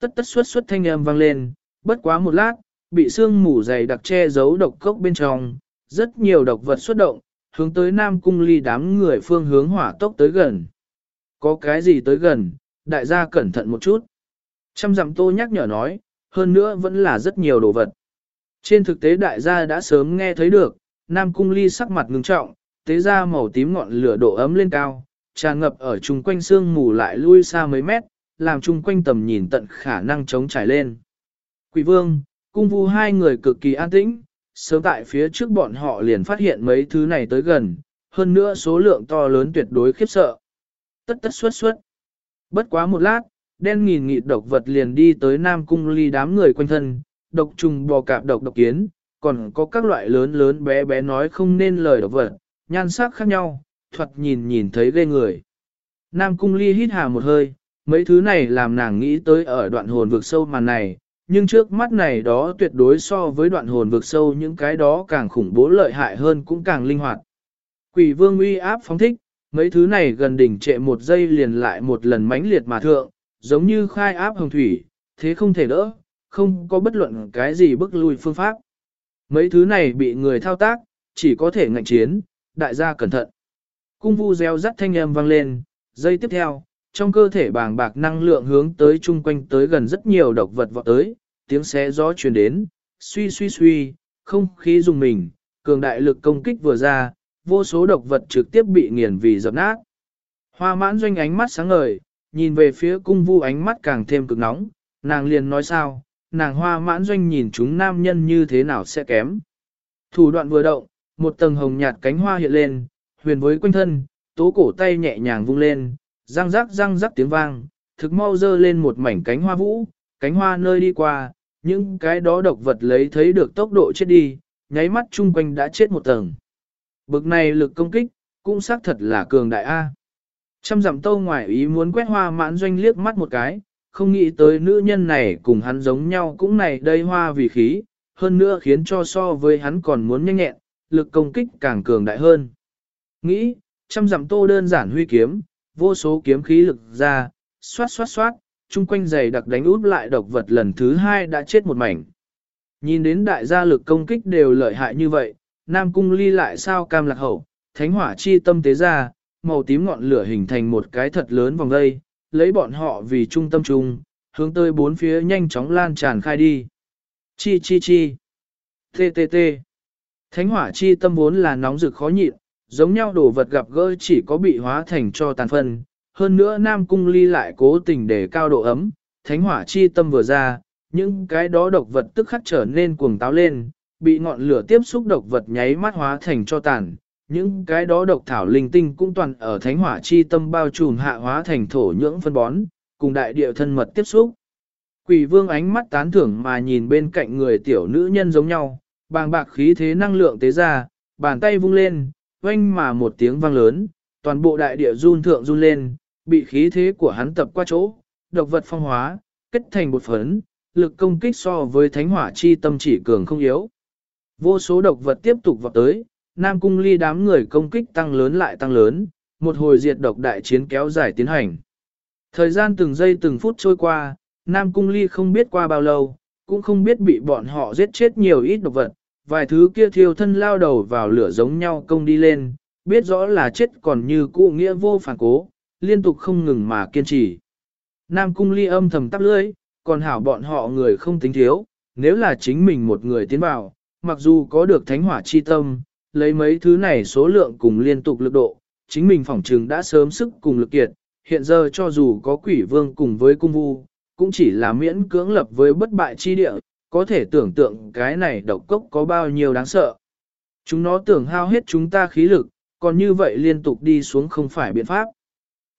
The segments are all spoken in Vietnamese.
Tất tất suốt suốt thanh âm vang lên, bất quá một lát, bị sương mù dày đặc che giấu độc cốc bên trong, rất nhiều độc vật xuất động, hướng tới Nam Cung Ly đám người phương hướng hỏa tốc tới gần. Có cái gì tới gần, đại gia cẩn thận một chút. Trăm dặm tô nhắc nhở nói, hơn nữa vẫn là rất nhiều đồ vật. Trên thực tế đại gia đã sớm nghe thấy được, Nam Cung Ly sắc mặt ngưng trọng, tế ra màu tím ngọn lửa độ ấm lên cao, tràn ngập ở chung quanh sương mù lại lui xa mấy mét, làm chung quanh tầm nhìn tận khả năng chống trải lên. Quỷ vương, cung vu hai người cực kỳ an tĩnh, sớm tại phía trước bọn họ liền phát hiện mấy thứ này tới gần, hơn nữa số lượng to lớn tuyệt đối khiếp sợ. Tất tất xuất xuất. Bất quá một lát, đen nghìn nghị độc vật liền đi tới Nam Cung ly đám người quanh thân, độc trùng bò cạp độc độc kiến, còn có các loại lớn lớn bé bé nói không nên lời độc vật, nhan sắc khác nhau, thuật nhìn nhìn thấy ghê người. Nam Cung ly hít hà một hơi, mấy thứ này làm nàng nghĩ tới ở đoạn hồn vực sâu màn này, nhưng trước mắt này đó tuyệt đối so với đoạn hồn vực sâu những cái đó càng khủng bố lợi hại hơn cũng càng linh hoạt. Quỷ vương uy áp phóng thích, mấy thứ này gần đỉnh trệ một giây liền lại một lần mãnh liệt mà thượng, giống như khai áp hồng thủy, thế không thể đỡ, không có bất luận cái gì bức lui phương pháp. Mấy thứ này bị người thao tác, chỉ có thể ngạnh chiến, đại gia cẩn thận. Cung vu gieo rắt thanh âm vang lên, giây tiếp theo, trong cơ thể bàng bạc năng lượng hướng tới chung quanh tới gần rất nhiều độc vật vọt tới, tiếng xé gió truyền đến, suy suy suy, không khí dùng mình, cường đại lực công kích vừa ra, vô số độc vật trực tiếp bị nghiền vì dập nát. Hoa mãn doanh ánh mắt sáng ngời, nhìn về phía cung vu ánh mắt càng thêm cực nóng, nàng liền nói sao, nàng hoa mãn doanh nhìn chúng nam nhân như thế nào sẽ kém. Thủ đoạn vừa động, một tầng hồng nhạt cánh hoa hiện lên, huyền với quanh thân, tố cổ tay nhẹ nhàng vung lên, răng rắc răng rắc tiếng vang, thực mau dơ lên một mảnh cánh hoa vũ, cánh hoa nơi đi qua, những cái đó độc vật lấy thấy được tốc độ chết đi, nháy mắt chung quanh đã chết một tầng. Bực này lực công kích, cũng xác thật là cường đại A. Trăm dặm tâu ngoài ý muốn quét hoa mãn doanh liếc mắt một cái, không nghĩ tới nữ nhân này cùng hắn giống nhau cũng này đây hoa vì khí, hơn nữa khiến cho so với hắn còn muốn nhanh nhẹn, lực công kích càng cường đại hơn. Nghĩ, trăm dặm tô đơn giản huy kiếm, vô số kiếm khí lực ra, xoát xoát xoát, chung quanh giày đặc đánh út lại độc vật lần thứ hai đã chết một mảnh. Nhìn đến đại gia lực công kích đều lợi hại như vậy, Nam Cung ly lại sao cam lạc hậu, thánh hỏa chi tâm tế ra, màu tím ngọn lửa hình thành một cái thật lớn vòng dây, lấy bọn họ vì trung tâm chung, hướng tới bốn phía nhanh chóng lan tràn khai đi. Chi chi chi. Tê tê tê. Thánh hỏa chi tâm vốn là nóng rực khó nhịn, giống nhau đồ vật gặp gỡ chỉ có bị hóa thành cho tàn phân. Hơn nữa Nam Cung ly lại cố tình để cao độ ấm, thánh hỏa chi tâm vừa ra, những cái đó độc vật tức khắc trở nên cuồng táo lên, bị ngọn lửa tiếp xúc độc vật nháy mắt hóa thành cho tàn. Những cái đó độc thảo linh tinh cũng toàn ở thánh hỏa chi tâm bao trùm hạ hóa thành thổ nhưỡng phân bón, cùng đại địa thân mật tiếp xúc. Quỷ vương ánh mắt tán thưởng mà nhìn bên cạnh người tiểu nữ nhân giống nhau, bàng bạc khí thế năng lượng tế ra, bàn tay vung lên, oanh mà một tiếng vang lớn, toàn bộ đại địa run thượng run lên, bị khí thế của hắn tập qua chỗ, độc vật phong hóa, kết thành một phấn, lực công kích so với thánh hỏa chi tâm chỉ cường không yếu. Vô số độc vật tiếp tục vào tới, Nam Cung Ly đám người công kích tăng lớn lại tăng lớn, một hồi diệt độc đại chiến kéo dài tiến hành. Thời gian từng giây từng phút trôi qua, Nam Cung Ly không biết qua bao lâu, cũng không biết bị bọn họ giết chết nhiều ít độc vật, vài thứ kia thiêu thân lao đầu vào lửa giống nhau công đi lên, biết rõ là chết còn như cũ nghĩa vô phản cố, liên tục không ngừng mà kiên trì. Nam cung ly âm thầm tắp lưỡi, còn hảo bọn họ người không tính thiếu, nếu là chính mình một người tiến vào, mặc dù có được thánh hỏa chi tâm, lấy mấy thứ này số lượng cùng liên tục lực độ, chính mình phỏng trừng đã sớm sức cùng lực kiệt, hiện giờ cho dù có quỷ vương cùng với cung vu, cũng chỉ là miễn cưỡng lập với bất bại chi địa, có thể tưởng tượng cái này độc cốc có bao nhiêu đáng sợ. Chúng nó tưởng hao hết chúng ta khí lực, còn như vậy liên tục đi xuống không phải biện pháp.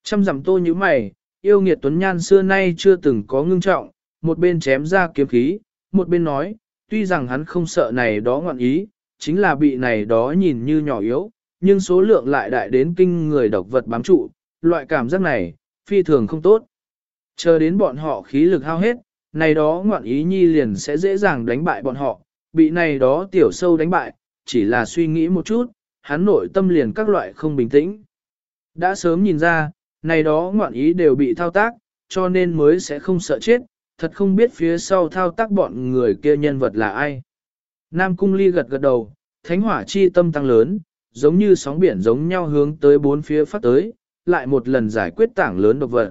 Trăm dặm tô như mày, yêu nghiệt tuấn nhan xưa nay chưa từng có ngưng trọng, một bên chém ra kiếm khí, một bên nói, tuy rằng hắn không sợ này đó ngọn ý, chính là bị này đó nhìn như nhỏ yếu, nhưng số lượng lại đại đến kinh người độc vật bám trụ, loại cảm giác này, phi thường không tốt. Chờ đến bọn họ khí lực hao hết, này đó ngoạn ý nhi liền sẽ dễ dàng đánh bại bọn họ, bị này đó tiểu sâu đánh bại, chỉ là suy nghĩ một chút, hắn nội tâm liền các loại không bình tĩnh. Đã sớm nhìn ra, này đó ngoạn ý đều bị thao tác, cho nên mới sẽ không sợ chết, thật không biết phía sau thao tác bọn người kia nhân vật là ai. Nam Cung Ly gật gật đầu, thánh hỏa chi tâm tăng lớn, giống như sóng biển giống nhau hướng tới bốn phía phát tới, lại một lần giải quyết tảng lớn độc vật.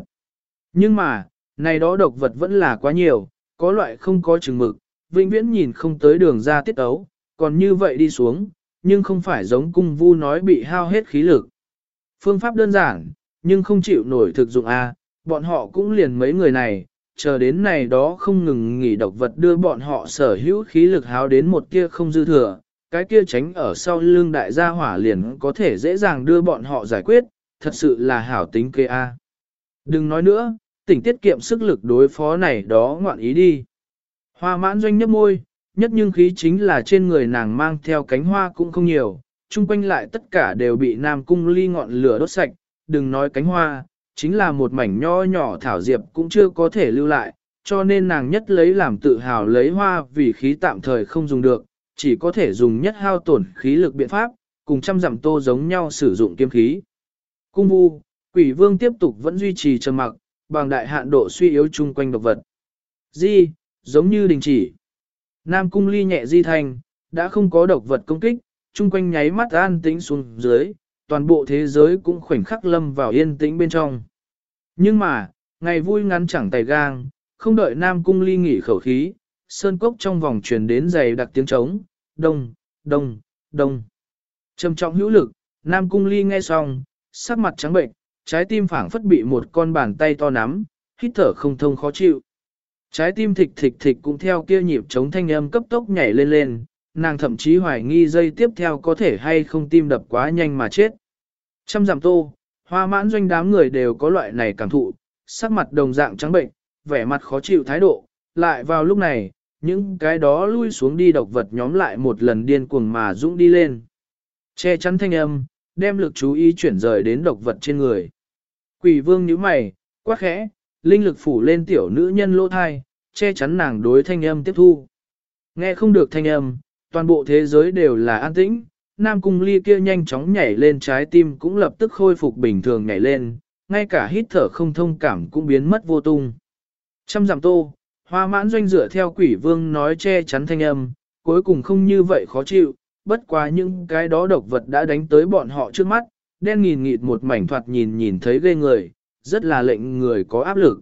Nhưng mà, này đó độc vật vẫn là quá nhiều, có loại không có chừng mực, vĩnh viễn nhìn không tới đường ra tiết ấu, còn như vậy đi xuống, nhưng không phải giống cung vu nói bị hao hết khí lực. Phương pháp đơn giản, nhưng không chịu nổi thực dụng A, bọn họ cũng liền mấy người này, chờ đến này đó không ngừng nghỉ độc vật đưa bọn họ sở hữu khí lực háo đến một kia không dư thừa, cái kia tránh ở sau lưng đại gia hỏa liền có thể dễ dàng đưa bọn họ giải quyết, thật sự là hảo tính kê A. Đừng nói nữa, tỉnh tiết kiệm sức lực đối phó này đó ngoạn ý đi. Hoa mãn doanh nhấp môi, nhất nhưng khí chính là trên người nàng mang theo cánh hoa cũng không nhiều, chung quanh lại tất cả đều bị nam cung ly ngọn lửa đốt sạch, đừng nói cánh hoa, chính là một mảnh nho nhỏ thảo diệp cũng chưa có thể lưu lại, cho nên nàng nhất lấy làm tự hào lấy hoa vì khí tạm thời không dùng được, chỉ có thể dùng nhất hao tổn khí lực biện pháp, cùng trăm dặm tô giống nhau sử dụng kiếm khí. Cung vu, quỷ vương tiếp tục vẫn duy trì trầm mặc, bằng đại hạn độ suy yếu chung quanh độc vật. Di, giống như đình chỉ. Nam cung ly nhẹ di thành, đã không có độc vật công kích, chung quanh nháy mắt an tĩnh xuống dưới, toàn bộ thế giới cũng khoảnh khắc lâm vào yên tĩnh bên trong. Nhưng mà, ngày vui ngắn chẳng tay gang, không đợi Nam cung ly nghỉ khẩu khí, sơn cốc trong vòng truyền đến dày đặc tiếng trống, đông, đông, đông. Trầm trọng hữu lực, Nam cung ly nghe xong, sắc mặt trắng bệnh, trái tim phảng phất bị một con bàn tay to nắm, hít thở không thông khó chịu. Trái tim thịch thịch thịch cũng theo kia nhịp chống thanh âm cấp tốc nhảy lên lên, nàng thậm chí hoài nghi dây tiếp theo có thể hay không tim đập quá nhanh mà chết. Trăm giảm tô, hoa mãn doanh đám người đều có loại này cảm thụ, sắc mặt đồng dạng trắng bệnh, vẻ mặt khó chịu thái độ, lại vào lúc này, những cái đó lui xuống đi độc vật nhóm lại một lần điên cuồng mà dũng đi lên. Che chắn thanh âm, đem lực chú ý chuyển rời đến độc vật trên người. Quỷ vương nhíu mày, quá khẽ, linh lực phủ lên tiểu nữ nhân lỗ thai, che chắn nàng đối thanh âm tiếp thu. Nghe không được thanh âm, toàn bộ thế giới đều là an tĩnh, Nam Cung Ly kia nhanh chóng nhảy lên trái tim cũng lập tức khôi phục bình thường nhảy lên, ngay cả hít thở không thông cảm cũng biến mất vô tung. Trăm giảm tô, hoa mãn doanh dựa theo quỷ vương nói che chắn thanh âm, cuối cùng không như vậy khó chịu, bất quá những cái đó độc vật đã đánh tới bọn họ trước mắt, đen nghìn nghịt một mảnh thoạt nhìn nhìn thấy ghê người, rất là lệnh người có áp lực.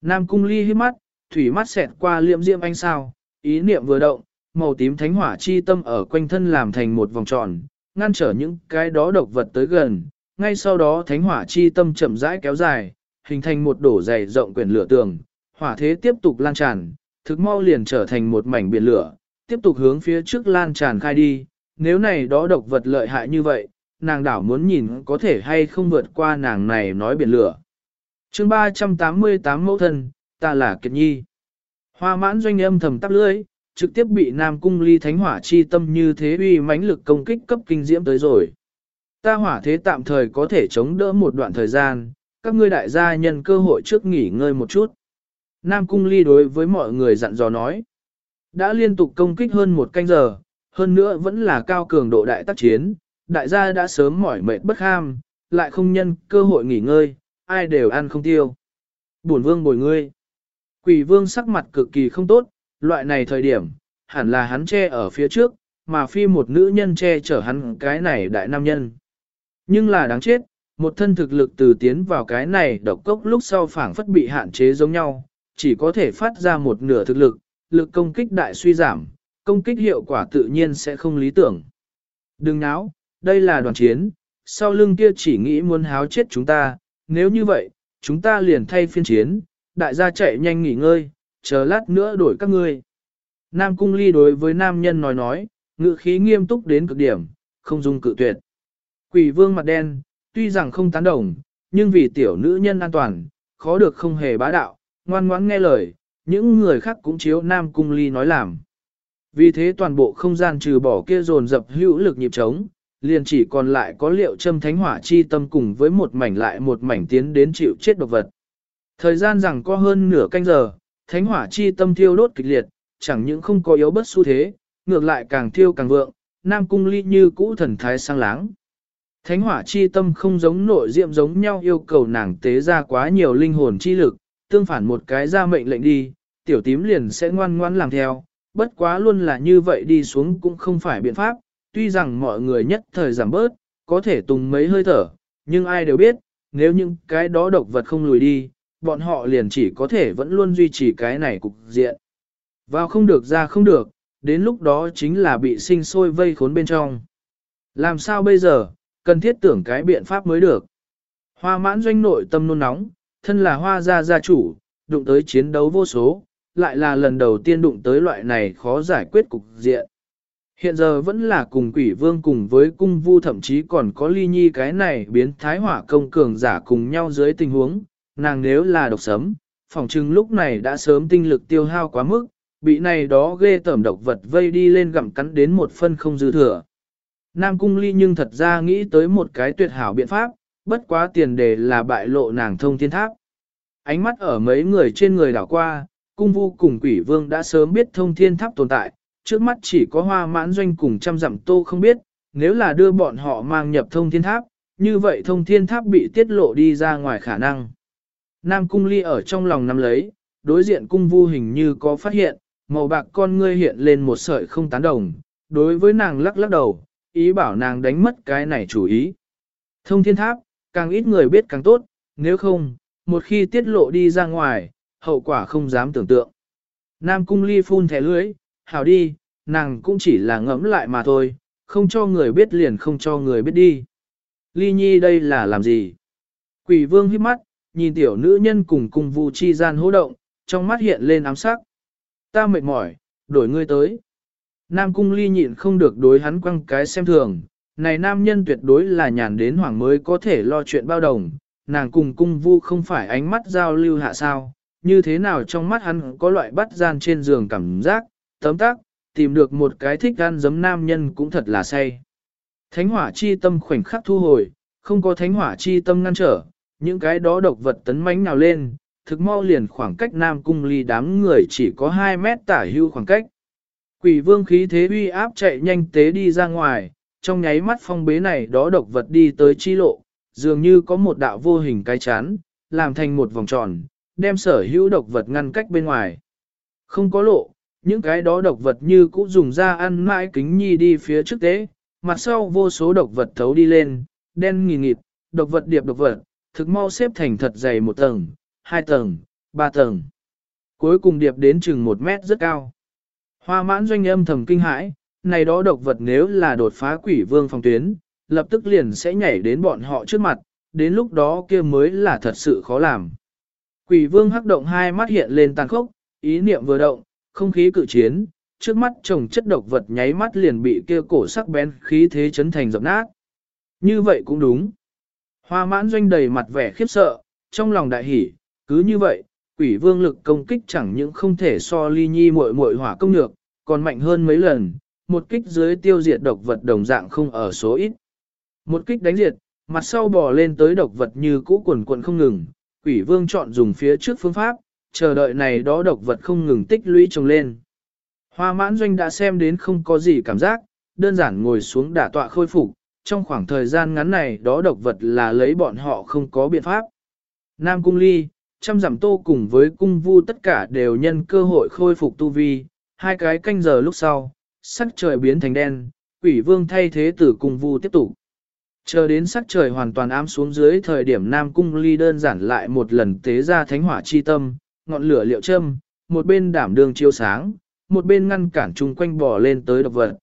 Nam cung ly hít mắt, thủy mắt xẹt qua liệm diệm anh sao, ý niệm vừa động, màu tím thánh hỏa chi tâm ở quanh thân làm thành một vòng tròn, ngăn trở những cái đó độc vật tới gần, ngay sau đó thánh hỏa chi tâm chậm rãi kéo dài, hình thành một đổ dày rộng quyển lửa tường, hỏa thế tiếp tục lan tràn, thực mau liền trở thành một mảnh biển lửa, tiếp tục hướng phía trước lan tràn khai đi, nếu này đó độc vật lợi hại như vậy, nàng đảo muốn nhìn có thể hay không vượt qua nàng này nói biển lửa. chương 388 mẫu thân, ta là Kiệt Nhi. Hoa mãn doanh âm thầm tắp lưỡi, trực tiếp bị Nam Cung ly thánh hỏa chi tâm như thế uy mãnh lực công kích cấp kinh diễm tới rồi. Ta hỏa thế tạm thời có thể chống đỡ một đoạn thời gian, các ngươi đại gia nhân cơ hội trước nghỉ ngơi một chút. Nam Cung ly đối với mọi người dặn dò nói. Đã liên tục công kích hơn một canh giờ, hơn nữa vẫn là cao cường độ đại tác chiến, đại gia đã sớm mỏi mệt bất ham, lại không nhân cơ hội nghỉ ngơi, ai đều ăn không tiêu. Bổn vương bồi ngươi. Quỷ vương sắc mặt cực kỳ không tốt, loại này thời điểm, hẳn là hắn che ở phía trước, mà phi một nữ nhân che chở hắn cái này đại nam nhân. Nhưng là đáng chết, một thân thực lực từ tiến vào cái này độc cốc lúc sau phảng phất bị hạn chế giống nhau, chỉ có thể phát ra một nửa thực lực, lực công kích đại suy giảm, công kích hiệu quả tự nhiên sẽ không lý tưởng. Đừng náo, đây là đoàn chiến, sau lưng kia chỉ nghĩ muốn háo chết chúng ta, nếu như vậy, chúng ta liền thay phiên chiến, đại gia chạy nhanh nghỉ ngơi, chờ lát nữa đổi các ngươi. Nam Cung Ly đối với nam nhân nói nói, ngự khí nghiêm túc đến cực điểm, không dung cự tuyệt. Quỷ vương mặt đen, tuy rằng không tán đồng, nhưng vì tiểu nữ nhân an toàn, khó được không hề bá đạo, ngoan ngoãn nghe lời, những người khác cũng chiếu Nam Cung Ly nói làm. Vì thế toàn bộ không gian trừ bỏ kia dồn dập hữu lực nhịp trống, liền chỉ còn lại có liệu châm thánh hỏa chi tâm cùng với một mảnh lại một mảnh tiến đến chịu chết độc vật. Thời gian rằng có hơn nửa canh giờ, thánh hỏa chi tâm thiêu đốt kịch liệt, chẳng những không có yếu bất xu thế, ngược lại càng thiêu càng vượng, nam cung ly như cũ thần thái sang láng. Thánh hỏa chi tâm không giống nội diệm giống nhau yêu cầu nàng tế ra quá nhiều linh hồn chi lực, tương phản một cái ra mệnh lệnh đi, tiểu tím liền sẽ ngoan ngoan làm theo, bất quá luôn là như vậy đi xuống cũng không phải biện pháp, tuy rằng mọi người nhất thời giảm bớt, có thể tùng mấy hơi thở, nhưng ai đều biết, nếu những cái đó độc vật không lùi đi, bọn họ liền chỉ có thể vẫn luôn duy trì cái này cục diện. Vào không được ra không được, đến lúc đó chính là bị sinh sôi vây khốn bên trong. Làm sao bây giờ, cần thiết tưởng cái biện pháp mới được. Hoa mãn doanh nội tâm nôn nóng, thân là hoa gia gia chủ, đụng tới chiến đấu vô số, lại là lần đầu tiên đụng tới loại này khó giải quyết cục diện. Hiện giờ vẫn là cùng quỷ vương cùng với cung vu thậm chí còn có ly nhi cái này biến thái hỏa công cường giả cùng nhau dưới tình huống, nàng nếu là độc sấm, phòng chừng lúc này đã sớm tinh lực tiêu hao quá mức, bị này đó ghê tởm độc vật vây đi lên gặm cắn đến một phân không dư thừa. Nam cung ly nhưng thật ra nghĩ tới một cái tuyệt hảo biện pháp, bất quá tiền đề là bại lộ nàng thông thiên tháp. Ánh mắt ở mấy người trên người đảo qua, cung vu cùng quỷ vương đã sớm biết thông thiên tháp tồn tại, trước mắt chỉ có hoa mãn doanh cùng trăm dặm tô không biết, nếu là đưa bọn họ mang nhập thông thiên tháp, như vậy thông thiên tháp bị tiết lộ đi ra ngoài khả năng. Nam cung ly ở trong lòng nắm lấy, đối diện cung vu hình như có phát hiện, màu bạc con ngươi hiện lên một sợi không tán đồng, đối với nàng lắc lắc đầu, ý bảo nàng đánh mất cái này chủ ý. Thông thiên tháp, càng ít người biết càng tốt, nếu không, một khi tiết lộ đi ra ngoài, hậu quả không dám tưởng tượng. Nam cung ly phun thẻ lưới, hảo đi, nàng cũng chỉ là ngẫm lại mà thôi, không cho người biết liền không cho người biết đi. Ly nhi đây là làm gì? Quỷ vương hít mắt, nhìn tiểu nữ nhân cùng cùng vu chi gian hô động, trong mắt hiện lên ám sắc. Ta mệt mỏi, đổi ngươi tới. Nam cung ly nhịn không được đối hắn quăng cái xem thường, này nam nhân tuyệt đối là nhàn đến hoàng mới có thể lo chuyện bao đồng, nàng cùng cung vu không phải ánh mắt giao lưu hạ sao, như thế nào trong mắt hắn có loại bắt gian trên giường cảm giác, tấm tác, tìm được một cái thích gan giấm nam nhân cũng thật là say. Thánh hỏa chi tâm khoảnh khắc thu hồi, không có thánh hỏa chi tâm ngăn trở, những cái đó độc vật tấn mãnh nào lên, thực mau liền khoảng cách nam cung ly đám người chỉ có 2 mét tả hưu khoảng cách. Quỷ vương khí thế uy áp chạy nhanh tế đi ra ngoài, trong nháy mắt phong bế này đó độc vật đi tới chi lộ, dường như có một đạo vô hình cái chán, làm thành một vòng tròn, đem sở hữu độc vật ngăn cách bên ngoài. Không có lộ, những cái đó độc vật như cũ dùng ra ăn mãi kính nhi đi phía trước tế, mặt sau vô số độc vật thấu đi lên, đen nghìn nghịt, độc vật điệp độc vật, thực mau xếp thành thật dày một tầng, hai tầng, ba tầng. Cuối cùng điệp đến chừng một mét rất cao. Hoa mãn doanh âm thầm kinh hãi, này đó độc vật nếu là đột phá quỷ vương phòng tuyến, lập tức liền sẽ nhảy đến bọn họ trước mặt, đến lúc đó kia mới là thật sự khó làm. Quỷ vương hắc động hai mắt hiện lên tàn khốc, ý niệm vừa động, không khí cự chiến, trước mắt chồng chất độc vật nháy mắt liền bị kia cổ sắc bén khí thế chấn thành dập nát. Như vậy cũng đúng. Hoa mãn doanh đầy mặt vẻ khiếp sợ, trong lòng đại hỉ, cứ như vậy, quỷ vương lực công kích chẳng những không thể so ly nhi muội muội hỏa công nhược, còn mạnh hơn mấy lần, một kích dưới tiêu diệt độc vật đồng dạng không ở số ít. Một kích đánh diệt, mặt sau bò lên tới độc vật như cũ quần quần không ngừng, quỷ vương chọn dùng phía trước phương pháp, chờ đợi này đó độc vật không ngừng tích lũy trồng lên. Hoa mãn doanh đã xem đến không có gì cảm giác, đơn giản ngồi xuống đả tọa khôi phục, trong khoảng thời gian ngắn này đó độc vật là lấy bọn họ không có biện pháp. Nam Cung Ly, trăm giảm tô cùng với cung vu tất cả đều nhân cơ hội khôi phục tu vi, hai cái canh giờ lúc sau, sắc trời biến thành đen, quỷ vương thay thế tử cung vu tiếp tục. Chờ đến sắc trời hoàn toàn ám xuống dưới thời điểm Nam Cung Ly đơn giản lại một lần tế ra thánh hỏa chi tâm, ngọn lửa liệu châm, một bên đảm đường chiếu sáng, một bên ngăn cản chung quanh bò lên tới độc vật.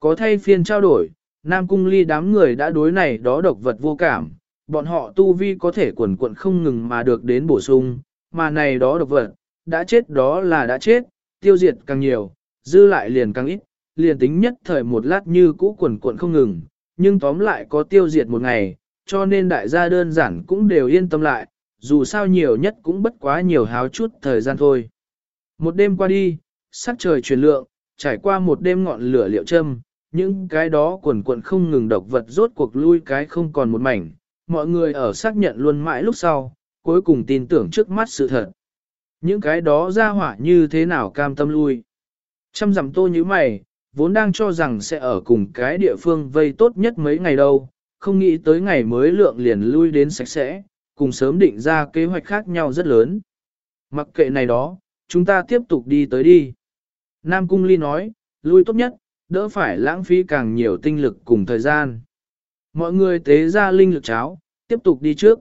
Có thay phiên trao đổi, Nam Cung Ly đám người đã đối này đó độc vật vô cảm, bọn họ tu vi có thể quần quận không ngừng mà được đến bổ sung, mà này đó độc vật, đã chết đó là đã chết, tiêu diệt càng nhiều, dư lại liền càng ít, liền tính nhất thời một lát như cũ quần quận không ngừng, nhưng tóm lại có tiêu diệt một ngày, cho nên đại gia đơn giản cũng đều yên tâm lại, dù sao nhiều nhất cũng bất quá nhiều háo chút thời gian thôi. Một đêm qua đi, sắc trời chuyển lượng, trải qua một đêm ngọn lửa liệu châm, những cái đó quần quần không ngừng độc vật rốt cuộc lui cái không còn một mảnh, mọi người ở xác nhận luôn mãi lúc sau, cuối cùng tin tưởng trước mắt sự thật. Những cái đó ra hỏa như thế nào cam tâm lui. Trăm dặm tô như mày, vốn đang cho rằng sẽ ở cùng cái địa phương vây tốt nhất mấy ngày đâu, không nghĩ tới ngày mới lượng liền lui đến sạch sẽ, cùng sớm định ra kế hoạch khác nhau rất lớn. Mặc kệ này đó, chúng ta tiếp tục đi tới đi. Nam Cung Ly nói, lui tốt nhất, đỡ phải lãng phí càng nhiều tinh lực cùng thời gian. Mọi người tế ra linh lực cháo, tiếp tục đi trước.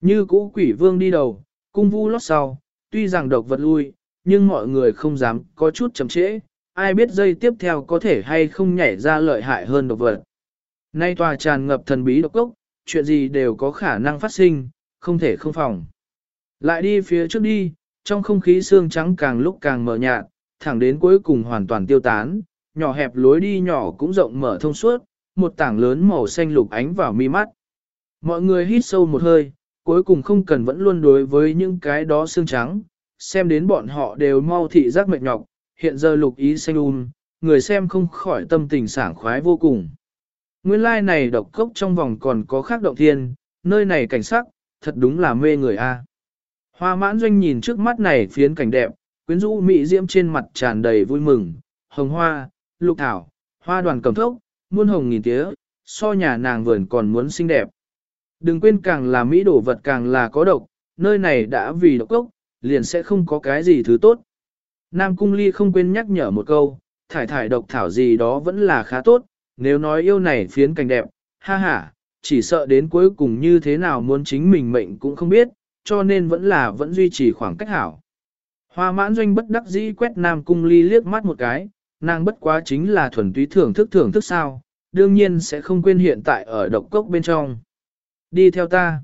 Như cũ quỷ vương đi đầu, cung vu lót sau, tuy rằng độc vật lui, nhưng mọi người không dám có chút chậm trễ, ai biết dây tiếp theo có thể hay không nhảy ra lợi hại hơn độc vật. Nay tòa tràn ngập thần bí độc cốc, chuyện gì đều có khả năng phát sinh, không thể không phòng. Lại đi phía trước đi, trong không khí xương trắng càng lúc càng mờ nhạt, thẳng đến cuối cùng hoàn toàn tiêu tán, nhỏ hẹp lối đi nhỏ cũng rộng mở thông suốt, một tảng lớn màu xanh lục ánh vào mi mắt. Mọi người hít sâu một hơi, cuối cùng không cần vẫn luôn đối với những cái đó xương trắng, xem đến bọn họ đều mau thị giác mệt nhọc, hiện giờ lục ý xanh um, người xem không khỏi tâm tình sảng khoái vô cùng. Nguyên lai like này độc cốc trong vòng còn có khác động thiên, nơi này cảnh sắc, thật đúng là mê người a. Hoa mãn doanh nhìn trước mắt này phiến cảnh đẹp, quyến rũ mỹ diễm trên mặt tràn đầy vui mừng, hồng hoa, lục thảo, hoa đoàn cầm thốc, muôn hồng nghìn tía, so nhà nàng vườn còn muốn xinh đẹp. Đừng quên càng là mỹ đổ vật càng là có độc, nơi này đã vì độc cốc, liền sẽ không có cái gì thứ tốt. Nam Cung Ly không quên nhắc nhở một câu, thải thải độc thảo gì đó vẫn là khá tốt, nếu nói yêu này phiến cảnh đẹp, ha ha, chỉ sợ đến cuối cùng như thế nào muốn chính mình mệnh cũng không biết, cho nên vẫn là vẫn duy trì khoảng cách hảo. Hoa mãn doanh bất đắc dĩ quét Nam Cung Ly liếc mắt một cái, nàng bất quá chính là thuần túy thưởng thức thưởng thức sao, đương nhiên sẽ không quên hiện tại ở độc cốc bên trong. Đi theo ta.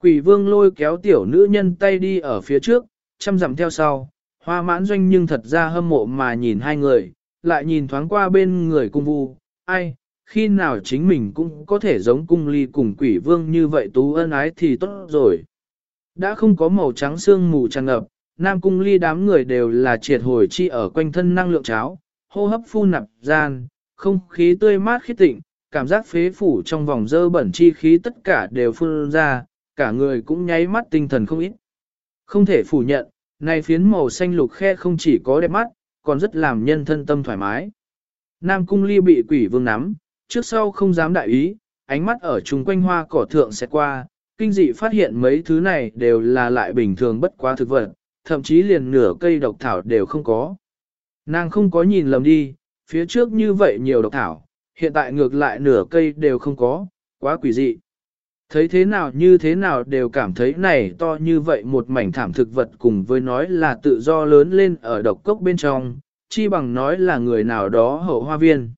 Quỷ vương lôi kéo tiểu nữ nhân tay đi ở phía trước, chăm dặm theo sau, hoa mãn doanh nhưng thật ra hâm mộ mà nhìn hai người, lại nhìn thoáng qua bên người cung vu, ai, khi nào chính mình cũng có thể giống cung ly cùng quỷ vương như vậy tú ân ái thì tốt rồi. Đã không có màu trắng xương mù tràn ngập, nam cung ly đám người đều là triệt hồi chi ở quanh thân năng lượng cháo, hô hấp phu nạp gian, không khí tươi mát khiết tịnh, cảm giác phế phủ trong vòng dơ bẩn chi khí tất cả đều phun ra, cả người cũng nháy mắt tinh thần không ít. Không thể phủ nhận, này phiến màu xanh lục khe không chỉ có đẹp mắt, còn rất làm nhân thân tâm thoải mái. Nam cung ly bị quỷ vương nắm, trước sau không dám đại ý, ánh mắt ở chung quanh hoa cỏ thượng sẽ qua, kinh dị phát hiện mấy thứ này đều là lại bình thường bất quá thực vật, thậm chí liền nửa cây độc thảo đều không có. Nàng không có nhìn lầm đi, phía trước như vậy nhiều độc thảo, hiện tại ngược lại nửa cây đều không có, quá quỷ dị. Thấy thế nào như thế nào đều cảm thấy này to như vậy một mảnh thảm thực vật cùng với nói là tự do lớn lên ở độc cốc bên trong, chi bằng nói là người nào đó hậu hoa viên.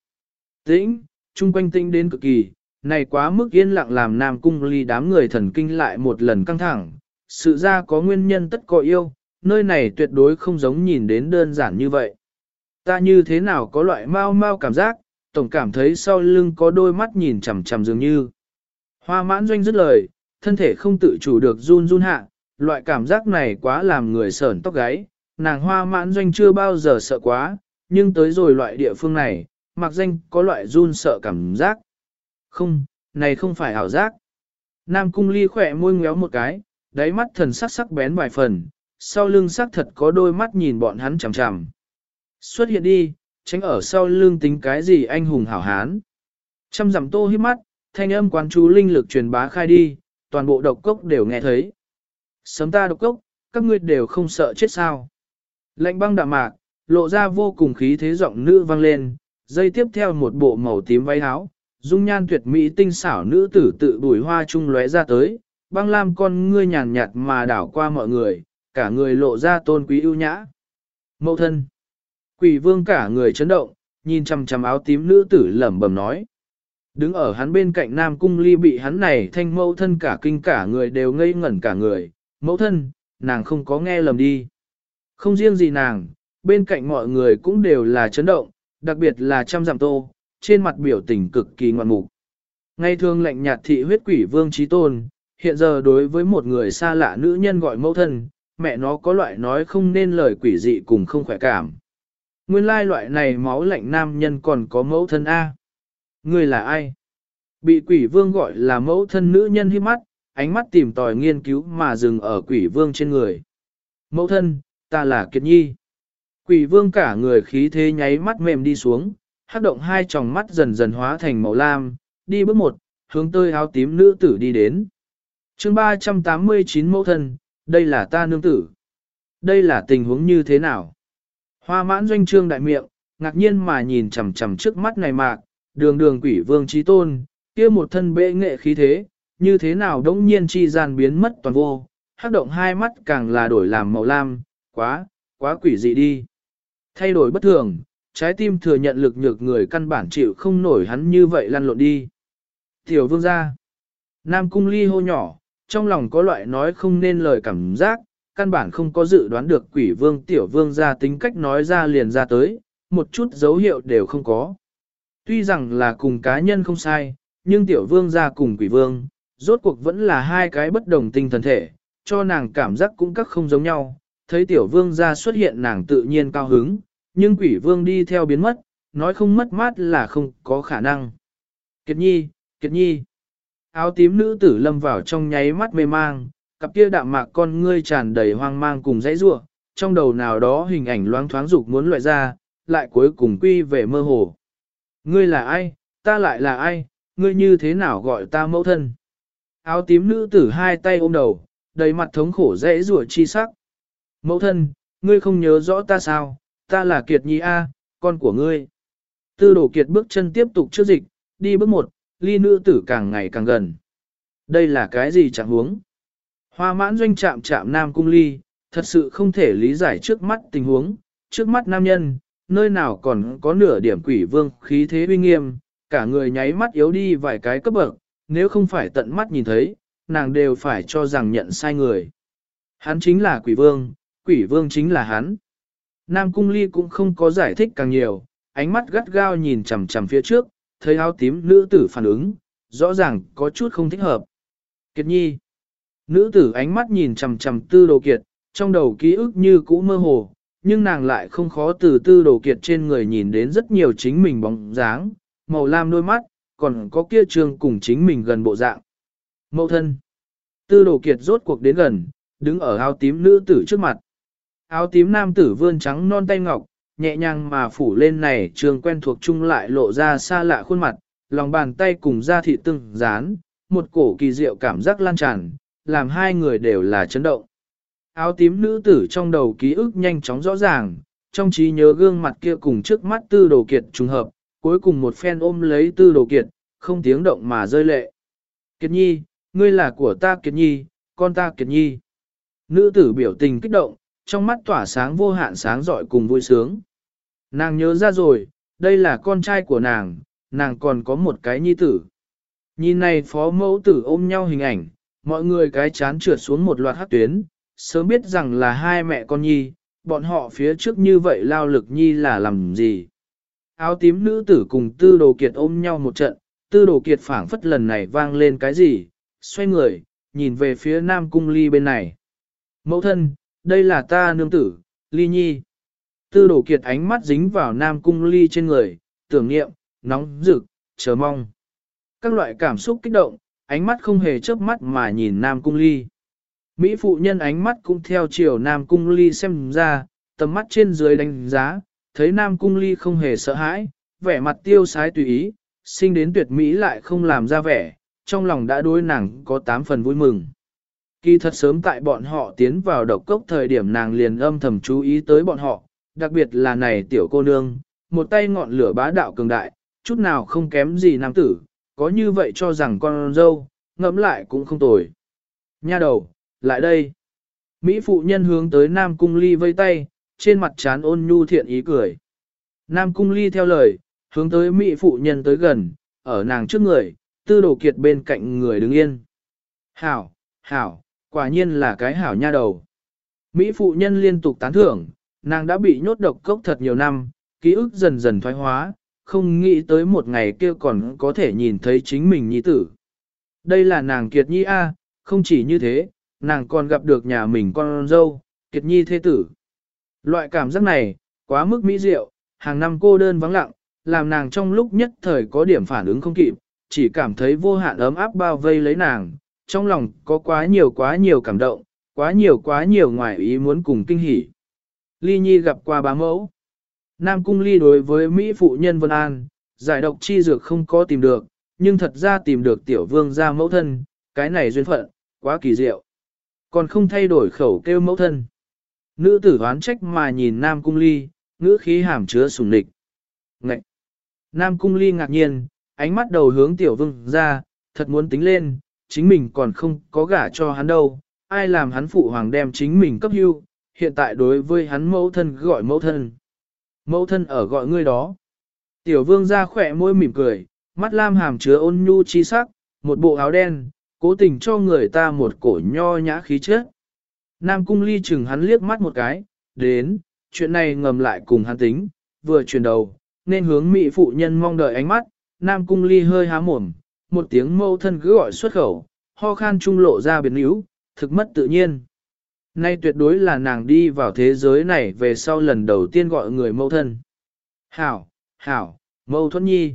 Tĩnh, chung quanh tinh đến cực kỳ, này quá mức yên lặng làm nam cung ly đám người thần kinh lại một lần căng thẳng, sự ra có nguyên nhân tất có yêu, nơi này tuyệt đối không giống nhìn đến đơn giản như vậy. Ta như thế nào có loại mau mau cảm giác, tổng cảm thấy sau lưng có đôi mắt nhìn chằm chằm dường như. Hoa mãn doanh dứt lời, thân thể không tự chủ được run run hạ, loại cảm giác này quá làm người sởn tóc gáy, nàng hoa mãn doanh chưa bao giờ sợ quá, nhưng tới rồi loại địa phương này, mặc danh có loại run sợ cảm giác. Không, này không phải ảo giác. Nam cung ly khỏe môi ngéo một cái, đáy mắt thần sắc sắc bén vài phần, sau lưng sắc thật có đôi mắt nhìn bọn hắn chằm chằm. Xuất hiện đi, tránh ở sau lưng tính cái gì anh hùng hảo hán. Trăm dặm tô hít mắt, thanh âm quán chú linh lực truyền bá khai đi, toàn bộ độc cốc đều nghe thấy. Sớm ta độc cốc, các ngươi đều không sợ chết sao. Lệnh băng đạm mạc, lộ ra vô cùng khí thế giọng nữ vang lên, dây tiếp theo một bộ màu tím váy áo, dung nhan tuyệt mỹ tinh xảo nữ tử tự bùi hoa trung lóe ra tới, băng lam con ngươi nhàn nhạt mà đảo qua mọi người, cả người lộ ra tôn quý ưu nhã. Mậu thân. Quỷ vương cả người chấn động, nhìn chằm chằm áo tím nữ tử lẩm bẩm nói. Đứng ở hắn bên cạnh Nam Cung Ly bị hắn này thanh mẫu thân cả kinh cả người đều ngây ngẩn cả người. Mẫu thân, nàng không có nghe lầm đi. Không riêng gì nàng, bên cạnh mọi người cũng đều là chấn động, đặc biệt là trăm giảm tô, trên mặt biểu tình cực kỳ ngoạn mục. Ngay thường lạnh nhạt thị huyết quỷ vương trí tôn, hiện giờ đối với một người xa lạ nữ nhân gọi mẫu thân, mẹ nó có loại nói không nên lời quỷ dị cùng không khỏe cảm. Nguyên lai loại này máu lạnh nam nhân còn có mẫu thân A. Người là ai? Bị quỷ vương gọi là mẫu thân nữ nhân hiếp mắt, ánh mắt tìm tòi nghiên cứu mà dừng ở quỷ vương trên người. Mẫu thân, ta là Kiệt Nhi. Quỷ vương cả người khí thế nháy mắt mềm đi xuống, hát động hai tròng mắt dần dần hóa thành màu lam, đi bước một, hướng tới áo tím nữ tử đi đến. chương 389 mẫu thân, đây là ta nương tử. Đây là tình huống như thế nào? Hoa mãn doanh trương đại miệng, ngạc nhiên mà nhìn chằm chằm trước mắt này mạc, đường đường quỷ vương trí tôn, kia một thân bệ nghệ khí thế, như thế nào đống nhiên chi gian biến mất toàn vô, hát động hai mắt càng là đổi làm màu lam, quá, quá quỷ dị đi. Thay đổi bất thường, trái tim thừa nhận lực nhược người căn bản chịu không nổi hắn như vậy lăn lộn đi. Tiểu vương gia, Nam cung ly hô nhỏ, trong lòng có loại nói không nên lời cảm giác, căn bản không có dự đoán được quỷ vương tiểu vương gia tính cách nói ra liền ra tới, một chút dấu hiệu đều không có. Tuy rằng là cùng cá nhân không sai, nhưng tiểu vương gia cùng quỷ vương, rốt cuộc vẫn là hai cái bất đồng tinh thần thể, cho nàng cảm giác cũng các không giống nhau. Thấy tiểu vương ra xuất hiện nàng tự nhiên cao hứng, nhưng quỷ vương đi theo biến mất, nói không mất mát là không có khả năng. Kiệt nhi, kiệt nhi. Áo tím nữ tử lâm vào trong nháy mắt mê mang, cặp kia đạm mạc con ngươi tràn đầy hoang mang cùng dãy rua, trong đầu nào đó hình ảnh loáng thoáng dục muốn loại ra, lại cuối cùng quy về mơ hồ. Ngươi là ai, ta lại là ai, ngươi như thế nào gọi ta mẫu thân? Áo tím nữ tử hai tay ôm đầu, đầy mặt thống khổ dễ rủa chi sắc. Mẫu thân, ngươi không nhớ rõ ta sao, ta là Kiệt Nhi A, con của ngươi. Tư đổ Kiệt bước chân tiếp tục trước dịch, đi bước một, ly nữ tử càng ngày càng gần. Đây là cái gì chẳng huống? Hoa mãn doanh chạm chạm nam cung ly, thật sự không thể lý giải trước mắt tình huống, trước mắt nam nhân, nơi nào còn có nửa điểm quỷ vương khí thế uy nghiêm, cả người nháy mắt yếu đi vài cái cấp bậc, nếu không phải tận mắt nhìn thấy, nàng đều phải cho rằng nhận sai người. Hắn chính là quỷ vương, quỷ vương chính là hắn. Nam Cung Ly cũng không có giải thích càng nhiều, ánh mắt gắt gao nhìn chằm chằm phía trước, thấy áo tím nữ tử phản ứng, rõ ràng có chút không thích hợp. Kiệt nhi. Nữ tử ánh mắt nhìn chằm chằm tư đồ kiệt, trong đầu ký ức như cũ mơ hồ, nhưng nàng lại không khó từ tư đồ kiệt trên người nhìn đến rất nhiều chính mình bóng dáng, màu lam đôi mắt, còn có kia trường cùng chính mình gần bộ dạng. Mậu thân. Tư đồ kiệt rốt cuộc đến gần, đứng ở áo tím nữ tử trước mặt. Áo tím nam tử vươn trắng non tay ngọc, nhẹ nhàng mà phủ lên này trường quen thuộc chung lại lộ ra xa lạ khuôn mặt, lòng bàn tay cùng da thị từng dán, một cổ kỳ diệu cảm giác lan tràn, làm hai người đều là chấn động. Áo tím nữ tử trong đầu ký ức nhanh chóng rõ ràng, trong trí nhớ gương mặt kia cùng trước mắt tư đồ kiệt trùng hợp, cuối cùng một phen ôm lấy tư đồ kiệt, không tiếng động mà rơi lệ. Kiệt nhi, ngươi là của ta kiệt nhi, con ta kiệt nhi. Nữ tử biểu tình kích động, trong mắt tỏa sáng vô hạn sáng rọi cùng vui sướng. Nàng nhớ ra rồi, đây là con trai của nàng, nàng còn có một cái nhi tử. Nhìn này phó mẫu tử ôm nhau hình ảnh, mọi người cái chán trượt xuống một loạt hát tuyến, sớm biết rằng là hai mẹ con nhi, bọn họ phía trước như vậy lao lực nhi là làm gì. Áo tím nữ tử cùng tư đồ kiệt ôm nhau một trận, tư đồ kiệt phảng phất lần này vang lên cái gì, xoay người, nhìn về phía nam cung ly bên này. Mẫu thân, đây là ta nương tử, ly nhi. Tư đổ kiệt ánh mắt dính vào nam cung ly trên người, tưởng niệm, nóng rực, chờ mong. Các loại cảm xúc kích động, ánh mắt không hề chớp mắt mà nhìn nam cung ly. Mỹ phụ nhân ánh mắt cũng theo chiều nam cung ly xem ra, tầm mắt trên dưới đánh giá, thấy nam cung ly không hề sợ hãi, vẻ mặt tiêu sái tùy ý, sinh đến tuyệt mỹ lại không làm ra vẻ, trong lòng đã đối nàng có tám phần vui mừng. Kỳ thật sớm tại bọn họ tiến vào độc cốc thời điểm nàng liền âm thầm chú ý tới bọn họ, đặc biệt là này tiểu cô nương, một tay ngọn lửa bá đạo cường đại, chút nào không kém gì nam tử, có như vậy cho rằng con dâu, ngẫm lại cũng không tồi. Nha đầu, lại đây. Mỹ phụ nhân hướng tới Nam Cung Ly vây tay, trên mặt chán ôn nhu thiện ý cười. Nam Cung Ly theo lời, hướng tới Mỹ phụ nhân tới gần, ở nàng trước người, tư đồ kiệt bên cạnh người đứng yên. Hảo, hảo, quả nhiên là cái hảo nha đầu. Mỹ phụ nhân liên tục tán thưởng, nàng đã bị nhốt độc cốc thật nhiều năm, ký ức dần dần thoái hóa, không nghĩ tới một ngày kia còn có thể nhìn thấy chính mình nhi tử. Đây là nàng kiệt nhi A, không chỉ như thế, nàng còn gặp được nhà mình con dâu, kiệt nhi thế tử. Loại cảm giác này, quá mức mỹ diệu, hàng năm cô đơn vắng lặng, làm nàng trong lúc nhất thời có điểm phản ứng không kịp, chỉ cảm thấy vô hạn ấm áp bao vây lấy nàng, trong lòng có quá nhiều quá nhiều cảm động, quá nhiều quá nhiều ngoài ý muốn cùng kinh hỉ. Ly Nhi gặp qua bá mẫu. Nam Cung Ly đối với Mỹ phụ nhân Vân An, giải độc chi dược không có tìm được, nhưng thật ra tìm được tiểu vương ra mẫu thân, cái này duyên phận, quá kỳ diệu. Còn không thay đổi khẩu kêu mẫu thân. Nữ tử hoán trách mà nhìn Nam Cung Ly, ngữ khí hàm chứa sùng địch. Ngậy! Nam Cung Ly ngạc nhiên, ánh mắt đầu hướng tiểu vương ra, thật muốn tính lên, chính mình còn không có gả cho hắn đâu, ai làm hắn phụ hoàng đem chính mình cấp hưu, hiện tại đối với hắn mẫu thân gọi mẫu thân. Mẫu thân ở gọi ngươi đó. Tiểu vương ra khỏe môi mỉm cười, mắt lam hàm chứa ôn nhu chi sắc, một bộ áo đen, cố tình cho người ta một cổ nho nhã khí chất. Nam cung ly chừng hắn liếc mắt một cái, đến, chuyện này ngầm lại cùng hắn tính, vừa chuyển đầu, nên hướng mỹ phụ nhân mong đợi ánh mắt, Nam cung ly hơi há mồm, một tiếng mâu thân cứ gọi xuất khẩu, ho khan trung lộ ra biến yếu, thực mất tự nhiên. Nay tuyệt đối là nàng đi vào thế giới này về sau lần đầu tiên gọi người mâu thân. Hảo, hảo, mâu thuẫn nhi.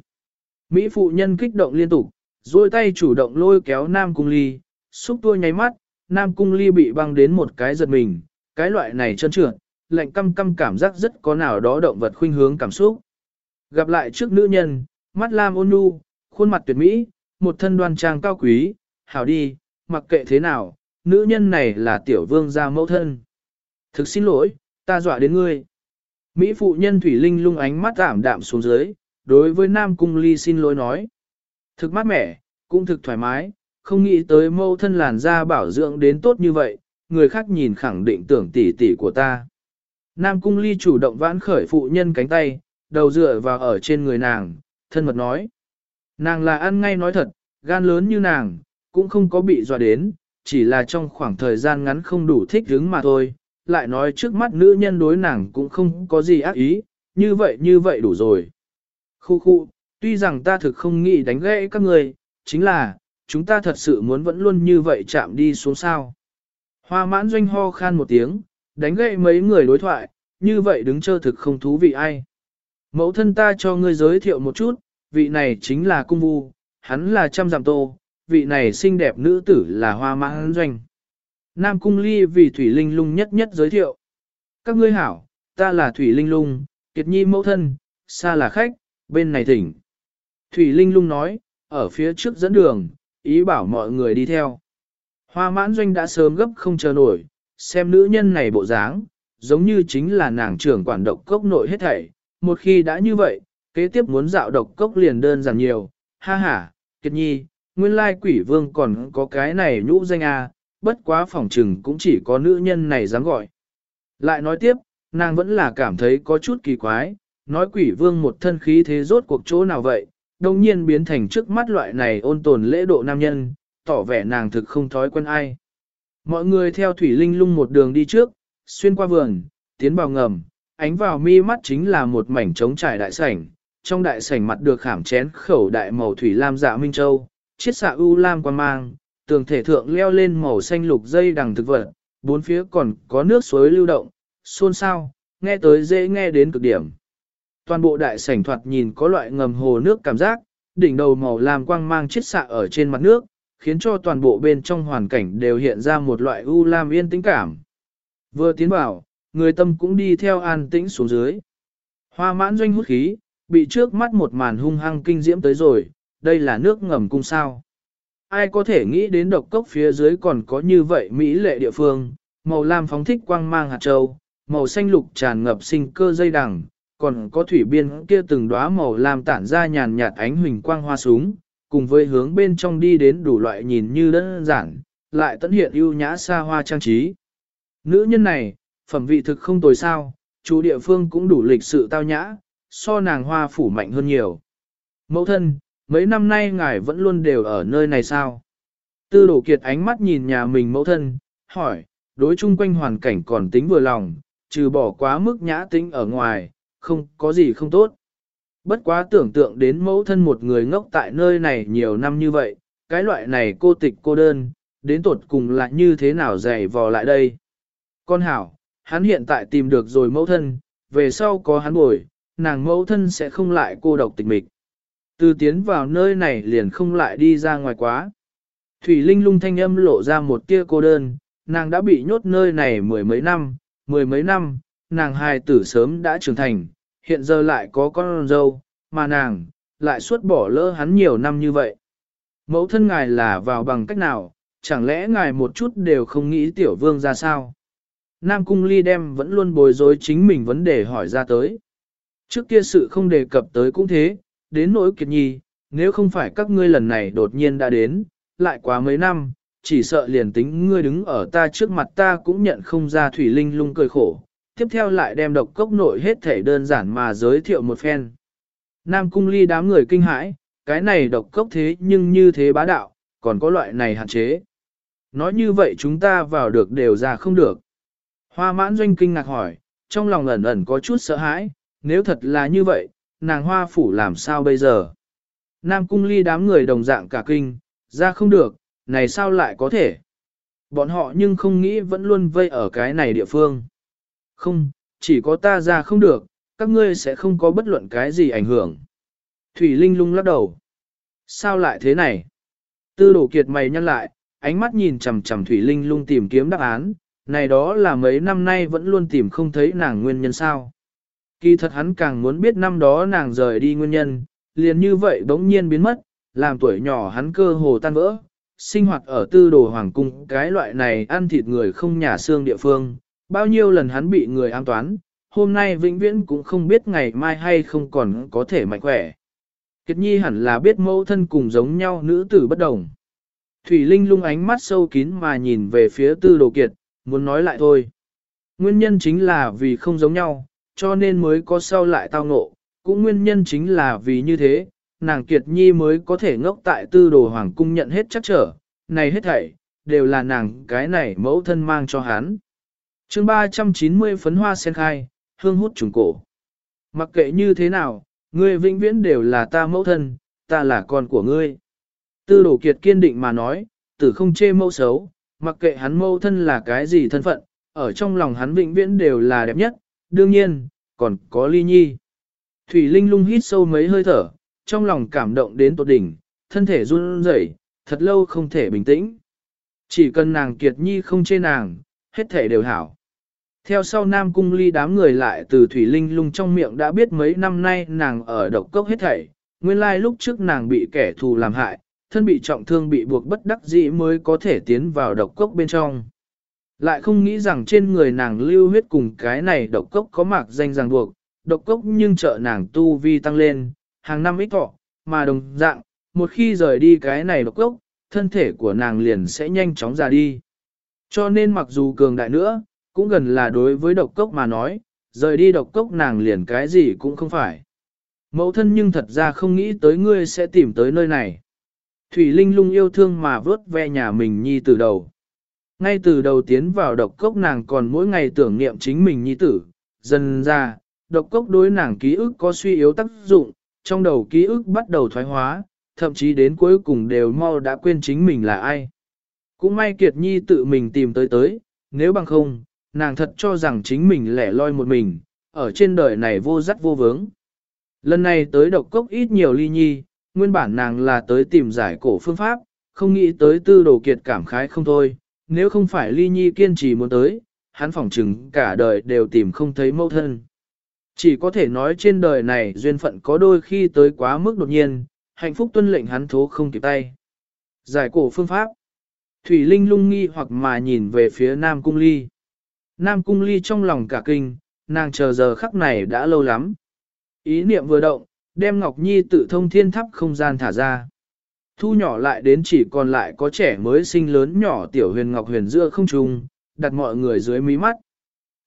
Mỹ phụ nhân kích động liên tục, duỗi tay chủ động lôi kéo Nam Cung Ly, xúc tua nháy mắt, Nam Cung Ly bị băng đến một cái giật mình, cái loại này chân trượt, lạnh căm căm cảm giác rất có nào đó động vật khuynh hướng cảm xúc. Gặp lại trước nữ nhân, mắt lam ôn nhu, khuôn mặt tuyệt mỹ, một thân đoan trang cao quý, hảo đi, mặc kệ thế nào, nữ nhân này là tiểu vương gia mẫu thân. Thực xin lỗi, ta dọa đến ngươi. Mỹ phụ nhân Thủy Linh lung ánh mắt ảm đạm xuống dưới, đối với Nam Cung Ly xin lỗi nói. Thực mát mẻ, cũng thực thoải mái, không nghĩ tới mẫu thân làn da bảo dưỡng đến tốt như vậy, người khác nhìn khẳng định tưởng tỷ tỷ của ta. Nam Cung Ly chủ động vãn khởi phụ nhân cánh tay, đầu dựa vào ở trên người nàng, thân mật nói. Nàng là ăn ngay nói thật, gan lớn như nàng, cũng không có bị dọa đến, chỉ là trong khoảng thời gian ngắn không đủ thích hứng mà thôi. Lại nói trước mắt nữ nhân đối nàng cũng không có gì ác ý, như vậy như vậy đủ rồi. Khu khu, tuy rằng ta thực không nghĩ đánh gãy các người, chính là, chúng ta thật sự muốn vẫn luôn như vậy chạm đi xuống sao. Hoa mãn doanh ho khan một tiếng, đánh gãy mấy người đối thoại, như vậy đứng chơ thực không thú vị ai. Mẫu thân ta cho ngươi giới thiệu một chút, vị này chính là cung vu, hắn là trăm giảm tô, vị này xinh đẹp nữ tử là hoa mãn doanh. Nam cung ly vì Thủy Linh Lung nhất nhất giới thiệu. Các ngươi hảo, ta là Thủy Linh Lung, kiệt nhi mẫu thân, xa là khách, bên này thỉnh. Thủy Linh Lung nói, ở phía trước dẫn đường, ý bảo mọi người đi theo. Hoa mãn doanh đã sớm gấp không chờ nổi, xem nữ nhân này bộ dáng, giống như chính là nàng trưởng quản độc cốc nội hết thảy. Một khi đã như vậy, kế tiếp muốn dạo độc cốc liền đơn giản nhiều. Ha ha, kiệt nhi, nguyên lai quỷ vương còn có cái này nhũ danh a, à, bất quá phòng trừng cũng chỉ có nữ nhân này dám gọi. Lại nói tiếp, nàng vẫn là cảm thấy có chút kỳ quái, nói quỷ vương một thân khí thế rốt cuộc chỗ nào vậy, đồng nhiên biến thành trước mắt loại này ôn tồn lễ độ nam nhân, tỏ vẻ nàng thực không thói quen ai. Mọi người theo Thủy Linh lung một đường đi trước, xuyên qua vườn, tiến vào ngầm, ánh vào mi mắt chính là một mảnh trống trải đại sảnh, trong đại sảnh mặt được khảm chén khẩu đại màu thủy lam dạ minh châu, chiết xạ u lam quan mang, tường thể thượng leo lên màu xanh lục dây đằng thực vật, bốn phía còn có nước suối lưu động, xôn xao, nghe tới dễ nghe đến cực điểm. Toàn bộ đại sảnh thoạt nhìn có loại ngầm hồ nước cảm giác, đỉnh đầu màu lam quang mang chiết xạ ở trên mặt nước, khiến cho toàn bộ bên trong hoàn cảnh đều hiện ra một loại u lam yên tĩnh cảm. Vừa tiến vào, người tâm cũng đi theo an tĩnh xuống dưới. Hoa mãn doanh hút khí, bị trước mắt một màn hung hăng kinh diễm tới rồi, đây là nước ngầm cung sao. Ai có thể nghĩ đến độc cốc phía dưới còn có như vậy Mỹ lệ địa phương, màu lam phóng thích quang mang hạt châu, màu xanh lục tràn ngập sinh cơ dây đằng, còn có thủy biên kia từng đóa màu lam tản ra nhàn nhạt ánh huỳnh quang hoa súng, cùng với hướng bên trong đi đến đủ loại nhìn như đơn giản, lại tận hiện ưu nhã xa hoa trang trí. Nữ nhân này, phẩm vị thực không tồi sao, chủ địa phương cũng đủ lịch sự tao nhã, so nàng hoa phủ mạnh hơn nhiều. Mẫu thân, mấy năm nay ngài vẫn luôn đều ở nơi này sao? Tư đổ kiệt ánh mắt nhìn nhà mình mẫu thân, hỏi, đối chung quanh hoàn cảnh còn tính vừa lòng, trừ bỏ quá mức nhã tính ở ngoài, không có gì không tốt. Bất quá tưởng tượng đến mẫu thân một người ngốc tại nơi này nhiều năm như vậy, cái loại này cô tịch cô đơn, đến tột cùng là như thế nào dày vò lại đây. Con hảo, hắn hiện tại tìm được rồi mẫu thân, về sau có hắn bồi, nàng mẫu thân sẽ không lại cô độc tịch mịch. Từ tiến vào nơi này liền không lại đi ra ngoài quá. Thủy Linh lung thanh âm lộ ra một tia cô đơn, nàng đã bị nhốt nơi này mười mấy năm, mười mấy năm, nàng hài tử sớm đã trưởng thành, hiện giờ lại có con dâu, mà nàng, lại suốt bỏ lỡ hắn nhiều năm như vậy. Mẫu thân ngài là vào bằng cách nào, chẳng lẽ ngài một chút đều không nghĩ tiểu vương ra sao? Nam Cung Ly đem vẫn luôn bối rối chính mình vấn đề hỏi ra tới. Trước kia sự không đề cập tới cũng thế, đến nỗi kiệt nhi, nếu không phải các ngươi lần này đột nhiên đã đến, lại quá mấy năm, chỉ sợ liền tính ngươi đứng ở ta trước mặt ta cũng nhận không ra Thủy Linh lung cười khổ, tiếp theo lại đem độc cốc nội hết thể đơn giản mà giới thiệu một phen. Nam Cung Ly đám người kinh hãi, cái này độc cốc thế nhưng như thế bá đạo, còn có loại này hạn chế. Nói như vậy chúng ta vào được đều ra không được. Hoa mãn doanh kinh ngạc hỏi, trong lòng ẩn ẩn có chút sợ hãi, nếu thật là như vậy, nàng hoa phủ làm sao bây giờ? Nam cung ly đám người đồng dạng cả kinh, ra không được, này sao lại có thể? Bọn họ nhưng không nghĩ vẫn luôn vây ở cái này địa phương. Không, chỉ có ta ra không được, các ngươi sẽ không có bất luận cái gì ảnh hưởng. Thủy Linh lung lắc đầu. Sao lại thế này? Tư đổ kiệt mày nhăn lại, ánh mắt nhìn chầm chầm Thủy Linh lung tìm kiếm đáp án, này đó là mấy năm nay vẫn luôn tìm không thấy nàng nguyên nhân sao. Kỳ thật hắn càng muốn biết năm đó nàng rời đi nguyên nhân, liền như vậy bỗng nhiên biến mất, làm tuổi nhỏ hắn cơ hồ tan vỡ, sinh hoạt ở tư đồ hoàng cung cái loại này ăn thịt người không nhà xương địa phương, bao nhiêu lần hắn bị người an toán, hôm nay vĩnh viễn cũng không biết ngày mai hay không còn có thể mạnh khỏe. Kiệt nhi hẳn là biết mẫu thân cùng giống nhau nữ tử bất đồng. Thủy Linh lung ánh mắt sâu kín mà nhìn về phía tư đồ kiệt, muốn nói lại thôi. Nguyên nhân chính là vì không giống nhau, cho nên mới có sau lại tao ngộ, cũng nguyên nhân chính là vì như thế, nàng Kiệt Nhi mới có thể ngốc tại tư đồ hoàng cung nhận hết chắc trở, này hết thảy, đều là nàng cái này mẫu thân mang cho hắn. chương 390 phấn hoa sen khai, hương hút trùng cổ. Mặc kệ như thế nào, ngươi vĩnh viễn đều là ta mẫu thân, ta là con của ngươi. Tư đồ kiệt kiên định mà nói, tử không chê mẫu xấu, mặc kệ hắn mẫu thân là cái gì thân phận, ở trong lòng hắn vĩnh viễn đều là đẹp nhất, đương nhiên, còn có ly nhi. Thủy Linh lung hít sâu mấy hơi thở, trong lòng cảm động đến tột đỉnh, thân thể run rẩy, thật lâu không thể bình tĩnh. Chỉ cần nàng kiệt nhi không chê nàng, hết thể đều hảo. Theo sau Nam Cung Ly đám người lại từ Thủy Linh lung trong miệng đã biết mấy năm nay nàng ở độc cốc hết thảy, nguyên lai lúc trước nàng bị kẻ thù làm hại, thân bị trọng thương bị buộc bất đắc dĩ mới có thể tiến vào độc cốc bên trong. Lại không nghĩ rằng trên người nàng lưu huyết cùng cái này độc cốc có mạc danh ràng buộc, độc cốc nhưng trợ nàng tu vi tăng lên, hàng năm ít thọ, mà đồng dạng, một khi rời đi cái này độc cốc, thân thể của nàng liền sẽ nhanh chóng già đi. Cho nên mặc dù cường đại nữa, cũng gần là đối với độc cốc mà nói, rời đi độc cốc nàng liền cái gì cũng không phải. Mẫu thân nhưng thật ra không nghĩ tới ngươi sẽ tìm tới nơi này. Thủy Linh lung yêu thương mà vớt ve nhà mình nhi từ đầu. Ngay từ đầu tiến vào độc cốc nàng còn mỗi ngày tưởng niệm chính mình nhi tử, dần ra, độc cốc đối nàng ký ức có suy yếu tác dụng, trong đầu ký ức bắt đầu thoái hóa, thậm chí đến cuối cùng đều mau đã quên chính mình là ai. Cũng may Kiệt Nhi tự mình tìm tới tới, nếu bằng không, nàng thật cho rằng chính mình lẻ loi một mình, ở trên đời này vô dắt vô vướng. Lần này tới độc cốc ít nhiều ly nhi, nguyên bản nàng là tới tìm giải cổ phương pháp, không nghĩ tới tư đồ kiệt cảm khái không thôi, nếu không phải ly nhi kiên trì muốn tới, hắn phỏng chừng cả đời đều tìm không thấy mâu thân. Chỉ có thể nói trên đời này duyên phận có đôi khi tới quá mức đột nhiên, hạnh phúc tuân lệnh hắn thố không kịp tay. Giải cổ phương pháp. Thủy Linh lung nghi hoặc mà nhìn về phía Nam Cung Ly. Nam Cung Ly trong lòng cả kinh, nàng chờ giờ khắc này đã lâu lắm. Ý niệm vừa động, đem Ngọc Nhi tự thông thiên thắp không gian thả ra. Thu nhỏ lại đến chỉ còn lại có trẻ mới sinh lớn nhỏ tiểu huyền Ngọc huyền giữa không trung, đặt mọi người dưới mí mắt.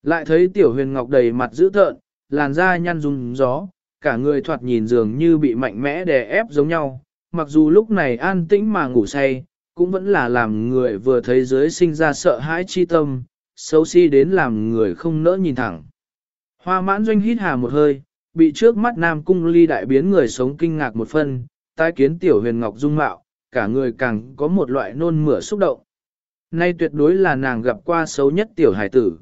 Lại thấy tiểu huyền Ngọc đầy mặt dữ tợn, làn da nhăn rung gió, cả người thoạt nhìn dường như bị mạnh mẽ đè ép giống nhau, mặc dù lúc này an tĩnh mà ngủ say, cũng vẫn là làm người vừa thấy dưới sinh ra sợ hãi chi tâm, xấu xí si đến làm người không nỡ nhìn thẳng. Hoa mãn doanh hít hà một hơi, bị trước mắt nam cung ly đại biến người sống kinh ngạc một phân, tái kiến tiểu huyền ngọc dung mạo, cả người càng có một loại nôn mửa xúc động. Nay tuyệt đối là nàng gặp qua xấu nhất tiểu hải tử.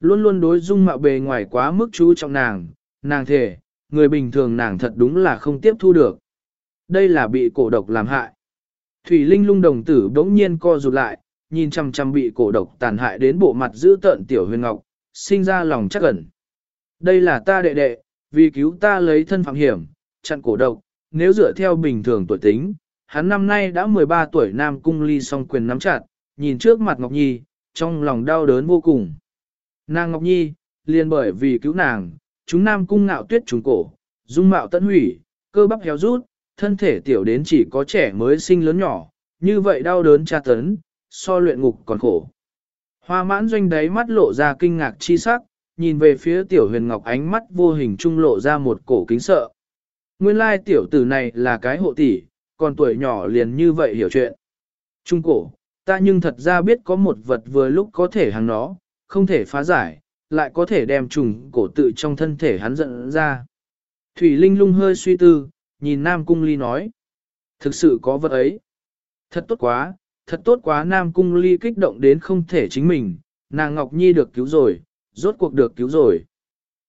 Luôn luôn đối dung mạo bề ngoài quá mức chú trọng nàng, nàng thề, người bình thường nàng thật đúng là không tiếp thu được. Đây là bị cổ độc làm hại. Thủy Linh lung đồng tử bỗng nhiên co rụt lại, nhìn chăm chăm bị cổ độc tàn hại đến bộ mặt giữ tợn tiểu huyền ngọc, sinh ra lòng chắc ẩn. Đây là ta đệ đệ, vì cứu ta lấy thân phạm hiểm, chặn cổ độc, nếu dựa theo bình thường tuổi tính, hắn năm nay đã 13 tuổi nam cung ly song quyền nắm chặt, nhìn trước mặt Ngọc Nhi, trong lòng đau đớn vô cùng. Nàng Ngọc Nhi, liền bởi vì cứu nàng, chúng nam cung ngạo tuyết trùng cổ, dung mạo tận hủy, cơ bắp héo rút, thân thể tiểu đến chỉ có trẻ mới sinh lớn nhỏ, như vậy đau đớn tra tấn, so luyện ngục còn khổ. Hoa mãn doanh đáy mắt lộ ra kinh ngạc chi sắc, nhìn về phía tiểu huyền ngọc ánh mắt vô hình trung lộ ra một cổ kính sợ. Nguyên lai tiểu tử này là cái hộ tỷ, còn tuổi nhỏ liền như vậy hiểu chuyện. Trung cổ, ta nhưng thật ra biết có một vật vừa lúc có thể hàng nó, không thể phá giải, lại có thể đem trùng cổ tự trong thân thể hắn dẫn ra. Thủy Linh lung hơi suy tư, nhìn Nam Cung Ly nói. Thực sự có vật ấy. Thật tốt quá, thật tốt quá Nam Cung Ly kích động đến không thể chính mình, nàng Ngọc Nhi được cứu rồi, rốt cuộc được cứu rồi.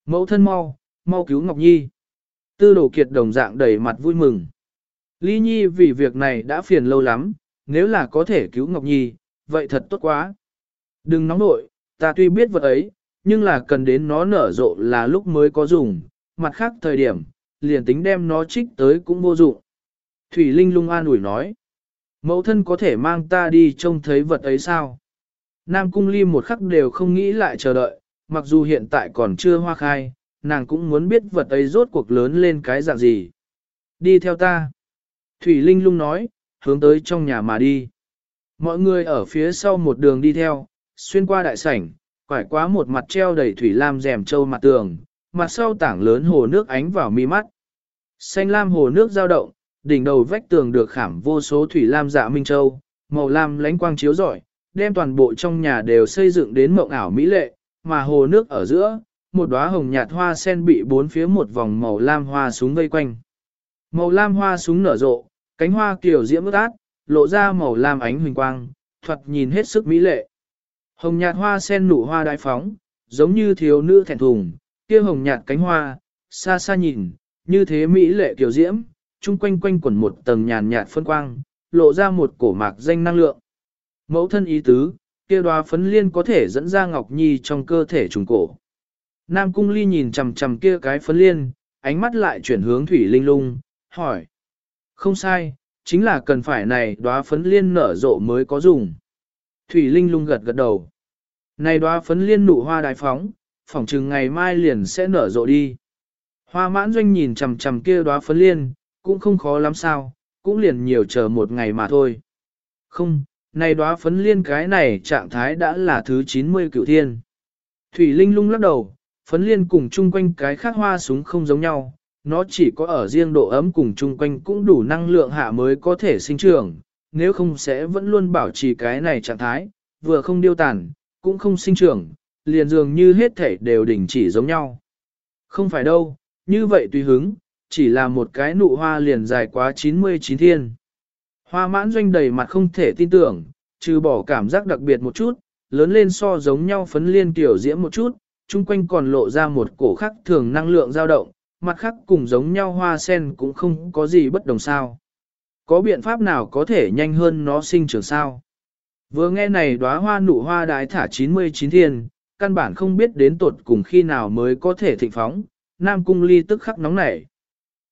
Mẫu thân mau, mau cứu Ngọc Nhi. Tư đồ kiệt đồng dạng đầy mặt vui mừng. Ly Nhi vì việc này đã phiền lâu lắm, nếu là có thể cứu Ngọc Nhi, vậy thật tốt quá. Đừng nóng nội, ta tuy biết vật ấy, nhưng là cần đến nó nở rộ là lúc mới có dùng, mặt khác thời điểm, liền tính đem nó trích tới cũng vô dụng. Thủy Linh lung an ủi nói, mẫu thân có thể mang ta đi trông thấy vật ấy sao? Nam Cung Ly một khắc đều không nghĩ lại chờ đợi, mặc dù hiện tại còn chưa hoa khai, nàng cũng muốn biết vật ấy rốt cuộc lớn lên cái dạng gì. Đi theo ta. Thủy Linh lung nói, hướng tới trong nhà mà đi. Mọi người ở phía sau một đường đi theo, xuyên qua đại sảnh, quải quá một mặt treo đầy thủy lam rèm trâu mặt tường, mặt sau tảng lớn hồ nước ánh vào mi mắt. Xanh lam hồ nước giao động, đỉnh đầu vách tường được khảm vô số thủy lam dạ minh châu, màu lam lánh quang chiếu rọi, đem toàn bộ trong nhà đều xây dựng đến mộng ảo mỹ lệ, mà hồ nước ở giữa, một đóa hồng nhạt hoa sen bị bốn phía một vòng màu lam hoa súng vây quanh. Màu lam hoa súng nở rộ, cánh hoa kiểu diễm ướt át, lộ ra màu lam ánh huỳnh quang, thoạt nhìn hết sức mỹ lệ. Hồng nhạt hoa sen nụ hoa đại phóng, giống như thiếu nữ thẹn thùng, kia hồng nhạt cánh hoa, xa xa nhìn, như thế mỹ lệ kiểu diễm, chung quanh quanh quẩn một tầng nhàn nhạt phân quang, lộ ra một cổ mạc danh năng lượng. Mẫu thân ý tứ, kia đoá phấn liên có thể dẫn ra Ngọc Nhi trong cơ thể trùng cổ. Nam Cung Ly nhìn chầm chầm kia cái phấn liên, ánh mắt lại chuyển hướng Thủy Linh Lung, hỏi. Không sai, chính là cần phải này đóa phấn liên nở rộ mới có dùng. Thủy Linh Lung gật gật đầu. Này đóa phấn liên nụ hoa đại phóng, phỏng chừng ngày mai liền sẽ nở rộ đi. Hoa mãn doanh nhìn chầm chầm kia đóa phấn liên, cũng không khó lắm sao, cũng liền nhiều chờ một ngày mà thôi. Không, này đóa phấn liên cái này trạng thái đã là thứ 90 cửu thiên. Thủy Linh lung lắc đầu, phấn liên cùng chung quanh cái khác hoa súng không giống nhau, nó chỉ có ở riêng độ ấm cùng chung quanh cũng đủ năng lượng hạ mới có thể sinh trưởng, nếu không sẽ vẫn luôn bảo trì cái này trạng thái, vừa không điêu tàn, cũng không sinh trưởng, liền dường như hết thể đều đình chỉ giống nhau. Không phải đâu, như vậy tùy hứng, chỉ là một cái nụ hoa liền dài quá 99 thiên. Hoa mãn doanh đầy mặt không thể tin tưởng, trừ bỏ cảm giác đặc biệt một chút, lớn lên so giống nhau phấn liên tiểu diễm một chút, chung quanh còn lộ ra một cổ khắc thường năng lượng dao động, mặt khác cùng giống nhau hoa sen cũng không có gì bất đồng sao. Có biện pháp nào có thể nhanh hơn nó sinh trưởng sao? Vừa nghe này đóa hoa nụ hoa đái thả 99 thiên, căn bản không biết đến tột cùng khi nào mới có thể thịnh phóng, Nam Cung Ly tức khắc nóng nảy.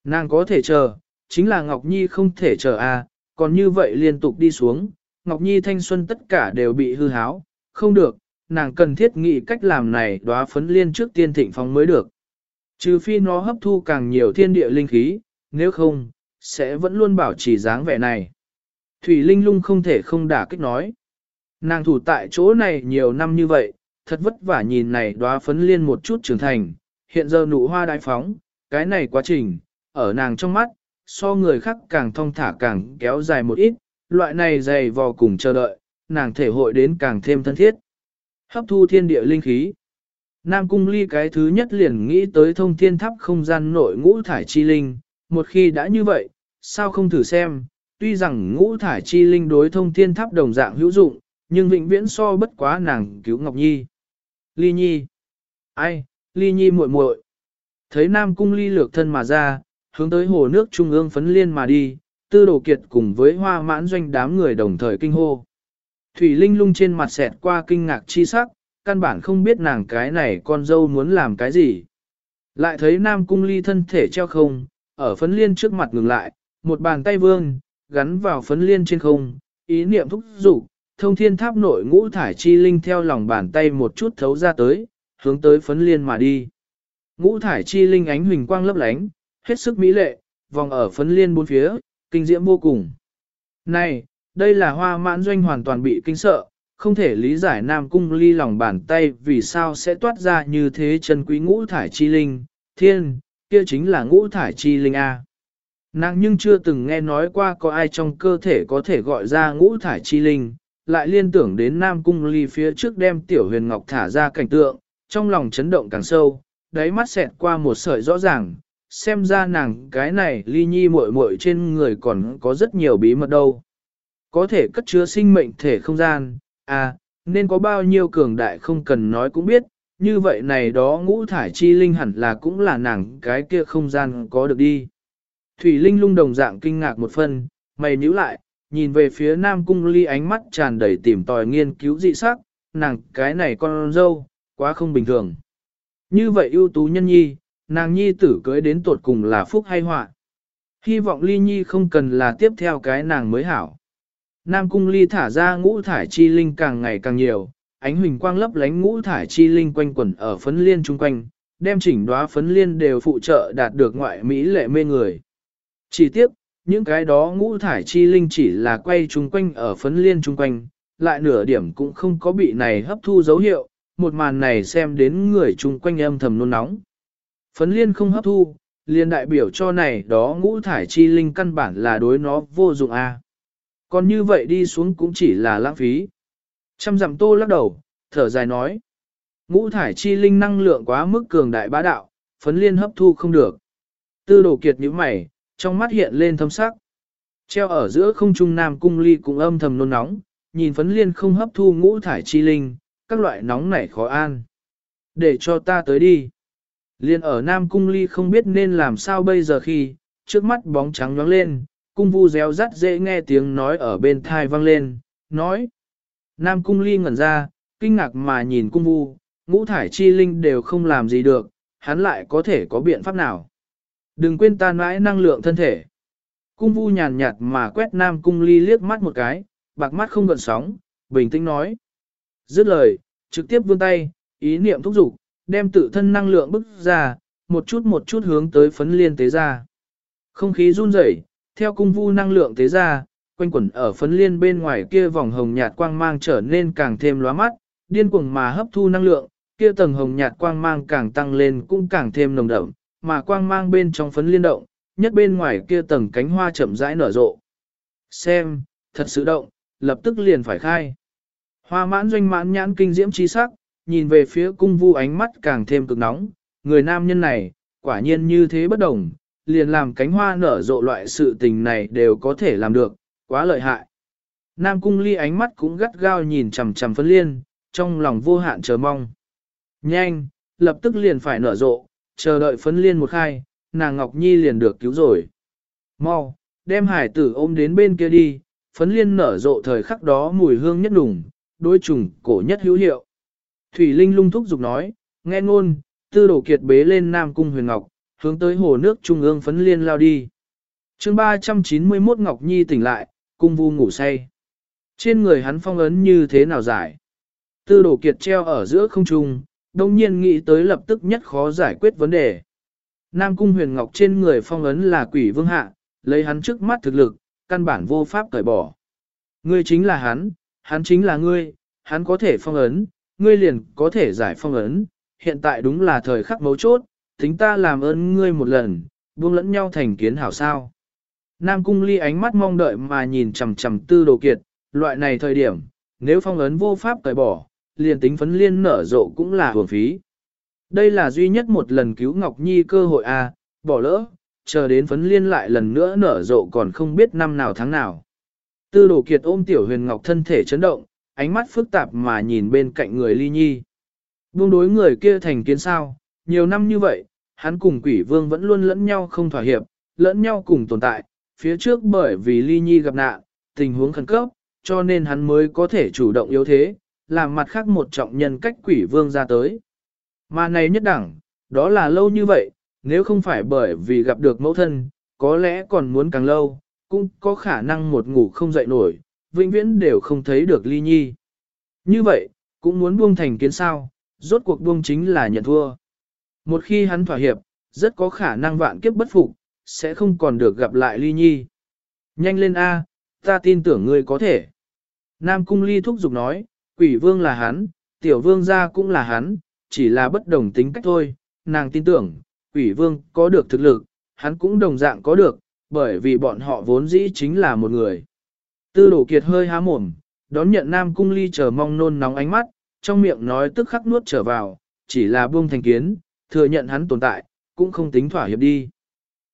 Nàng có thể chờ, chính là Ngọc Nhi không thể chờ à, còn như vậy liên tục đi xuống, Ngọc Nhi thanh xuân tất cả đều bị hư háo, không được, nàng cần thiết nghĩ cách làm này đóa phấn liên trước tiên thịnh phóng mới được. Trừ phi nó hấp thu càng nhiều thiên địa linh khí, nếu không, sẽ vẫn luôn bảo trì dáng vẻ này. Thủy Linh lung không thể không đả kích nói. Nàng thủ tại chỗ này nhiều năm như vậy, thật vất vả nhìn này đóa phấn liên một chút trưởng thành, hiện giờ nụ hoa đại phóng, cái này quá trình, ở nàng trong mắt, so người khác càng thong thả càng kéo dài một ít, loại này dày vò cùng chờ đợi, nàng thể hội đến càng thêm thân thiết. Hấp thu thiên địa linh khí. Nam Cung Ly cái thứ nhất liền nghĩ tới thông thiên tháp không gian nội ngũ thải chi linh, một khi đã như vậy, sao không thử xem, tuy rằng ngũ thải chi linh đối thông thiên tháp đồng dạng hữu dụng, nhưng vĩnh viễn so bất quá nàng cứu Ngọc Nhi. Ly Nhi. Ai, Ly Nhi muội muội. Thấy Nam Cung Ly lược thân mà ra, hướng tới hồ nước trung ương phấn liên mà đi, tư đồ kiệt cùng với hoa mãn doanh đám người đồng thời kinh hô. Thủy Linh lung trên mặt xẹt qua kinh ngạc chi sắc, căn bản không biết nàng cái này con dâu muốn làm cái gì. Lại thấy Nam Cung Ly thân thể treo không, ở phấn liên trước mặt ngừng lại, một bàn tay vương, gắn vào phấn liên trên không, ý niệm thúc dục thông thiên tháp nội ngũ thải chi linh theo lòng bàn tay một chút thấu ra tới, hướng tới phấn liên mà đi. Ngũ thải chi linh ánh huỳnh quang lấp lánh, hết sức mỹ lệ, vòng ở phấn liên bốn phía, kinh diễm vô cùng. Này, đây là hoa mãn doanh hoàn toàn bị kinh sợ, không thể lý giải Nam Cung ly lòng bàn tay vì sao sẽ toát ra như thế chân quý ngũ thải chi linh, thiên, kia chính là ngũ thải chi linh A. Nàng nhưng chưa từng nghe nói qua có ai trong cơ thể có thể gọi ra ngũ thải chi linh, lại liên tưởng đến Nam Cung ly phía trước đem tiểu huyền ngọc thả ra cảnh tượng, trong lòng chấn động càng sâu, đáy mắt xẹt qua một sợi rõ ràng, xem ra nàng cái này ly nhi muội muội trên người còn có rất nhiều bí mật đâu. Có thể cất chứa sinh mệnh thể không gian, à, nên có bao nhiêu cường đại không cần nói cũng biết, như vậy này đó ngũ thải chi linh hẳn là cũng là nàng cái kia không gian có được đi. Thủy Linh lung đồng dạng kinh ngạc một phần, mày nhíu lại, nhìn về phía Nam Cung Ly ánh mắt tràn đầy tìm tòi nghiên cứu dị sắc, nàng cái này con dâu, quá không bình thường. Như vậy ưu tú nhân nhi, nàng nhi tử cưới đến tột cùng là phúc hay họa. Hy vọng ly nhi không cần là tiếp theo cái nàng mới hảo. Nam cung ly thả ra ngũ thải chi linh càng ngày càng nhiều, ánh huỳnh quang lấp lánh ngũ thải chi linh quanh quẩn ở phấn liên chung quanh, đem chỉnh đóa phấn liên đều phụ trợ đạt được ngoại mỹ lệ mê người. Chỉ tiếp, những cái đó ngũ thải chi linh chỉ là quay chung quanh ở phấn liên chung quanh, lại nửa điểm cũng không có bị này hấp thu dấu hiệu, một màn này xem đến người chung quanh âm thầm nôn nóng. Phấn liên không hấp thu, liên đại biểu cho này đó ngũ thải chi linh căn bản là đối nó vô dụng a. Còn như vậy đi xuống cũng chỉ là lãng phí. Trăm dặm tô lắc đầu, thở dài nói. Ngũ thải chi linh năng lượng quá mức cường đại bá đạo, phấn liên hấp thu không được. Tư đồ kiệt như mày, trong mắt hiện lên thâm sắc. Treo ở giữa không trung nam cung ly cũng âm thầm nôn nóng, nhìn phấn liên không hấp thu ngũ thải chi linh, các loại nóng nảy khó an. Để cho ta tới đi. Liên ở Nam Cung Ly không biết nên làm sao bây giờ khi, trước mắt bóng trắng nhoáng lên, cung vu réo rắt dễ nghe tiếng nói ở bên thai vang lên, nói. Nam Cung Ly ngẩn ra, kinh ngạc mà nhìn cung vu, ngũ thải chi linh đều không làm gì được, hắn lại có thể có biện pháp nào. Đừng quên tan mãi năng lượng thân thể. Cung vu nhàn nhạt mà quét Nam Cung Ly liếc mắt một cái, bạc mắt không gợn sóng, bình tĩnh nói. Dứt lời, trực tiếp vươn tay, ý niệm thúc giục, đem tự thân năng lượng bức ra, một chút một chút hướng tới phấn liên tế ra. Không khí run rẩy, theo cung vu năng lượng tế ra, quanh quẩn ở phấn liên bên ngoài kia vòng hồng nhạt quang mang trở nên càng thêm lóa mắt, điên cuồng mà hấp thu năng lượng, kia tầng hồng nhạt quang mang càng tăng lên cũng càng thêm nồng đậm, mà quang mang bên trong phấn liên động, nhất bên ngoài kia tầng cánh hoa chậm rãi nở rộ. Xem, thật sự động, lập tức liền phải khai. Hoa mãn doanh mãn nhãn kinh diễm chi sắc, nhìn về phía cung vu ánh mắt càng thêm cực nóng, người nam nhân này, quả nhiên như thế bất đồng, liền làm cánh hoa nở rộ loại sự tình này đều có thể làm được, quá lợi hại. Nam cung ly ánh mắt cũng gắt gao nhìn chằm chằm phấn liên, trong lòng vô hạn chờ mong. Nhanh, lập tức liền phải nở rộ, chờ đợi phấn liên một khai, nàng Ngọc Nhi liền được cứu rồi. Mau, đem hải tử ôm đến bên kia đi, phấn liên nở rộ thời khắc đó mùi hương nhất đủng, đối trùng cổ nhất hữu hiệu. Thủy Linh lung thúc giục nói, nghe ngôn, tư đổ kiệt bế lên Nam Cung Huyền Ngọc, hướng tới hồ nước trung ương phấn liên lao đi. chương 391 Ngọc Nhi tỉnh lại, cung vu ngủ say. Trên người hắn phong ấn như thế nào giải? Tư đổ kiệt treo ở giữa không trung, đồng nhiên nghĩ tới lập tức nhất khó giải quyết vấn đề. Nam Cung Huyền Ngọc trên người phong ấn là quỷ vương hạ, lấy hắn trước mắt thực lực, căn bản vô pháp cởi bỏ. Ngươi chính là hắn, hắn chính là ngươi, hắn có thể phong ấn, ngươi liền có thể giải phong ấn, hiện tại đúng là thời khắc mấu chốt, tính ta làm ơn ngươi một lần, buông lẫn nhau thành kiến hảo sao. Nam cung ly ánh mắt mong đợi mà nhìn chằm chằm tư đồ kiệt, loại này thời điểm, nếu phong ấn vô pháp cởi bỏ, liền tính phấn liên nở rộ cũng là hưởng phí. Đây là duy nhất một lần cứu Ngọc Nhi cơ hội a, à, bỏ lỡ, chờ đến phấn liên lại lần nữa nở rộ còn không biết năm nào tháng nào. Tư đồ kiệt ôm tiểu huyền ngọc thân thể chấn động, ánh mắt phức tạp mà nhìn bên cạnh người ly nhi. Buông đối người kia thành kiến sao, nhiều năm như vậy, hắn cùng quỷ vương vẫn luôn lẫn nhau không thỏa hiệp, lẫn nhau cùng tồn tại, phía trước bởi vì ly nhi gặp nạn, tình huống khẩn cấp, cho nên hắn mới có thể chủ động yếu thế, làm mặt khác một trọng nhân cách quỷ vương ra tới. Mà này nhất đẳng, đó là lâu như vậy, nếu không phải bởi vì gặp được mẫu thân, có lẽ còn muốn càng lâu, cũng có khả năng một ngủ không dậy nổi, vĩnh viễn đều không thấy được ly nhi. Như vậy, cũng muốn buông thành kiến sao, rốt cuộc buông chính là nhận thua. Một khi hắn thỏa hiệp, rất có khả năng vạn kiếp bất phục, sẽ không còn được gặp lại ly nhi. Nhanh lên A, ta tin tưởng ngươi có thể. Nam cung ly thúc giục nói, quỷ vương là hắn, tiểu vương gia cũng là hắn, chỉ là bất đồng tính cách thôi, nàng tin tưởng, quỷ vương có được thực lực, hắn cũng đồng dạng có được, bởi vì bọn họ vốn dĩ chính là một người. Tư đổ kiệt hơi há mồm, đón nhận Nam cung ly chờ mong nôn nóng ánh mắt, trong miệng nói tức khắc nuốt trở vào, chỉ là buông thành kiến, thừa nhận hắn tồn tại, cũng không tính thỏa hiệp đi.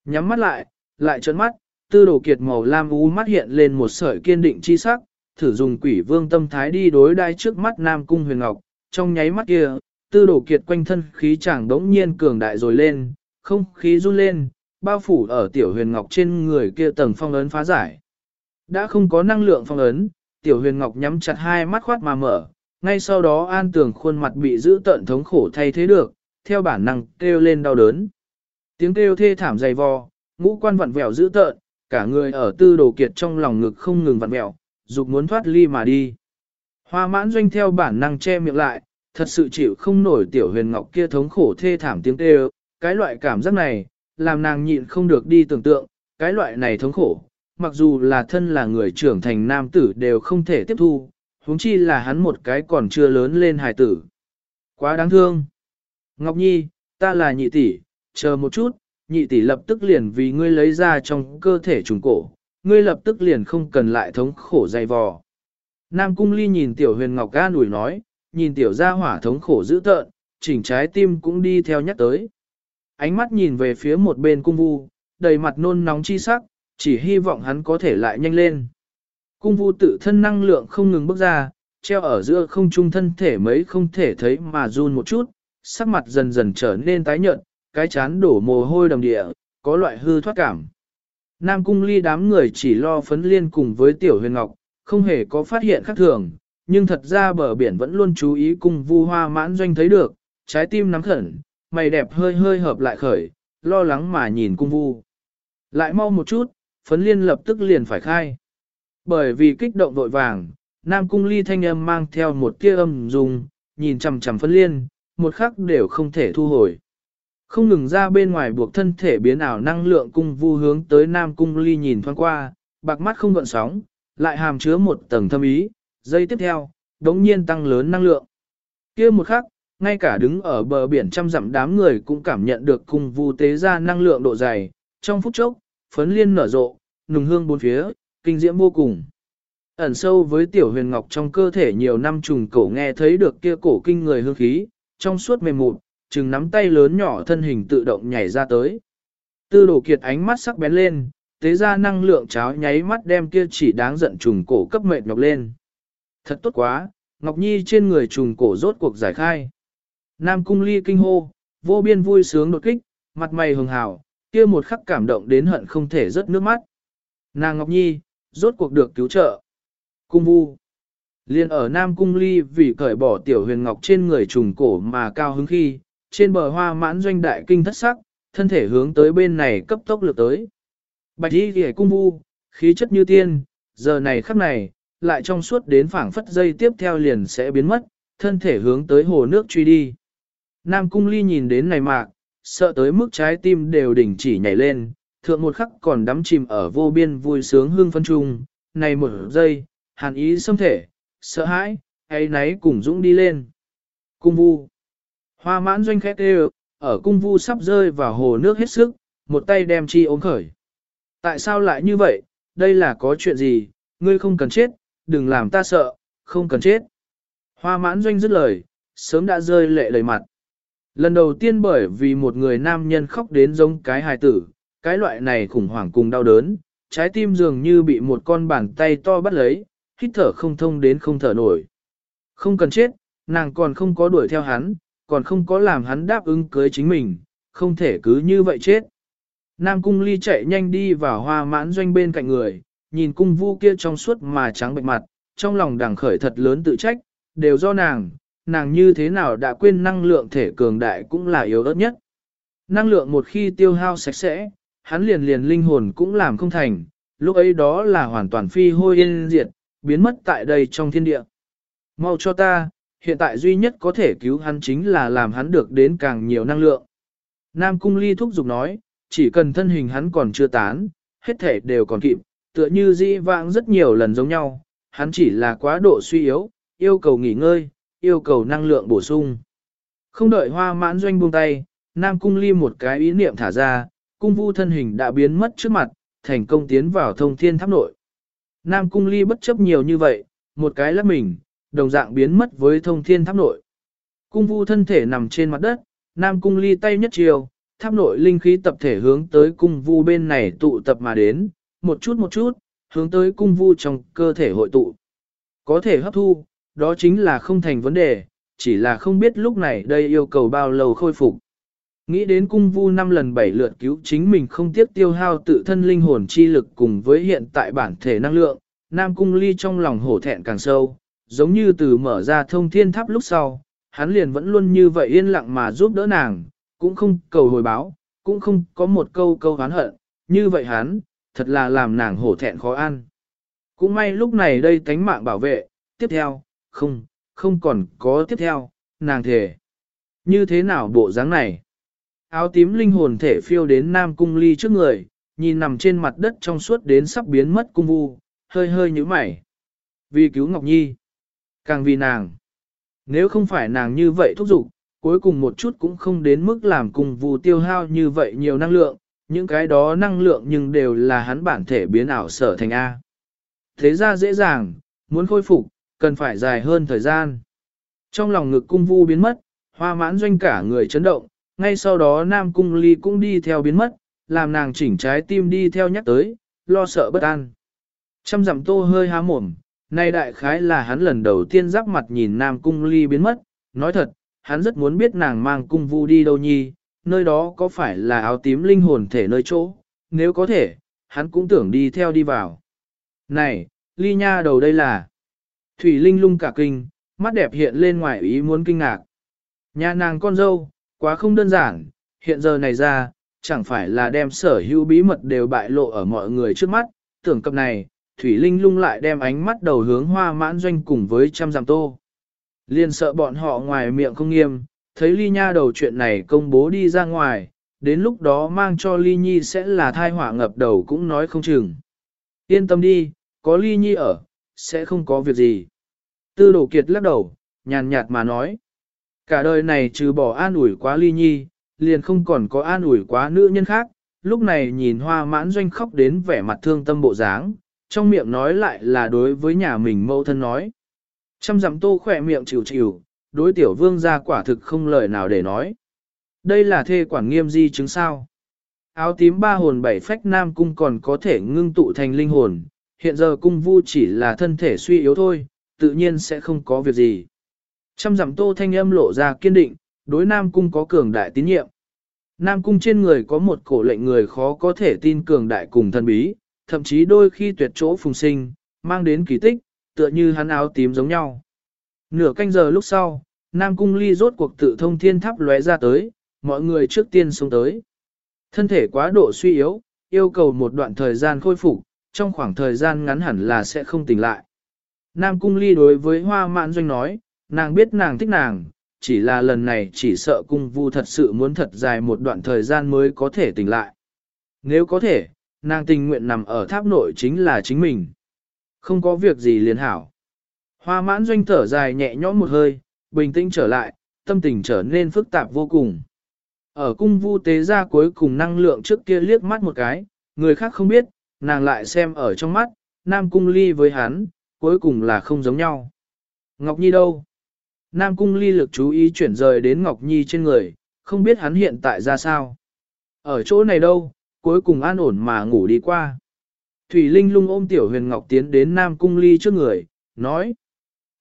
Nhắm mắt lại, lại trợn mắt, tư đồ kiệt màu lam u mắt hiện lên một sợi kiên định chi sắc, thử dùng quỷ vương tâm thái đi đối đai trước mắt Nam Cung Huyền Ngọc, trong nháy mắt kia, tư đồ kiệt quanh thân khí chẳng đống nhiên cường đại rồi lên, không khí run lên, bao phủ ở tiểu huyền ngọc trên người kia tầng phong ấn phá giải. Đã không có năng lượng phong ấn, tiểu huyền ngọc nhắm chặt hai mắt khoát mà mở, ngay sau đó an tường khuôn mặt bị giữ tận thống khổ thay thế được, theo bản năng kêu lên đau đớn. Tiếng kêu thê thảm dày vò, ngũ quan vặn vẹo dữ tợn, cả người ở tư đồ kiệt trong lòng ngực không ngừng vặn vẹo, dục muốn thoát ly mà đi. Hoa mãn doanh theo bản năng che miệng lại, thật sự chịu không nổi tiểu huyền ngọc kia thống khổ thê thảm tiếng kêu, cái loại cảm giác này, làm nàng nhịn không được đi tưởng tượng, cái loại này thống khổ, mặc dù là thân là người trưởng thành nam tử đều không thể tiếp thu, huống chi là hắn một cái còn chưa lớn lên hài tử. Quá đáng thương. Ngọc Nhi, ta là nhị tỷ, chờ một chút, nhị tỷ lập tức liền vì ngươi lấy ra trong cơ thể trùng cổ, ngươi lập tức liền không cần lại thống khổ dày vò. Nam Cung Ly nhìn tiểu huyền ngọc ga nủi nói, nhìn tiểu gia hỏa thống khổ dữ tợn, chỉnh trái tim cũng đi theo nhắc tới. Ánh mắt nhìn về phía một bên cung vu, đầy mặt nôn nóng chi sắc, chỉ hy vọng hắn có thể lại nhanh lên. Cung vu tự thân năng lượng không ngừng bước ra, treo ở giữa không trung thân thể mấy không thể thấy mà run một chút, sắc mặt dần dần trở nên tái nhợt, cái chán đổ mồ hôi đầm địa, có loại hư thoát cảm. Nam cung ly đám người chỉ lo phấn liên cùng với tiểu huyền ngọc, không hề có phát hiện khác thường, nhưng thật ra bờ biển vẫn luôn chú ý cùng vu hoa mãn doanh thấy được, trái tim nắm khẩn, mày đẹp hơi hơi hợp lại khởi, lo lắng mà nhìn cung vu. Lại mau một chút, phấn liên lập tức liền phải khai. Bởi vì kích động vội vàng, Nam cung ly thanh âm mang theo một tia âm dùng, nhìn chầm chầm phấn liên, một khắc đều không thể thu hồi. Không ngừng ra bên ngoài buộc thân thể biến ảo năng lượng cung vu hướng tới Nam cung ly nhìn thoáng qua, bạc mắt không gợn sóng, lại hàm chứa một tầng thâm ý, giây tiếp theo, đống nhiên tăng lớn năng lượng. kia một khắc, ngay cả đứng ở bờ biển trăm dặm đám người cũng cảm nhận được cung vu tế ra năng lượng độ dày, trong phút chốc, phấn liên nở rộ, nùng hương bốn phía, kinh diễm vô cùng. Ẩn sâu với tiểu huyền ngọc trong cơ thể nhiều năm trùng cổ nghe thấy được kia cổ kinh người hương khí, trong suốt mềm mụn, chừng nắm tay lớn nhỏ thân hình tự động nhảy ra tới. Tư đổ kiệt ánh mắt sắc bén lên, tế ra năng lượng cháo nháy mắt đem kia chỉ đáng giận trùng cổ cấp mệt nhọc lên. Thật tốt quá, Ngọc Nhi trên người trùng cổ rốt cuộc giải khai. Nam cung ly kinh hô, vô biên vui sướng đột kích, mặt mày hường hào, kia một khắc cảm động đến hận không thể rớt nước mắt. Nàng Ngọc Nhi, rốt cuộc được cứu trợ. Cung vu. Liên ở Nam Cung Ly vì cởi bỏ tiểu huyền ngọc trên người trùng cổ mà cao hứng khi, trên bờ hoa mãn doanh đại kinh thất sắc, thân thể hướng tới bên này cấp tốc lược tới. Bạch y ghề cung vu, khí chất như tiên, giờ này khắc này, lại trong suốt đến phảng phất dây tiếp theo liền sẽ biến mất, thân thể hướng tới hồ nước truy đi. Nam cung ly nhìn đến này mạc, sợ tới mức trái tim đều đỉnh chỉ nhảy lên, thượng một khắc còn đắm chìm ở vô biên vui sướng hương phân trung, này một giây, hàn ý xâm thể, sợ hãi, ấy nấy cùng dũng đi lên. Cung vu. Hoa mãn doanh khét đều, ở cung vu sắp rơi vào hồ nước hết sức, một tay đem chi ốm khởi. Tại sao lại như vậy, đây là có chuyện gì, ngươi không cần chết, đừng làm ta sợ, không cần chết. Hoa mãn doanh dứt lời, sớm đã rơi lệ lời mặt. Lần đầu tiên bởi vì một người nam nhân khóc đến giống cái hài tử, cái loại này khủng hoảng cùng đau đớn, trái tim dường như bị một con bàn tay to bắt lấy, hít thở không thông đến không thở nổi. Không cần chết, nàng còn không có đuổi theo hắn, còn không có làm hắn đáp ứng cưới chính mình, không thể cứ như vậy chết. Nam cung ly chạy nhanh đi vào hoa mãn doanh bên cạnh người, nhìn cung vu kia trong suốt mà trắng bệnh mặt, trong lòng đằng khởi thật lớn tự trách, đều do nàng, nàng như thế nào đã quên năng lượng thể cường đại cũng là yếu ớt nhất. Năng lượng một khi tiêu hao sạch sẽ, hắn liền liền linh hồn cũng làm không thành, lúc ấy đó là hoàn toàn phi hôi yên diệt, biến mất tại đây trong thiên địa. Mau cho ta, Hiện tại duy nhất có thể cứu hắn chính là làm hắn được đến càng nhiều năng lượng. Nam Cung Ly thúc giục nói, chỉ cần thân hình hắn còn chưa tán, hết thể đều còn kịp, tựa như di vãng rất nhiều lần giống nhau, hắn chỉ là quá độ suy yếu, yêu cầu nghỉ ngơi, yêu cầu năng lượng bổ sung. Không đợi hoa mãn doanh buông tay, Nam Cung Ly một cái ý niệm thả ra, cung vu thân hình đã biến mất trước mặt, thành công tiến vào thông thiên tháp nội. Nam Cung Ly bất chấp nhiều như vậy, một cái lắc mình, đồng dạng biến mất với thông thiên tháp nội. Cung vu thân thể nằm trên mặt đất, Nam Cung Ly tay nhất chiều, tháp nội linh khí tập thể hướng tới cung vu bên này tụ tập mà đến, một chút một chút, hướng tới cung vu trong cơ thể hội tụ. Có thể hấp thu, đó chính là không thành vấn đề, chỉ là không biết lúc này đây yêu cầu bao lâu khôi phục. Nghĩ đến cung vu năm lần bảy lượt cứu chính mình không tiếc tiêu hao tự thân linh hồn chi lực cùng với hiện tại bản thể năng lượng, Nam Cung Ly trong lòng hổ thẹn càng sâu, giống như từ mở ra thông thiên tháp lúc sau, hắn liền vẫn luôn như vậy yên lặng mà giúp đỡ nàng, cũng không cầu hồi báo, cũng không có một câu câu hán hận, như vậy hắn, thật là làm nàng hổ thẹn khó ăn. Cũng may lúc này đây tánh mạng bảo vệ, tiếp theo, không, không còn có tiếp theo, nàng thề. Như thế nào bộ dáng này? Áo tím linh hồn thể phiêu đến Nam Cung Ly trước người, nhìn nằm trên mặt đất trong suốt đến sắp biến mất cung vu, hơi hơi như mày. Vì cứu Ngọc Nhi, càng vì nàng. Nếu không phải nàng như vậy thúc giục, cuối cùng một chút cũng không đến mức làm cung vu tiêu hao như vậy nhiều năng lượng, những cái đó năng lượng nhưng đều là hắn bản thể biến ảo sở thành A. Thế ra dễ dàng, muốn khôi phục, cần phải dài hơn thời gian. Trong lòng ngực cung vu biến mất, hoa mãn doanh cả người chấn động, ngay sau đó Nam Cung Ly cũng đi theo biến mất, làm nàng chỉnh trái tim đi theo nhắc tới, lo sợ bất an. Trăm dặm tô hơi há mồm, nay đại khái là hắn lần đầu tiên giáp mặt nhìn Nam Cung Ly biến mất, nói thật, hắn rất muốn biết nàng mang cung vu đi đâu nhi, nơi đó có phải là áo tím linh hồn thể nơi chỗ, nếu có thể, hắn cũng tưởng đi theo đi vào. Này, Ly nha đầu đây là... Thủy Linh lung cả kinh, mắt đẹp hiện lên ngoài ý muốn kinh ngạc. Nhà nàng con dâu, quá không đơn giản, hiện giờ này ra, chẳng phải là đem sở hữu bí mật đều bại lộ ở mọi người trước mắt, tưởng cập này, Thủy Linh lung lại đem ánh mắt đầu hướng hoa mãn doanh cùng với trăm giảm tô. Liên sợ bọn họ ngoài miệng không nghiêm, thấy ly nha đầu chuyện này công bố đi ra ngoài, đến lúc đó mang cho ly nhi sẽ là thai họa ngập đầu cũng nói không chừng. Yên tâm đi, có ly nhi ở, sẽ không có việc gì. Tư đổ kiệt lắc đầu, nhàn nhạt mà nói. Cả đời này trừ bỏ an ủi quá ly nhi, liền không còn có an ủi quá nữ nhân khác. Lúc này nhìn hoa mãn doanh khóc đến vẻ mặt thương tâm bộ dáng, trong miệng nói lại là đối với nhà mình mâu thân nói. Trăm dặm tô khỏe miệng chịu chịu, đối tiểu vương ra quả thực không lời nào để nói. Đây là thê quản nghiêm di chứng sao. Áo tím ba hồn bảy phách nam cung còn có thể ngưng tụ thành linh hồn, hiện giờ cung vu chỉ là thân thể suy yếu thôi, tự nhiên sẽ không có việc gì. Trăm dặm tô thanh âm lộ ra kiên định, đối Nam Cung có cường đại tín nhiệm. Nam Cung trên người có một cổ lệnh người khó có thể tin cường đại cùng thân bí, thậm chí đôi khi tuyệt chỗ phùng sinh, mang đến kỳ tích, tựa như hắn áo tím giống nhau. Nửa canh giờ lúc sau, Nam Cung ly rốt cuộc tự thông thiên tháp lóe ra tới, mọi người trước tiên xuống tới. Thân thể quá độ suy yếu, yêu cầu một đoạn thời gian khôi phục, trong khoảng thời gian ngắn hẳn là sẽ không tỉnh lại. Nam Cung ly đối với hoa mạn doanh nói, nàng biết nàng thích nàng, chỉ là lần này chỉ sợ cung vu thật sự muốn thật dài một đoạn thời gian mới có thể tỉnh lại. Nếu có thể, nàng tình nguyện nằm ở tháp nội chính là chính mình. Không có việc gì liền hảo. Hoa mãn doanh thở dài nhẹ nhõm một hơi, bình tĩnh trở lại, tâm tình trở nên phức tạp vô cùng. Ở cung vu tế ra cuối cùng năng lượng trước kia liếc mắt một cái, người khác không biết, nàng lại xem ở trong mắt, nam cung ly với hắn, cuối cùng là không giống nhau. Ngọc Nhi đâu? Nam Cung ly lực chú ý chuyển rời đến Ngọc Nhi trên người, không biết hắn hiện tại ra sao. Ở chỗ này đâu, cuối cùng an ổn mà ngủ đi qua. Thủy Linh lung ôm Tiểu Huyền Ngọc tiến đến Nam Cung ly trước người, nói.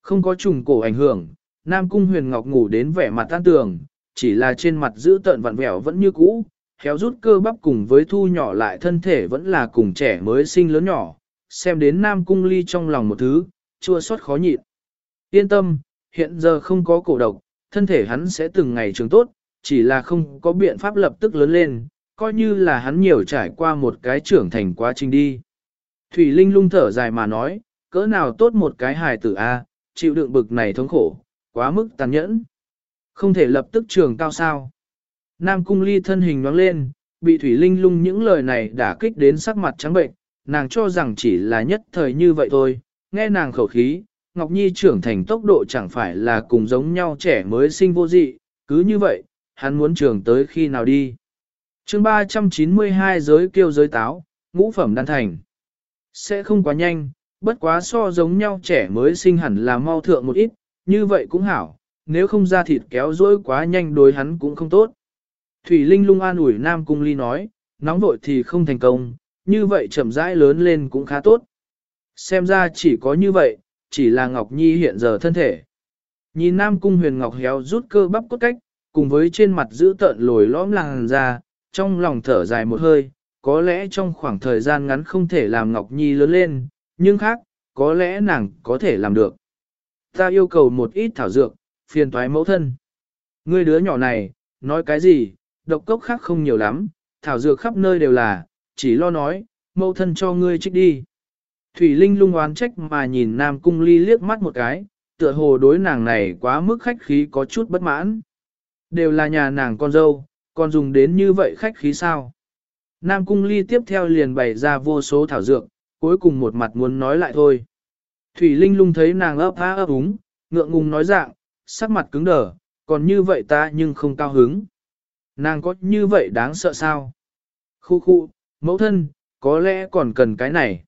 Không có trùng cổ ảnh hưởng, Nam Cung Huyền Ngọc ngủ đến vẻ mặt tan tường, chỉ là trên mặt giữ tợn vặn vẹo vẫn như cũ, khéo rút cơ bắp cùng với thu nhỏ lại thân thể vẫn là cùng trẻ mới sinh lớn nhỏ, xem đến Nam Cung ly trong lòng một thứ, chua xót khó nhịn. Yên tâm, hiện giờ không có cổ độc, thân thể hắn sẽ từng ngày trường tốt, chỉ là không có biện pháp lập tức lớn lên, coi như là hắn nhiều trải qua một cái trưởng thành quá trình đi. Thủy Linh lung thở dài mà nói, cỡ nào tốt một cái hài tử a, chịu đựng bực này thống khổ, quá mức tàn nhẫn. Không thể lập tức trường cao sao. Nam cung ly thân hình nhoáng lên, bị Thủy Linh lung những lời này đã kích đến sắc mặt trắng bệnh, nàng cho rằng chỉ là nhất thời như vậy thôi, nghe nàng khẩu khí, Ngọc Nhi trưởng thành tốc độ chẳng phải là cùng giống nhau trẻ mới sinh vô dị, cứ như vậy, hắn muốn trưởng tới khi nào đi. chương 392 giới kêu giới táo, ngũ phẩm đan thành. Sẽ không quá nhanh, bất quá so giống nhau trẻ mới sinh hẳn là mau thượng một ít, như vậy cũng hảo, nếu không ra thịt kéo dối quá nhanh đối hắn cũng không tốt. Thủy Linh lung an ủi Nam Cung Ly nói, nóng vội thì không thành công, như vậy chậm rãi lớn lên cũng khá tốt. Xem ra chỉ có như vậy, chỉ là Ngọc Nhi hiện giờ thân thể. Nhìn Nam Cung huyền Ngọc héo rút cơ bắp cốt cách, cùng với trên mặt giữ tợn lồi lõm làng ra, trong lòng thở dài một hơi, có lẽ trong khoảng thời gian ngắn không thể làm Ngọc Nhi lớn lên, nhưng khác, có lẽ nàng có thể làm được. Ta yêu cầu một ít thảo dược, phiền toái mẫu thân. Ngươi đứa nhỏ này, nói cái gì, độc cốc khác không nhiều lắm, thảo dược khắp nơi đều là, chỉ lo nói, mẫu thân cho ngươi trích đi. Thủy Linh lung oán trách mà nhìn Nam Cung Ly liếc mắt một cái, tựa hồ đối nàng này quá mức khách khí có chút bất mãn. Đều là nhà nàng con dâu, còn dùng đến như vậy khách khí sao? Nam Cung Ly tiếp theo liền bày ra vô số thảo dược, cuối cùng một mặt muốn nói lại thôi. Thủy Linh lung thấy nàng ấp há ấp úng, ngượng ngùng nói dạng, sắc mặt cứng đờ, còn như vậy ta nhưng không cao hứng. Nàng có như vậy đáng sợ sao? Khu khu, mẫu thân, có lẽ còn cần cái này.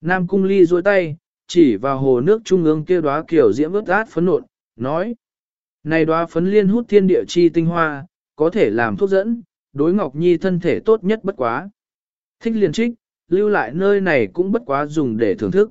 Nam cung ly duỗi tay, chỉ vào hồ nước trung ương kia đóa kiểu diễm ướt át phấn nộn, nói. Này đóa phấn liên hút thiên địa chi tinh hoa, có thể làm thuốc dẫn, đối Ngọc Nhi thân thể tốt nhất bất quá. Thích liền trích, lưu lại nơi này cũng bất quá dùng để thưởng thức.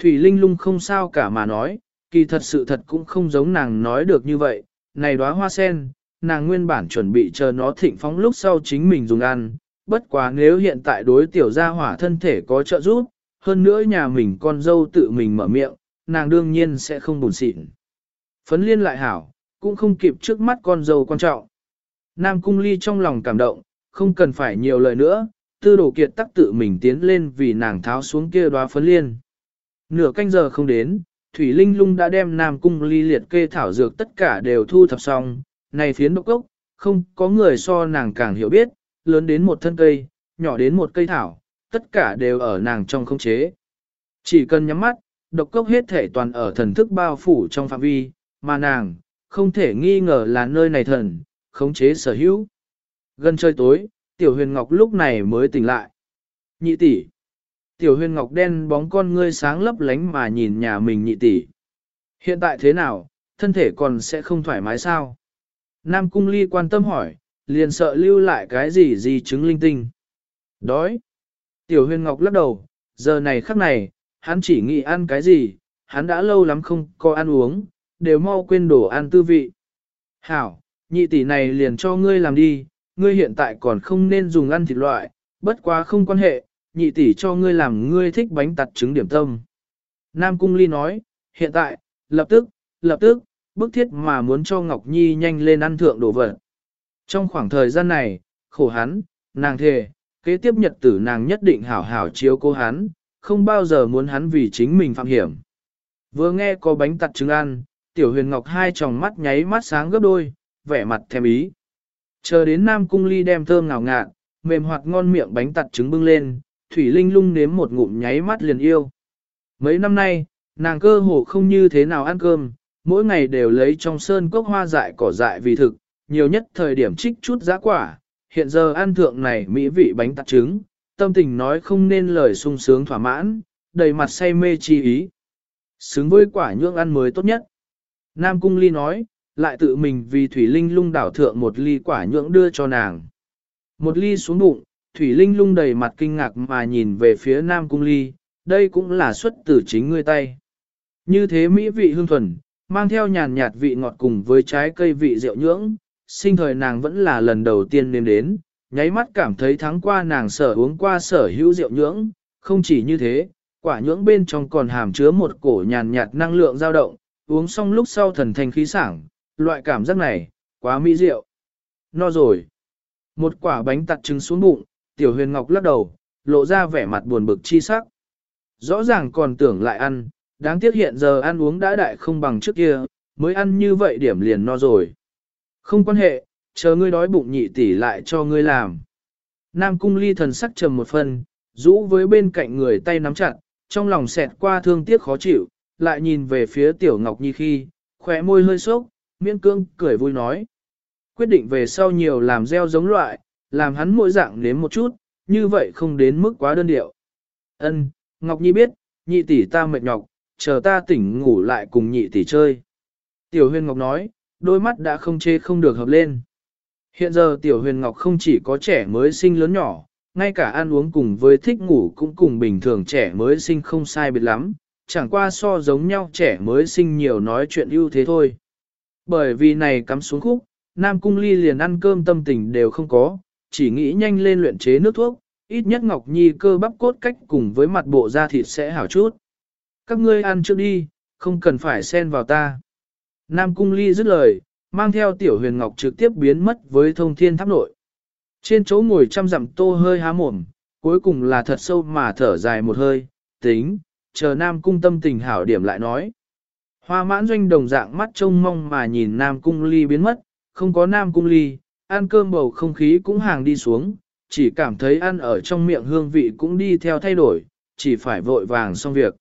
Thủy Linh lung không sao cả mà nói, kỳ thật sự thật cũng không giống nàng nói được như vậy, này đóa hoa sen, nàng nguyên bản chuẩn bị chờ nó thịnh phóng lúc sau chính mình dùng ăn, bất quá nếu hiện tại đối tiểu gia hỏa thân thể có trợ giúp, hơn nữa nhà mình con dâu tự mình mở miệng, nàng đương nhiên sẽ không buồn xịn. Phấn liên lại hảo, cũng không kịp trước mắt con dâu quan trọng. Nam cung ly trong lòng cảm động, không cần phải nhiều lời nữa, tư đồ kiệt tắc tự mình tiến lên vì nàng tháo xuống kia đóa phấn liên. Nửa canh giờ không đến, Thủy Linh lung đã đem Nam cung ly liệt kê thảo dược tất cả đều thu thập xong, này phiến độc cốc, không có người so nàng càng hiểu biết, lớn đến một thân cây, nhỏ đến một cây thảo, tất cả đều ở nàng trong không chế. Chỉ cần nhắm mắt, độc cốc hết thể toàn ở thần thức bao phủ trong phạm vi, mà nàng, không thể nghi ngờ là nơi này thần, khống chế sở hữu. Gần trời tối, tiểu huyền ngọc lúc này mới tỉnh lại. Nhị tỷ. Tiểu huyền ngọc đen bóng con ngươi sáng lấp lánh mà nhìn nhà mình nhị tỷ. Hiện tại thế nào, thân thể còn sẽ không thoải mái sao? Nam cung ly quan tâm hỏi, liền sợ lưu lại cái gì gì chứng linh tinh. Đói. Tiểu huyền ngọc lắc đầu, giờ này khắc này, hắn chỉ nghĩ ăn cái gì, hắn đã lâu lắm không có ăn uống, đều mau quên đổ ăn tư vị. Hảo, nhị tỷ này liền cho ngươi làm đi, ngươi hiện tại còn không nên dùng ăn thịt loại, bất quá không quan hệ, nhị tỷ cho ngươi làm ngươi thích bánh tặt trứng điểm tâm. Nam Cung Ly nói, hiện tại, lập tức, lập tức, bức thiết mà muốn cho Ngọc Nhi nhanh lên ăn thượng đồ vật. Trong khoảng thời gian này, khổ hắn, nàng thề, kế tiếp nhật tử nàng nhất định hảo hảo chiếu cố hắn, không bao giờ muốn hắn vì chính mình phạm hiểm. Vừa nghe có bánh tặt trứng ăn, tiểu huyền ngọc hai tròng mắt nháy mắt sáng gấp đôi, vẻ mặt thèm ý. Chờ đến Nam Cung Ly đem thơm ngào ngạt, mềm hoặc ngon miệng bánh tặt trứng bưng lên, Thủy Linh lung nếm một ngụm nháy mắt liền yêu. Mấy năm nay, nàng cơ hồ không như thế nào ăn cơm, mỗi ngày đều lấy trong sơn cốc hoa dại cỏ dại vì thực, nhiều nhất thời điểm trích chút giá quả, hiện giờ ăn thượng này mỹ vị bánh tạt trứng, tâm tình nói không nên lời sung sướng thỏa mãn, đầy mặt say mê chi ý. Xứng với quả nhưỡng ăn mới tốt nhất. Nam Cung Ly nói, lại tự mình vì Thủy Linh lung đảo thượng một ly quả nhưỡng đưa cho nàng. Một ly xuống bụng, Thủy Linh lung đầy mặt kinh ngạc mà nhìn về phía Nam Cung Ly, đây cũng là xuất từ chính ngươi tay. Như thế mỹ vị hương thuần, mang theo nhàn nhạt vị ngọt cùng với trái cây vị rượu nhưỡng, sinh thời nàng vẫn là lần đầu tiên nếm đến, nháy mắt cảm thấy thắng qua nàng sở uống qua sở hữu rượu nhưỡng, không chỉ như thế, quả nhưỡng bên trong còn hàm chứa một cổ nhàn nhạt năng lượng dao động, uống xong lúc sau thần thanh khí sảng, loại cảm giác này, quá mỹ rượu. No rồi. Một quả bánh tặt trứng xuống bụng, tiểu huyền ngọc lắc đầu, lộ ra vẻ mặt buồn bực chi sắc. Rõ ràng còn tưởng lại ăn, đáng tiếc hiện giờ ăn uống đã đại không bằng trước kia, mới ăn như vậy điểm liền no rồi. Không quan hệ, chờ ngươi đói bụng nhị tỷ lại cho ngươi làm. Nam cung ly thần sắc trầm một phần, rũ với bên cạnh người tay nắm chặt, trong lòng xẹt qua thương tiếc khó chịu, lại nhìn về phía tiểu ngọc nhi khi, khỏe môi hơi sốc, miễn cương cười vui nói. Quyết định về sau nhiều làm gieo giống loại, làm hắn mỗi dạng nếm một chút, như vậy không đến mức quá đơn điệu. Ân, Ngọc Nhi biết, nhị tỷ ta mệt nhọc, chờ ta tỉnh ngủ lại cùng nhị tỷ chơi. Tiểu Huyên Ngọc nói, đôi mắt đã không chê không được hợp lên. Hiện giờ tiểu huyền Ngọc không chỉ có trẻ mới sinh lớn nhỏ, ngay cả ăn uống cùng với thích ngủ cũng cùng bình thường trẻ mới sinh không sai biệt lắm, chẳng qua so giống nhau trẻ mới sinh nhiều nói chuyện ưu thế thôi. Bởi vì này cắm xuống khúc, Nam Cung Ly liền ăn cơm tâm tình đều không có, chỉ nghĩ nhanh lên luyện chế nước thuốc, ít nhất Ngọc Nhi cơ bắp cốt cách cùng với mặt bộ da thịt sẽ hảo chút. Các ngươi ăn trước đi, không cần phải xen vào ta. Nam Cung Ly dứt lời, mang theo tiểu huyền ngọc trực tiếp biến mất với thông thiên tháp nội. Trên chỗ ngồi trăm dặm tô hơi há mồm, cuối cùng là thật sâu mà thở dài một hơi, tính, chờ Nam Cung tâm tình hảo điểm lại nói. Hoa mãn doanh đồng dạng mắt trông mong mà nhìn Nam Cung Ly biến mất, không có Nam Cung Ly, ăn cơm bầu không khí cũng hàng đi xuống, chỉ cảm thấy ăn ở trong miệng hương vị cũng đi theo thay đổi, chỉ phải vội vàng xong việc.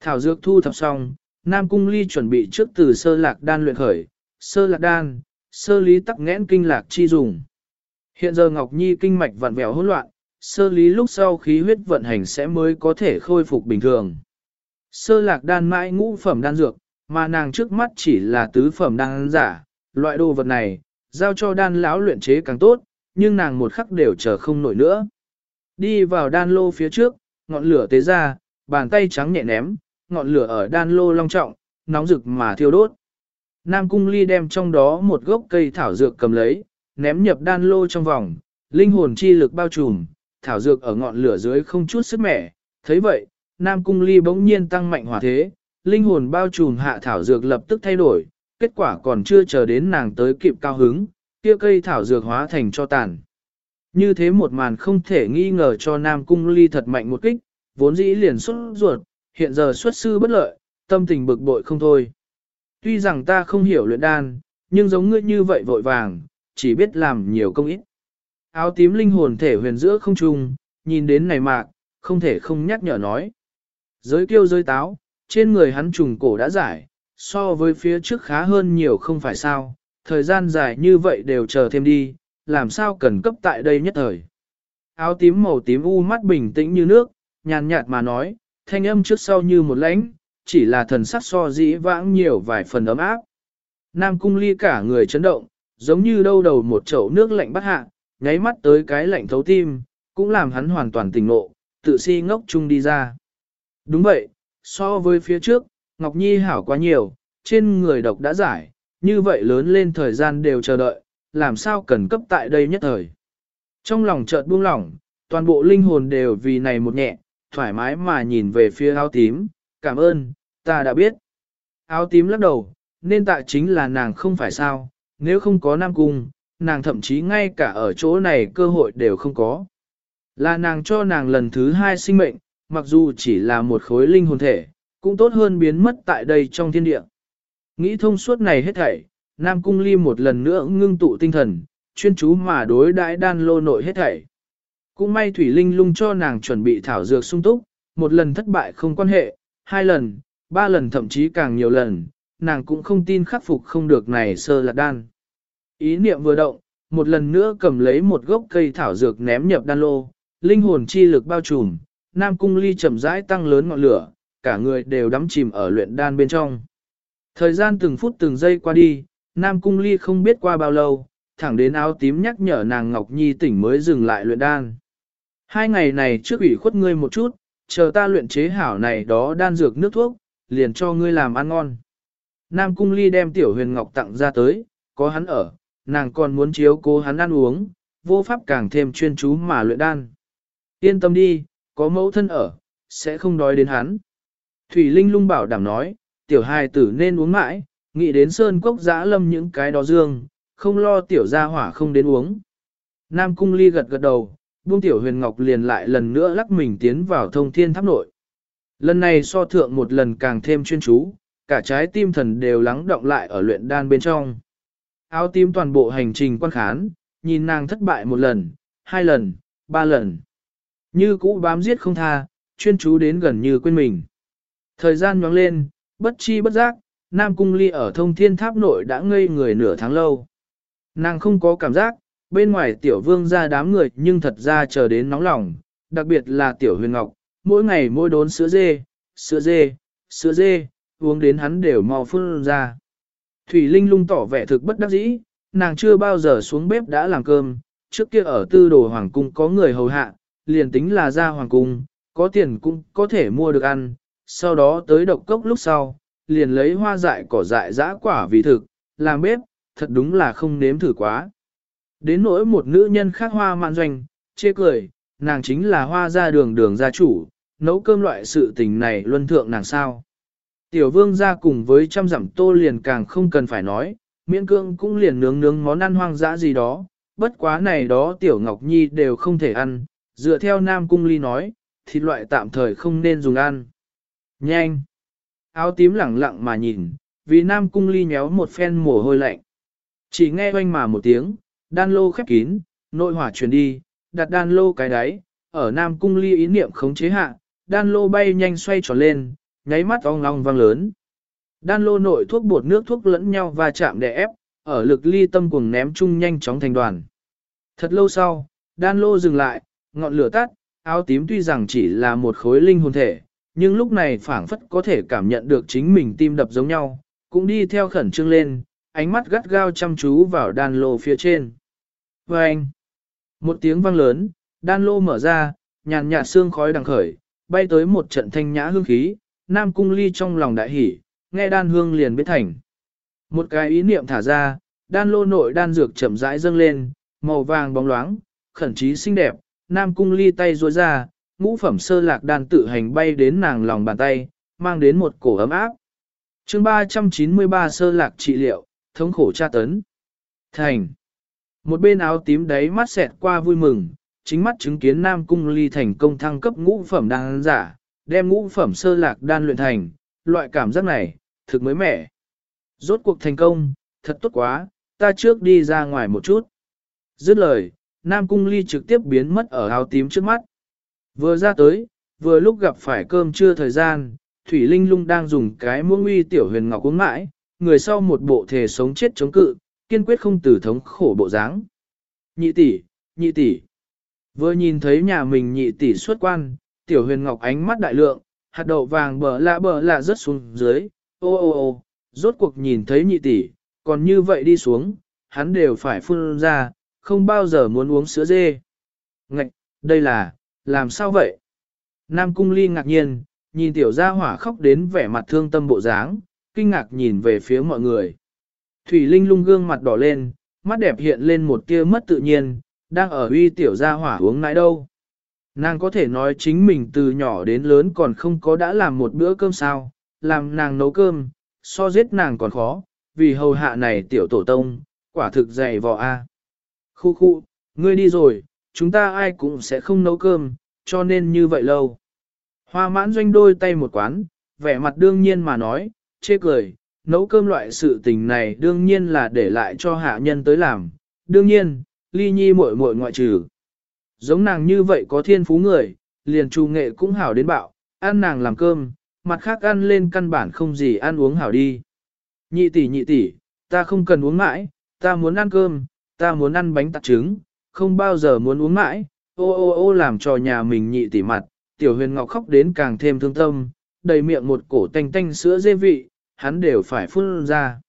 Thảo dược thu thập xong, Nam Cung Ly chuẩn bị trước từ sơ lạc đan luyện khởi, sơ lạc đan, sơ lý tắc nghẽn kinh lạc chi dùng. Hiện giờ Ngọc Nhi kinh mạch vặn vẹo hỗn loạn, sơ lý lúc sau khí huyết vận hành sẽ mới có thể khôi phục bình thường. Sơ lạc đan mãi ngũ phẩm đan dược, mà nàng trước mắt chỉ là tứ phẩm đan giả, loại đồ vật này, giao cho đan lão luyện chế càng tốt, nhưng nàng một khắc đều chờ không nổi nữa. Đi vào đan lô phía trước, ngọn lửa tế ra, bàn tay trắng nhẹ ném, ngọn lửa ở đan lô long trọng, nóng rực mà thiêu đốt. Nam Cung Ly đem trong đó một gốc cây thảo dược cầm lấy, ném nhập đan lô trong vòng, linh hồn chi lực bao trùm, thảo dược ở ngọn lửa dưới không chút sức mẻ. thấy vậy, Nam Cung Ly bỗng nhiên tăng mạnh hỏa thế, linh hồn bao trùm hạ thảo dược lập tức thay đổi, kết quả còn chưa chờ đến nàng tới kịp cao hứng, kia cây thảo dược hóa thành cho tàn. Như thế một màn không thể nghi ngờ cho Nam Cung Ly thật mạnh một kích, vốn dĩ liền xuất ruột, hiện giờ xuất sư bất lợi, tâm tình bực bội không thôi. Tuy rằng ta không hiểu luyện đan, nhưng giống ngươi như vậy vội vàng, chỉ biết làm nhiều công ít. Áo tím linh hồn thể huyền giữa không trung, nhìn đến này mạc, không thể không nhắc nhở nói. Giới kiêu giới táo, trên người hắn trùng cổ đã giải, so với phía trước khá hơn nhiều không phải sao, thời gian dài như vậy đều chờ thêm đi, làm sao cần cấp tại đây nhất thời. Áo tím màu tím u mắt bình tĩnh như nước, nhàn nhạt mà nói, thanh âm trước sau như một lãnh, chỉ là thần sắc so dĩ vãng nhiều vài phần ấm áp. Nam cung ly cả người chấn động, giống như đâu đầu một chậu nước lạnh bắt hạ, nháy mắt tới cái lạnh thấu tim, cũng làm hắn hoàn toàn tỉnh ngộ, tự si ngốc chung đi ra. Đúng vậy, so với phía trước, Ngọc Nhi hảo quá nhiều, trên người độc đã giải, như vậy lớn lên thời gian đều chờ đợi, làm sao cần cấp tại đây nhất thời. Trong lòng chợt buông lỏng, toàn bộ linh hồn đều vì này một nhẹ, thoải mái mà nhìn về phía áo tím, cảm ơn, ta đã biết. Áo tím lắc đầu, nên tại chính là nàng không phải sao, nếu không có Nam Cung, nàng thậm chí ngay cả ở chỗ này cơ hội đều không có. Là nàng cho nàng lần thứ hai sinh mệnh, mặc dù chỉ là một khối linh hồn thể, cũng tốt hơn biến mất tại đây trong thiên địa. Nghĩ thông suốt này hết thảy, Nam Cung Ly một lần nữa ngưng tụ tinh thần, chuyên chú mà đối đãi đan lô nội hết thảy. Cũng may Thủy Linh lung cho nàng chuẩn bị thảo dược sung túc, một lần thất bại không quan hệ, hai lần, ba lần thậm chí càng nhiều lần, nàng cũng không tin khắc phục không được này sơ lạc đan. Ý niệm vừa động, một lần nữa cầm lấy một gốc cây thảo dược ném nhập đan lô, linh hồn chi lực bao trùm, Nam Cung Ly chậm rãi tăng lớn ngọn lửa, cả người đều đắm chìm ở luyện đan bên trong. Thời gian từng phút từng giây qua đi, Nam Cung Ly không biết qua bao lâu, thẳng đến áo tím nhắc nhở nàng Ngọc Nhi tỉnh mới dừng lại luyện đan. Hai ngày này trước ủy khuất ngươi một chút, chờ ta luyện chế hảo này đó đan dược nước thuốc, liền cho ngươi làm ăn ngon. Nam Cung Ly đem tiểu huyền ngọc tặng ra tới, có hắn ở, nàng còn muốn chiếu cố hắn ăn uống, vô pháp càng thêm chuyên chú mà luyện đan. Yên tâm đi, có mẫu thân ở, sẽ không đói đến hắn. Thủy Linh lung bảo đảm nói, tiểu hài tử nên uống mãi, nghĩ đến sơn cốc giã lâm những cái đó dương, không lo tiểu gia hỏa không đến uống. Nam Cung Ly gật gật đầu, buông tiểu huyền ngọc liền lại lần nữa lắc mình tiến vào thông thiên tháp nội. Lần này so thượng một lần càng thêm chuyên chú, cả trái tim thần đều lắng động lại ở luyện đan bên trong. Áo tím toàn bộ hành trình quan khán, nhìn nàng thất bại một lần, hai lần, ba lần. Như cũ bám giết không tha, chuyên chú đến gần như quên mình. Thời gian nhoáng lên, bất chi bất giác, Nam Cung Ly ở thông thiên tháp nội đã ngây người nửa tháng lâu. Nàng không có cảm giác, bên ngoài tiểu vương ra đám người nhưng thật ra chờ đến nóng lòng, đặc biệt là tiểu huyền ngọc, mỗi ngày mỗi đốn sữa dê, sữa dê, sữa dê, uống đến hắn đều mau phun ra. Thủy Linh lung tỏ vẻ thực bất đắc dĩ, nàng chưa bao giờ xuống bếp đã làm cơm, trước kia ở tư đồ hoàng cung có người hầu hạ, liền tính là ra hoàng cung, có tiền cũng có thể mua được ăn, sau đó tới độc cốc lúc sau, liền lấy hoa dại cỏ dại dã quả vì thực, làm bếp, thật đúng là không nếm thử quá. Đến nỗi một nữ nhân khác hoa mạn doanh, chê cười, nàng chính là hoa gia đường đường gia chủ, nấu cơm loại sự tình này luân thượng nàng sao. Tiểu vương gia cùng với trăm dặm tô liền càng không cần phải nói, miễn cương cũng liền nướng nướng món ăn hoang dã gì đó, bất quá này đó tiểu ngọc nhi đều không thể ăn, dựa theo nam cung ly nói, thịt loại tạm thời không nên dùng ăn. Nhanh! Áo tím lẳng lặng mà nhìn, vì nam cung ly nhéo một phen mồ hôi lạnh. Chỉ nghe oanh mà một tiếng, đan lô khép kín, nội hỏa truyền đi, đặt đan lô cái đáy, ở nam cung ly ý niệm khống chế hạ, đan lô bay nhanh xoay tròn lên, nháy mắt ong long vang lớn. Đan lô nội thuốc bột nước thuốc lẫn nhau và chạm để ép, ở lực ly tâm cuồng ném chung nhanh chóng thành đoàn. Thật lâu sau, đan lô dừng lại, ngọn lửa tắt, áo tím tuy rằng chỉ là một khối linh hồn thể, nhưng lúc này phảng phất có thể cảm nhận được chính mình tim đập giống nhau, cũng đi theo khẩn trương lên, ánh mắt gắt gao chăm chú vào đan lô phía trên. Và anh, một tiếng vang lớn, đan lô mở ra, nhàn nhạt xương khói đằng khởi, bay tới một trận thanh nhã hương khí, nam cung ly trong lòng đại hỉ, nghe đan hương liền biết thành. Một cái ý niệm thả ra, đan lô nội đan dược chậm rãi dâng lên, màu vàng bóng loáng, khẩn trí xinh đẹp, nam cung ly tay ruôi ra, ngũ phẩm sơ lạc đan tự hành bay đến nàng lòng bàn tay, mang đến một cổ ấm áp. chương 393 sơ lạc trị liệu, thống khổ tra tấn. Thành. Một bên áo tím đấy mắt xẹt qua vui mừng, chính mắt chứng kiến Nam Cung Ly thành công thăng cấp ngũ phẩm đan giả, đem ngũ phẩm sơ lạc đan luyện thành, loại cảm giác này, thực mới mẻ. Rốt cuộc thành công, thật tốt quá, ta trước đi ra ngoài một chút. Dứt lời, Nam Cung Ly trực tiếp biến mất ở áo tím trước mắt. Vừa ra tới, vừa lúc gặp phải cơm trưa thời gian, Thủy Linh lung đang dùng cái muỗng uy tiểu huyền ngọc uống mãi, người sau một bộ thể sống chết chống cự, kiên quyết không từ thống khổ bộ dáng. Nhị tỷ, nhị tỷ. Vừa nhìn thấy nhà mình nhị tỷ xuất quan, tiểu huyền ngọc ánh mắt đại lượng, hạt đậu vàng bờ lạ bờ lạ rớt xuống dưới, ô ô ô, rốt cuộc nhìn thấy nhị tỷ, còn như vậy đi xuống, hắn đều phải phun ra, không bao giờ muốn uống sữa dê. Ngạch, đây là, làm sao vậy? Nam cung ly ngạc nhiên, nhìn tiểu gia hỏa khóc đến vẻ mặt thương tâm bộ dáng, kinh ngạc nhìn về phía mọi người. Thủy Linh lung gương mặt đỏ lên, mắt đẹp hiện lên một tia mất tự nhiên, đang ở uy tiểu gia hỏa uống nãi đâu. Nàng có thể nói chính mình từ nhỏ đến lớn còn không có đã làm một bữa cơm sao, làm nàng nấu cơm, so giết nàng còn khó, vì hầu hạ này tiểu tổ tông, quả thực dày vò a. Khu khu, ngươi đi rồi, chúng ta ai cũng sẽ không nấu cơm, cho nên như vậy lâu. Hoa mãn doanh đôi tay một quán, vẻ mặt đương nhiên mà nói, chê cười, nấu cơm loại sự tình này đương nhiên là để lại cho hạ nhân tới làm, đương nhiên, ly nhi muội muội ngoại trừ. Giống nàng như vậy có thiên phú người, liền trù nghệ cũng hảo đến bạo, ăn nàng làm cơm, mặt khác ăn lên căn bản không gì ăn uống hảo đi. Nhị tỷ nhị tỷ, ta không cần uống mãi, ta muốn ăn cơm, ta muốn ăn bánh tạt trứng, không bao giờ muốn uống mãi, ô ô ô làm cho nhà mình nhị tỷ mặt, tiểu huyền ngọc khóc đến càng thêm thương tâm, đầy miệng một cổ tanh tanh sữa dê vị, hắn đều phải phun ra.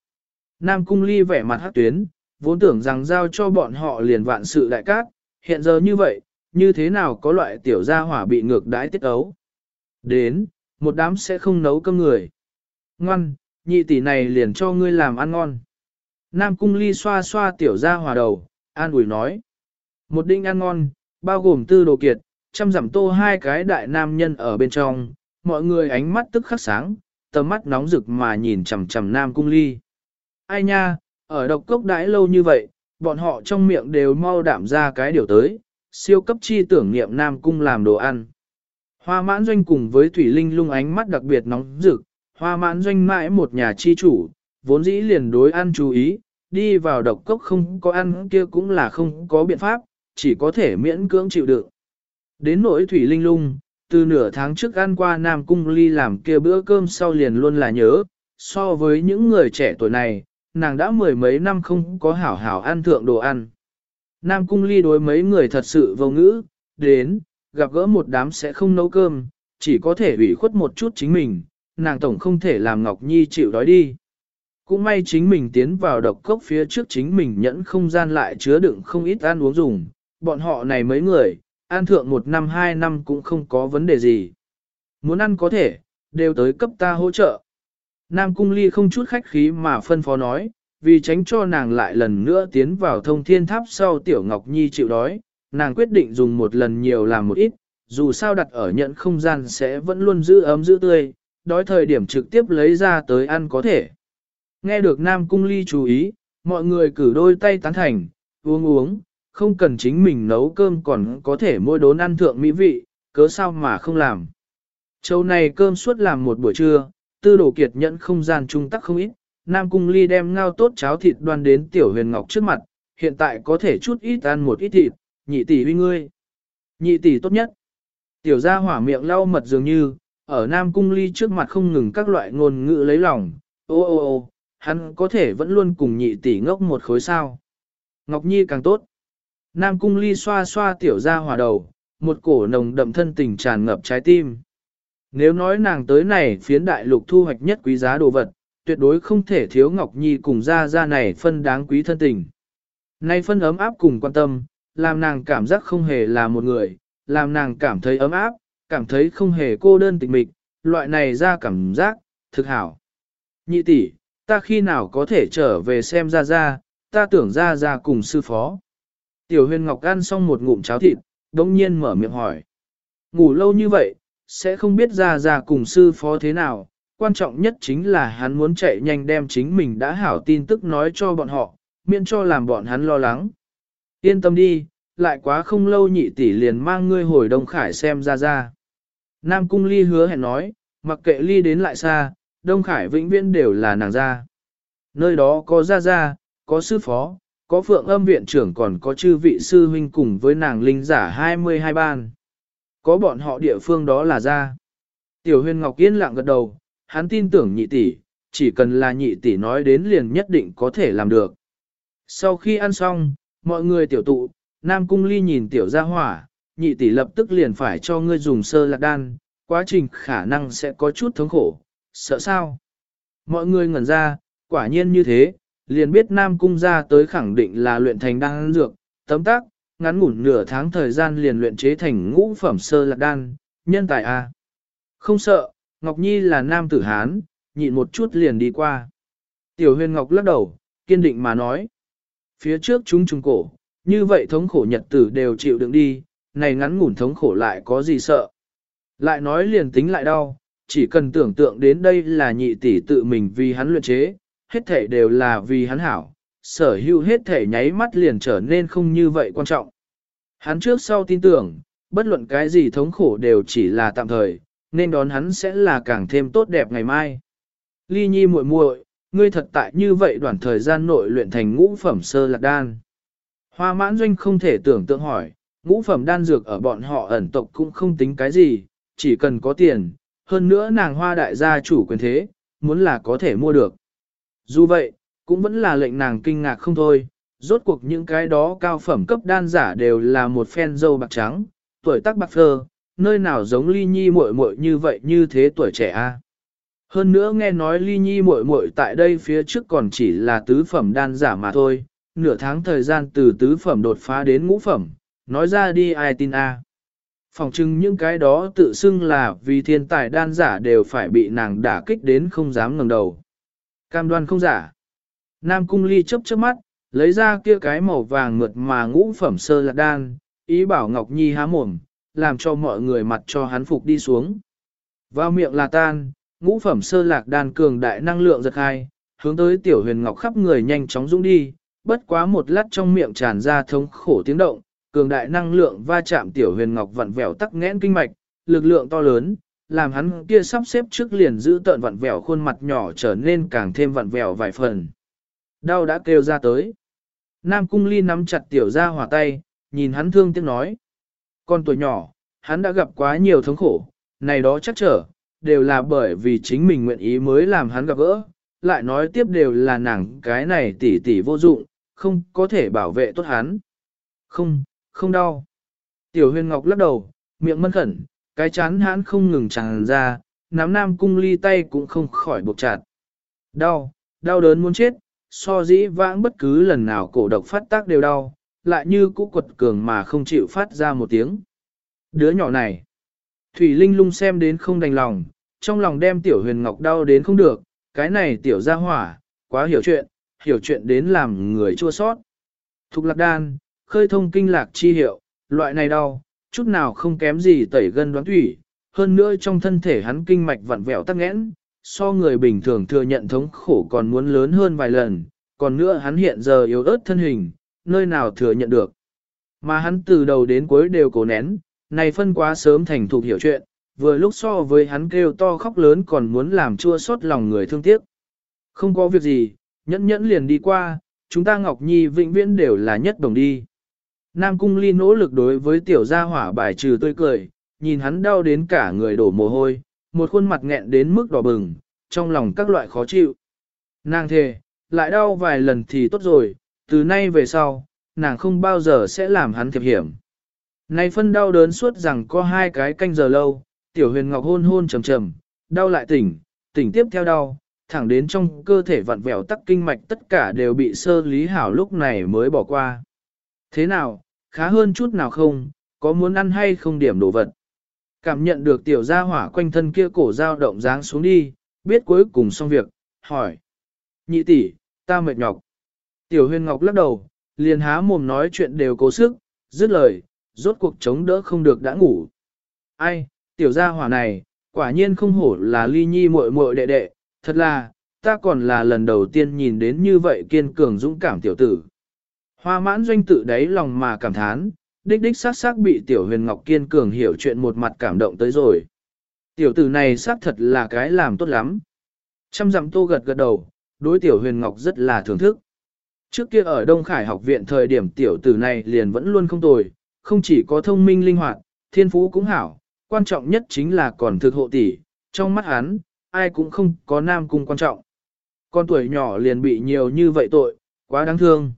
Nam cung ly vẻ mặt hát tuyến, vốn tưởng rằng giao cho bọn họ liền vạn sự đại cát, hiện giờ như vậy, như thế nào có loại tiểu gia hỏa bị ngược đãi tiết ấu. Đến, một đám sẽ không nấu cơm người. Ngoan, nhị tỷ này liền cho ngươi làm ăn ngon. Nam cung ly xoa xoa tiểu gia hỏa đầu, an ủi nói. Một đinh ăn ngon, bao gồm tư đồ kiệt, chăm giảm tô hai cái đại nam nhân ở bên trong, mọi người ánh mắt tức khắc sáng, tầm mắt nóng rực mà nhìn chằm chằm nam cung ly. Ai nha, ở độc cốc đãi lâu như vậy, bọn họ trong miệng đều mau đảm ra cái điều tới, siêu cấp chi tưởng niệm Nam Cung làm đồ ăn. Hoa mãn doanh cùng với Thủy Linh lung ánh mắt đặc biệt nóng rực, Hoa mãn doanh mãi một nhà chi chủ, vốn dĩ liền đối ăn chú ý, đi vào độc cốc không có ăn kia cũng là không có biện pháp, chỉ có thể miễn cưỡng chịu đựng. Đến nỗi thủy linh lung, từ nửa tháng trước ăn qua Nam Cung Ly làm kia bữa cơm sau liền luôn là nhớ, so với những người trẻ tuổi này, nàng đã mười mấy năm không có hảo hảo ăn thượng đồ ăn. Nam Cung Ly đối mấy người thật sự vô ngữ, đến, gặp gỡ một đám sẽ không nấu cơm, chỉ có thể ủy khuất một chút chính mình, nàng tổng không thể làm Ngọc Nhi chịu đói đi. Cũng may chính mình tiến vào độc cốc phía trước chính mình nhẫn không gian lại chứa đựng không ít ăn uống dùng, bọn họ này mấy người, ăn thượng một năm hai năm cũng không có vấn đề gì. Muốn ăn có thể, đều tới cấp ta hỗ trợ. Nam Cung Ly không chút khách khí mà phân phó nói, vì tránh cho nàng lại lần nữa tiến vào thông thiên tháp sau Tiểu Ngọc Nhi chịu đói, nàng quyết định dùng một lần nhiều làm một ít, dù sao đặt ở nhận không gian sẽ vẫn luôn giữ ấm giữ tươi, đói thời điểm trực tiếp lấy ra tới ăn có thể. Nghe được Nam Cung Ly chú ý, mọi người cử đôi tay tán thành, uống uống, không cần chính mình nấu cơm còn có thể mua đốn ăn thượng mỹ vị, cớ sao mà không làm. Châu này cơm suốt làm một buổi trưa, tư đồ kiệt nhận không gian trung tắc không ít, Nam Cung Ly đem ngao tốt cháo thịt đoan đến Tiểu Huyền Ngọc trước mặt, hiện tại có thể chút ít ăn một ít thịt, nhị tỷ huy ngươi. Nhị tỷ tốt nhất. Tiểu gia hỏa miệng lau mật dường như, ở Nam Cung Ly trước mặt không ngừng các loại ngôn ngữ lấy lòng, ô ô ô, hắn có thể vẫn luôn cùng nhị tỷ ngốc một khối sao. Ngọc Nhi càng tốt. Nam Cung Ly xoa xoa tiểu ra hòa đầu, một cổ nồng đậm thân tình tràn ngập trái tim. Nếu nói nàng tới này phiến đại lục thu hoạch nhất quý giá đồ vật, tuyệt đối không thể thiếu Ngọc Nhi cùng gia gia này phân đáng quý thân tình. Nay phân ấm áp cùng quan tâm, làm nàng cảm giác không hề là một người, làm nàng cảm thấy ấm áp, cảm thấy không hề cô đơn tịch mịch, loại này ra cảm giác, thực hảo. Nhị tỷ, ta khi nào có thể trở về xem ra ra, ta tưởng ra ra cùng sư phó. Tiểu huyền ngọc ăn xong một ngụm cháo thịt, đông nhiên mở miệng hỏi. Ngủ lâu như vậy, sẽ không biết ra ra cùng sư phó thế nào, quan trọng nhất chính là hắn muốn chạy nhanh đem chính mình đã hảo tin tức nói cho bọn họ, miễn cho làm bọn hắn lo lắng. Yên tâm đi, lại quá không lâu nhị tỷ liền mang ngươi hồi Đông Khải xem ra ra. Nam Cung Ly hứa hẹn nói, mặc kệ Ly đến lại xa, Đông Khải vĩnh viễn đều là nàng ra. Nơi đó có Ra Ra, có sư phó, có phượng âm viện trưởng còn có chư vị sư huynh cùng với nàng linh giả 22 ban. Có bọn họ địa phương đó là ra. Tiểu huyền Ngọc Yên lặng gật đầu, hắn tin tưởng nhị tỷ, chỉ cần là nhị tỷ nói đến liền nhất định có thể làm được. Sau khi ăn xong, mọi người tiểu tụ, Nam Cung Ly nhìn tiểu gia hỏa, nhị tỷ lập tức liền phải cho ngươi dùng sơ lạc đan, quá trình khả năng sẽ có chút thống khổ, sợ sao? Mọi người ngẩn ra, quả nhiên như thế, liền biết Nam Cung ra tới khẳng định là luyện thành đan dược, tấm tác, ngắn ngủn nửa tháng thời gian liền luyện chế thành ngũ phẩm sơ lạc đan, nhân tài A. À. Không sợ, Ngọc Nhi là nam tử Hán, nhịn một chút liền đi qua. Tiểu huyền Ngọc lắc đầu, kiên định mà nói. Phía trước chúng trùng cổ, như vậy thống khổ nhật tử đều chịu đựng đi, này ngắn ngủn thống khổ lại có gì sợ. Lại nói liền tính lại đau, chỉ cần tưởng tượng đến đây là nhị tỷ tự mình vì hắn luyện chế, hết thể đều là vì hắn hảo, sở hữu hết thể nháy mắt liền trở nên không như vậy quan trọng. Hắn trước sau tin tưởng, bất luận cái gì thống khổ đều chỉ là tạm thời, nên đón hắn sẽ là càng thêm tốt đẹp ngày mai. Ly nhi muội muội, ngươi thật tại như vậy đoạn thời gian nội luyện thành ngũ phẩm sơ lạc đan. Hoa mãn doanh không thể tưởng tượng hỏi, ngũ phẩm đan dược ở bọn họ ẩn tộc cũng không tính cái gì, chỉ cần có tiền, hơn nữa nàng hoa đại gia chủ quyền thế, muốn là có thể mua được. Dù vậy, cũng vẫn là lệnh nàng kinh ngạc không thôi, rốt cuộc những cái đó cao phẩm cấp đan giả đều là một phen dâu bạc trắng, tuổi tác bạc phơ, nơi nào giống ly nhi muội muội như vậy như thế tuổi trẻ a. Hơn nữa nghe nói ly nhi muội muội tại đây phía trước còn chỉ là tứ phẩm đan giả mà thôi, nửa tháng thời gian từ tứ phẩm đột phá đến ngũ phẩm, nói ra đi ai tin a. Phòng chừng những cái đó tự xưng là vì thiên tài đan giả đều phải bị nàng đả kích đến không dám ngẩng đầu. Cam đoan không giả. Nam cung ly chớp chớp mắt, lấy ra kia cái màu vàng mượt mà ngũ phẩm sơ lạc đan, ý bảo Ngọc Nhi há mồm, làm cho mọi người mặt cho hắn phục đi xuống. Vào miệng là tan, ngũ phẩm sơ lạc đan cường đại năng lượng giật hai, hướng tới tiểu huyền ngọc khắp người nhanh chóng dũng đi, bất quá một lát trong miệng tràn ra thống khổ tiếng động, cường đại năng lượng va chạm tiểu huyền ngọc vặn vẹo tắc nghẽn kinh mạch, lực lượng to lớn, làm hắn kia sắp xếp trước liền giữ tợn vặn vẹo khuôn mặt nhỏ trở nên càng thêm vặn vẹo vài phần. Đau đã kêu ra tới. Nam Cung Ly nắm chặt tiểu ra hỏa tay, nhìn hắn thương tiếc nói. Con tuổi nhỏ, hắn đã gặp quá nhiều thống khổ, này đó chắc trở, đều là bởi vì chính mình nguyện ý mới làm hắn gặp gỡ, lại nói tiếp đều là nàng cái này tỷ tỷ vô dụng, không có thể bảo vệ tốt hắn. Không, không đau. Tiểu huyền ngọc lắc đầu, miệng mân khẩn, cái chán hãn không ngừng tràn ra, nắm nam cung ly tay cũng không khỏi buộc chặt. Đau, đau đớn muốn chết, so dĩ vãng bất cứ lần nào cổ độc phát tác đều đau, lại như cũ quật cường mà không chịu phát ra một tiếng. Đứa nhỏ này, Thủy Linh lung xem đến không đành lòng, trong lòng đem tiểu huyền ngọc đau đến không được, cái này tiểu ra hỏa, quá hiểu chuyện, hiểu chuyện đến làm người chua sót. Thục lạc đan, khơi thông kinh lạc chi hiệu, loại này đau, chút nào không kém gì tẩy gân đoán thủy, hơn nữa trong thân thể hắn kinh mạch vặn vẹo tắc nghẽn, so người bình thường thừa nhận thống khổ còn muốn lớn hơn vài lần, còn nữa hắn hiện giờ yếu ớt thân hình, nơi nào thừa nhận được. Mà hắn từ đầu đến cuối đều cố nén, này phân quá sớm thành thục hiểu chuyện, vừa lúc so với hắn kêu to khóc lớn còn muốn làm chua xót lòng người thương tiếc. Không có việc gì, nhẫn nhẫn liền đi qua, chúng ta Ngọc Nhi vĩnh viễn đều là nhất đồng đi. Nam Cung Ly nỗ lực đối với tiểu gia hỏa bài trừ tươi cười, nhìn hắn đau đến cả người đổ mồ hôi, một khuôn mặt nghẹn đến mức đỏ bừng, trong lòng các loại khó chịu. Nàng thề, lại đau vài lần thì tốt rồi, từ nay về sau, nàng không bao giờ sẽ làm hắn thiệp hiểm. Này phân đau đớn suốt rằng có hai cái canh giờ lâu, tiểu huyền ngọc hôn hôn trầm trầm, đau lại tỉnh, tỉnh tiếp theo đau, thẳng đến trong cơ thể vặn vẹo tắc kinh mạch tất cả đều bị sơ lý hảo lúc này mới bỏ qua. Thế nào, khá hơn chút nào không, có muốn ăn hay không điểm đồ vật. Cảm nhận được tiểu gia hỏa quanh thân kia cổ dao động dáng xuống đi, biết cuối cùng xong việc, hỏi. Nhị tỷ, ta mệt nhọc. Tiểu huyền ngọc lắc đầu, liền há mồm nói chuyện đều cố sức, dứt lời, rốt cuộc chống đỡ không được đã ngủ. Ai, tiểu gia hỏa này, quả nhiên không hổ là ly nhi muội muội đệ đệ, thật là, ta còn là lần đầu tiên nhìn đến như vậy kiên cường dũng cảm tiểu tử. Hoa mãn doanh tự đáy lòng mà cảm thán, đích đích xác xác bị tiểu huyền ngọc kiên cường hiểu chuyện một mặt cảm động tới rồi. Tiểu tử này xác thật là cái làm tốt lắm. Trăm dặm tô gật gật đầu, đối tiểu huyền ngọc rất là thưởng thức. Trước kia ở Đông Khải học viện thời điểm tiểu tử này liền vẫn luôn không tồi, không chỉ có thông minh linh hoạt, thiên phú cũng hảo, quan trọng nhất chính là còn thực hộ tỷ, trong mắt hắn, ai cũng không có nam cung quan trọng. Con tuổi nhỏ liền bị nhiều như vậy tội, quá đáng thương.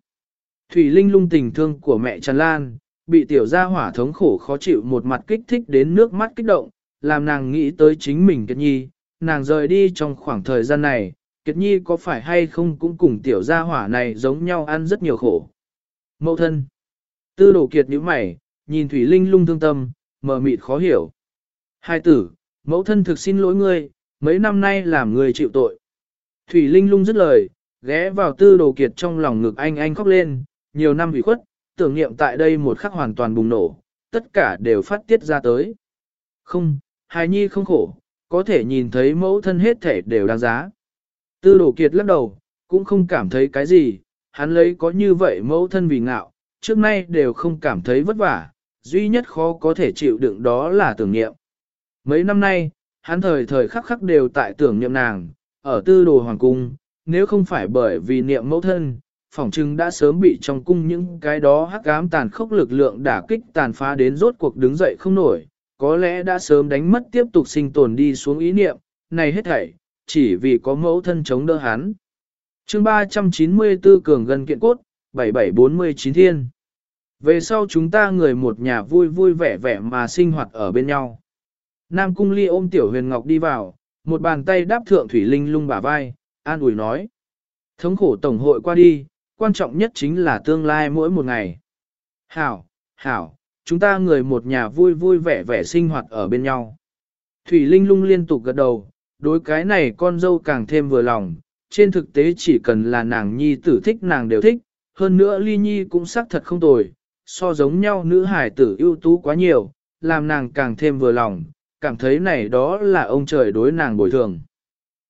Thủy Linh lung tình thương của mẹ Trần Lan, bị tiểu gia hỏa thống khổ khó chịu một mặt kích thích đến nước mắt kích động, làm nàng nghĩ tới chính mình Kiệt Nhi, nàng rời đi trong khoảng thời gian này, Kiệt Nhi có phải hay không cũng cùng tiểu gia hỏa này giống nhau ăn rất nhiều khổ. Mậu thân. Tư đồ kiệt nhíu mày, nhìn Thủy Linh lung thương tâm, mờ mịt khó hiểu. Hai tử, mẫu thân thực xin lỗi ngươi, mấy năm nay làm người chịu tội. Thủy Linh lung dứt lời, ghé vào tư đồ kiệt trong lòng ngực anh anh khóc lên, nhiều năm bị khuất, tưởng niệm tại đây một khắc hoàn toàn bùng nổ, tất cả đều phát tiết ra tới. Không, hài nhi không khổ, có thể nhìn thấy mẫu thân hết thể đều đáng giá. Tư đồ kiệt lắc đầu, cũng không cảm thấy cái gì, hắn lấy có như vậy mẫu thân vì ngạo, trước nay đều không cảm thấy vất vả, duy nhất khó có thể chịu đựng đó là tưởng niệm. Mấy năm nay, hắn thời thời khắc khắc đều tại tưởng niệm nàng, ở tư đồ hoàng cung, nếu không phải bởi vì niệm mẫu thân, phỏng chừng đã sớm bị trong cung những cái đó hắc ám tàn khốc lực lượng đả kích tàn phá đến rốt cuộc đứng dậy không nổi, có lẽ đã sớm đánh mất tiếp tục sinh tồn đi xuống ý niệm, này hết thảy, chỉ vì có mẫu thân chống đỡ hắn. chương 394 cường gần kiện cốt, 7749 thiên. Về sau chúng ta người một nhà vui vui vẻ vẻ mà sinh hoạt ở bên nhau. Nam Cung Ly ôm Tiểu Huyền Ngọc đi vào, một bàn tay đáp thượng Thủy Linh lung bả vai, an ủi nói. Thống khổ tổng hội qua đi, quan trọng nhất chính là tương lai mỗi một ngày. Hảo, hảo, chúng ta người một nhà vui vui vẻ vẻ sinh hoạt ở bên nhau. Thủy Linh lung liên tục gật đầu, đối cái này con dâu càng thêm vừa lòng, trên thực tế chỉ cần là nàng nhi tử thích nàng đều thích, hơn nữa ly nhi cũng xác thật không tồi, so giống nhau nữ hải tử ưu tú quá nhiều, làm nàng càng thêm vừa lòng, cảm thấy này đó là ông trời đối nàng bồi thường.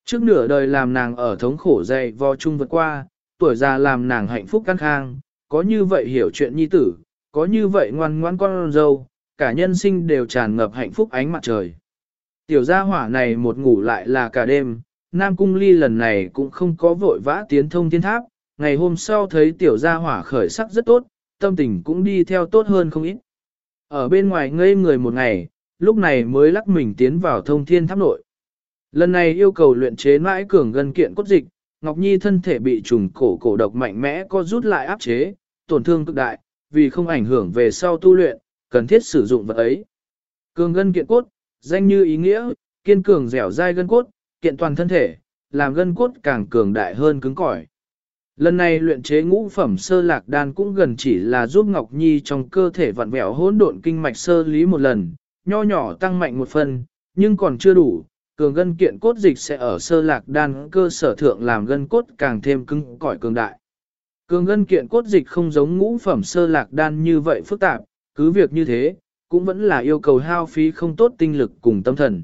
Trước nửa đời làm nàng ở thống khổ dày vò chung vượt qua, tuổi già làm nàng hạnh phúc căn khang, có như vậy hiểu chuyện nhi tử, có như vậy ngoan ngoan con dâu, cả nhân sinh đều tràn ngập hạnh phúc ánh mặt trời. Tiểu gia hỏa này một ngủ lại là cả đêm, Nam Cung Ly lần này cũng không có vội vã tiến thông thiên tháp, ngày hôm sau thấy tiểu gia hỏa khởi sắc rất tốt, tâm tình cũng đi theo tốt hơn không ít. Ở bên ngoài ngây người một ngày, lúc này mới lắc mình tiến vào thông thiên tháp nội. Lần này yêu cầu luyện chế mãi cường gần kiện cốt dịch, Ngọc Nhi thân thể bị trùng cổ cổ độc mạnh mẽ có rút lại áp chế, tổn thương cực đại, vì không ảnh hưởng về sau tu luyện, cần thiết sử dụng vật ấy. Cường gân kiện cốt, danh như ý nghĩa, kiên cường dẻo dai gân cốt, kiện toàn thân thể, làm gân cốt càng cường đại hơn cứng cỏi. Lần này luyện chế ngũ phẩm sơ lạc đan cũng gần chỉ là giúp Ngọc Nhi trong cơ thể vặn vẹo hỗn độn kinh mạch sơ lý một lần, nho nhỏ tăng mạnh một phần, nhưng còn chưa đủ, cường gân kiện cốt dịch sẽ ở sơ lạc đan cơ sở thượng làm gân cốt càng thêm cứng cỏi cường đại. Cường gân kiện cốt dịch không giống ngũ phẩm sơ lạc đan như vậy phức tạp, cứ việc như thế, cũng vẫn là yêu cầu hao phí không tốt tinh lực cùng tâm thần.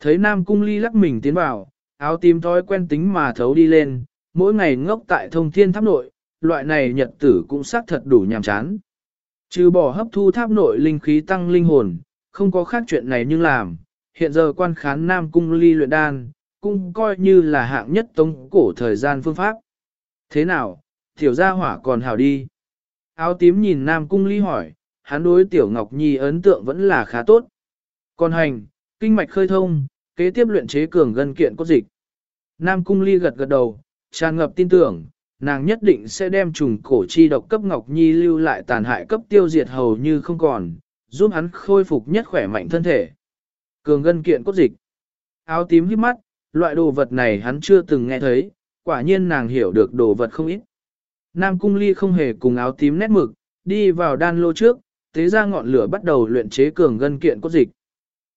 Thấy Nam Cung Ly lắc mình tiến vào, áo tím thói quen tính mà thấu đi lên, mỗi ngày ngốc tại thông thiên tháp nội, loại này nhật tử cũng xác thật đủ nhàm chán. Trừ bỏ hấp thu tháp nội linh khí tăng linh hồn, không có khác chuyện này nhưng làm, hiện giờ quan khán Nam Cung Ly luyện đan, cũng coi như là hạng nhất tống cổ thời gian phương pháp. Thế nào, tiểu gia hỏa còn hảo đi. Áo tím nhìn Nam Cung Ly hỏi, hắn đối tiểu Ngọc Nhi ấn tượng vẫn là khá tốt. Còn hành, kinh mạch khơi thông, kế tiếp luyện chế cường gân kiện có dịch. Nam Cung Ly gật gật đầu, tràn ngập tin tưởng, nàng nhất định sẽ đem trùng cổ chi độc cấp Ngọc Nhi lưu lại tàn hại cấp tiêu diệt hầu như không còn, giúp hắn khôi phục nhất khỏe mạnh thân thể. Cường gân kiện cốt dịch. Áo tím hít mắt, loại đồ vật này hắn chưa từng nghe thấy, quả nhiên nàng hiểu được đồ vật không ít. Nam Cung Ly không hề cùng áo tím nét mực, đi vào đan lô trước, tế ra ngọn lửa bắt đầu luyện chế cường gân kiện cốt dịch.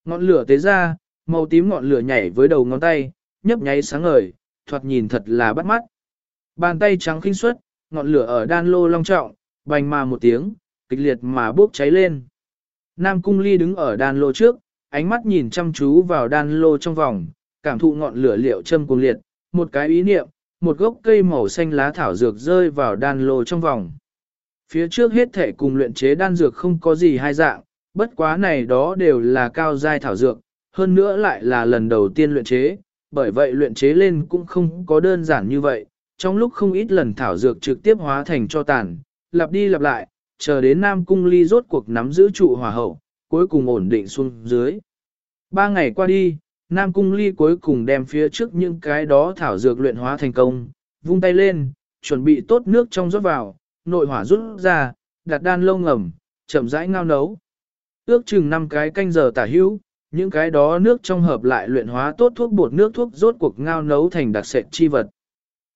Ngọn lửa tế ra, màu tím ngọn lửa nhảy với đầu ngón tay, nhấp nháy sáng ngời, thoạt nhìn thật là bắt mắt. Bàn tay trắng khinh suất, ngọn lửa ở đan lô long trọng, bành mà một tiếng, kịch liệt mà bốc cháy lên. Nam Cung Ly đứng ở đan lô trước, ánh mắt nhìn chăm chú vào đan lô trong vòng, cảm thụ ngọn lửa liệu châm cuồng liệt, một cái ý niệm, một gốc cây màu xanh lá thảo dược rơi vào đan lô trong vòng. Phía trước hết thể cùng luyện chế đan dược không có gì hai dạng, bất quá này đó đều là cao giai thảo dược, hơn nữa lại là lần đầu tiên luyện chế, bởi vậy luyện chế lên cũng không có đơn giản như vậy, trong lúc không ít lần thảo dược trực tiếp hóa thành cho tàn, lặp đi lặp lại, chờ đến Nam Cung Ly rốt cuộc nắm giữ trụ hỏa hậu, cuối cùng ổn định xuống dưới. Ba ngày qua đi, Nam Cung Ly cuối cùng đem phía trước những cái đó thảo dược luyện hóa thành công, vung tay lên, chuẩn bị tốt nước trong rót vào, nội hỏa rút ra, đặt đan lâu ngầm, chậm rãi ngao nấu. Ước chừng 5 cái canh giờ tả hữu, những cái đó nước trong hợp lại luyện hóa tốt thuốc bột nước thuốc rốt cuộc ngao nấu thành đặc sệt chi vật.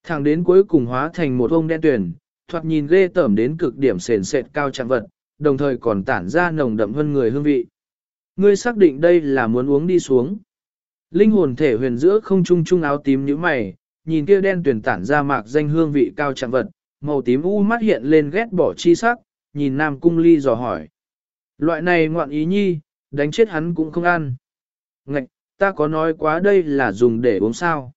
Thẳng đến cuối cùng hóa thành một ông đen tuyển, thoạt nhìn ghê tởm đến cực điểm sền sệt cao trạng vật, đồng thời còn tản ra nồng đậm hơn người hương vị. Ngươi xác định đây là muốn uống đi xuống. Linh hồn thể huyền giữa không trung trung áo tím như mày, nhìn kia đen tuyển tản ra mạc danh hương vị cao trạng vật, màu tím u mắt hiện lên ghét bỏ chi sắc, nhìn Nam Cung Ly dò hỏi. Loại này ngoạn ý nhi, đánh chết hắn cũng không ăn. Ngạch, ta có nói quá đây là dùng để uống sao.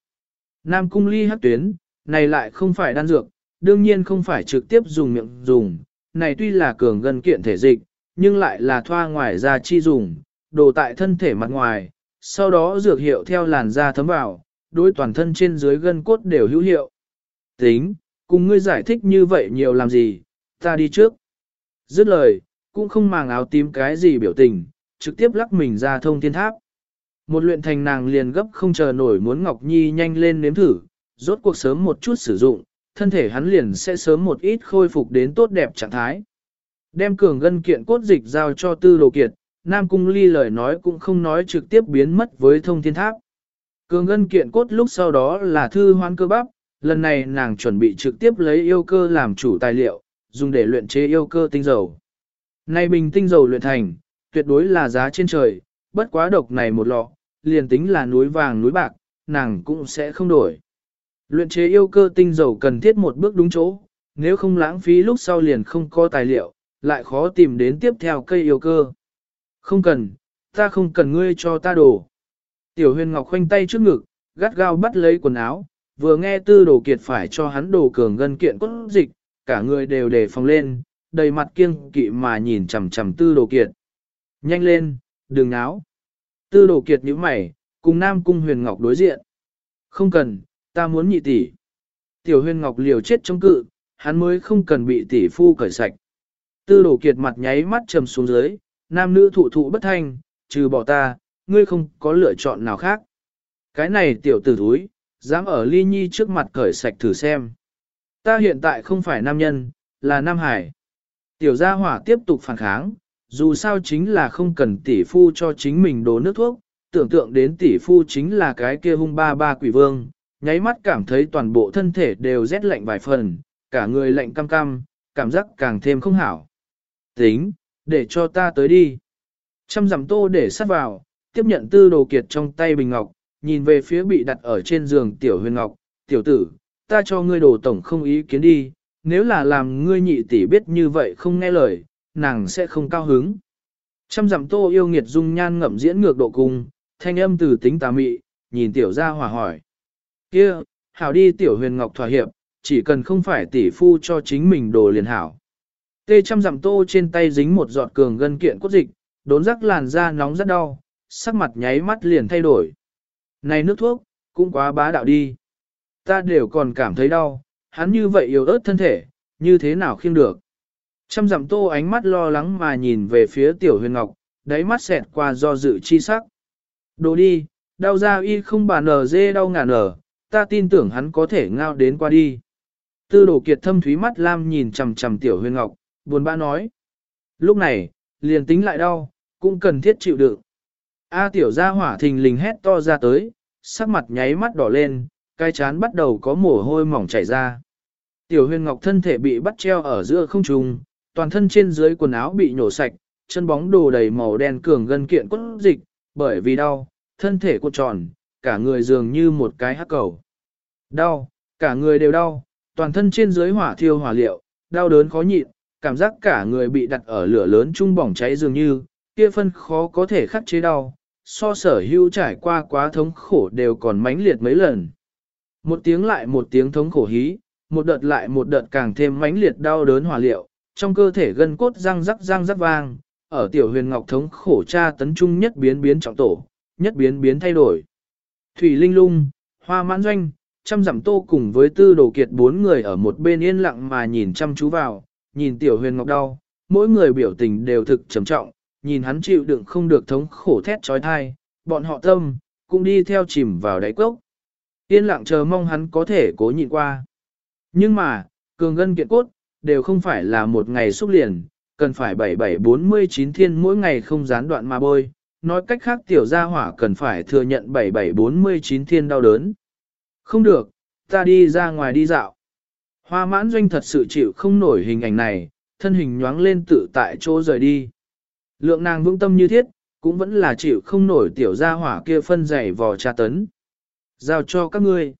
Nam Cung Ly hắc tuyến, này lại không phải đan dược, đương nhiên không phải trực tiếp dùng miệng dùng, này tuy là cường gần kiện thể dịch, nhưng lại là thoa ngoài ra chi dùng, đồ tại thân thể mặt ngoài, sau đó dược hiệu theo làn da thấm vào, đối toàn thân trên dưới gân cốt đều hữu hiệu. Tính, cùng ngươi giải thích như vậy nhiều làm gì, ta đi trước. Dứt lời, cũng không màng áo tím cái gì biểu tình, trực tiếp lắc mình ra thông thiên tháp. Một luyện thành nàng liền gấp không chờ nổi muốn Ngọc Nhi nhanh lên nếm thử, rốt cuộc sớm một chút sử dụng, thân thể hắn liền sẽ sớm một ít khôi phục đến tốt đẹp trạng thái. Đem cường gân kiện cốt dịch giao cho tư đồ kiệt, Nam Cung Ly lời nói cũng không nói trực tiếp biến mất với thông thiên tháp. Cường ngân kiện cốt lúc sau đó là thư hoán cơ bắp, lần này nàng chuẩn bị trực tiếp lấy yêu cơ làm chủ tài liệu, dùng để luyện chế yêu cơ tinh dầu. Này bình tinh dầu luyện thành, tuyệt đối là giá trên trời, bất quá độc này một lọ, liền tính là núi vàng núi bạc, nàng cũng sẽ không đổi. Luyện chế yêu cơ tinh dầu cần thiết một bước đúng chỗ, nếu không lãng phí lúc sau liền không có tài liệu, lại khó tìm đến tiếp theo cây yêu cơ. Không cần, ta không cần ngươi cho ta đồ Tiểu huyền ngọc khoanh tay trước ngực, gắt gao bắt lấy quần áo, vừa nghe tư đồ kiệt phải cho hắn đồ cường gân kiện cốt dịch, cả người đều đề phòng lên, đầy mặt kiêng kỵ mà nhìn chằm chằm tư đồ kiệt. Nhanh lên, đừng náo. Tư đồ kiệt nhíu mày, cùng Nam Cung Huyền Ngọc đối diện. Không cần, ta muốn nhị tỷ. Tiểu Huyền Ngọc liều chết chống cự, hắn mới không cần bị tỷ phu cởi sạch. Tư đồ kiệt mặt nháy mắt trầm xuống dưới, nam nữ thụ thụ bất thanh, trừ bỏ ta, ngươi không có lựa chọn nào khác. Cái này tiểu tử thúi, dám ở ly nhi trước mặt cởi sạch thử xem. Ta hiện tại không phải nam nhân, là nam hải. Tiểu gia hỏa tiếp tục phản kháng, dù sao chính là không cần tỷ phu cho chính mình đổ nước thuốc, tưởng tượng đến tỷ phu chính là cái kia hung ba ba quỷ vương, nháy mắt cảm thấy toàn bộ thân thể đều rét lạnh vài phần, cả người lạnh cam cam, cảm giác càng thêm không hảo. Tính, để cho ta tới đi. Trăm dặm tô để sát vào, tiếp nhận tư đồ kiệt trong tay bình ngọc, nhìn về phía bị đặt ở trên giường tiểu huyền ngọc, tiểu tử, ta cho ngươi đồ tổng không ý kiến đi, nếu là làm ngươi nhị tỷ biết như vậy không nghe lời, nàng sẽ không cao hứng. Trăm dặm tô yêu nghiệt dung nhan ngậm diễn ngược độ cung, thanh âm từ tính tà mị, nhìn tiểu gia hỏa hỏi. kia hảo đi tiểu huyền ngọc thỏa hiệp, chỉ cần không phải tỷ phu cho chính mình đồ liền hảo. Tê trăm dặm tô trên tay dính một giọt cường gân kiện cốt dịch, đốn rắc làn da nóng rất đau, sắc mặt nháy mắt liền thay đổi. Này nước thuốc, cũng quá bá đạo đi. Ta đều còn cảm thấy đau, hắn như vậy yếu ớt thân thể, như thế nào khiêng được. Trăm dặm tô ánh mắt lo lắng mà nhìn về phía tiểu huyền ngọc, đáy mắt xẹt qua do dự chi sắc. Đồ đi, đau da y không bà nở dê đau ngả nở, ta tin tưởng hắn có thể ngao đến qua đi. Tư đồ kiệt thâm thúy mắt lam nhìn chầm chầm tiểu huyền ngọc, buồn bã nói. Lúc này, liền tính lại đau, cũng cần thiết chịu đựng. A tiểu gia hỏa thình lình hét to ra tới, sắc mặt nháy mắt đỏ lên, cái chán bắt đầu có mồ hôi mỏng chảy ra. Tiểu huyền ngọc thân thể bị bắt treo ở giữa không trung, toàn thân trên dưới quần áo bị nhổ sạch, chân bóng đồ đầy màu đen cường gân kiện quất dịch, bởi vì đau, thân thể cuộn tròn, cả người dường như một cái hắc cầu. Đau, cả người đều đau, toàn thân trên dưới hỏa thiêu hỏa liệu, đau đớn khó nhịn, cảm giác cả người bị đặt ở lửa lớn trung bỏng cháy dường như, kia phân khó có thể khắc chế đau, so sở hưu trải qua quá thống khổ đều còn mãnh liệt mấy lần. Một tiếng lại một tiếng thống khổ hí, một đợt lại một đợt càng thêm mãnh liệt đau đớn hòa liệu, trong cơ thể gân cốt răng rắc răng rắc vang, ở tiểu huyền ngọc thống khổ tra tấn trung nhất biến biến trọng tổ, nhất biến biến thay đổi. Thủy Linh Lung, Hoa Mãn Doanh, trăm dặm tô cùng với tư đồ kiệt bốn người ở một bên yên lặng mà nhìn chăm chú vào, nhìn tiểu huyền ngọc đau, mỗi người biểu tình đều thực trầm trọng, nhìn hắn chịu đựng không được thống khổ thét trói thai, bọn họ tâm, cũng đi theo chìm vào đáy cốc. Yên lặng chờ mong hắn có thể cố nhịn qua. Nhưng mà, cường gân kiện cốt, đều không phải là một ngày xúc liền, cần phải 7749 thiên mỗi ngày không gián đoạn mà bôi. Nói cách khác tiểu gia hỏa cần phải thừa nhận 7749 thiên đau đớn. Không được, ta đi ra ngoài đi dạo. Hoa mãn doanh thật sự chịu không nổi hình ảnh này, thân hình nhoáng lên tự tại chỗ rời đi. Lượng nàng vững tâm như thiết, cũng vẫn là chịu không nổi tiểu gia hỏa kia phân dày vò tra tấn. Giao cho các ngươi.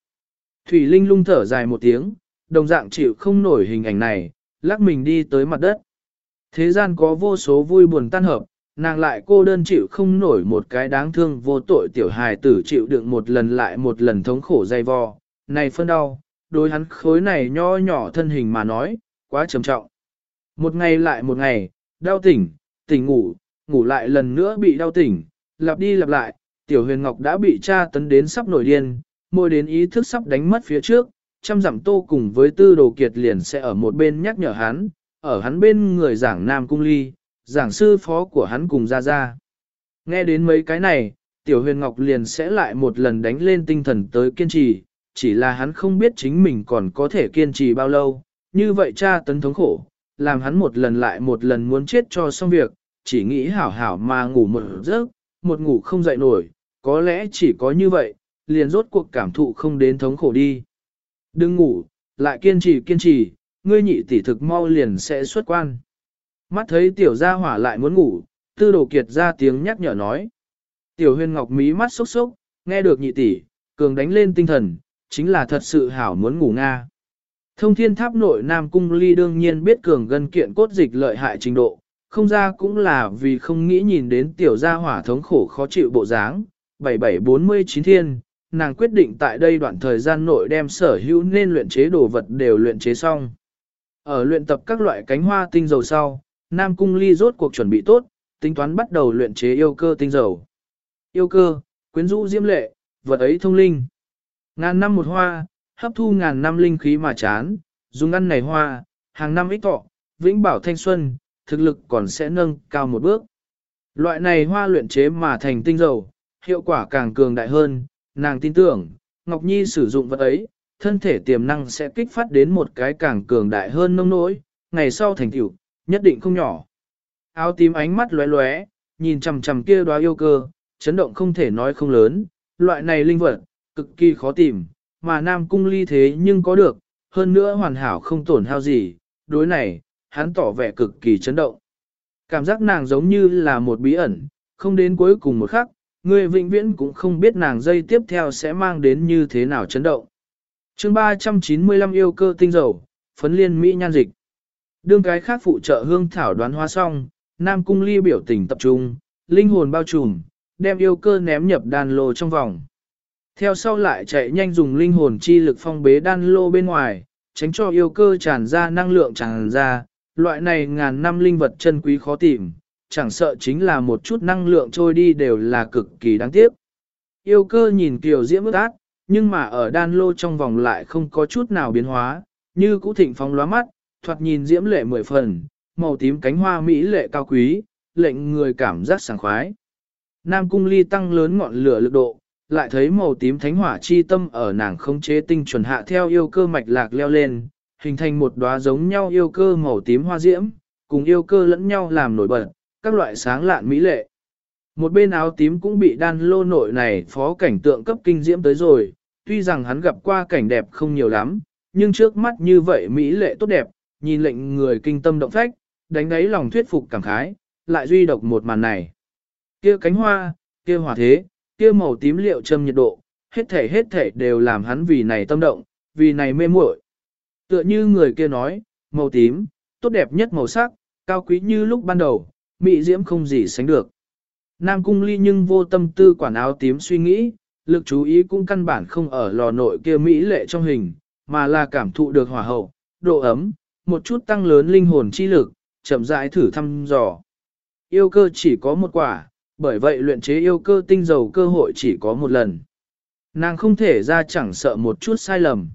Thủy Linh lung thở dài một tiếng, đồng dạng chịu không nổi hình ảnh này, lắc mình đi tới mặt đất. Thế gian có vô số vui buồn tan hợp, nàng lại cô đơn chịu không nổi một cái đáng thương vô tội tiểu hài tử chịu đựng một lần lại một lần thống khổ dày vò, này phân đau, đối hắn khối này nho nhỏ thân hình mà nói, quá trầm trọng. Một ngày lại một ngày, đau tỉnh, tỉnh ngủ, ngủ lại lần nữa bị đau tỉnh, lặp đi lặp lại, tiểu huyền ngọc đã bị tra tấn đến sắp nổi điên, môi đến ý thức sắp đánh mất phía trước, trăm dặm tô cùng với tư đồ kiệt liền sẽ ở một bên nhắc nhở hắn, ở hắn bên người giảng nam cung ly, giảng sư phó của hắn cùng ra ra. Nghe đến mấy cái này, tiểu huyền ngọc liền sẽ lại một lần đánh lên tinh thần tới kiên trì, chỉ là hắn không biết chính mình còn có thể kiên trì bao lâu, như vậy cha tấn thống khổ, làm hắn một lần lại một lần muốn chết cho xong việc, chỉ nghĩ hảo hảo mà ngủ một giấc, một ngủ không dậy nổi, có lẽ chỉ có như vậy, liền rốt cuộc cảm thụ không đến thống khổ đi. Đừng ngủ, lại kiên trì kiên trì, ngươi nhị tỷ thực mau liền sẽ xuất quan. Mắt thấy tiểu gia hỏa lại muốn ngủ, tư đồ kiệt ra tiếng nhắc nhở nói. Tiểu huyền ngọc mí mắt sốc sốc, nghe được nhị tỷ, cường đánh lên tinh thần, chính là thật sự hảo muốn ngủ Nga. Thông thiên tháp nội Nam Cung Ly đương nhiên biết cường gân kiện cốt dịch lợi hại trình độ, không ra cũng là vì không nghĩ nhìn đến tiểu gia hỏa thống khổ khó chịu bộ dáng. 7749 thiên, nàng quyết định tại đây đoạn thời gian nội đem sở hữu nên luyện chế đồ vật đều luyện chế xong. Ở luyện tập các loại cánh hoa tinh dầu sau, Nam Cung Ly rốt cuộc chuẩn bị tốt, tính toán bắt đầu luyện chế yêu cơ tinh dầu. Yêu cơ, quyến rũ diễm lệ, vật ấy thông linh. Ngàn năm một hoa, hấp thu ngàn năm linh khí mà chán, dùng ăn này hoa, hàng năm ít thọ, vĩnh bảo thanh xuân, thực lực còn sẽ nâng cao một bước. Loại này hoa luyện chế mà thành tinh dầu, hiệu quả càng cường đại hơn, nàng tin tưởng, Ngọc Nhi sử dụng vật ấy, thân thể tiềm năng sẽ kích phát đến một cái càng cường đại hơn nông nỗi, ngày sau thành tựu nhất định không nhỏ. Áo tím ánh mắt lóe lóe, nhìn chằm chằm kia đóa yêu cơ, chấn động không thể nói không lớn, loại này linh vật, cực kỳ khó tìm, mà Nam Cung ly thế nhưng có được, hơn nữa hoàn hảo không tổn hao gì, đối này, hắn tỏ vẻ cực kỳ chấn động. Cảm giác nàng giống như là một bí ẩn, không đến cuối cùng một khắc, người vĩnh viễn cũng không biết nàng dây tiếp theo sẽ mang đến như thế nào chấn động. chương 395 yêu cơ tinh dầu, phấn liên Mỹ nhan dịch. Đương cái khác phụ trợ hương thảo đoán hoa xong, Nam Cung ly biểu tình tập trung, linh hồn bao trùm, đem yêu cơ ném nhập đan lô trong vòng. Theo sau lại chạy nhanh dùng linh hồn chi lực phong bế đan lô bên ngoài, tránh cho yêu cơ tràn ra năng lượng tràn ra, loại này ngàn năm linh vật chân quý khó tìm, chẳng sợ chính là một chút năng lượng trôi đi đều là cực kỳ đáng tiếc. Yêu cơ nhìn kiều diễm ước ác, nhưng mà ở đan lô trong vòng lại không có chút nào biến hóa, như cũ thịnh phóng lóa mắt, thoạt nhìn diễm lệ mười phần, màu tím cánh hoa mỹ lệ cao quý, lệnh người cảm giác sảng khoái. Nam cung ly tăng lớn ngọn lửa lực độ, lại thấy màu tím thánh hỏa chi tâm ở nàng không chế tinh chuẩn hạ theo yêu cơ mạch lạc leo lên, hình thành một đóa giống nhau yêu cơ màu tím hoa diễm, cùng yêu cơ lẫn nhau làm nổi bật, các loại sáng lạn mỹ lệ. Một bên áo tím cũng bị đan lô nội này phó cảnh tượng cấp kinh diễm tới rồi, tuy rằng hắn gặp qua cảnh đẹp không nhiều lắm, nhưng trước mắt như vậy mỹ lệ tốt đẹp, nhìn lệnh người kinh tâm động phách, đánh đáy lòng thuyết phục cảm khái, lại duy độc một màn này. Kia cánh hoa, kia hỏa thế, kia màu tím liệu châm nhiệt độ, hết thể hết thể đều làm hắn vì này tâm động, vì này mê muội. Tựa như người kia nói, màu tím, tốt đẹp nhất màu sắc, cao quý như lúc ban đầu, mỹ diễm không gì sánh được. Nam cung ly nhưng vô tâm tư quản áo tím suy nghĩ, lực chú ý cũng căn bản không ở lò nội kia mỹ lệ trong hình, mà là cảm thụ được hỏa hậu, độ ấm, một chút tăng lớn linh hồn chi lực, chậm rãi thử thăm dò. Yêu cơ chỉ có một quả, bởi vậy luyện chế yêu cơ tinh dầu cơ hội chỉ có một lần. Nàng không thể ra chẳng sợ một chút sai lầm.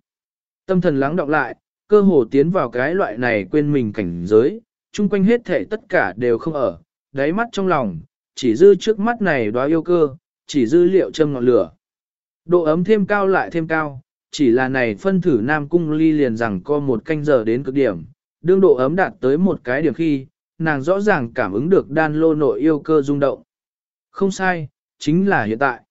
Tâm thần lắng đọng lại, cơ hồ tiến vào cái loại này quên mình cảnh giới, chung quanh hết thể tất cả đều không ở, đáy mắt trong lòng, chỉ dư trước mắt này đóa yêu cơ, chỉ dư liệu châm ngọn lửa. Độ ấm thêm cao lại thêm cao, chỉ là này phân thử Nam Cung ly liền rằng có một canh giờ đến cực điểm, đương độ ấm đạt tới một cái điểm khi, nàng rõ ràng cảm ứng được đan lô nội yêu cơ rung động. Không sai, chính là hiện tại.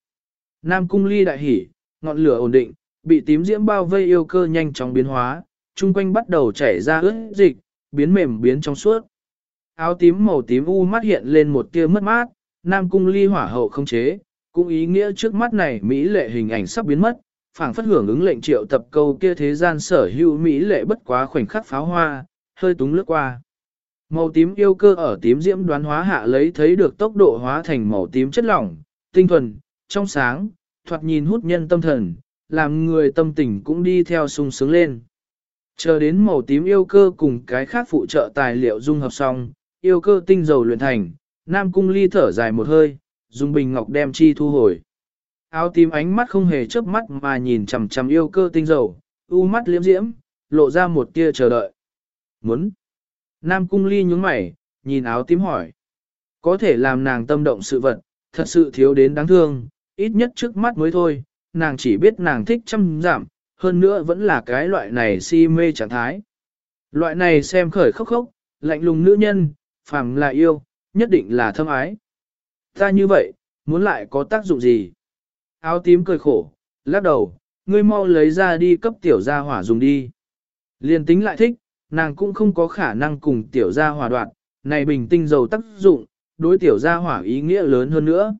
Nam cung ly đại hỉ, ngọn lửa ổn định, bị tím diễm bao vây yêu cơ nhanh chóng biến hóa, chung quanh bắt đầu chảy ra ướt dịch, biến mềm biến trong suốt. Áo tím màu tím u mắt hiện lên một tia mất mát, Nam cung ly hỏa hậu không chế, cũng ý nghĩa trước mắt này Mỹ lệ hình ảnh sắp biến mất, phảng phất hưởng ứng lệnh triệu tập câu kia thế gian sở hữu Mỹ lệ bất quá khoảnh khắc pháo hoa, hơi túng lướt qua. Màu tím yêu cơ ở tím diễm đoán hóa hạ lấy thấy được tốc độ hóa thành màu tím chất lỏng, tinh thuần, trong sáng, thoạt nhìn hút nhân tâm thần, làm người tâm tình cũng đi theo sung sướng lên. Chờ đến màu tím yêu cơ cùng cái khác phụ trợ tài liệu dung hợp xong, yêu cơ tinh dầu luyện thành, Nam Cung ly thở dài một hơi, dùng bình ngọc đem chi thu hồi. Áo tím ánh mắt không hề chớp mắt mà nhìn chằm chằm yêu cơ tinh dầu, u mắt liếm diễm, lộ ra một tia chờ đợi. Muốn. Nam cung ly nhúng mày, nhìn áo tím hỏi. Có thể làm nàng tâm động sự vật, thật sự thiếu đến đáng thương, ít nhất trước mắt mới thôi, nàng chỉ biết nàng thích chăm giảm, hơn nữa vẫn là cái loại này si mê trạng thái. Loại này xem khởi khốc khốc, lạnh lùng nữ nhân, phàm là yêu, nhất định là thâm ái. Ta như vậy, muốn lại có tác dụng gì? Áo tím cười khổ, lắc đầu, ngươi mau lấy ra đi cấp tiểu gia hỏa dùng đi. Liên tính lại thích, nàng cũng không có khả năng cùng tiểu gia hòa đoạn, này bình tinh dầu tác dụng, đối tiểu gia hỏa ý nghĩa lớn hơn nữa.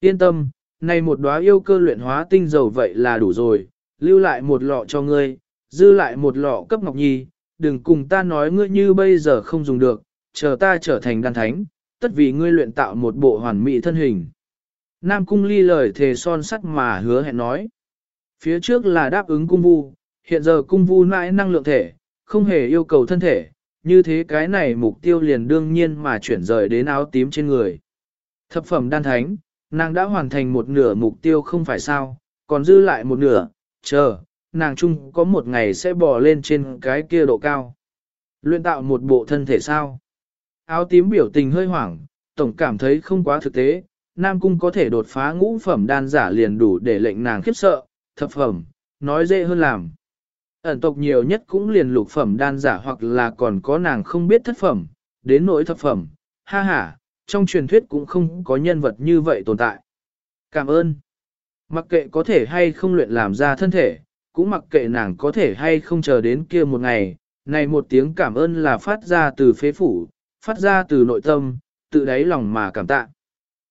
Yên tâm, này một đóa yêu cơ luyện hóa tinh dầu vậy là đủ rồi, lưu lại một lọ cho ngươi, dư lại một lọ cấp ngọc nhi, đừng cùng ta nói ngươi như bây giờ không dùng được, chờ ta trở thành đan thánh, tất vì ngươi luyện tạo một bộ hoàn mỹ thân hình. Nam cung ly lời thề son sắt mà hứa hẹn nói. Phía trước là đáp ứng cung vu, hiện giờ cung vu nãi năng lượng thể, không hề yêu cầu thân thể, như thế cái này mục tiêu liền đương nhiên mà chuyển rời đến áo tím trên người. Thập phẩm đan thánh, Nàng đã hoàn thành một nửa mục tiêu không phải sao, còn dư lại một nửa, chờ, nàng chung có một ngày sẽ bò lên trên cái kia độ cao. Luyện tạo một bộ thân thể sao? Áo tím biểu tình hơi hoảng, tổng cảm thấy không quá thực tế, Nam Cung có thể đột phá ngũ phẩm đan giả liền đủ để lệnh nàng khiếp sợ, thập phẩm, nói dễ hơn làm. Ẩn tộc nhiều nhất cũng liền lục phẩm đan giả hoặc là còn có nàng không biết thất phẩm, đến nỗi thập phẩm, ha ha, trong truyền thuyết cũng không có nhân vật như vậy tồn tại. Cảm ơn. Mặc kệ có thể hay không luyện làm ra thân thể, cũng mặc kệ nàng có thể hay không chờ đến kia một ngày, này một tiếng cảm ơn là phát ra từ phế phủ, phát ra từ nội tâm, tự đáy lòng mà cảm tạ.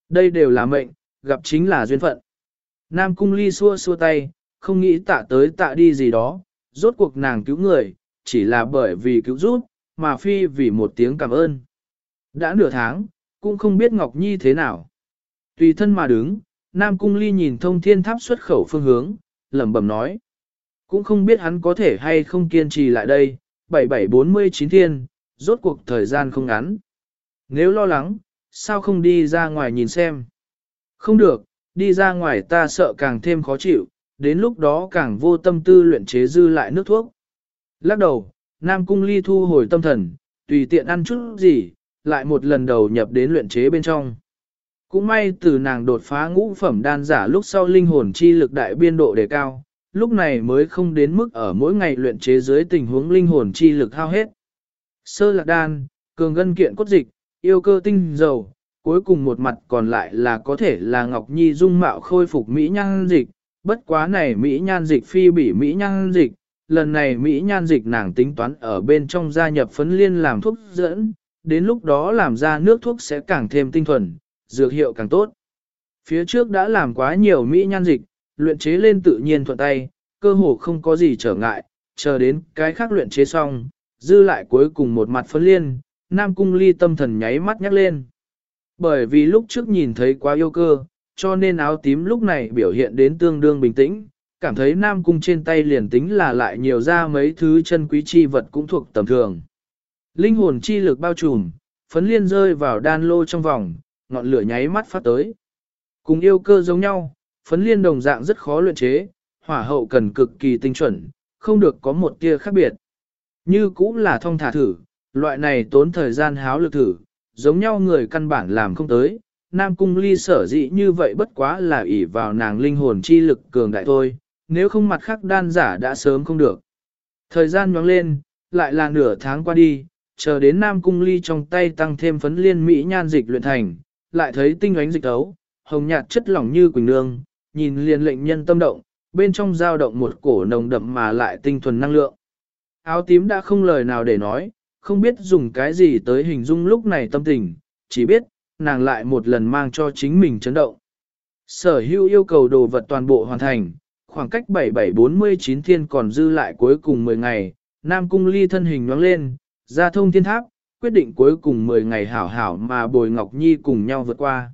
Đây đều là mệnh, gặp chính là duyên phận. Nam cung ly xua xua tay, không nghĩ tạ tới tạ đi gì đó, rốt cuộc nàng cứu người, chỉ là bởi vì cứu giúp, mà phi vì một tiếng cảm ơn. Đã nửa tháng, cũng không biết Ngọc Nhi thế nào. Tùy thân mà đứng, Nam Cung Ly nhìn thông thiên tháp xuất khẩu phương hướng, lẩm bẩm nói. Cũng không biết hắn có thể hay không kiên trì lại đây, 7749 thiên, rốt cuộc thời gian không ngắn. Nếu lo lắng, sao không đi ra ngoài nhìn xem? Không được, đi ra ngoài ta sợ càng thêm khó chịu, đến lúc đó càng vô tâm tư luyện chế dư lại nước thuốc. Lắc đầu, Nam Cung Ly thu hồi tâm thần, tùy tiện ăn chút gì, lại một lần đầu nhập đến luyện chế bên trong. Cũng may từ nàng đột phá ngũ phẩm đan giả lúc sau linh hồn chi lực đại biên độ đề cao, lúc này mới không đến mức ở mỗi ngày luyện chế dưới tình huống linh hồn chi lực hao hết. Sơ lạc đan, cường gân kiện cốt dịch, yêu cơ tinh dầu, cuối cùng một mặt còn lại là có thể là Ngọc Nhi dung mạo khôi phục Mỹ nhan dịch, bất quá này Mỹ nhan dịch phi bị Mỹ nhan dịch, lần này Mỹ nhan dịch nàng tính toán ở bên trong gia nhập phấn liên làm thuốc dẫn, đến lúc đó làm ra nước thuốc sẽ càng thêm tinh thuần, dược hiệu càng tốt. Phía trước đã làm quá nhiều Mỹ nhan dịch, luyện chế lên tự nhiên thuận tay, cơ hồ không có gì trở ngại, chờ đến cái khác luyện chế xong, dư lại cuối cùng một mặt phấn liên, Nam Cung Ly tâm thần nháy mắt nhắc lên. Bởi vì lúc trước nhìn thấy quá yêu cơ, cho nên áo tím lúc này biểu hiện đến tương đương bình tĩnh, cảm thấy Nam Cung trên tay liền tính là lại nhiều ra mấy thứ chân quý chi vật cũng thuộc tầm thường. Linh hồn chi lực bao trùm, phấn liên rơi vào đan lô trong vòng, ngọn lửa nháy mắt phát tới. Cùng yêu cơ giống nhau, phấn liên đồng dạng rất khó luyện chế, hỏa hậu cần cực kỳ tinh chuẩn, không được có một tia khác biệt. Như cũng là thông thả thử, loại này tốn thời gian háo lực thử, giống nhau người căn bản làm không tới. Nam cung ly sở dĩ như vậy bất quá là ỷ vào nàng linh hồn chi lực cường đại thôi, nếu không mặt khác đan giả đã sớm không được. Thời gian nhoáng lên, lại là nửa tháng qua đi, chờ đến Nam Cung Ly trong tay tăng thêm phấn liên mỹ nhan dịch luyện thành, lại thấy tinh ánh dịch ấu, hồng nhạt chất lỏng như quỳnh nương, nhìn liền lệnh nhân tâm động, bên trong dao động một cổ nồng đậm mà lại tinh thuần năng lượng. Áo tím đã không lời nào để nói, không biết dùng cái gì tới hình dung lúc này tâm tình, chỉ biết, nàng lại một lần mang cho chính mình chấn động. Sở hữu yêu cầu đồ vật toàn bộ hoàn thành, khoảng cách 7749 thiên còn dư lại cuối cùng 10 ngày, Nam Cung Ly thân hình nhoáng lên, ra thông thiên tháp, quyết định cuối cùng 10 ngày hảo hảo mà bồi Ngọc Nhi cùng nhau vượt qua.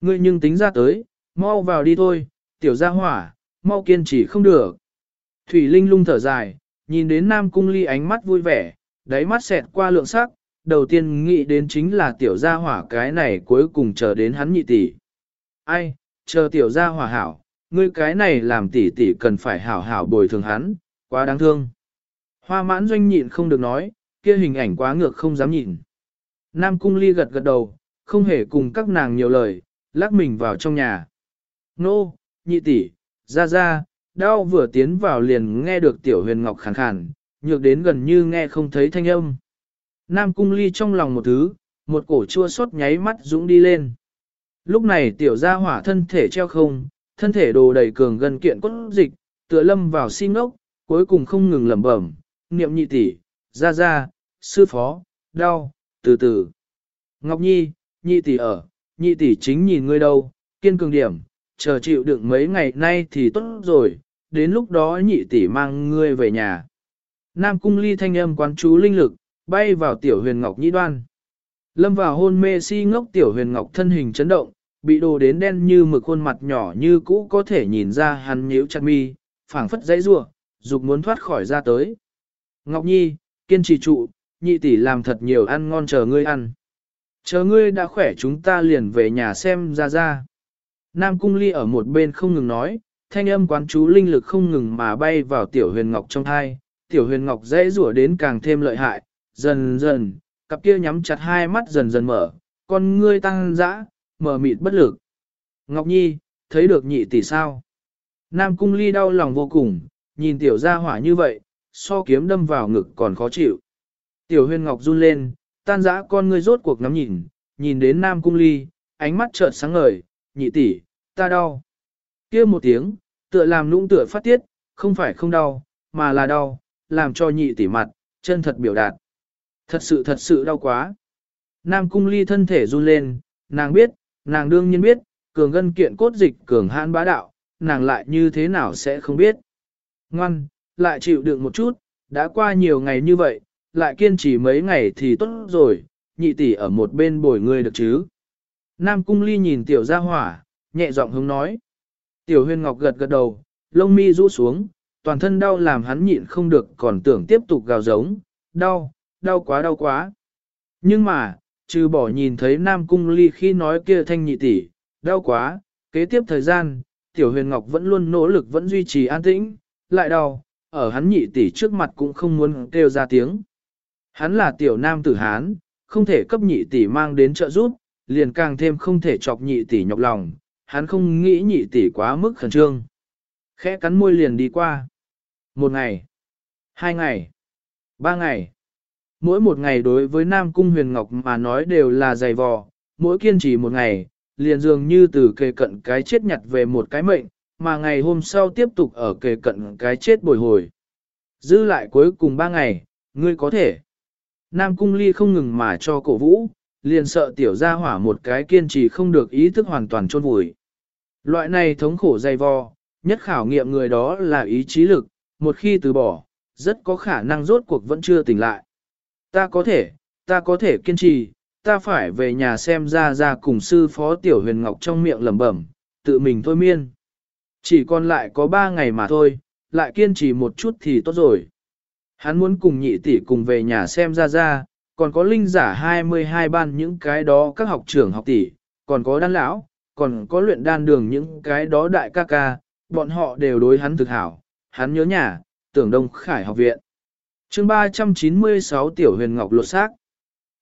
Ngươi nhưng tính ra tới, mau vào đi thôi, tiểu gia hỏa, mau kiên trì không được. Thủy Linh lung thở dài, nhìn đến Nam Cung Ly ánh mắt vui vẻ, đáy mắt xẹt qua lượng sắc, đầu tiên nghĩ đến chính là tiểu gia hỏa cái này cuối cùng chờ đến hắn nhị tỷ. Ai, chờ tiểu gia hỏa hảo, ngươi cái này làm tỷ tỷ cần phải hảo hảo bồi thường hắn, quá đáng thương. Hoa mãn doanh nhịn không được nói, kia hình ảnh quá ngược không dám nhìn. Nam cung ly gật gật đầu, không hề cùng các nàng nhiều lời, lắc mình vào trong nhà. Nô, nhị tỷ, ra ra, đau vừa tiến vào liền nghe được tiểu huyền ngọc khàn khàn, nhược đến gần như nghe không thấy thanh âm. Nam cung ly trong lòng một thứ, một cổ chua xót nháy mắt dũng đi lên. Lúc này tiểu gia hỏa thân thể treo không, thân thể đồ đầy cường gần kiện cốt dịch, tựa lâm vào si ngốc, cuối cùng không ngừng lẩm bẩm, niệm nhị tỷ, ra ra, sư phó, đau, từ từ. Ngọc Nhi, nhị tỷ ở, nhị tỷ chính nhìn ngươi đâu, kiên cường điểm, chờ chịu đựng mấy ngày nay thì tốt rồi, đến lúc đó nhị tỷ mang ngươi về nhà. Nam cung ly thanh âm quán chú linh lực, bay vào tiểu huyền ngọc nhĩ đoan. Lâm vào hôn mê si ngốc tiểu huyền ngọc thân hình chấn động, bị đồ đến đen như mực khuôn mặt nhỏ như cũ có thể nhìn ra hắn nhíu chặt mi, phảng phất dãy rủa, dục muốn thoát khỏi ra tới. Ngọc Nhi, kiên trì trụ, nhị tỷ làm thật nhiều ăn ngon chờ ngươi ăn. Chờ ngươi đã khỏe chúng ta liền về nhà xem ra ra. Nam Cung Ly ở một bên không ngừng nói, thanh âm quán chú linh lực không ngừng mà bay vào tiểu huyền ngọc trong thai, tiểu huyền ngọc dễ rủa đến càng thêm lợi hại, dần dần, cặp kia nhắm chặt hai mắt dần dần mở, con ngươi tăng dã, mở mịt bất lực. Ngọc Nhi, thấy được nhị tỷ sao? Nam Cung Ly đau lòng vô cùng, nhìn tiểu gia hỏa như vậy, so kiếm đâm vào ngực còn khó chịu. Tiểu huyên ngọc run lên, tan dã con ngươi rốt cuộc ngắm nhìn, nhìn đến Nam Cung Ly, ánh mắt chợt sáng ngời, nhị tỷ, ta đau. kia một tiếng, tựa làm nũng tựa phát tiết, không phải không đau, mà là đau, làm cho nhị tỷ mặt, chân thật biểu đạt. Thật sự thật sự đau quá. Nam Cung Ly thân thể run lên, nàng biết, nàng đương nhiên biết, cường gân kiện cốt dịch cường hãn bá đạo, nàng lại như thế nào sẽ không biết. Ngoan, lại chịu đựng một chút, đã qua nhiều ngày như vậy, lại kiên trì mấy ngày thì tốt rồi, nhị tỷ ở một bên bồi người được chứ. Nam Cung Ly nhìn tiểu gia hỏa, nhẹ giọng hướng nói. Tiểu huyền ngọc gật gật đầu, lông mi rũ xuống, toàn thân đau làm hắn nhịn không được còn tưởng tiếp tục gào giống, đau, đau quá đau quá. Nhưng mà, trừ bỏ nhìn thấy Nam Cung Ly khi nói kia thanh nhị tỷ, đau quá, kế tiếp thời gian, Tiểu Huyền Ngọc vẫn luôn nỗ lực vẫn duy trì an tĩnh, lại đau, ở hắn nhị tỷ trước mặt cũng không muốn kêu ra tiếng. Hắn là Tiểu Nam tử Hán, không thể cấp nhị tỷ mang đến trợ giúp, liền càng thêm không thể chọc nhị tỷ nhọc lòng, hắn không nghĩ nhị tỷ quá mức khẩn trương. Khẽ cắn môi liền đi qua. Một ngày, hai ngày, ba ngày. Mỗi một ngày đối với Nam Cung Huyền Ngọc mà nói đều là dày vò, mỗi kiên trì một ngày, liền dường như từ kề cận cái chết nhặt về một cái mệnh, mà ngày hôm sau tiếp tục ở kề cận cái chết bồi hồi. Dư lại cuối cùng ba ngày, ngươi có thể. Nam Cung Ly không ngừng mà cho cổ vũ, liền sợ tiểu gia hỏa một cái kiên trì không được ý thức hoàn toàn chôn vùi. Loại này thống khổ dày vò, nhất khảo nghiệm người đó là ý chí lực, một khi từ bỏ, rất có khả năng rốt cuộc vẫn chưa tỉnh lại. Ta có thể, ta có thể kiên trì, ta phải về nhà xem ra ra cùng sư phó tiểu huyền ngọc trong miệng lẩm bẩm, tự mình thôi miên. Chỉ còn lại có ba ngày mà thôi, lại kiên trì một chút thì tốt rồi. Hắn muốn cùng nhị tỷ cùng về nhà xem ra ra, còn có linh giả 22 ban những cái đó các học trưởng học tỷ, còn có đan lão, còn có luyện đan đường những cái đó đại ca ca, bọn họ đều đối hắn thực hảo, hắn nhớ nhà, tưởng Đông Khải học viện chương 396 Tiểu Huyền Ngọc lột xác.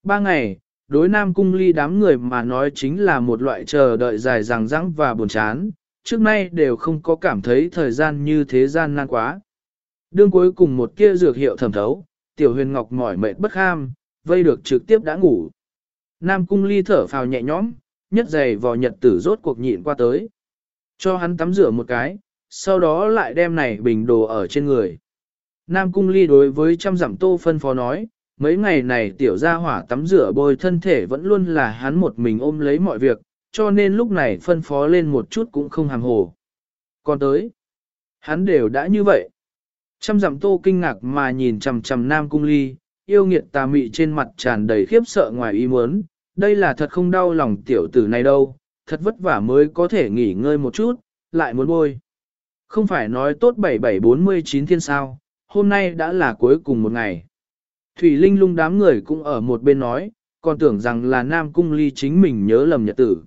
Ba ngày, đối Nam Cung Ly đám người mà nói chính là một loại chờ đợi dài dằng dẵng và buồn chán, trước nay đều không có cảm thấy thời gian như thế gian nan quá. Đương cuối cùng một kia dược hiệu thẩm thấu, Tiểu Huyền Ngọc mỏi mệt bất ham, vây được trực tiếp đã ngủ. Nam Cung Ly thở phào nhẹ nhõm, nhất giày vò nhật tử rốt cuộc nhịn qua tới. Cho hắn tắm rửa một cái, sau đó lại đem này bình đồ ở trên người. Nam Cung Ly đối với trăm dặm tô phân phó nói, mấy ngày này tiểu gia hỏa tắm rửa bôi thân thể vẫn luôn là hắn một mình ôm lấy mọi việc, cho nên lúc này phân phó lên một chút cũng không hàm hồ. Còn tới, hắn đều đã như vậy. Trăm dặm tô kinh ngạc mà nhìn chằm chằm Nam Cung Ly, yêu nghiệt tà mị trên mặt tràn đầy khiếp sợ ngoài ý muốn, đây là thật không đau lòng tiểu tử này đâu, thật vất vả mới có thể nghỉ ngơi một chút, lại muốn bôi. Không phải nói tốt 7749 thiên sao, hôm nay đã là cuối cùng một ngày. Thủy Linh lung đám người cũng ở một bên nói, còn tưởng rằng là Nam Cung Ly chính mình nhớ lầm nhật tử.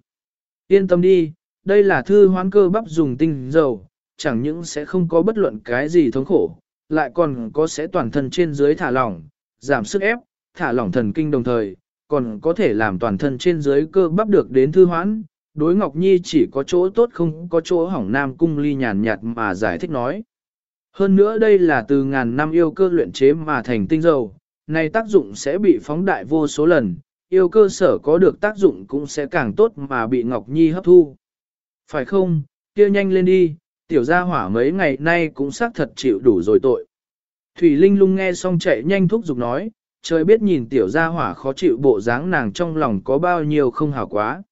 Yên tâm đi, đây là thư hoán cơ bắp dùng tinh dầu, chẳng những sẽ không có bất luận cái gì thống khổ, lại còn có sẽ toàn thân trên dưới thả lỏng, giảm sức ép, thả lỏng thần kinh đồng thời, còn có thể làm toàn thân trên dưới cơ bắp được đến thư hoãn. Đối Ngọc Nhi chỉ có chỗ tốt không có chỗ hỏng Nam Cung Ly nhàn nhạt mà giải thích nói. Hơn nữa đây là từ ngàn năm yêu cơ luyện chế mà thành tinh dầu, này tác dụng sẽ bị phóng đại vô số lần, yêu cơ sở có được tác dụng cũng sẽ càng tốt mà bị Ngọc Nhi hấp thu. Phải không, kia nhanh lên đi, tiểu gia hỏa mấy ngày nay cũng xác thật chịu đủ rồi tội. Thủy Linh lung nghe xong chạy nhanh thúc giục nói, trời biết nhìn tiểu gia hỏa khó chịu bộ dáng nàng trong lòng có bao nhiêu không hảo quá.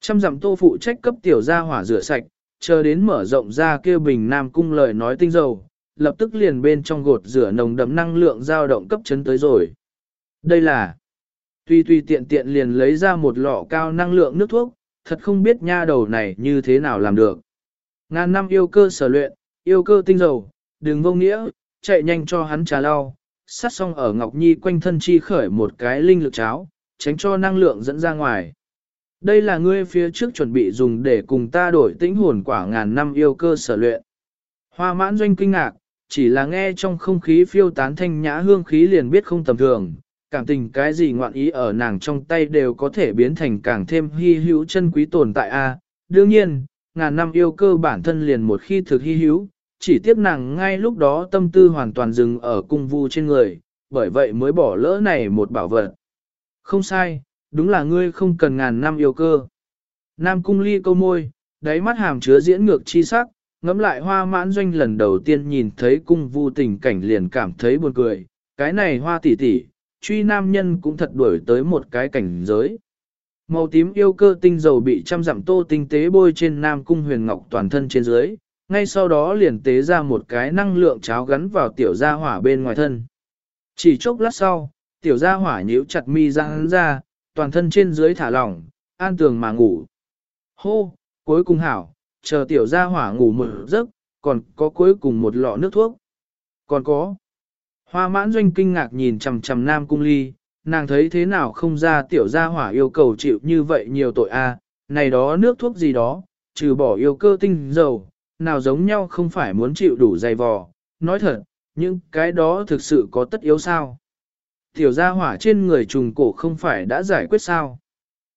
Trăm dặm tô phụ trách cấp tiểu gia hỏa rửa sạch, chờ đến mở rộng ra kêu bình nam cung lời nói tinh dầu, lập tức liền bên trong gột rửa nồng đậm năng lượng dao động cấp chấn tới rồi. Đây là, tuy tuy tiện tiện liền lấy ra một lọ cao năng lượng nước thuốc, thật không biết nha đầu này như thế nào làm được. Ngàn năm yêu cơ sở luyện, yêu cơ tinh dầu, đừng vô nghĩa, chạy nhanh cho hắn trà lau, sát xong ở Ngọc Nhi quanh thân chi khởi một cái linh lực cháo, tránh cho năng lượng dẫn ra ngoài. Đây là ngươi phía trước chuẩn bị dùng để cùng ta đổi tĩnh hồn quả ngàn năm yêu cơ sở luyện. Hoa mãn doanh kinh ngạc, chỉ là nghe trong không khí phiêu tán thanh nhã hương khí liền biết không tầm thường, cảm tình cái gì ngoạn ý ở nàng trong tay đều có thể biến thành càng thêm hy hữu chân quý tồn tại a. Đương nhiên, ngàn năm yêu cơ bản thân liền một khi thực hy hữu, chỉ tiếp nàng ngay lúc đó tâm tư hoàn toàn dừng ở cung vu trên người, bởi vậy mới bỏ lỡ này một bảo vật. Không sai, đúng là ngươi không cần ngàn năm yêu cơ. Nam cung ly câu môi, đáy mắt hàm chứa diễn ngược chi sắc, ngắm lại hoa mãn doanh lần đầu tiên nhìn thấy cung vu tình cảnh liền cảm thấy buồn cười, cái này hoa tỷ tỷ, truy nam nhân cũng thật đuổi tới một cái cảnh giới. Màu tím yêu cơ tinh dầu bị trăm dặm tô tinh tế bôi trên nam cung huyền ngọc toàn thân trên dưới, ngay sau đó liền tế ra một cái năng lượng cháo gắn vào tiểu gia hỏa bên ngoài thân. Chỉ chốc lát sau, tiểu gia hỏa nhíu chặt mi ra hắn ra, toàn thân trên dưới thả lỏng, an tường mà ngủ. Hô, cuối cùng hảo, chờ tiểu gia hỏa ngủ một giấc, còn có cuối cùng một lọ nước thuốc. Còn có. Hoa mãn doanh kinh ngạc nhìn chằm chằm nam cung ly, nàng thấy thế nào không ra tiểu gia hỏa yêu cầu chịu như vậy nhiều tội a này đó nước thuốc gì đó, trừ bỏ yêu cơ tinh dầu, nào giống nhau không phải muốn chịu đủ dày vò, nói thật, nhưng cái đó thực sự có tất yếu sao. Tiểu gia hỏa trên người trùng cổ không phải đã giải quyết sao.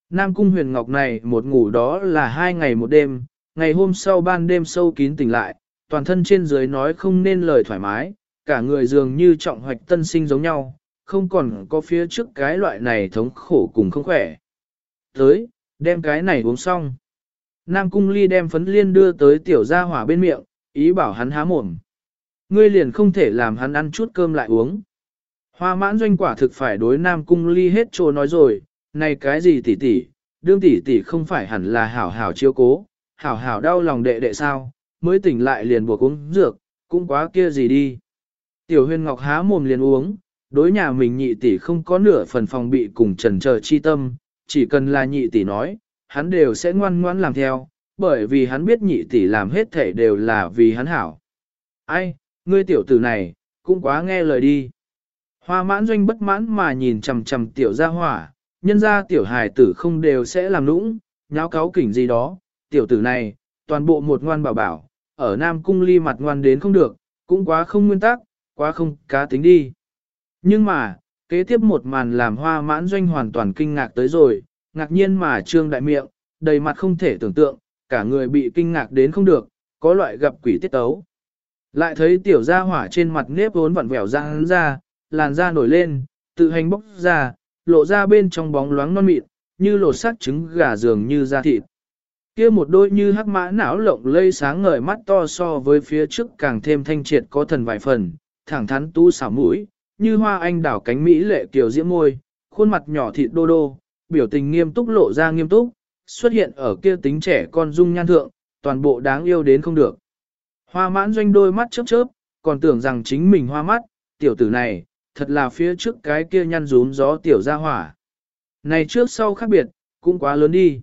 Nam cung huyền ngọc này một ngủ đó là hai ngày một đêm, ngày hôm sau ban đêm sâu kín tỉnh lại, toàn thân trên dưới nói không nên lời thoải mái, cả người dường như trọng hoạch tân sinh giống nhau, không còn có phía trước cái loại này thống khổ cùng không khỏe. Tới, đem cái này uống xong. Nam cung ly đem phấn liên đưa tới tiểu gia hỏa bên miệng, ý bảo hắn há mồm. Ngươi liền không thể làm hắn ăn chút cơm lại uống. Hoa mãn doanh quả thực phải đối Nam cung ly hết trồ nói rồi, này cái gì tỷ tỷ, đương tỷ tỷ không phải hẳn là hảo hảo chiếu cố, hảo hảo đau lòng đệ đệ sao, mới tỉnh lại liền buộc uống dược, cũng quá kia gì đi. Tiểu huyền ngọc há mồm liền uống, đối nhà mình nhị tỷ không có nửa phần phòng bị cùng trần chờ chi tâm, chỉ cần là nhị tỷ nói, hắn đều sẽ ngoan ngoãn làm theo, bởi vì hắn biết nhị tỷ làm hết thể đều là vì hắn hảo. Ai, ngươi tiểu tử này, cũng quá nghe lời đi. Hoa mãn doanh bất mãn mà nhìn chầm chầm tiểu gia hỏa, nhân ra tiểu hài tử không đều sẽ làm nũng, nháo cáo kỉnh gì đó, tiểu tử này, toàn bộ một ngoan bảo bảo, ở Nam Cung ly mặt ngoan đến không được, cũng quá không nguyên tắc, quá không cá tính đi. Nhưng mà, kế tiếp một màn làm hoa mãn doanh hoàn toàn kinh ngạc tới rồi, ngạc nhiên mà trương đại miệng, đầy mặt không thể tưởng tượng, cả người bị kinh ngạc đến không được, có loại gặp quỷ tiết tấu. Lại thấy tiểu gia hỏa trên mặt nếp vốn vặn vẹo ra hắn ra, làn da nổi lên, tự hành bốc ra, lộ ra bên trong bóng loáng non mịn, như lột sát trứng gà dường như da thịt. Kia một đôi như hắc mã não lộng lây sáng ngời mắt to so với phía trước càng thêm thanh triệt có thần vài phần, thẳng thắn tu xảo mũi, như hoa anh đảo cánh mỹ lệ kiều diễm môi, khuôn mặt nhỏ thịt đô đô, biểu tình nghiêm túc lộ ra nghiêm túc, xuất hiện ở kia tính trẻ con dung nhan thượng, toàn bộ đáng yêu đến không được. Hoa mãn doanh đôi mắt chớp chớp, còn tưởng rằng chính mình hoa mắt, tiểu tử này, thật là phía trước cái kia nhăn rúm gió tiểu ra hỏa. Này trước sau khác biệt, cũng quá lớn đi.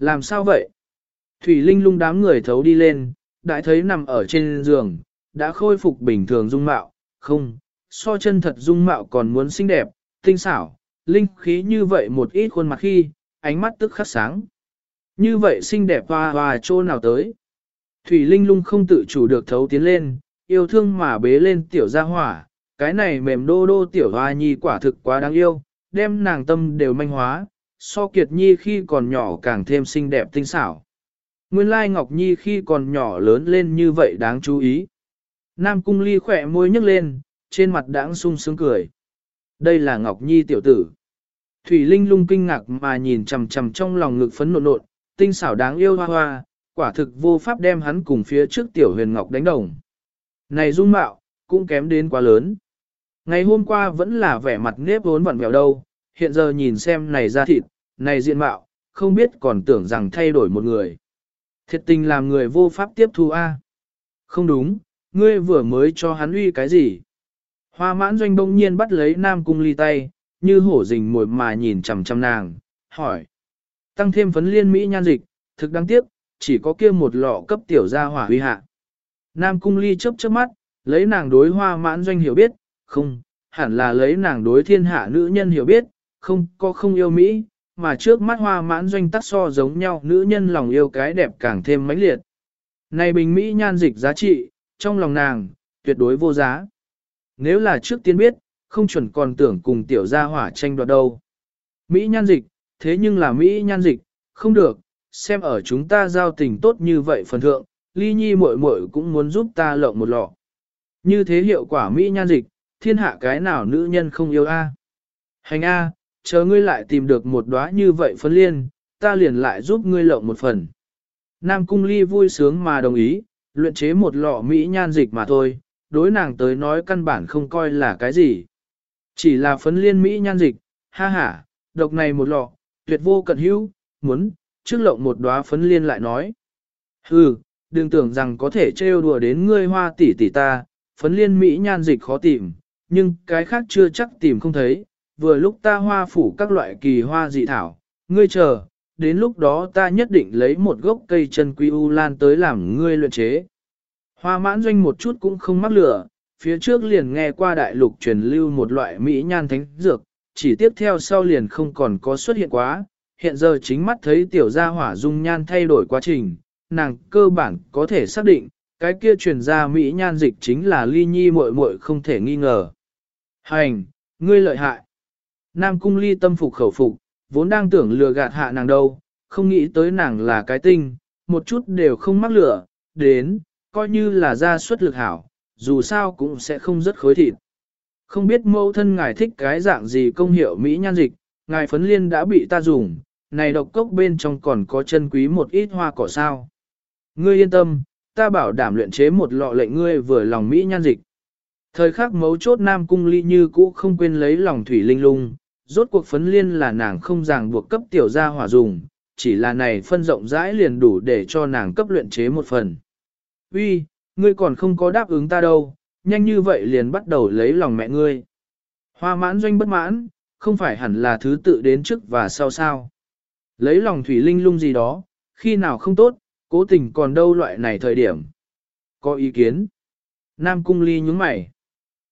Làm sao vậy? Thủy Linh lung đám người thấu đi lên, đã thấy nằm ở trên giường, đã khôi phục bình thường dung mạo, không, so chân thật dung mạo còn muốn xinh đẹp, tinh xảo, linh khí như vậy một ít khuôn mặt khi, ánh mắt tức khắc sáng. Như vậy xinh đẹp hoa hoa chỗ nào tới. Thủy Linh lung không tự chủ được thấu tiến lên, yêu thương mà bế lên tiểu gia hỏa, cái này mềm đô đô tiểu hoa nhi quả thực quá đáng yêu, đem nàng tâm đều manh hóa, so kiệt nhi khi còn nhỏ càng thêm xinh đẹp tinh xảo. Nguyên lai Ngọc Nhi khi còn nhỏ lớn lên như vậy đáng chú ý. Nam Cung Ly khỏe môi nhấc lên, trên mặt đãng sung sướng cười. Đây là Ngọc Nhi tiểu tử. Thủy Linh lung kinh ngạc mà nhìn chầm chầm trong lòng ngực phấn nộn nộn, tinh xảo đáng yêu hoa hoa, quả thực vô pháp đem hắn cùng phía trước tiểu huyền ngọc đánh đồng. Này dung mạo, cũng kém đến quá lớn. Ngày hôm qua vẫn là vẻ mặt nếp vốn vặn vẹo đâu, hiện giờ nhìn xem này da thịt, này diện mạo, không biết còn tưởng rằng thay đổi một người. Thiệt tình làm người vô pháp tiếp thu a. Không đúng, ngươi vừa mới cho hắn uy cái gì? Hoa mãn doanh đông nhiên bắt lấy nam cung ly tay, như hổ rình mồi mà nhìn chằm chằm nàng, hỏi. Tăng thêm phấn liên mỹ nhan dịch, thực đáng tiếc, chỉ có kia một lọ cấp tiểu gia hỏa huy hạ. Nam cung ly chớp chớp mắt, lấy nàng đối hoa mãn doanh hiểu biết, không, hẳn là lấy nàng đối thiên hạ nữ nhân hiểu biết, không có không yêu Mỹ, mà trước mắt hoa mãn doanh tắc so giống nhau nữ nhân lòng yêu cái đẹp càng thêm mãnh liệt. Này bình Mỹ nhan dịch giá trị, trong lòng nàng, tuyệt đối vô giá. Nếu là trước tiên biết, không chuẩn còn tưởng cùng tiểu gia hỏa tranh đoạt đâu. Mỹ nhan dịch, thế nhưng là Mỹ nhan dịch, không được, xem ở chúng ta giao tình tốt như vậy phần thượng, ly nhi muội muội cũng muốn giúp ta lộng một lọ. Như thế hiệu quả Mỹ nhan dịch, thiên hạ cái nào nữ nhân không yêu a? Hành a, chờ ngươi lại tìm được một đóa như vậy phấn liên, ta liền lại giúp ngươi lộng một phần. Nam Cung Ly vui sướng mà đồng ý, luyện chế một lọ Mỹ nhan dịch mà thôi, đối nàng tới nói căn bản không coi là cái gì. Chỉ là phấn liên Mỹ nhan dịch, ha ha, độc này một lọ, tuyệt vô cận hữu, muốn, trước lộng một đóa phấn liên lại nói. Hừ, đừng tưởng rằng có thể trêu đùa đến ngươi hoa tỷ tỷ ta, phấn liên Mỹ nhan dịch khó tìm, nhưng cái khác chưa chắc tìm không thấy, vừa lúc ta hoa phủ các loại kỳ hoa dị thảo, ngươi chờ, đến lúc đó ta nhất định lấy một gốc cây chân quý u lan tới làm ngươi luyện chế. Hoa mãn doanh một chút cũng không mắc lửa, phía trước liền nghe qua đại lục truyền lưu một loại Mỹ nhan thánh dược, chỉ tiếp theo sau liền không còn có xuất hiện quá, hiện giờ chính mắt thấy tiểu gia hỏa dung nhan thay đổi quá trình, nàng cơ bản có thể xác định, cái kia truyền ra Mỹ nhan dịch chính là ly nhi muội muội không thể nghi ngờ. Hành, ngươi lợi hại. Nam cung ly tâm phục khẩu phục, vốn đang tưởng lừa gạt hạ nàng đâu, không nghĩ tới nàng là cái tinh, một chút đều không mắc lửa, đến, coi như là ra suất lực hảo, dù sao cũng sẽ không rất khối thịt. Không biết mẫu thân ngài thích cái dạng gì công hiệu Mỹ nhan dịch, ngài phấn liên đã bị ta dùng, này độc cốc bên trong còn có chân quý một ít hoa cỏ sao. Ngươi yên tâm, ta bảo đảm luyện chế một lọ lệnh ngươi vừa lòng Mỹ nhan dịch. Thời khắc mấu chốt Nam Cung Ly như cũ không quên lấy lòng Thủy Linh Lung, rốt cuộc phấn liên là nàng không ràng buộc cấp tiểu gia hỏa dùng, chỉ là này phân rộng rãi liền đủ để cho nàng cấp luyện chế một phần. Uy, ngươi còn không có đáp ứng ta đâu, nhanh như vậy liền bắt đầu lấy lòng mẹ ngươi. Hoa mãn doanh bất mãn, không phải hẳn là thứ tự đến trước và sau sao. Lấy lòng thủy linh lung gì đó, khi nào không tốt, cố tình còn đâu loại này thời điểm. Có ý kiến. Nam cung ly nhúng mày.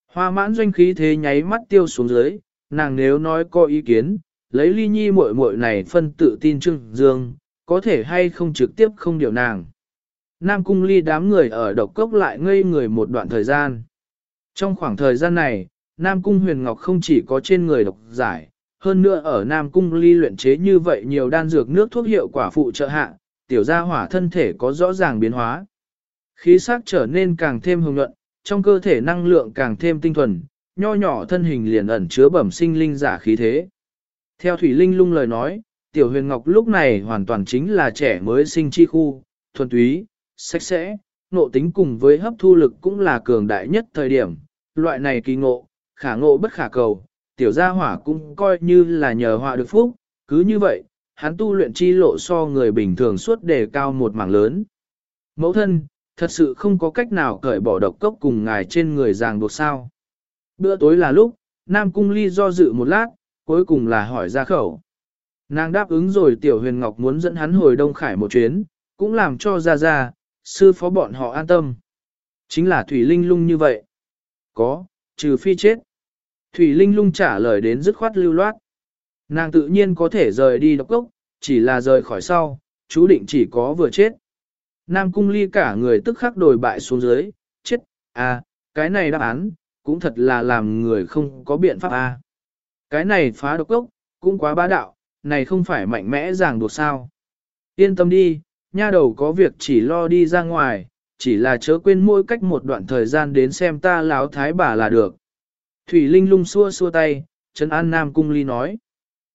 Hoa mãn doanh khí thế nháy mắt tiêu xuống dưới, nàng nếu nói có ý kiến, lấy ly nhi muội muội này phân tự tin trưng dương, có thể hay không trực tiếp không điều nàng. Nam cung ly đám người ở độc cốc lại ngây người một đoạn thời gian. Trong khoảng thời gian này, Nam cung huyền ngọc không chỉ có trên người độc giải, hơn nữa ở Nam cung ly luyện chế như vậy nhiều đan dược nước thuốc hiệu quả phụ trợ hạ, tiểu gia hỏa thân thể có rõ ràng biến hóa. Khí sắc trở nên càng thêm hồng nhuận, trong cơ thể năng lượng càng thêm tinh thuần, nho nhỏ thân hình liền ẩn chứa bẩm sinh linh giả khí thế. Theo Thủy Linh lung lời nói, Tiểu Huyền Ngọc lúc này hoàn toàn chính là trẻ mới sinh chi khu, thuần túy, sạch sẽ, nộ tính cùng với hấp thu lực cũng là cường đại nhất thời điểm. Loại này kỳ ngộ, khả ngộ bất khả cầu, Tiểu Gia Hỏa cũng coi như là nhờ họa được phúc, cứ như vậy, hắn tu luyện chi lộ so người bình thường suốt đề cao một mảng lớn. Mẫu thân, thật sự không có cách nào cởi bỏ độc cốc cùng ngài trên người ràng buộc sao. Bữa tối là lúc, Nam Cung Ly do dự một lát, cuối cùng là hỏi ra khẩu. Nàng đáp ứng rồi Tiểu Huyền Ngọc muốn dẫn hắn hồi Đông Khải một chuyến, cũng làm cho ra ra, sư phó bọn họ an tâm. Chính là Thủy Linh lung như vậy. Có, trừ phi chết. Thủy Linh lung trả lời đến dứt khoát lưu loát. Nàng tự nhiên có thể rời đi độc cốc, chỉ là rời khỏi sau, chú định chỉ có vừa chết. Nam cung ly cả người tức khắc đổi bại xuống dưới, chết, à, cái này đáp án, cũng thật là làm người không có biện pháp à. Cái này phá độc cốc, cũng quá bá đạo, này không phải mạnh mẽ ràng buộc sao. Yên tâm đi, nha đầu có việc chỉ lo đi ra ngoài, chỉ là chớ quên mỗi cách một đoạn thời gian đến xem ta láo thái bà là được. Thủy Linh lung xua xua tay, Trấn An Nam Cung Ly nói.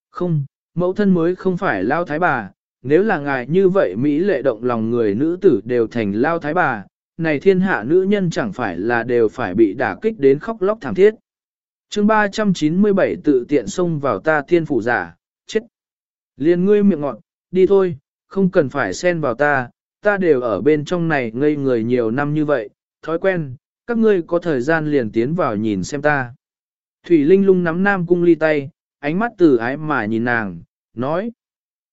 Không, mẫu thân mới không phải lao thái bà, nếu là ngài như vậy Mỹ lệ động lòng người nữ tử đều thành lao thái bà, này thiên hạ nữ nhân chẳng phải là đều phải bị đả kích đến khóc lóc thảm thiết. chương 397 tự tiện xông vào ta thiên phủ giả, chết. Liên ngươi miệng ngọn, đi thôi, không cần phải xen vào ta, ta đều ở bên trong này ngây người nhiều năm như vậy, thói quen, các ngươi có thời gian liền tiến vào nhìn xem ta. Thủy Linh lung nắm Nam Cung ly tay, ánh mắt từ ái mà nhìn nàng, nói.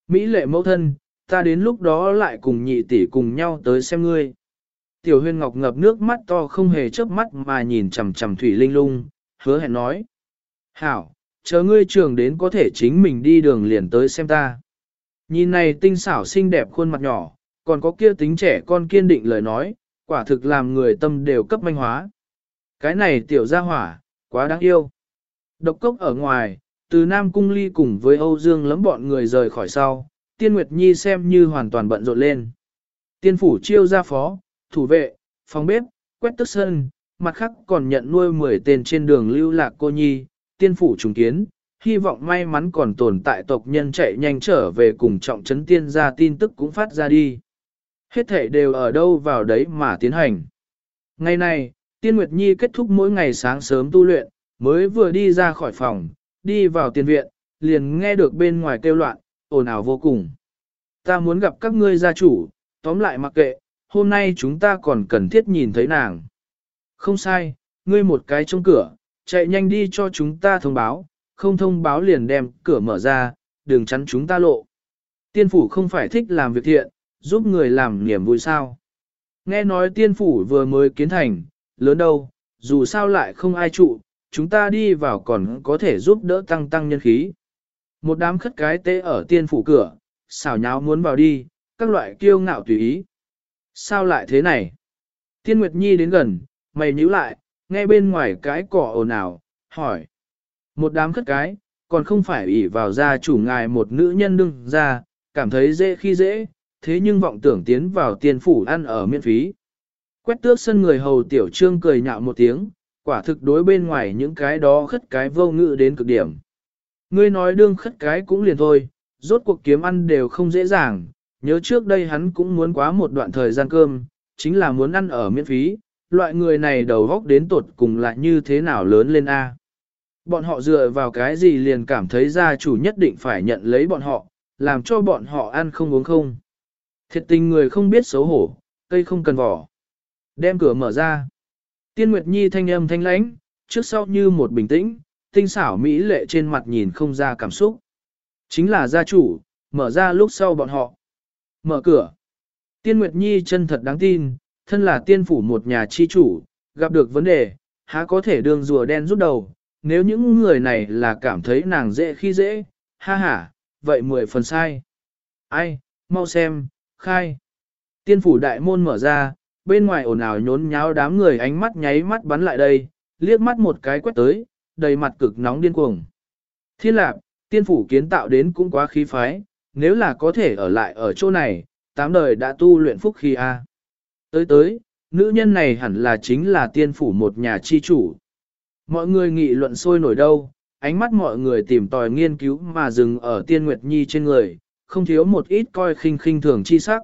Mỹ lệ mẫu thân, ta đến lúc đó lại cùng nhị tỷ cùng nhau tới xem ngươi. Tiểu huyên ngọc ngập nước mắt to không hề chớp mắt mà nhìn chằm chằm Thủy Linh lung, hứa hẹn nói. Hảo, chờ ngươi trường đến có thể chính mình đi đường liền tới xem ta. Nhìn này tinh xảo xinh đẹp khuôn mặt nhỏ, còn có kia tính trẻ con kiên định lời nói, quả thực làm người tâm đều cấp manh hóa. Cái này tiểu gia hỏa, quá đáng yêu. Độc cốc ở ngoài, từ Nam Cung Ly cùng với Âu Dương lấm bọn người rời khỏi sau, Tiên Nguyệt Nhi xem như hoàn toàn bận rộn lên. Tiên phủ chiêu ra phó, thủ vệ, phòng bếp, quét tức sân, mặt khác còn nhận nuôi 10 tên trên đường lưu lạc cô nhi, tiên phủ trùng kiến, hy vọng may mắn còn tồn tại tộc nhân chạy nhanh trở về cùng trọng trấn tiên ra tin tức cũng phát ra đi. Hết thể đều ở đâu vào đấy mà tiến hành. Ngày này, Tiên Nguyệt Nhi kết thúc mỗi ngày sáng sớm tu luyện, mới vừa đi ra khỏi phòng, đi vào tiền viện, liền nghe được bên ngoài kêu loạn, ồn ào vô cùng. Ta muốn gặp các ngươi gia chủ, tóm lại mặc kệ, hôm nay chúng ta còn cần thiết nhìn thấy nàng. Không sai, ngươi một cái trong cửa, chạy nhanh đi cho chúng ta thông báo, không thông báo liền đem cửa mở ra, đừng chắn chúng ta lộ. Tiên phủ không phải thích làm việc thiện, giúp người làm niềm vui sao. Nghe nói tiên phủ vừa mới kiến thành, lớn đâu, dù sao lại không ai trụ, chúng ta đi vào còn có thể giúp đỡ tăng tăng nhân khí. Một đám khất cái tế ở tiên phủ cửa, xảo nháo muốn vào đi, các loại kiêu ngạo tùy ý. Sao lại thế này? Tiên Nguyệt Nhi đến gần, mày nhíu lại, nghe bên ngoài cái cỏ ồn ào, hỏi. Một đám khất cái, còn không phải ủy vào gia chủ ngài một nữ nhân đương ra, cảm thấy dễ khi dễ, thế nhưng vọng tưởng tiến vào tiên phủ ăn ở miễn phí. Quét tước sân người hầu tiểu trương cười nhạo một tiếng, quả thực đối bên ngoài những cái đó khất cái vô ngự đến cực điểm. Ngươi nói đương khất cái cũng liền thôi, rốt cuộc kiếm ăn đều không dễ dàng, nhớ trước đây hắn cũng muốn quá một đoạn thời gian cơm, chính là muốn ăn ở miễn phí, loại người này đầu góc đến tột cùng lại như thế nào lớn lên A. Bọn họ dựa vào cái gì liền cảm thấy gia chủ nhất định phải nhận lấy bọn họ, làm cho bọn họ ăn không uống không. Thiệt tình người không biết xấu hổ, cây không cần vỏ. Đem cửa mở ra. Tiên Nguyệt Nhi thanh âm thanh lãnh, trước sau như một bình tĩnh, tinh xảo mỹ lệ trên mặt nhìn không ra cảm xúc. Chính là gia chủ, mở ra lúc sau bọn họ. Mở cửa. Tiên Nguyệt Nhi chân thật đáng tin, thân là tiên phủ một nhà chi chủ, gặp được vấn đề, há có thể đường rùa đen rút đầu. Nếu những người này là cảm thấy nàng dễ khi dễ, ha ha, vậy mười phần sai. Ai, mau xem, khai. Tiên phủ đại môn mở ra, bên ngoài ồn ào nhốn nháo đám người ánh mắt nháy mắt bắn lại đây, liếc mắt một cái quét tới, đầy mặt cực nóng điên cuồng. Thiên lạc, tiên phủ kiến tạo đến cũng quá khí phái, nếu là có thể ở lại ở chỗ này, tám đời đã tu luyện phúc khi a. Tới tới, nữ nhân này hẳn là chính là tiên phủ một nhà chi chủ. Mọi người nghị luận sôi nổi đâu, ánh mắt mọi người tìm tòi nghiên cứu mà dừng ở tiên nguyệt nhi trên người, không thiếu một ít coi khinh khinh thường chi sắc.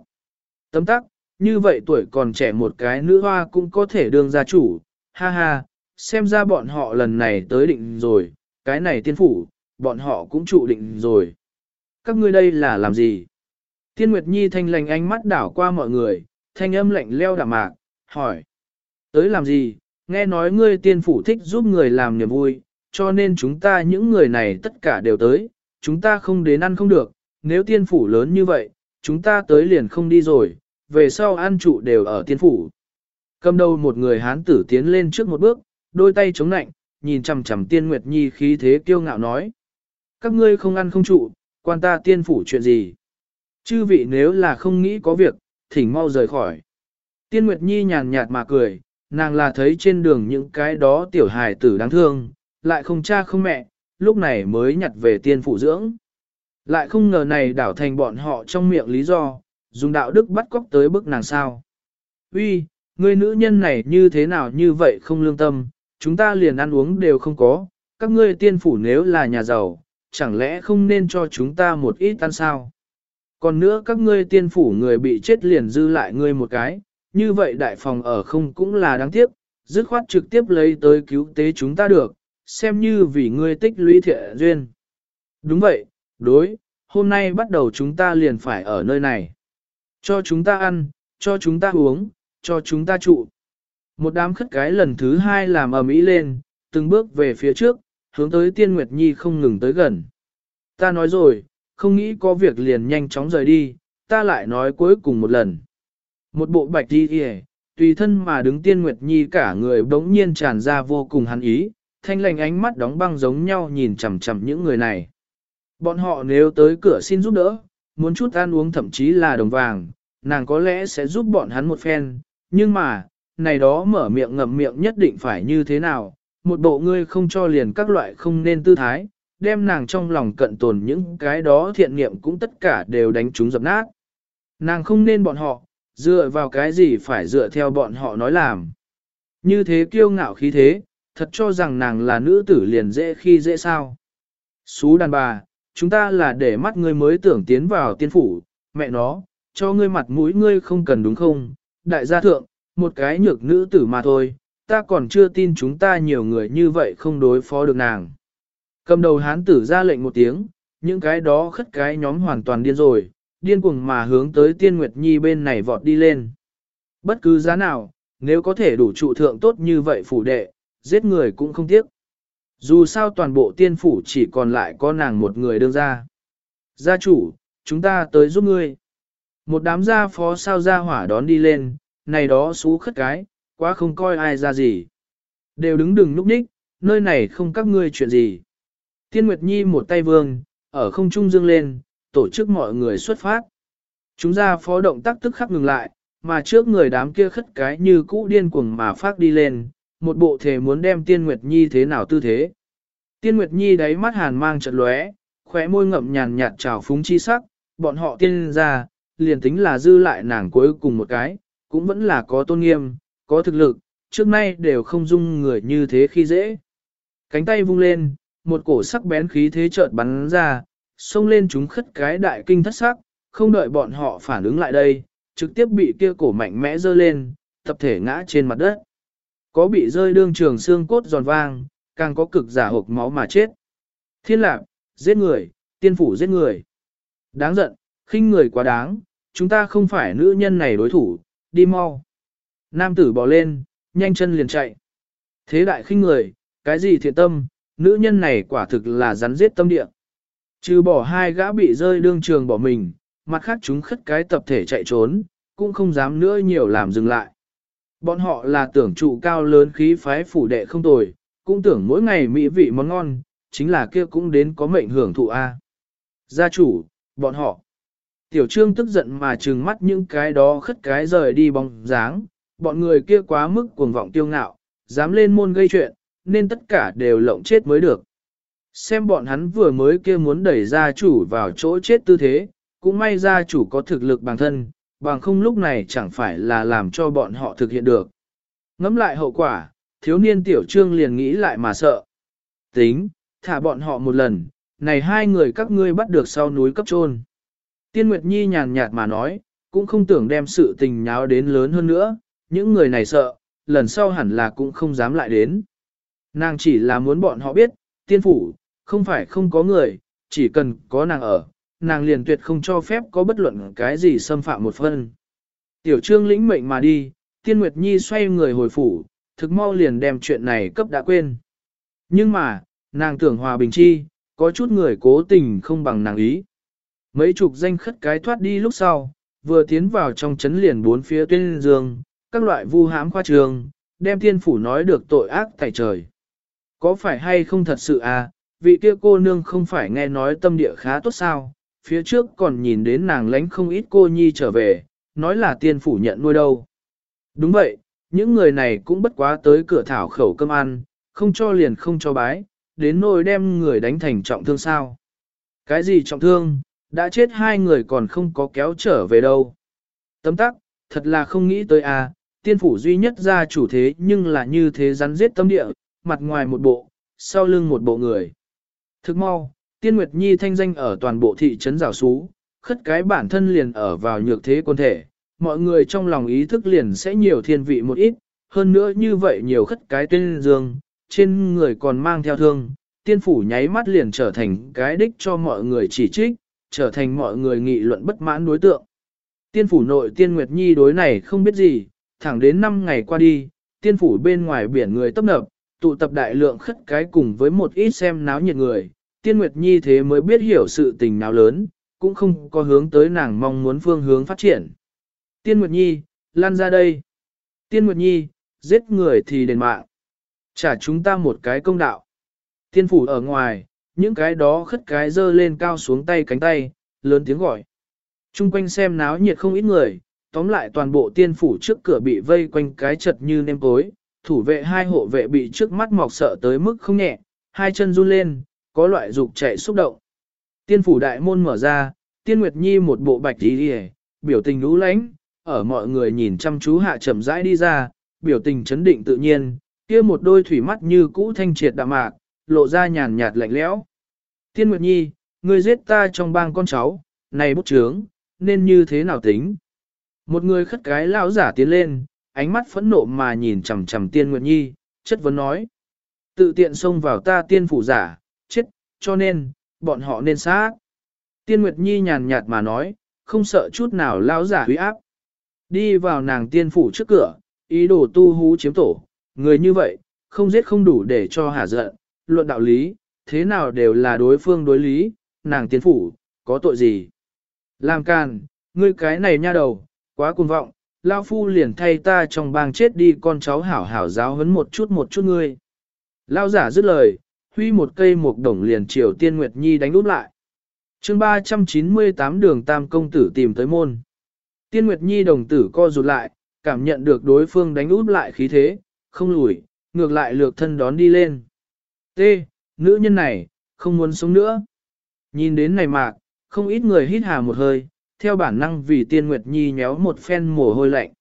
Tấm tắc, như vậy tuổi còn trẻ một cái nữ hoa cũng có thể đương gia chủ, ha ha, xem ra bọn họ lần này tới định rồi, cái này tiên phủ, bọn họ cũng trụ định rồi. Các ngươi đây là làm gì? Tiên Nguyệt Nhi thanh lành ánh mắt đảo qua mọi người, thanh âm lạnh leo đạm mạc, hỏi. Tới làm gì? Nghe nói ngươi tiên phủ thích giúp người làm niềm vui, cho nên chúng ta những người này tất cả đều tới, chúng ta không đến ăn không được, nếu tiên phủ lớn như vậy, chúng ta tới liền không đi rồi, về sau ăn trụ đều ở tiên phủ. Cầm đầu một người hán tử tiến lên trước một bước, đôi tay chống nạnh, nhìn chằm chằm tiên nguyệt nhi khí thế kiêu ngạo nói. Các ngươi không ăn không trụ, quan ta tiên phủ chuyện gì? Chư vị nếu là không nghĩ có việc, thỉnh mau rời khỏi. Tiên Nguyệt Nhi nhàn nhạt mà cười, nàng là thấy trên đường những cái đó tiểu hài tử đáng thương, lại không cha không mẹ, lúc này mới nhặt về tiên phụ dưỡng. Lại không ngờ này đảo thành bọn họ trong miệng lý do, dùng đạo đức bắt cóc tới bức nàng sao. Uy, người nữ nhân này như thế nào như vậy không lương tâm, chúng ta liền ăn uống đều không có, các ngươi tiên phủ nếu là nhà giàu, chẳng lẽ không nên cho chúng ta một ít ăn sao? Còn nữa các ngươi tiên phủ người bị chết liền dư lại ngươi một cái, như vậy đại phòng ở không cũng là đáng tiếc, dứt khoát trực tiếp lấy tới cứu tế chúng ta được, xem như vì ngươi tích lũy thiện duyên. Đúng vậy, đối, hôm nay bắt đầu chúng ta liền phải ở nơi này. Cho chúng ta ăn, cho chúng ta uống, cho chúng ta trụ. Một đám khất cái lần thứ hai làm ầm ĩ lên, từng bước về phía trước, hướng tới Tiên Nguyệt Nhi không ngừng tới gần. Ta nói rồi, không nghĩ có việc liền nhanh chóng rời đi, ta lại nói cuối cùng một lần. Một bộ bạch đi kìa, tùy thân mà đứng Tiên Nguyệt Nhi cả người bỗng nhiên tràn ra vô cùng hắn ý, thanh lành ánh mắt đóng băng giống nhau nhìn chằm chằm những người này. Bọn họ nếu tới cửa xin giúp đỡ, muốn chút ăn uống thậm chí là đồng vàng, nàng có lẽ sẽ giúp bọn hắn một phen, nhưng mà, này đó mở miệng ngậm miệng nhất định phải như thế nào, một bộ ngươi không cho liền các loại không nên tư thái, đem nàng trong lòng cận tồn những cái đó thiện niệm cũng tất cả đều đánh chúng dập nát. Nàng không nên bọn họ, dựa vào cái gì phải dựa theo bọn họ nói làm. Như thế kiêu ngạo khí thế, thật cho rằng nàng là nữ tử liền dễ khi dễ sao. Xú đàn bà, chúng ta là để mắt ngươi mới tưởng tiến vào tiên phủ, mẹ nó, cho ngươi mặt mũi ngươi không cần đúng không, đại gia thượng, một cái nhược nữ tử mà thôi, ta còn chưa tin chúng ta nhiều người như vậy không đối phó được nàng. Cầm đầu hán tử ra lệnh một tiếng, những cái đó khất cái nhóm hoàn toàn điên rồi, điên cuồng mà hướng tới tiên nguyệt nhi bên này vọt đi lên. Bất cứ giá nào, nếu có thể đủ trụ thượng tốt như vậy phủ đệ, giết người cũng không tiếc. Dù sao toàn bộ tiên phủ chỉ còn lại có nàng một người đương ra. Gia chủ, chúng ta tới giúp ngươi. Một đám gia phó sao gia hỏa đón đi lên, này đó xú khất cái, quá không coi ai ra gì. Đều đứng đừng núp ních, nơi này không các ngươi chuyện gì. Tiên Nguyệt Nhi một tay vương, ở không trung dương lên, tổ chức mọi người xuất phát. Chúng ra phó động tác tức khắc ngừng lại, mà trước người đám kia khất cái như cũ điên cuồng mà phát đi lên, một bộ thể muốn đem Tiên Nguyệt Nhi thế nào tư thế. Tiên Nguyệt Nhi đáy mắt hàn mang chợt lóe, khóe môi ngậm nhàn nhạt trào phúng chi sắc, bọn họ tiên ra, liền tính là dư lại nàng cuối cùng một cái, cũng vẫn là có tôn nghiêm, có thực lực, trước nay đều không dung người như thế khi dễ. Cánh tay vung lên, một cổ sắc bén khí thế chợt bắn ra, xông lên chúng khất cái đại kinh thất sắc, không đợi bọn họ phản ứng lại đây, trực tiếp bị kia cổ mạnh mẽ dơ lên, tập thể ngã trên mặt đất. Có bị rơi đương trường xương cốt giòn vang, càng có cực giả hộp máu mà chết. Thiên lạc, giết người, tiên phủ giết người. Đáng giận, khinh người quá đáng, chúng ta không phải nữ nhân này đối thủ, đi mau. Nam tử bỏ lên, nhanh chân liền chạy. Thế đại khinh người, cái gì thiện tâm, nữ nhân này quả thực là rắn giết tâm địa. Trừ bỏ hai gã bị rơi đương trường bỏ mình, mặt khác chúng khất cái tập thể chạy trốn, cũng không dám nữa nhiều làm dừng lại. Bọn họ là tưởng trụ cao lớn khí phái phủ đệ không tồi, cũng tưởng mỗi ngày mỹ vị món ngon, chính là kia cũng đến có mệnh hưởng thụ A. Gia chủ, bọn họ. Tiểu trương tức giận mà trừng mắt những cái đó khất cái rời đi bóng dáng, bọn người kia quá mức cuồng vọng tiêu ngạo, dám lên môn gây chuyện, nên tất cả đều lộng chết mới được. Xem bọn hắn vừa mới kia muốn đẩy gia chủ vào chỗ chết tư thế, cũng may gia chủ có thực lực bản thân, bằng không lúc này chẳng phải là làm cho bọn họ thực hiện được. Ngắm lại hậu quả, thiếu niên tiểu trương liền nghĩ lại mà sợ. Tính, thả bọn họ một lần, này hai người các ngươi bắt được sau núi cấp trôn. Tiên Nguyệt Nhi nhàn nhạt mà nói, cũng không tưởng đem sự tình nháo đến lớn hơn nữa, những người này sợ, lần sau hẳn là cũng không dám lại đến. Nàng chỉ là muốn bọn họ biết, tiên phủ, không phải không có người, chỉ cần có nàng ở, nàng liền tuyệt không cho phép có bất luận cái gì xâm phạm một phân. Tiểu trương lĩnh mệnh mà đi, tiên Nguyệt Nhi xoay người hồi phủ, thực mau liền đem chuyện này cấp đã quên. Nhưng mà, nàng tưởng hòa bình chi, có chút người cố tình không bằng nàng ý. Mấy chục danh khất cái thoát đi lúc sau, vừa tiến vào trong chấn liền bốn phía tuyên dương, các loại vu hãm khoa trường, đem thiên phủ nói được tội ác tại trời. Có phải hay không thật sự à, vị kia cô nương không phải nghe nói tâm địa khá tốt sao, phía trước còn nhìn đến nàng lánh không ít cô nhi trở về, nói là tiên phủ nhận nuôi đâu. Đúng vậy, những người này cũng bất quá tới cửa thảo khẩu cơm ăn, không cho liền không cho bái, đến nỗi đem người đánh thành trọng thương sao. Cái gì trọng thương, đã chết hai người còn không có kéo trở về đâu. Tấm tắc, thật là không nghĩ tới à, tiên phủ duy nhất ra chủ thế nhưng là như thế rắn giết tâm địa, mặt ngoài một bộ, sau lưng một bộ người. Thức mau, tiên nguyệt nhi thanh danh ở toàn bộ thị trấn rào xú, khất cái bản thân liền ở vào nhược thế quân thể, mọi người trong lòng ý thức liền sẽ nhiều thiên vị một ít, hơn nữa như vậy nhiều khất cái tên dương, trên người còn mang theo thương, tiên phủ nháy mắt liền trở thành cái đích cho mọi người chỉ trích, trở thành mọi người nghị luận bất mãn đối tượng. Tiên phủ nội tiên Nguyệt Nhi đối này không biết gì, thẳng đến 5 ngày qua đi, tiên phủ bên ngoài biển người tấp nập, tụ tập đại lượng khất cái cùng với một ít xem náo nhiệt người, tiên Nguyệt Nhi thế mới biết hiểu sự tình nào lớn, cũng không có hướng tới nàng mong muốn phương hướng phát triển. Tiên Nguyệt Nhi, lan ra đây. Tiên Nguyệt Nhi, giết người thì đền mạng. Trả chúng ta một cái công đạo. Tiên phủ ở ngoài, những cái đó khất cái dơ lên cao xuống tay cánh tay, lớn tiếng gọi. Trung quanh xem náo nhiệt không ít người, tóm lại toàn bộ tiên phủ trước cửa bị vây quanh cái chật như nêm tối, thủ vệ hai hộ vệ bị trước mắt mọc sợ tới mức không nhẹ, hai chân run lên, có loại dục chạy xúc động. Tiên phủ đại môn mở ra, tiên nguyệt nhi một bộ bạch tí đi biểu tình lũ lánh, ở mọi người nhìn chăm chú hạ chậm rãi đi ra, biểu tình chấn định tự nhiên, kia một đôi thủy mắt như cũ thanh triệt đạm mạc, lộ ra nhàn nhạt lạnh lẽo. Tiên Nguyệt Nhi, ngươi giết ta trong bang con cháu, này bút trướng, nên như thế nào tính? Một người khất cái lão giả tiến lên, ánh mắt phẫn nộ mà nhìn chằm chằm Tiên Nguyệt Nhi, chất vấn nói. Tự tiện xông vào ta tiên phủ giả, chết, cho nên, bọn họ nên sát. Tiên Nguyệt Nhi nhàn nhạt mà nói, không sợ chút nào lão giả huy áp. Đi vào nàng tiên phủ trước cửa, ý đồ tu hú chiếm tổ, người như vậy, không giết không đủ để cho hả giận, luận đạo lý, thế nào đều là đối phương đối lý, nàng tiên phủ, có tội gì. Làm càn, ngươi cái này nha đầu, quá cuồng vọng, lao phu liền thay ta trong bang chết đi con cháu hảo hảo giáo huấn một chút một chút ngươi. Lao giả dứt lời, huy một cây một đồng liền chiều tiên Nguyệt Nhi đánh úp lại. chương 398 đường tam công tử tìm tới môn. Tiên Nguyệt Nhi đồng tử co rụt lại, cảm nhận được đối phương đánh úp lại khí thế, không lùi, ngược lại lược thân đón đi lên. T. Nữ nhân này, không muốn sống nữa. Nhìn đến này mạc, không ít người hít hà một hơi, theo bản năng vì tiên Nguyệt Nhi nhéo một phen mồ hôi lạnh.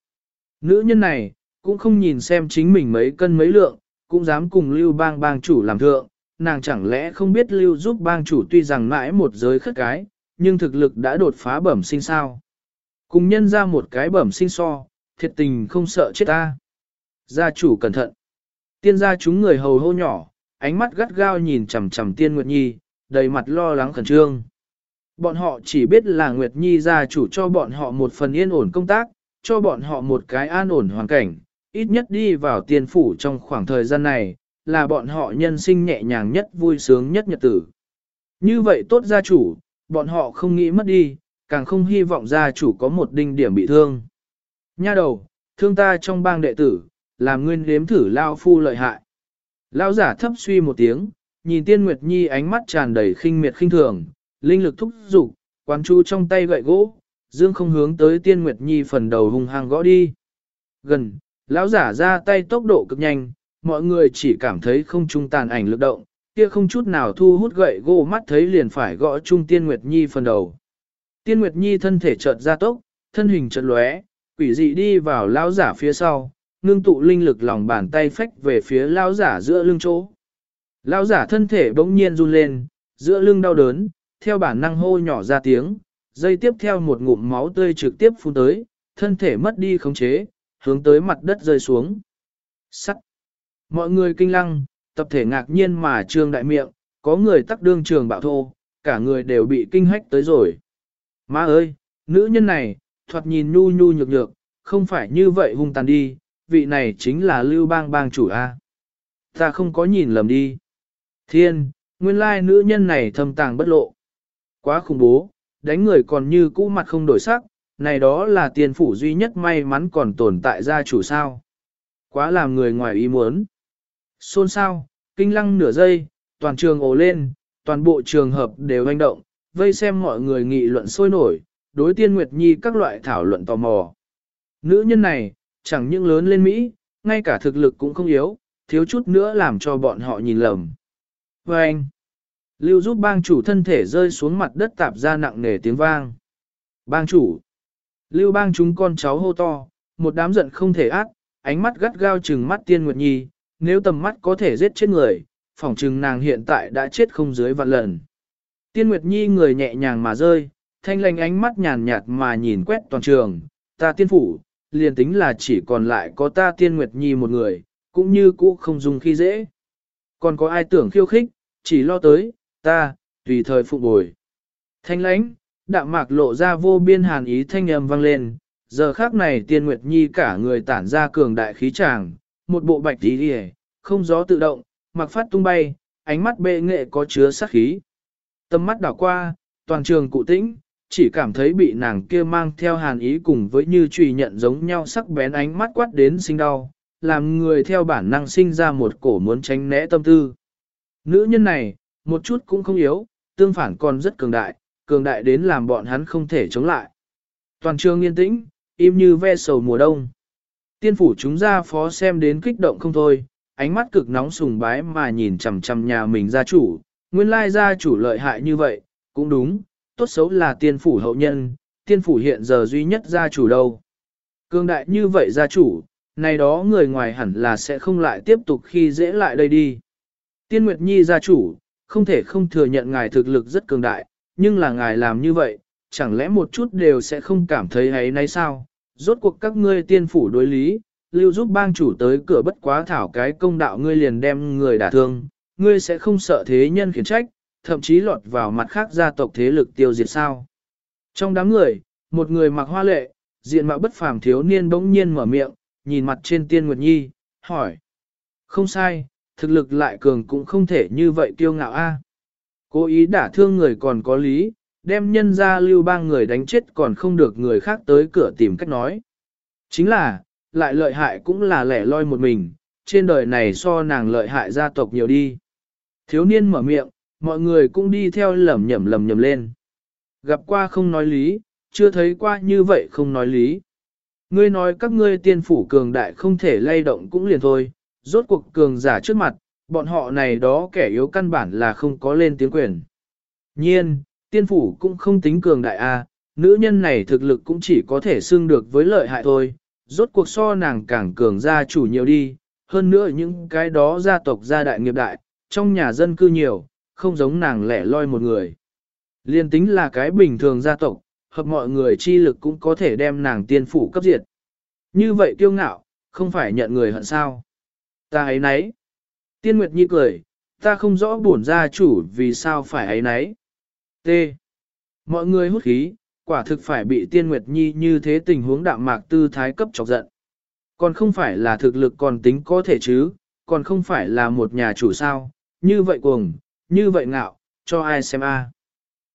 Nữ nhân này, cũng không nhìn xem chính mình mấy cân mấy lượng, cũng dám cùng lưu bang bang chủ làm thượng, nàng chẳng lẽ không biết lưu giúp bang chủ tuy rằng mãi một giới khất cái, nhưng thực lực đã đột phá bẩm sinh sao. Cùng nhân ra một cái bẩm sinh so, thiệt tình không sợ chết ta. Gia chủ cẩn thận. Tiên gia chúng người hầu hô nhỏ, ánh mắt gắt gao nhìn chằm chằm tiên Nguyệt Nhi, đầy mặt lo lắng khẩn trương. Bọn họ chỉ biết là Nguyệt Nhi gia chủ cho bọn họ một phần yên ổn công tác, cho bọn họ một cái an ổn hoàn cảnh, ít nhất đi vào tiền phủ trong khoảng thời gian này, là bọn họ nhân sinh nhẹ nhàng nhất vui sướng nhất nhật tử. Như vậy tốt gia chủ, bọn họ không nghĩ mất đi, càng không hy vọng gia chủ có một đinh điểm bị thương. Nha đầu, thương ta trong bang đệ tử, làm nguyên đếm thử lao phu lợi hại. Lao giả thấp suy một tiếng, nhìn tiên nguyệt nhi ánh mắt tràn đầy khinh miệt khinh thường, linh lực thúc dục quán chú trong tay gậy gỗ, dương không hướng tới tiên nguyệt nhi phần đầu hung hăng gõ đi. Gần, lão giả ra tay tốc độ cực nhanh, mọi người chỉ cảm thấy không trung tàn ảnh lực động, kia không chút nào thu hút gậy gỗ mắt thấy liền phải gõ trung tiên nguyệt nhi phần đầu. Tiên nguyệt nhi thân thể chợt ra tốc, thân hình chợt lóe, quỷ dị đi vào lão giả phía sau, ngưng tụ linh lực lòng bàn tay phách về phía lão giả giữa lưng chỗ. Lão giả thân thể bỗng nhiên run lên, giữa lưng đau đớn, theo bản năng hô nhỏ ra tiếng, dây tiếp theo một ngụm máu tươi trực tiếp phun tới, thân thể mất đi khống chế, hướng tới mặt đất rơi xuống. Sắt. Mọi người kinh lăng, tập thể ngạc nhiên mà trương đại miệng, có người tắc đương trường bạo thô, cả người đều bị kinh hách tới rồi. Má ơi, nữ nhân này, thoạt nhìn nhu nhu nhược nhược, không phải như vậy hung tàn đi, vị này chính là lưu bang bang chủ A. Ta không có nhìn lầm đi. Thiên, nguyên lai nữ nhân này thâm tàng bất lộ. Quá khủng bố, đánh người còn như cũ mặt không đổi sắc, này đó là tiền phủ duy nhất may mắn còn tồn tại gia chủ sao. Quá làm người ngoài ý muốn. Xôn sao, kinh lăng nửa giây, toàn trường ồ lên, toàn bộ trường hợp đều hành động, vây xem mọi người nghị luận sôi nổi, đối tiên Nguyệt Nhi các loại thảo luận tò mò. Nữ nhân này, chẳng những lớn lên Mỹ, ngay cả thực lực cũng không yếu, thiếu chút nữa làm cho bọn họ nhìn lầm. Và anh, lưu giúp bang chủ thân thể rơi xuống mặt đất tạp ra nặng nề tiếng vang. Bang chủ, lưu bang chúng con cháu hô to, một đám giận không thể ác, ánh mắt gắt gao trừng mắt tiên Nguyệt Nhi, nếu tầm mắt có thể giết chết người, phỏng chừng nàng hiện tại đã chết không dưới vạn lần. Tiên Nguyệt Nhi người nhẹ nhàng mà rơi, thanh lành ánh mắt nhàn nhạt mà nhìn quét toàn trường, ta tiên phủ, liền tính là chỉ còn lại có ta tiên Nguyệt Nhi một người, cũng như cũ không dùng khi dễ. Còn có ai tưởng khiêu khích, chỉ lo tới, ta, tùy thời phụ bồi. Thanh lãnh, đạm mạc lộ ra vô biên hàn ý thanh âm vang lên, giờ khác này tiên Nguyệt Nhi cả người tản ra cường đại khí tràng, một bộ bạch tí đi không gió tự động, mặc phát tung bay, ánh mắt bệ nghệ có chứa sát khí. Tâm mắt đảo qua, toàn trường cụ tĩnh, chỉ cảm thấy bị nàng kia mang theo hàn ý cùng với như trùy nhận giống nhau sắc bén ánh mắt quát đến sinh đau, làm người theo bản năng sinh ra một cổ muốn tránh né tâm tư. Nữ nhân này, một chút cũng không yếu, tương phản còn rất cường đại, cường đại đến làm bọn hắn không thể chống lại. Toàn trường yên tĩnh, im như ve sầu mùa đông. Tiên phủ chúng ra phó xem đến kích động không thôi, ánh mắt cực nóng sùng bái mà nhìn chằm chằm nhà mình gia chủ, nguyên lai gia chủ lợi hại như vậy, cũng đúng, tốt xấu là tiên phủ hậu nhân, tiên phủ hiện giờ duy nhất gia chủ đâu. Cương đại như vậy gia chủ, này đó người ngoài hẳn là sẽ không lại tiếp tục khi dễ lại đây đi. Tiên Nguyệt Nhi gia chủ, không thể không thừa nhận ngài thực lực rất cường đại, nhưng là ngài làm như vậy, chẳng lẽ một chút đều sẽ không cảm thấy ấy nay sao? Rốt cuộc các ngươi tiên phủ đối lý, lưu giúp bang chủ tới cửa bất quá thảo cái công đạo ngươi liền đem người đả thương, ngươi sẽ không sợ thế nhân khiển trách, thậm chí lọt vào mặt khác gia tộc thế lực tiêu diệt sao. Trong đám người, một người mặc hoa lệ, diện mạo bất phàm thiếu niên bỗng nhiên mở miệng, nhìn mặt trên tiên Nguyệt Nhi, hỏi. Không sai, thực lực lại cường cũng không thể như vậy kiêu ngạo a. Cố ý đả thương người còn có lý, đem nhân ra lưu bang người đánh chết còn không được người khác tới cửa tìm cách nói. Chính là, lại lợi hại cũng là lẻ loi một mình, trên đời này so nàng lợi hại gia tộc nhiều đi. Thiếu niên mở miệng, mọi người cũng đi theo lầm nhầm lầm nhầm lên. Gặp qua không nói lý, chưa thấy qua như vậy không nói lý. Ngươi nói các ngươi tiên phủ cường đại không thể lay động cũng liền thôi, rốt cuộc cường giả trước mặt, bọn họ này đó kẻ yếu căn bản là không có lên tiếng quyền. Nhiên, tiên phủ cũng không tính cường đại a, nữ nhân này thực lực cũng chỉ có thể xưng được với lợi hại thôi, rốt cuộc so nàng càng cường gia chủ nhiều đi, hơn nữa những cái đó gia tộc gia đại nghiệp đại, trong nhà dân cư nhiều, không giống nàng lẻ loi một người. Liên tính là cái bình thường gia tộc, hợp mọi người chi lực cũng có thể đem nàng tiên phủ cấp diệt. Như vậy kiêu ngạo, không phải nhận người hận sao. Ta ấy nấy. Tiên Nguyệt Nhi cười, ta không rõ bổn gia chủ vì sao phải ấy nấy. T. Mọi người hút khí, quả thực phải bị Tiên Nguyệt Nhi như thế tình huống đạm mạc tư thái cấp chọc giận. Còn không phải là thực lực còn tính có thể chứ, còn không phải là một nhà chủ sao, như vậy cuồng, như vậy ngạo, cho ai xem a.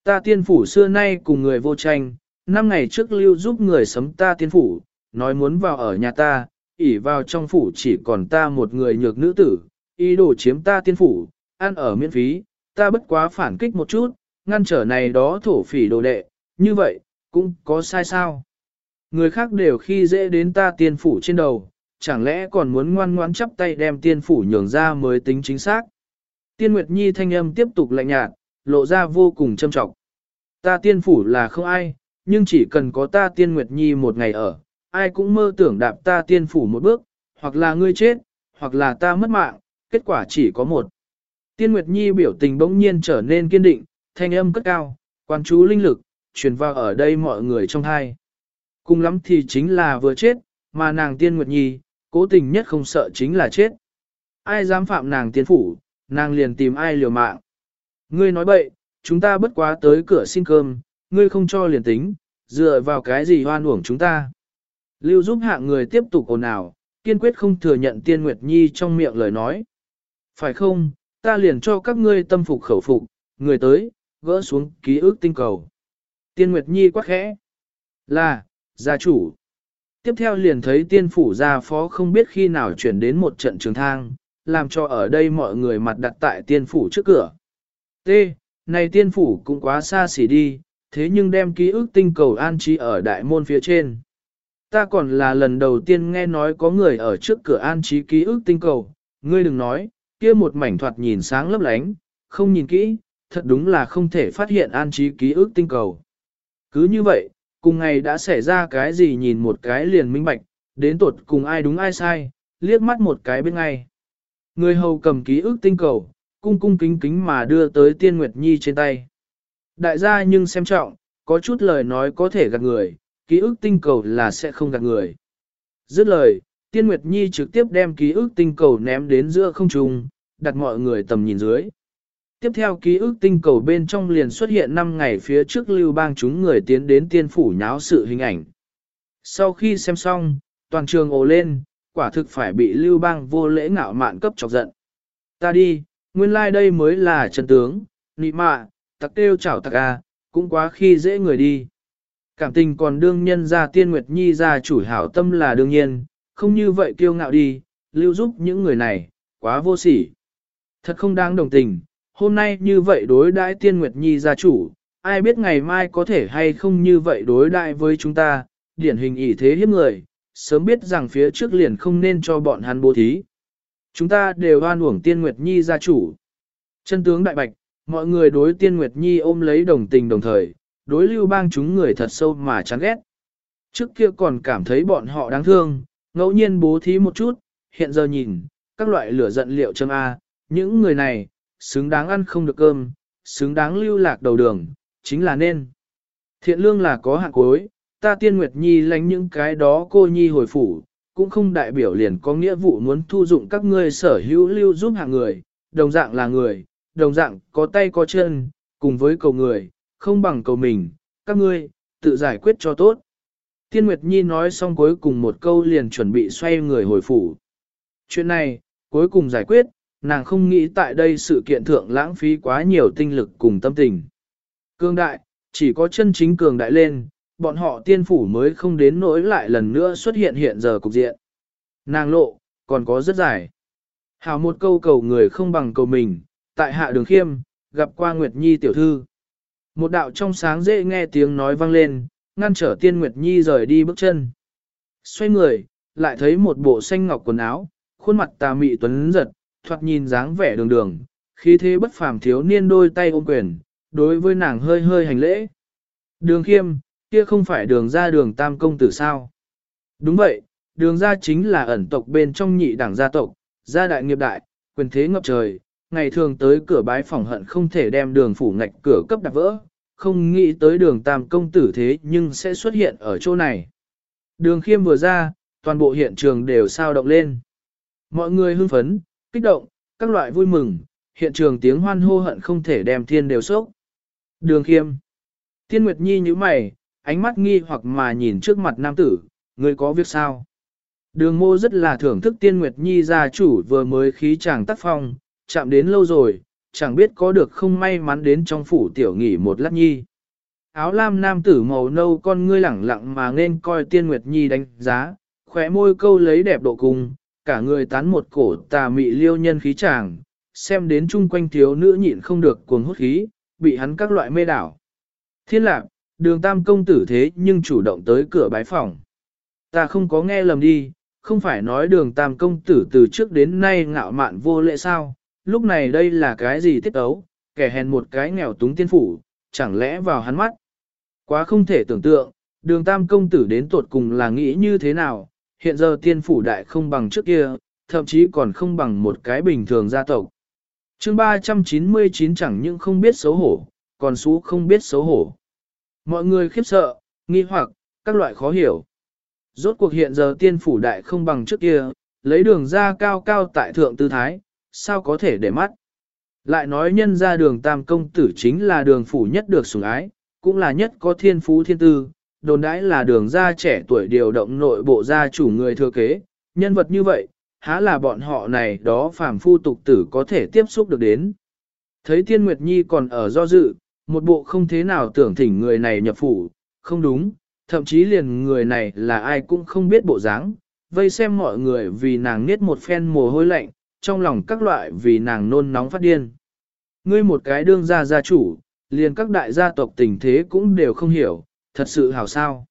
Ta tiên phủ xưa nay cùng người vô tranh, năm ngày trước lưu giúp người sấm ta tiên phủ, nói muốn vào ở nhà ta, ỉ vào trong phủ chỉ còn ta một người nhược nữ tử, ý đồ chiếm ta tiên phủ, ăn ở miễn phí, ta bất quá phản kích một chút, ngăn trở này đó thổ phỉ đồ đệ, như vậy, cũng có sai sao. Người khác đều khi dễ đến ta tiên phủ trên đầu, chẳng lẽ còn muốn ngoan ngoãn chắp tay đem tiên phủ nhường ra mới tính chính xác. Tiên Nguyệt Nhi thanh âm tiếp tục lạnh nhạt, lộ ra vô cùng châm trọng. Ta tiên phủ là không ai, nhưng chỉ cần có ta tiên Nguyệt Nhi một ngày ở, ai cũng mơ tưởng đạp ta tiên phủ một bước, hoặc là ngươi chết, hoặc là ta mất mạng, kết quả chỉ có một. Tiên Nguyệt Nhi biểu tình bỗng nhiên trở nên kiên định, thanh âm cất cao, quan chú linh lực, truyền vào ở đây mọi người trong hai. Cùng lắm thì chính là vừa chết, mà nàng tiên Nguyệt Nhi, cố tình nhất không sợ chính là chết. Ai dám phạm nàng tiên phủ, nàng liền tìm ai liều mạng. Ngươi nói bậy, chúng ta bất quá tới cửa xin cơm, ngươi không cho liền tính, dựa vào cái gì hoan uổng chúng ta. Lưu giúp hạng người tiếp tục ồn ào, kiên quyết không thừa nhận tiên Nguyệt Nhi trong miệng lời nói. Phải không, ta liền cho các ngươi tâm phục khẩu phục, người tới, gỡ xuống ký ức tinh cầu. Tiên Nguyệt Nhi quát khẽ. Là, gia chủ. Tiếp theo liền thấy tiên phủ gia phó không biết khi nào chuyển đến một trận trường thang, làm cho ở đây mọi người mặt đặt tại tiên phủ trước cửa. T. Này tiên phủ cũng quá xa xỉ đi, thế nhưng đem ký ức tinh cầu an trí ở đại môn phía trên. Ta còn là lần đầu tiên nghe nói có người ở trước cửa an trí ký ức tinh cầu, ngươi đừng nói, kia một mảnh thoạt nhìn sáng lấp lánh, không nhìn kỹ, thật đúng là không thể phát hiện an trí ký ức tinh cầu. Cứ như vậy, cùng ngày đã xảy ra cái gì nhìn một cái liền minh bạch, đến tuột cùng ai đúng ai sai, liếc mắt một cái bên ngay. Người hầu cầm ký ức tinh cầu, cung cung kính kính mà đưa tới Tiên Nguyệt Nhi trên tay. Đại gia nhưng xem trọng, có chút lời nói có thể gạt người, ký ức tinh cầu là sẽ không gạt người. Dứt lời, Tiên Nguyệt Nhi trực tiếp đem ký ức tinh cầu ném đến giữa không trung, đặt mọi người tầm nhìn dưới. Tiếp theo ký ức tinh cầu bên trong liền xuất hiện 5 ngày phía trước lưu bang chúng người tiến đến tiên phủ nháo sự hình ảnh. Sau khi xem xong, toàn trường ồ lên, quả thực phải bị lưu bang vô lễ ngạo mạn cấp chọc giận. Ta đi, nguyên lai like đây mới là chân tướng, nị mạ, tặc kêu chảo tặc à, cũng quá khi dễ người đi. Cảm tình còn đương nhân ra tiên nguyệt nhi ra chủ hảo tâm là đương nhiên, không như vậy kiêu ngạo đi, lưu giúp những người này, quá vô sỉ. Thật không đáng đồng tình, hôm nay như vậy đối đãi tiên Nguyệt Nhi gia chủ, ai biết ngày mai có thể hay không như vậy đối đãi với chúng ta, điển hình ỷ thế hiếp người, sớm biết rằng phía trước liền không nên cho bọn hắn bố thí. Chúng ta đều hoan uổng tiên Nguyệt Nhi gia chủ. Chân tướng đại bạch, mọi người đối tiên Nguyệt Nhi ôm lấy đồng tình đồng thời, đối lưu bang chúng người thật sâu mà chán ghét. Trước kia còn cảm thấy bọn họ đáng thương, ngẫu nhiên bố thí một chút, hiện giờ nhìn, các loại lửa giận liệu châm A, những người này, xứng đáng ăn không được cơm, xứng đáng lưu lạc đầu đường, chính là nên. Thiện lương là có hạng cuối, ta tiên Nguyệt Nhi lánh những cái đó cô Nhi hồi phủ, cũng không đại biểu liền có nghĩa vụ muốn thu dụng các ngươi sở hữu lưu giúp hạng người, đồng dạng là người, đồng dạng có tay có chân, cùng với cầu người, không bằng cầu mình, các ngươi, tự giải quyết cho tốt. Tiên Nguyệt Nhi nói xong cuối cùng một câu liền chuẩn bị xoay người hồi phủ. Chuyện này, cuối cùng giải quyết, nàng không nghĩ tại đây sự kiện thượng lãng phí quá nhiều tinh lực cùng tâm tình. Cương đại, chỉ có chân chính cường đại lên, bọn họ tiên phủ mới không đến nỗi lại lần nữa xuất hiện hiện giờ cục diện. Nàng lộ, còn có rất dài. Hào một câu cầu người không bằng cầu mình, tại hạ đường khiêm, gặp qua Nguyệt Nhi tiểu thư. Một đạo trong sáng dễ nghe tiếng nói vang lên, ngăn trở tiên Nguyệt Nhi rời đi bước chân. Xoay người, lại thấy một bộ xanh ngọc quần áo, khuôn mặt tà mị tuấn giật, thoạt nhìn dáng vẻ đường đường, khí thế bất phàm thiếu niên đôi tay ôm quyền, đối với nàng hơi hơi hành lễ. Đường khiêm, kia không phải đường ra đường tam công tử sao? Đúng vậy, đường ra chính là ẩn tộc bên trong nhị đảng gia tộc, gia đại nghiệp đại, quyền thế ngập trời, ngày thường tới cửa bái phòng hận không thể đem đường phủ ngạch cửa cấp đạp vỡ, không nghĩ tới đường tam công tử thế nhưng sẽ xuất hiện ở chỗ này. Đường khiêm vừa ra, toàn bộ hiện trường đều sao động lên. Mọi người hưng phấn, kích động, các loại vui mừng, hiện trường tiếng hoan hô hận không thể đem thiên đều sốc. Đường khiêm. Thiên Nguyệt Nhi như mày, ánh mắt nghi hoặc mà nhìn trước mặt nam tử, người có việc sao? Đường mô rất là thưởng thức Tiên Nguyệt Nhi gia chủ vừa mới khí chàng tác phong, chạm đến lâu rồi, chẳng biết có được không may mắn đến trong phủ tiểu nghỉ một lát nhi. Áo lam nam tử màu nâu con ngươi lẳng lặng mà nên coi Tiên Nguyệt Nhi đánh giá, khóe môi câu lấy đẹp độ cùng, cả người tán một cổ tà mị liêu nhân khí chàng, xem đến chung quanh thiếu nữ nhịn không được cuồng hút khí, bị hắn các loại mê đảo. Thiên lạc, đường tam công tử thế nhưng chủ động tới cửa bái phòng. Ta không có nghe lầm đi, không phải nói đường tam công tử từ trước đến nay ngạo mạn vô lệ sao, lúc này đây là cái gì tiết ấu, kẻ hèn một cái nghèo túng tiên phủ, chẳng lẽ vào hắn mắt. Quá không thể tưởng tượng, đường tam công tử đến tuột cùng là nghĩ như thế nào, hiện giờ tiên phủ đại không bằng trước kia, thậm chí còn không bằng một cái bình thường gia tộc. chương 399 chẳng những không biết xấu hổ, còn xú không biết xấu hổ. Mọi người khiếp sợ, nghi hoặc, các loại khó hiểu. Rốt cuộc hiện giờ tiên phủ đại không bằng trước kia, lấy đường ra cao cao tại thượng tư thái, sao có thể để mắt. Lại nói nhân ra đường tam công tử chính là đường phủ nhất được sủng ái, cũng là nhất có thiên phú thiên tư, đồn đãi là đường gia trẻ tuổi điều động nội bộ gia chủ người thừa kế, nhân vật như vậy, há là bọn họ này đó phàm phu tục tử có thể tiếp xúc được đến. Thấy Tiên Nguyệt Nhi còn ở do dự, một bộ không thế nào tưởng thỉnh người này nhập phủ, không đúng, thậm chí liền người này là ai cũng không biết bộ dáng, vây xem mọi người vì nàng niết một phen mồ hôi lạnh, trong lòng các loại vì nàng nôn nóng phát điên. Ngươi một cái đương gia gia chủ, liền các đại gia tộc tình thế cũng đều không hiểu, thật sự hảo sao.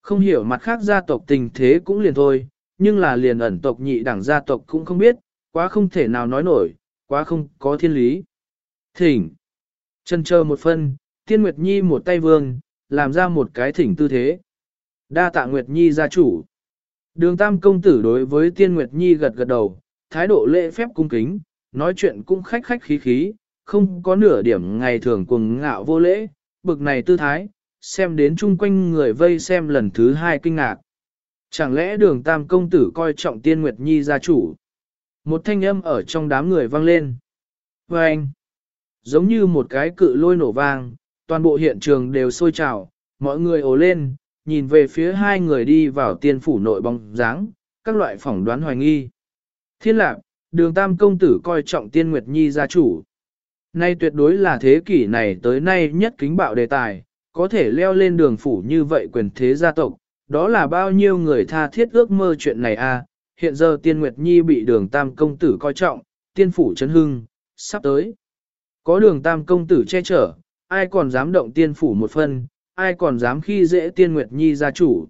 Không hiểu mặt khác gia tộc tình thế cũng liền thôi, nhưng là liền ẩn tộc nhị đẳng gia tộc cũng không biết, quá không thể nào nói nổi, quá không có thiên lý. Thỉnh. Chân chờ một phân, Tiên Nguyệt Nhi một tay vương, làm ra một cái thỉnh tư thế. Đa tạ Nguyệt Nhi gia chủ. Đường Tam công tử đối với Tiên Nguyệt Nhi gật gật đầu, thái độ lễ phép cung kính, nói chuyện cũng khách khách khí khí, không có nửa điểm ngày thường cuồng ngạo vô lễ, bực này tư thái, xem đến chung quanh người vây xem lần thứ hai kinh ngạc. Chẳng lẽ đường tam công tử coi trọng tiên Nguyệt Nhi gia chủ? Một thanh âm ở trong đám người vang lên. Và anh, giống như một cái cự lôi nổ vang, toàn bộ hiện trường đều sôi trào, mọi người ồ lên, nhìn về phía hai người đi vào tiên phủ nội bóng dáng, các loại phỏng đoán hoài nghi. Thiên lạc, đường tam công tử coi trọng tiên Nguyệt Nhi gia chủ. Nay tuyệt đối là thế kỷ này tới nay nhất kính bạo đề tài, có thể leo lên đường phủ như vậy quyền thế gia tộc, đó là bao nhiêu người tha thiết ước mơ chuyện này a à, hiện giờ tiên Nguyệt Nhi bị đường tam công tử coi trọng, tiên phủ chấn hưng, sắp tới. Có đường tam công tử che chở, ai còn dám động tiên phủ một phân, ai còn dám khi dễ tiên Nguyệt Nhi gia chủ.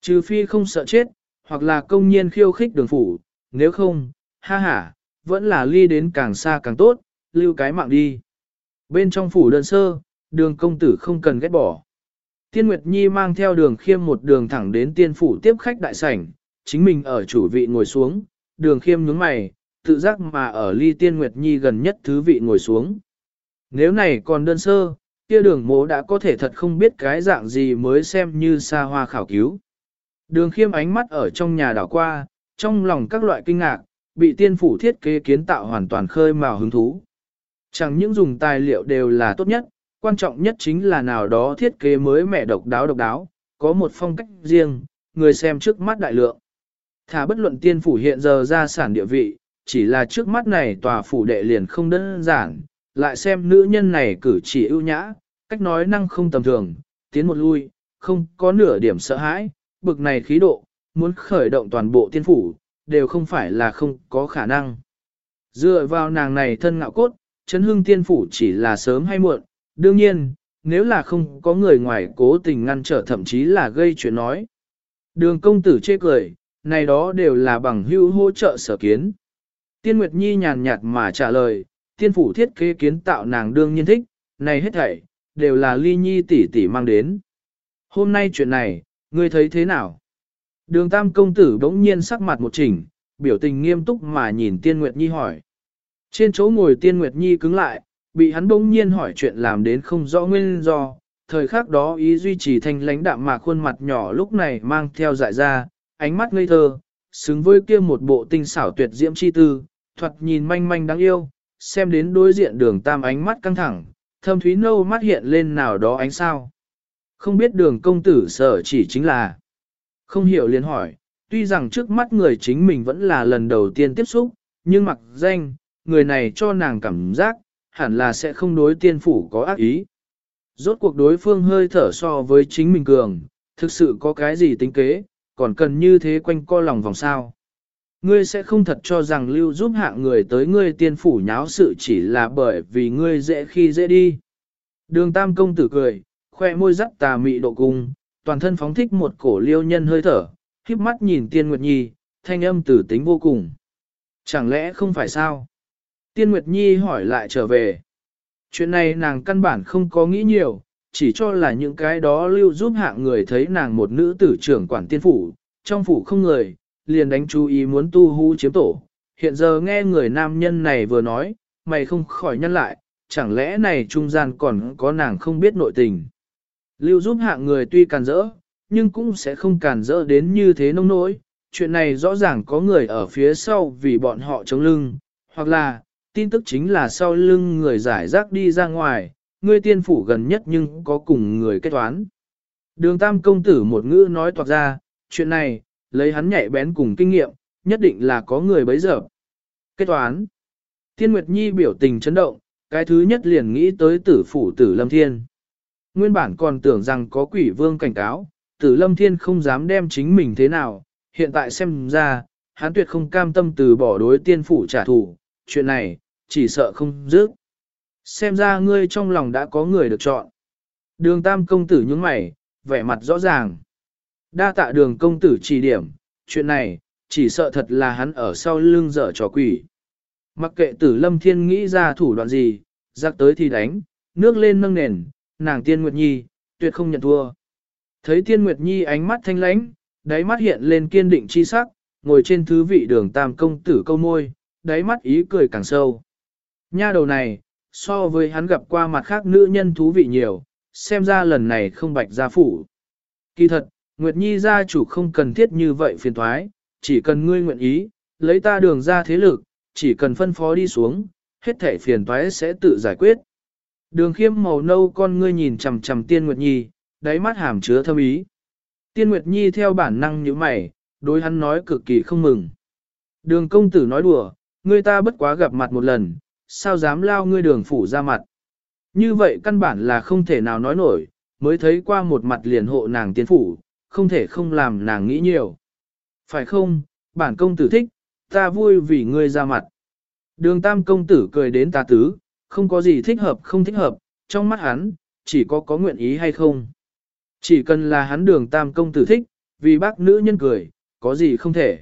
Trừ phi không sợ chết, hoặc là công nhiên khiêu khích đường phủ, nếu không, ha ha, vẫn là ly đến càng xa càng tốt, lưu cái mạng đi. Bên trong phủ đơn sơ, đường công tử không cần ghét bỏ. Tiên Nguyệt Nhi mang theo đường khiêm một đường thẳng đến tiên phủ tiếp khách đại sảnh, chính mình ở chủ vị ngồi xuống, đường khiêm nhướng mày, tự giác mà ở ly tiên Nguyệt Nhi gần nhất thứ vị ngồi xuống. Nếu này còn đơn sơ, kia đường mố đã có thể thật không biết cái dạng gì mới xem như xa hoa khảo cứu. Đường khiêm ánh mắt ở trong nhà đảo qua, trong lòng các loại kinh ngạc, bị tiên phủ thiết kế kiến tạo hoàn toàn khơi mào hứng thú. Chẳng những dùng tài liệu đều là tốt nhất, quan trọng nhất chính là nào đó thiết kế mới mẻ độc đáo độc đáo, có một phong cách riêng, người xem trước mắt đại lượng. Thả bất luận tiên phủ hiện giờ ra sản địa vị, chỉ là trước mắt này tòa phủ đệ liền không đơn giản, lại xem nữ nhân này cử chỉ ưu nhã, cách nói năng không tầm thường, tiến một lui, không có nửa điểm sợ hãi, bực này khí độ, muốn khởi động toàn bộ tiên phủ, đều không phải là không có khả năng. Dựa vào nàng này thân ngạo cốt, chấn hương tiên phủ chỉ là sớm hay muộn, đương nhiên, nếu là không có người ngoài cố tình ngăn trở thậm chí là gây chuyện nói. Đường công tử chê cười, này đó đều là bằng hữu hỗ trợ sở kiến. Tiên Nguyệt Nhi nhàn nhạt mà trả lời, tiên phủ thiết kế kiến tạo nàng đương nhiên thích, này hết thảy, đều là ly nhi tỷ tỷ mang đến. Hôm nay chuyện này, ngươi thấy thế nào? Đường tam công tử bỗng nhiên sắc mặt một chỉnh, biểu tình nghiêm túc mà nhìn tiên Nguyệt Nhi hỏi. Trên chỗ ngồi tiên Nguyệt Nhi cứng lại, bị hắn bỗng nhiên hỏi chuyện làm đến không rõ nguyên do. Thời khắc đó ý duy trì thanh lãnh đạm mà khuôn mặt nhỏ lúc này mang theo dại ra, ánh mắt ngây thơ, xứng với kia một bộ tinh xảo tuyệt diễm chi tư, thoạt nhìn manh manh đáng yêu, xem đến đối diện đường tam ánh mắt căng thẳng, thâm thúy nâu mắt hiện lên nào đó ánh sao. Không biết đường công tử sở chỉ chính là, không hiểu liền hỏi, tuy rằng trước mắt người chính mình vẫn là lần đầu tiên tiếp xúc, nhưng mặc danh, người này cho nàng cảm giác, hẳn là sẽ không đối tiên phủ có ác ý. Rốt cuộc đối phương hơi thở so với chính mình cường, thực sự có cái gì tính kế, còn cần như thế quanh co lòng vòng sao. Ngươi sẽ không thật cho rằng lưu giúp hạ người tới ngươi tiên phủ nháo sự chỉ là bởi vì ngươi dễ khi dễ đi. Đường tam công tử cười, khoe môi rắc tà mị độ cung, toàn thân phóng thích một cổ liêu nhân hơi thở, híp mắt nhìn tiên nguyệt nhi, thanh âm tử tính vô cùng. Chẳng lẽ không phải sao? Tiên Nguyệt Nhi hỏi lại trở về. Chuyện này nàng căn bản không có nghĩ nhiều, chỉ cho là những cái đó lưu giúp hạng người thấy nàng một nữ tử trưởng quản tiên phủ, trong phủ không người, liền đánh chú ý muốn tu hú chiếm tổ. Hiện giờ nghe người nam nhân này vừa nói, mày không khỏi nhăn lại, chẳng lẽ này trung gian còn có nàng không biết nội tình. Lưu giúp hạng người tuy càn rỡ, nhưng cũng sẽ không càn rỡ đến như thế nông nỗi. Chuyện này rõ ràng có người ở phía sau vì bọn họ chống lưng, hoặc là, tin tức chính là sau lưng người giải rác đi ra ngoài, ngươi tiên phủ gần nhất nhưng có cùng người kết toán. Đường tam công tử một ngữ nói toạc ra, chuyện này, lấy hắn nhạy bén cùng kinh nghiệm, nhất định là có người bấy giờ. Kết toán. Thiên Nguyệt Nhi biểu tình chấn động, cái thứ nhất liền nghĩ tới tử phủ tử lâm thiên. Nguyên bản còn tưởng rằng có quỷ vương cảnh cáo, tử lâm thiên không dám đem chính mình thế nào, hiện tại xem ra, hắn tuyệt không cam tâm từ bỏ đối tiên phủ trả thù, chuyện này, chỉ sợ không dứt. Xem ra ngươi trong lòng đã có người được chọn. Đường tam công tử nhướng mày, vẻ mặt rõ ràng. Đa tạ đường công tử chỉ điểm, chuyện này, chỉ sợ thật là hắn ở sau lưng dở trò quỷ. Mặc kệ tử lâm thiên nghĩ ra thủ đoạn gì, giặc tới thì đánh, nước lên nâng nền, nàng tiên Nguyệt Nhi, tuyệt không nhận thua. Thấy tiên Nguyệt Nhi ánh mắt thanh lãnh, đáy mắt hiện lên kiên định chi sắc, ngồi trên thứ vị đường tam công tử câu môi, đáy mắt ý cười càng sâu. Nha đầu này, so với hắn gặp qua mặt khác nữ nhân thú vị nhiều, xem ra lần này không bạch gia phủ. Kỳ thật, Nguyệt Nhi gia chủ không cần thiết như vậy phiền thoái, chỉ cần ngươi nguyện ý, lấy ta đường ra thế lực, chỉ cần phân phó đi xuống, hết thể phiền toái sẽ tự giải quyết. Đường khiêm màu nâu con ngươi nhìn chằm chằm tiên Nguyệt Nhi, đáy mắt hàm chứa thâm ý. Tiên Nguyệt Nhi theo bản năng như mày, đối hắn nói cực kỳ không mừng. Đường công tử nói đùa, ngươi ta bất quá gặp mặt một lần, sao dám lao ngươi đường phủ ra mặt. Như vậy căn bản là không thể nào nói nổi, mới thấy qua một mặt liền hộ nàng tiên phủ, không thể không làm nàng nghĩ nhiều. Phải không, bản công tử thích, ta vui vì ngươi ra mặt. Đường tam công tử cười đến tà tứ, không có gì thích hợp không thích hợp, trong mắt hắn, chỉ có có nguyện ý hay không. Chỉ cần là hắn đường tam công tử thích, vì bác nữ nhân cười, có gì không thể.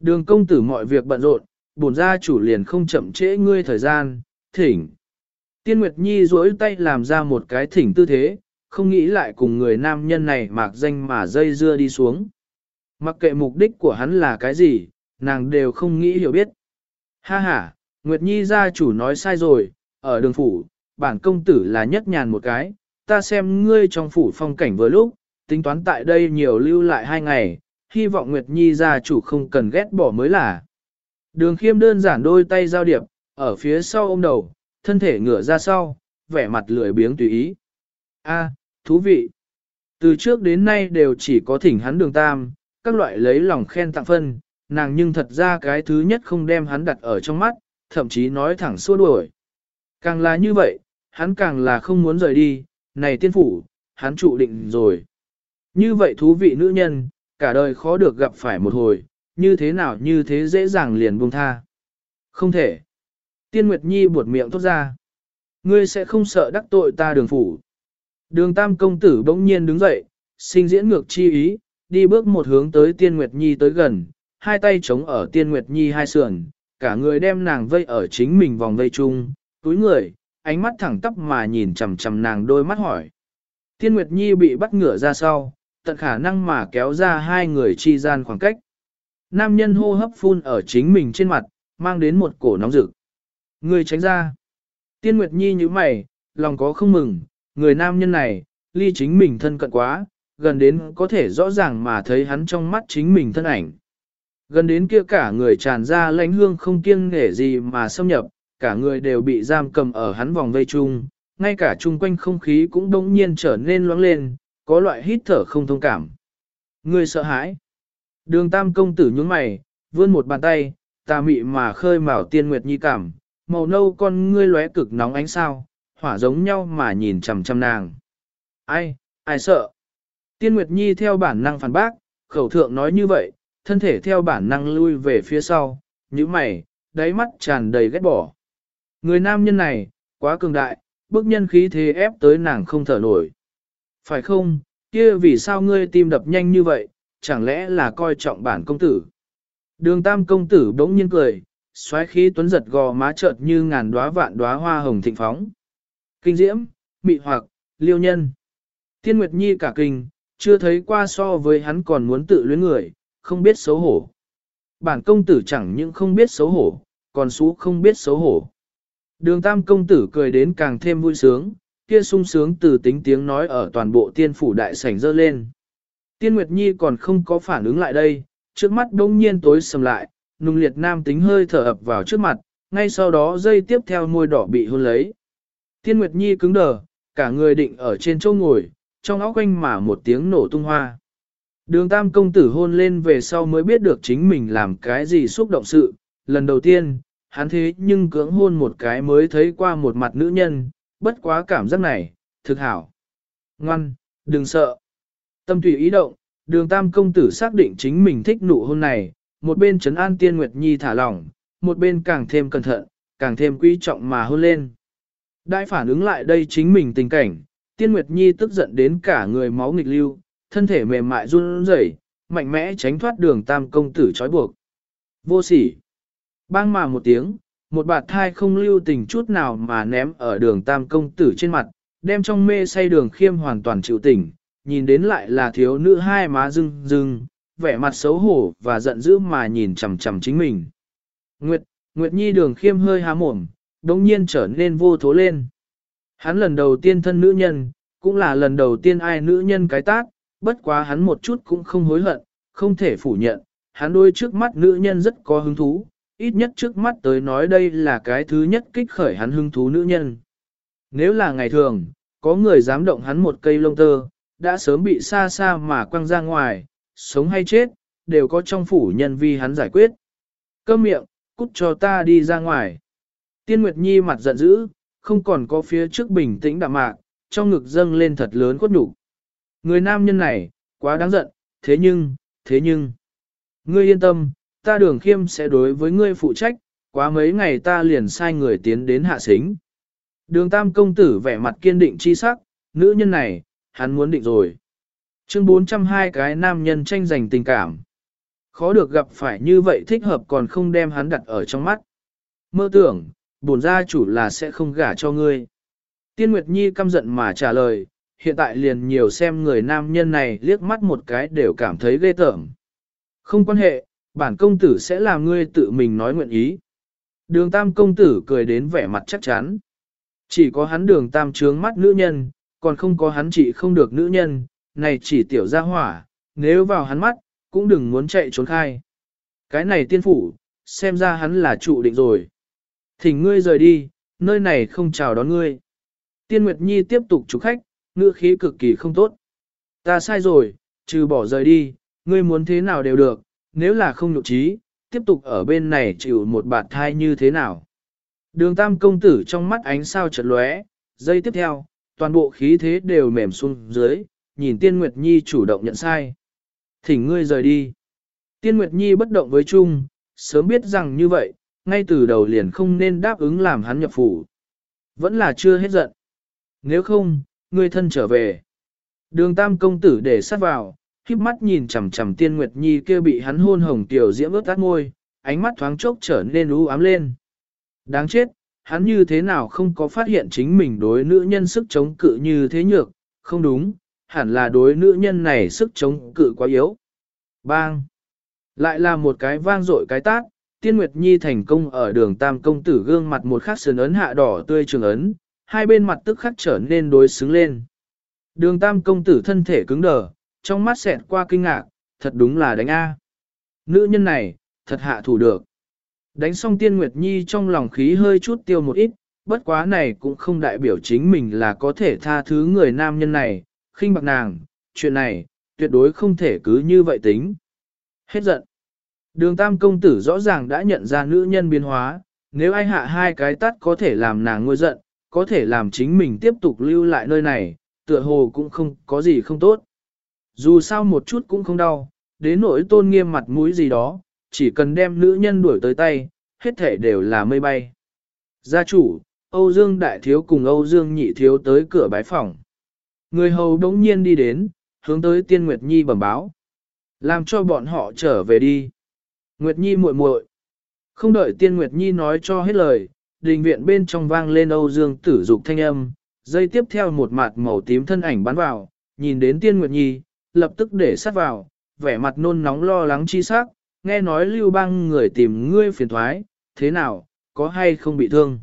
Đường công tử mọi việc bận rộn, bổn gia chủ liền không chậm trễ ngươi thời gian, thỉnh. Tiên Nguyệt Nhi duỗi tay làm ra một cái thỉnh tư thế, không nghĩ lại cùng người nam nhân này mạc danh mà dây dưa đi xuống. Mặc kệ mục đích của hắn là cái gì, nàng đều không nghĩ hiểu biết. Ha ha, Nguyệt Nhi gia chủ nói sai rồi, ở đường phủ, bản công tử là nhất nhàn một cái, ta xem ngươi trong phủ phong cảnh vừa lúc, tính toán tại đây nhiều lưu lại hai ngày, hy vọng Nguyệt Nhi gia chủ không cần ghét bỏ mới là. Đường khiêm đơn giản đôi tay giao điệp, ở phía sau ôm đầu, thân thể ngửa ra sau, vẻ mặt lười biếng tùy ý. A, thú vị. Từ trước đến nay đều chỉ có thỉnh hắn đường tam, các loại lấy lòng khen tặng phân, nàng nhưng thật ra cái thứ nhất không đem hắn đặt ở trong mắt, thậm chí nói thẳng xua đuổi. Càng là như vậy, hắn càng là không muốn rời đi, này tiên phủ, hắn trụ định rồi. Như vậy thú vị nữ nhân, cả đời khó được gặp phải một hồi, như thế nào như thế dễ dàng liền buông tha. Không thể. Tiên Nguyệt Nhi buột miệng thốt ra. Ngươi sẽ không sợ đắc tội ta đường phủ. Đường tam công tử bỗng nhiên đứng dậy, sinh diễn ngược chi ý, đi bước một hướng tới Tiên Nguyệt Nhi tới gần, hai tay chống ở Tiên Nguyệt Nhi hai sườn, cả người đem nàng vây ở chính mình vòng vây chung, túi người, ánh mắt thẳng tắp mà nhìn chằm chằm nàng đôi mắt hỏi. Thiên Nguyệt Nhi bị bắt ngửa ra sau, tận khả năng mà kéo ra hai người chi gian khoảng cách. Nam nhân hô hấp phun ở chính mình trên mặt, mang đến một cổ nóng rực. Người tránh ra. Tiên Nguyệt Nhi như mày, lòng có không mừng, người nam nhân này, ly chính mình thân cận quá, gần đến có thể rõ ràng mà thấy hắn trong mắt chính mình thân ảnh. Gần đến kia cả người tràn ra lãnh hương không kiêng nghể gì mà xâm nhập, cả người đều bị giam cầm ở hắn vòng vây chung, ngay cả chung quanh không khí cũng đông nhiên trở nên loãng lên, có loại hít thở không thông cảm. Người sợ hãi. Đường tam công tử nhướng mày, vươn một bàn tay, tà mị mà khơi mào tiên nguyệt nhi cảm, màu nâu con ngươi lóe cực nóng ánh sao, hỏa giống nhau mà nhìn chằm chằm nàng. Ai, ai sợ? Tiên Nguyệt Nhi theo bản năng phản bác, khẩu thượng nói như vậy, thân thể theo bản năng lui về phía sau, như mày, đáy mắt tràn đầy ghét bỏ. Người nam nhân này, quá cường đại, bức nhân khí thế ép tới nàng không thở nổi. Phải không, kia vì sao ngươi tim đập nhanh như vậy, chẳng lẽ là coi trọng bản công tử? Đường tam công tử bỗng nhiên cười, xoáy khí tuấn giật gò má chợt như ngàn đóa vạn đóa hoa hồng thịnh phóng. Kinh diễm, mị hoặc, liêu nhân. Thiên Nguyệt Nhi cả kinh, chưa thấy qua so với hắn còn muốn tự luyến người, không biết xấu hổ. Bản công tử chẳng những không biết xấu hổ, còn xú không biết xấu hổ. Đường tam công tử cười đến càng thêm vui sướng, kia sung sướng từ tính tiếng nói ở toàn bộ tiên phủ đại sảnh dơ lên. Tiên Nguyệt Nhi còn không có phản ứng lại đây, trước mắt đông nhiên tối sầm lại, nung liệt nam tính hơi thở ập vào trước mặt, ngay sau đó dây tiếp theo môi đỏ bị hôn lấy. Tiên Nguyệt Nhi cứng đờ, cả người định ở trên chỗ ngồi, trong óc quanh mà một tiếng nổ tung hoa. Đường tam công tử hôn lên về sau mới biết được chính mình làm cái gì xúc động sự, lần đầu tiên, hắn thế nhưng cưỡng hôn một cái mới thấy qua một mặt nữ nhân, bất quá cảm giác này, thực hảo. Ngoan, đừng sợ. Tâm tùy ý động, đường tam công tử xác định chính mình thích nụ hôn này, một bên trấn an tiên nguyệt nhi thả lỏng, một bên càng thêm cẩn thận, càng thêm quý trọng mà hôn lên. Đại phản ứng lại đây chính mình tình cảnh, tiên nguyệt nhi tức giận đến cả người máu nghịch lưu, thân thể mềm mại run rẩy, mạnh mẽ tránh thoát đường tam công tử trói buộc. Vô sỉ. Bang mà một tiếng, một bạt thai không lưu tình chút nào mà ném ở đường tam công tử trên mặt, đem trong mê say đường khiêm hoàn toàn chịu tỉnh, nhìn đến lại là thiếu nữ hai má rưng rưng, vẻ mặt xấu hổ và giận dữ mà nhìn chằm chằm chính mình. Nguyệt, Nguyệt Nhi đường khiêm hơi há mồm, đồng nhiên trở nên vô thố lên. Hắn lần đầu tiên thân nữ nhân, cũng là lần đầu tiên ai nữ nhân cái tác, bất quá hắn một chút cũng không hối hận, không thể phủ nhận, hắn đôi trước mắt nữ nhân rất có hứng thú, ít nhất trước mắt tới nói đây là cái thứ nhất kích khởi hắn hứng thú nữ nhân. Nếu là ngày thường, có người dám động hắn một cây lông tơ, đã sớm bị xa xa mà quăng ra ngoài, sống hay chết, đều có trong phủ nhân vi hắn giải quyết. Cơm miệng, cút cho ta đi ra ngoài. Tiên Nguyệt Nhi mặt giận dữ, không còn có phía trước bình tĩnh đạm mạc, trong ngực dâng lên thật lớn khuất nhục. Người nam nhân này, quá đáng giận, thế nhưng, thế nhưng. Ngươi yên tâm, ta đường khiêm sẽ đối với ngươi phụ trách, quá mấy ngày ta liền sai người tiến đến hạ xính. Đường tam công tử vẻ mặt kiên định chi sắc, nữ nhân này, hắn muốn định rồi. Chương 402 cái nam nhân tranh giành tình cảm. Khó được gặp phải như vậy thích hợp còn không đem hắn đặt ở trong mắt. Mơ tưởng, bổn gia chủ là sẽ không gả cho ngươi. Tiên Nguyệt Nhi căm giận mà trả lời, hiện tại liền nhiều xem người nam nhân này liếc mắt một cái đều cảm thấy ghê tởm. Không quan hệ, bản công tử sẽ làm ngươi tự mình nói nguyện ý. Đường tam công tử cười đến vẻ mặt chắc chắn. Chỉ có hắn đường tam trướng mắt nữ nhân, còn không có hắn chỉ không được nữ nhân, này chỉ tiểu gia hỏa, nếu vào hắn mắt, cũng đừng muốn chạy trốn khai. Cái này tiên phủ, xem ra hắn là trụ định rồi. Thỉnh ngươi rời đi, nơi này không chào đón ngươi. Tiên Nguyệt Nhi tiếp tục chủ khách, ngữ khí cực kỳ không tốt. Ta sai rồi, trừ bỏ rời đi, ngươi muốn thế nào đều được, nếu là không nhục trí, tiếp tục ở bên này chịu một bạt thai như thế nào. Đường tam công tử trong mắt ánh sao chợt lóe, giây tiếp theo, toàn bộ khí thế đều mềm xuống dưới, nhìn Tiên Nguyệt Nhi chủ động nhận sai. Thỉnh ngươi rời đi. Tiên Nguyệt Nhi bất động với Trung, sớm biết rằng như vậy, ngay từ đầu liền không nên đáp ứng làm hắn nhập phủ. Vẫn là chưa hết giận. Nếu không, ngươi thân trở về. Đường tam công tử để sát vào, khiếp mắt nhìn chằm chằm tiên nguyệt nhi kia bị hắn hôn hồng tiểu diễm ướt tát môi, ánh mắt thoáng chốc trở nên u ám lên. Đáng chết, hắn như thế nào không có phát hiện chính mình đối nữ nhân sức chống cự như thế nhược, không đúng, hẳn là đối nữ nhân này sức chống cự quá yếu. Bang! Lại là một cái vang dội cái tát, tiên nguyệt nhi thành công ở đường tam công tử gương mặt một khắc sườn ấn hạ đỏ tươi trường ấn, hai bên mặt tức khắc trở nên đối xứng lên. Đường tam công tử thân thể cứng đờ, trong mắt xẹt qua kinh ngạc, thật đúng là đánh A. Nữ nhân này, thật hạ thủ được. Đánh xong tiên nguyệt nhi trong lòng khí hơi chút tiêu một ít, bất quá này cũng không đại biểu chính mình là có thể tha thứ người nam nhân này, khinh bạc nàng, chuyện này, tuyệt đối không thể cứ như vậy tính. Hết giận. Đường tam công tử rõ ràng đã nhận ra nữ nhân biến hóa, nếu ai hạ hai cái tắt có thể làm nàng ngôi giận, có thể làm chính mình tiếp tục lưu lại nơi này, tựa hồ cũng không có gì không tốt. Dù sao một chút cũng không đau, đến nỗi tôn nghiêm mặt mũi gì đó, chỉ cần đem nữ nhân đuổi tới tay, hết thể đều là mây bay. Gia chủ, Âu Dương Đại Thiếu cùng Âu Dương Nhị Thiếu tới cửa bái phòng. Người hầu đống nhiên đi đến, hướng tới Tiên Nguyệt Nhi bẩm báo. Làm cho bọn họ trở về đi. Nguyệt Nhi muội muội. Không đợi Tiên Nguyệt Nhi nói cho hết lời, đình viện bên trong vang lên Âu Dương tử dục thanh âm, dây tiếp theo một mặt màu tím thân ảnh bắn vào, nhìn đến Tiên Nguyệt Nhi, lập tức để sát vào, vẻ mặt nôn nóng lo lắng chi sắc, nghe nói lưu bang người tìm ngươi phiền thoái, thế nào, có hay không bị thương.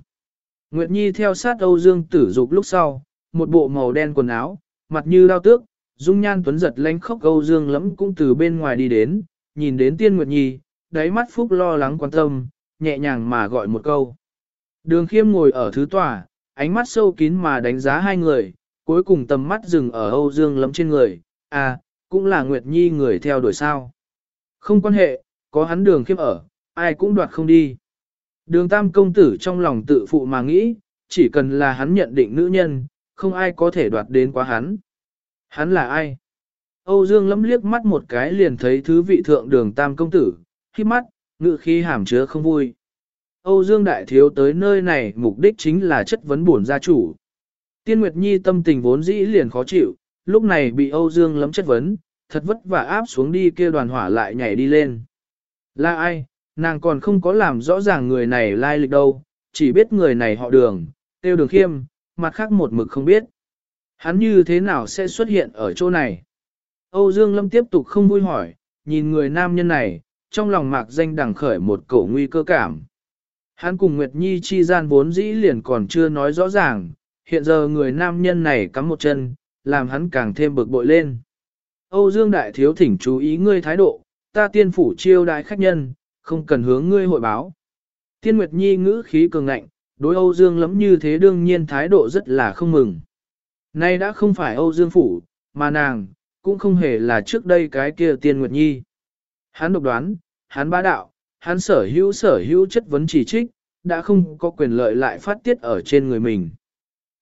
Nguyệt Nhi theo sát Âu Dương tử dục lúc sau, một bộ màu đen quần áo, mặt như đao tước, dung nhan tuấn giật lánh khóc Âu Dương lẫm cũng từ bên ngoài đi đến, nhìn đến Tiên Nguyệt Nhi, đáy mắt phúc lo lắng quan tâm, nhẹ nhàng mà gọi một câu. Đường khiêm ngồi ở thứ tòa, ánh mắt sâu kín mà đánh giá hai người, cuối cùng tầm mắt dừng ở Âu Dương Lẫm trên người, à, cũng là Nguyệt Nhi người theo đuổi sao. Không quan hệ, có hắn đường khiêm ở, ai cũng đoạt không đi. Đường tam công tử trong lòng tự phụ mà nghĩ, chỉ cần là hắn nhận định nữ nhân, không ai có thể đoạt đến quá hắn. Hắn là ai? Âu Dương lấm liếc mắt một cái liền thấy thứ vị thượng đường tam công tử, khi mắt, ngự khi hàm chứa không vui. Âu Dương Đại Thiếu tới nơi này mục đích chính là chất vấn bổn gia chủ. Tiên Nguyệt Nhi tâm tình vốn dĩ liền khó chịu, lúc này bị Âu Dương lấm chất vấn, thật vất vả áp xuống đi kia đoàn hỏa lại nhảy đi lên. Là ai, nàng còn không có làm rõ ràng người này lai lịch đâu, chỉ biết người này họ đường, tiêu đường khiêm, mặt khác một mực không biết. Hắn như thế nào sẽ xuất hiện ở chỗ này? Âu Dương Lâm tiếp tục không vui hỏi, nhìn người nam nhân này, trong lòng mạc danh đằng khởi một cổ nguy cơ cảm. Hắn cùng Nguyệt Nhi chi gian vốn dĩ liền còn chưa nói rõ ràng, hiện giờ người nam nhân này cắm một chân, làm hắn càng thêm bực bội lên. Âu Dương Đại Thiếu thỉnh chú ý ngươi thái độ, ta tiên phủ chiêu đại khách nhân, không cần hướng ngươi hội báo. Tiên Nguyệt Nhi ngữ khí cường ngạnh, đối Âu Dương lắm như thế đương nhiên thái độ rất là không mừng. Nay đã không phải Âu Dương phủ, mà nàng, cũng không hề là trước đây cái kia Tiên Nguyệt Nhi. Hắn độc đoán, hắn bá đạo, hắn sở hữu sở hữu chất vấn chỉ trích, đã không có quyền lợi lại phát tiết ở trên người mình.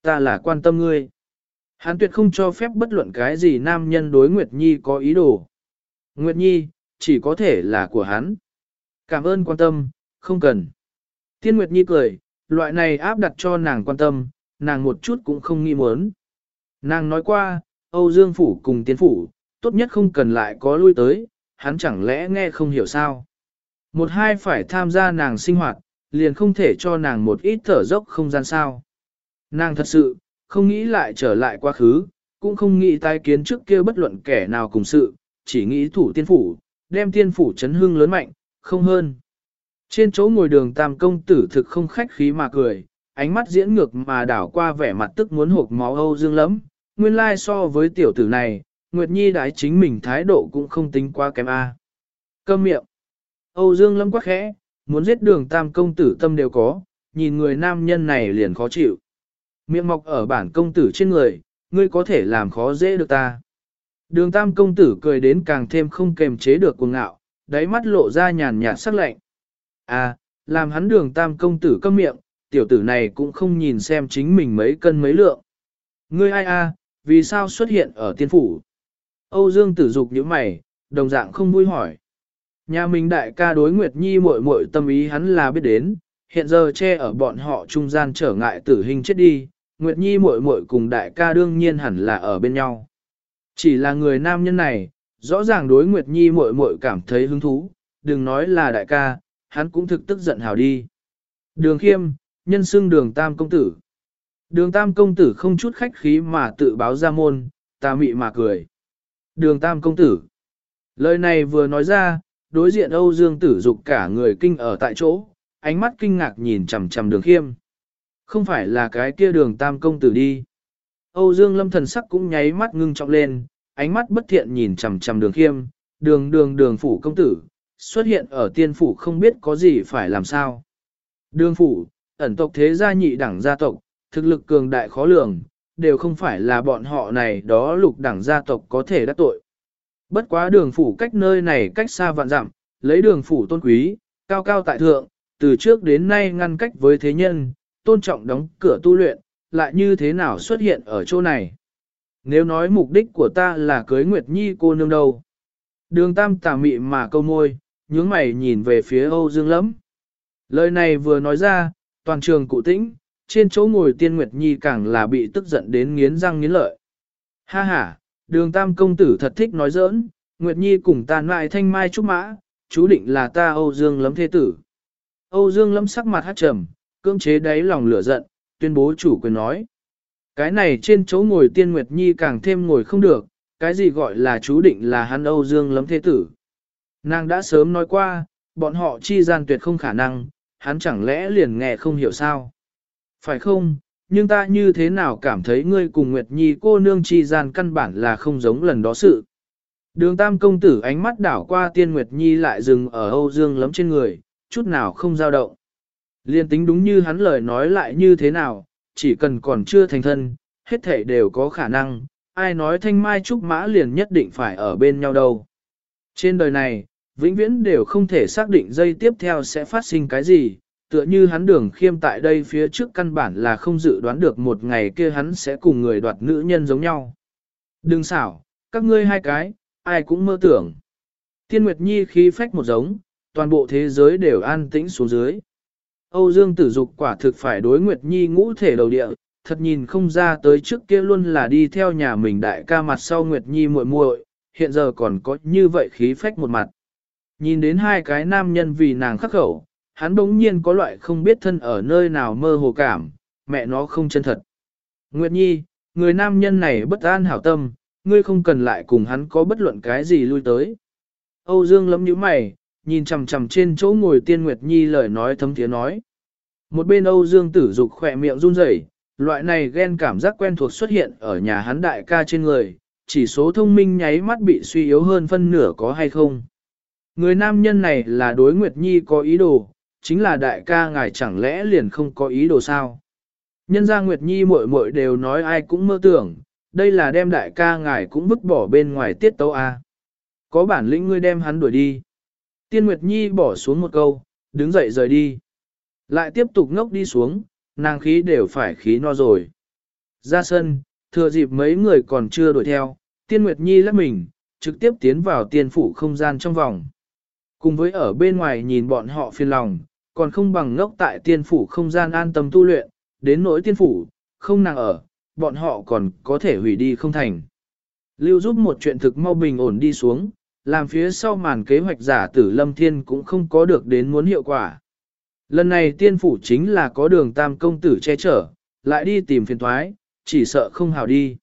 Ta là quan tâm ngươi. Hắn tuyệt không cho phép bất luận cái gì nam nhân đối Nguyệt Nhi có ý đồ. Nguyệt Nhi, chỉ có thể là của hắn. cảm ơn quan tâm, không cần. Tiên Nguyệt Nhi cười, loại này áp đặt cho nàng quan tâm, nàng một chút cũng không nghĩ muốn. Nàng nói qua, Âu Dương Phủ cùng Tiên Phủ, tốt nhất không cần lại có lui tới, hắn chẳng lẽ nghe không hiểu sao. Một hai phải tham gia nàng sinh hoạt, liền không thể cho nàng một ít thở dốc không gian sao. Nàng thật sự, không nghĩ lại trở lại quá khứ, cũng không nghĩ tái kiến trước kia bất luận kẻ nào cùng sự, chỉ nghĩ thủ tiên phủ, đem tiên phủ chấn hương lớn mạnh, không hơn. Trên chỗ ngồi đường tam công tử thực không khách khí mà cười, ánh mắt diễn ngược mà đảo qua vẻ mặt tức muốn hộp máu Âu Dương lắm, nguyên lai so với tiểu tử này, Nguyệt Nhi đái chính mình thái độ cũng không tính quá kém a. Câm miệng. Âu Dương lâm quá khẽ, muốn giết đường tam công tử tâm đều có, nhìn người nam nhân này liền khó chịu. Miệng mọc ở bản công tử trên người, ngươi có thể làm khó dễ được ta. Đường tam công tử cười đến càng thêm không kềm chế được cuồng ngạo, đáy mắt lộ ra nhàn nhạt sắc lạnh. À, làm hắn đường tam công tử câm miệng, tiểu tử này cũng không nhìn xem chính mình mấy cân mấy lượng. Ngươi ai a, à, vì sao xuất hiện ở tiên phủ? Âu Dương tử dục những mày, đồng dạng không vui hỏi. Nhà mình đại ca đối Nguyệt Nhi muội muội tâm ý hắn là biết đến, hiện giờ che ở bọn họ trung gian trở ngại tử hình chết đi, Nguyệt Nhi muội muội cùng đại ca đương nhiên hẳn là ở bên nhau. Chỉ là người nam nhân này, rõ ràng đối Nguyệt Nhi muội muội cảm thấy hứng thú, đừng nói là đại ca, hắn cũng thực tức giận hào đi. Đường khiêm, nhân xưng đường tam công tử. Đường tam công tử không chút khách khí mà tự báo ra môn, ta mị mà cười. Đường tam công tử. Lời này vừa nói ra, đối diện Âu Dương tử dục cả người kinh ở tại chỗ, ánh mắt kinh ngạc nhìn chằm chằm đường khiêm. Không phải là cái kia đường tam công tử đi. Âu Dương lâm thần sắc cũng nháy mắt ngưng trọng lên, ánh mắt bất thiện nhìn chằm chằm đường khiêm, đường đường đường phủ công tử, xuất hiện ở tiên phủ không biết có gì phải làm sao. Đường phủ, ẩn tộc thế gia nhị đẳng gia tộc, thực lực cường đại khó lường, đều không phải là bọn họ này đó lục đẳng gia tộc có thể đắc tội. Bất quá đường phủ cách nơi này cách xa vạn dặm, lấy đường phủ tôn quý, cao cao tại thượng, từ trước đến nay ngăn cách với thế nhân, tôn trọng đóng cửa tu luyện, lại như thế nào xuất hiện ở chỗ này. Nếu nói mục đích của ta là cưới Nguyệt Nhi cô nương đâu. Đường tam tà mị mà câu môi, nhướng mày nhìn về phía Âu Dương lắm. Lời này vừa nói ra, toàn trường cụ tĩnh, trên chỗ ngồi tiên Nguyệt Nhi càng là bị tức giận đến nghiến răng nghiến lợi. Ha ha, đường tam công tử thật thích nói giỡn, Nguyệt Nhi cùng ta lại thanh mai trúc mã, chú định là ta Âu Dương lấm thế tử. Âu Dương lấm sắc mặt hát trầm, cưỡng chế đáy lòng lửa giận, tuyên bố chủ quyền nói. Cái này trên chỗ ngồi tiên Nguyệt Nhi càng thêm ngồi không được, cái gì gọi là chú định là hắn Âu Dương lấm thế tử. Nàng đã sớm nói qua, bọn họ chi gian tuyệt không khả năng, hắn chẳng lẽ liền nghe không hiểu sao. Phải không, nhưng ta như thế nào cảm thấy ngươi cùng Nguyệt Nhi cô nương chi gian căn bản là không giống lần đó sự. Đường tam công tử ánh mắt đảo qua tiên Nguyệt Nhi lại dừng ở Âu Dương lấm trên người, chút nào không dao động. Liên tính đúng như hắn lời nói lại như thế nào, chỉ cần còn chưa thành thân, hết thể đều có khả năng, ai nói thanh mai trúc mã liền nhất định phải ở bên nhau đâu. Trên đời này, vĩnh viễn đều không thể xác định dây tiếp theo sẽ phát sinh cái gì, tựa như hắn đường khiêm tại đây phía trước căn bản là không dự đoán được một ngày kia hắn sẽ cùng người đoạt nữ nhân giống nhau. Đừng xảo, các ngươi hai cái, ai cũng mơ tưởng. Tiên Nguyệt Nhi khí phách một giống, toàn bộ thế giới đều an tĩnh xuống dưới. Âu Dương tử dục quả thực phải đối Nguyệt Nhi ngũ thể đầu địa, thật nhìn không ra tới trước kia luôn là đi theo nhà mình đại ca mặt sau Nguyệt Nhi muội muội, hiện giờ còn có như vậy khí phách một mặt. Nhìn đến hai cái nam nhân vì nàng khắc khẩu, hắn bỗng nhiên có loại không biết thân ở nơi nào mơ hồ cảm, mẹ nó không chân thật. Nguyệt Nhi, người nam nhân này bất an hảo tâm, ngươi không cần lại cùng hắn có bất luận cái gì lui tới. Âu Dương lấm nhíu mày, nhìn chằm chằm trên chỗ ngồi tiên Nguyệt Nhi lời nói thấm tiếng nói. Một bên Âu Dương tử dục khỏe miệng run rẩy, loại này ghen cảm giác quen thuộc xuất hiện ở nhà hắn đại ca trên người, chỉ số thông minh nháy mắt bị suy yếu hơn phân nửa có hay không. Người nam nhân này là đối Nguyệt Nhi có ý đồ, chính là đại ca ngài chẳng lẽ liền không có ý đồ sao? Nhân gia Nguyệt Nhi muội muội đều nói ai cũng mơ tưởng, đây là đem đại ca ngài cũng vứt bỏ bên ngoài tiết tấu a. Có bản lĩnh ngươi đem hắn đuổi đi. Tiên Nguyệt Nhi bỏ xuống một câu, đứng dậy rời đi. Lại tiếp tục ngốc đi xuống, nàng khí đều phải khí no rồi. Ra sân, thừa dịp mấy người còn chưa đuổi theo, Tiên Nguyệt Nhi lắc mình, trực tiếp tiến vào tiên phủ không gian trong vòng. Cùng với ở bên ngoài nhìn bọn họ phiền lòng, còn không bằng ngốc tại tiên phủ không gian an tâm tu luyện, đến nỗi tiên phủ, không nàng ở, bọn họ còn có thể hủy đi không thành. Lưu giúp một chuyện thực mau bình ổn đi xuống, làm phía sau màn kế hoạch giả tử lâm thiên cũng không có được đến muốn hiệu quả. Lần này tiên phủ chính là có đường tam công tử che chở, lại đi tìm phiền thoái, chỉ sợ không hào đi.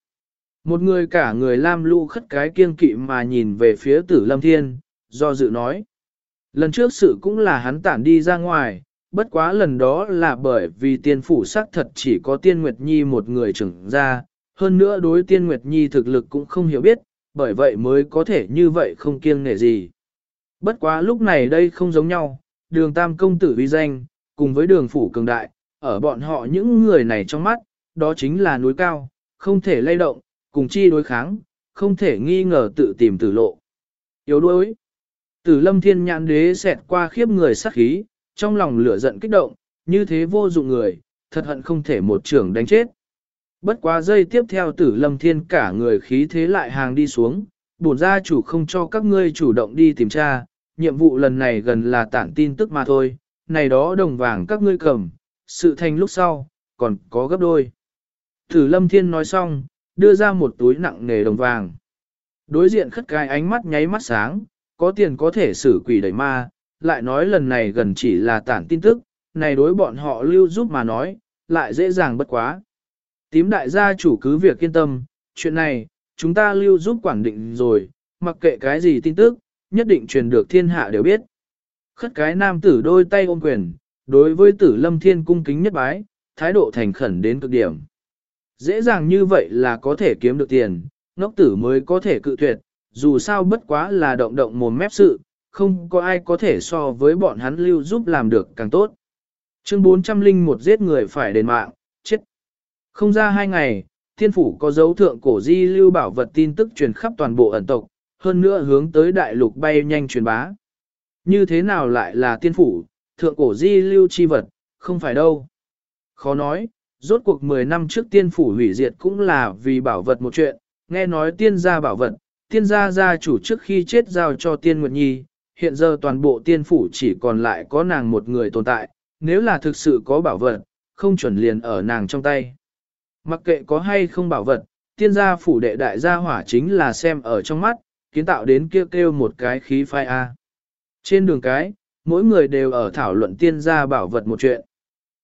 Một người cả người lam lũ khất cái kiêng kỵ mà nhìn về phía tử lâm thiên, do dự nói. Lần trước sự cũng là hắn tản đi ra ngoài, bất quá lần đó là bởi vì tiên phủ xác thật chỉ có tiên Nguyệt Nhi một người trưởng ra, hơn nữa đối tiên Nguyệt Nhi thực lực cũng không hiểu biết, bởi vậy mới có thể như vậy không kiêng nể gì. Bất quá lúc này đây không giống nhau, đường tam công tử uy danh, cùng với đường phủ cường đại, ở bọn họ những người này trong mắt, đó chính là núi cao, không thể lay động, cùng chi đối kháng, không thể nghi ngờ tự tìm tử lộ. Yếu đuối. Tử lâm thiên nhãn đế xẹt qua khiếp người sát khí, trong lòng lửa giận kích động, như thế vô dụng người, thật hận không thể một trưởng đánh chết. Bất quá giây tiếp theo tử lâm thiên cả người khí thế lại hàng đi xuống, bổn gia chủ không cho các ngươi chủ động đi tìm tra, nhiệm vụ lần này gần là tản tin tức mà thôi, này đó đồng vàng các ngươi cầm, sự thành lúc sau, còn có gấp đôi. Tử lâm thiên nói xong, đưa ra một túi nặng nề đồng vàng. Đối diện khất cái ánh mắt nháy mắt sáng, có tiền có thể xử quỷ đẩy ma, lại nói lần này gần chỉ là tản tin tức, này đối bọn họ lưu giúp mà nói, lại dễ dàng bất quá. Tím đại gia chủ cứ việc yên tâm, chuyện này, chúng ta lưu giúp quản định rồi, mặc kệ cái gì tin tức, nhất định truyền được thiên hạ đều biết. Khất cái nam tử đôi tay ôm quyền, đối với tử lâm thiên cung kính nhất bái, thái độ thành khẩn đến cực điểm. Dễ dàng như vậy là có thể kiếm được tiền, ngốc tử mới có thể cự tuyệt, dù sao bất quá là động động mồm mép sự, không có ai có thể so với bọn hắn lưu giúp làm được càng tốt. Chương 401 giết người phải đền mạng. Không ra hai ngày, thiên phủ có dấu thượng cổ di lưu bảo vật tin tức truyền khắp toàn bộ ẩn tộc, hơn nữa hướng tới đại lục bay nhanh truyền bá. Như thế nào lại là tiên phủ, thượng cổ di lưu chi vật, không phải đâu. Khó nói, rốt cuộc 10 năm trước tiên phủ hủy diệt cũng là vì bảo vật một chuyện, nghe nói tiên gia bảo vật, tiên gia gia chủ trước khi chết giao cho tiên Nguyệt Nhi, hiện giờ toàn bộ tiên phủ chỉ còn lại có nàng một người tồn tại, nếu là thực sự có bảo vật, không chuẩn liền ở nàng trong tay. Mặc kệ có hay không bảo vật, tiên gia phủ đệ đại gia hỏa chính là xem ở trong mắt, kiến tạo đến kêu kêu một cái khí phai A. Trên đường cái, mỗi người đều ở thảo luận tiên gia bảo vật một chuyện.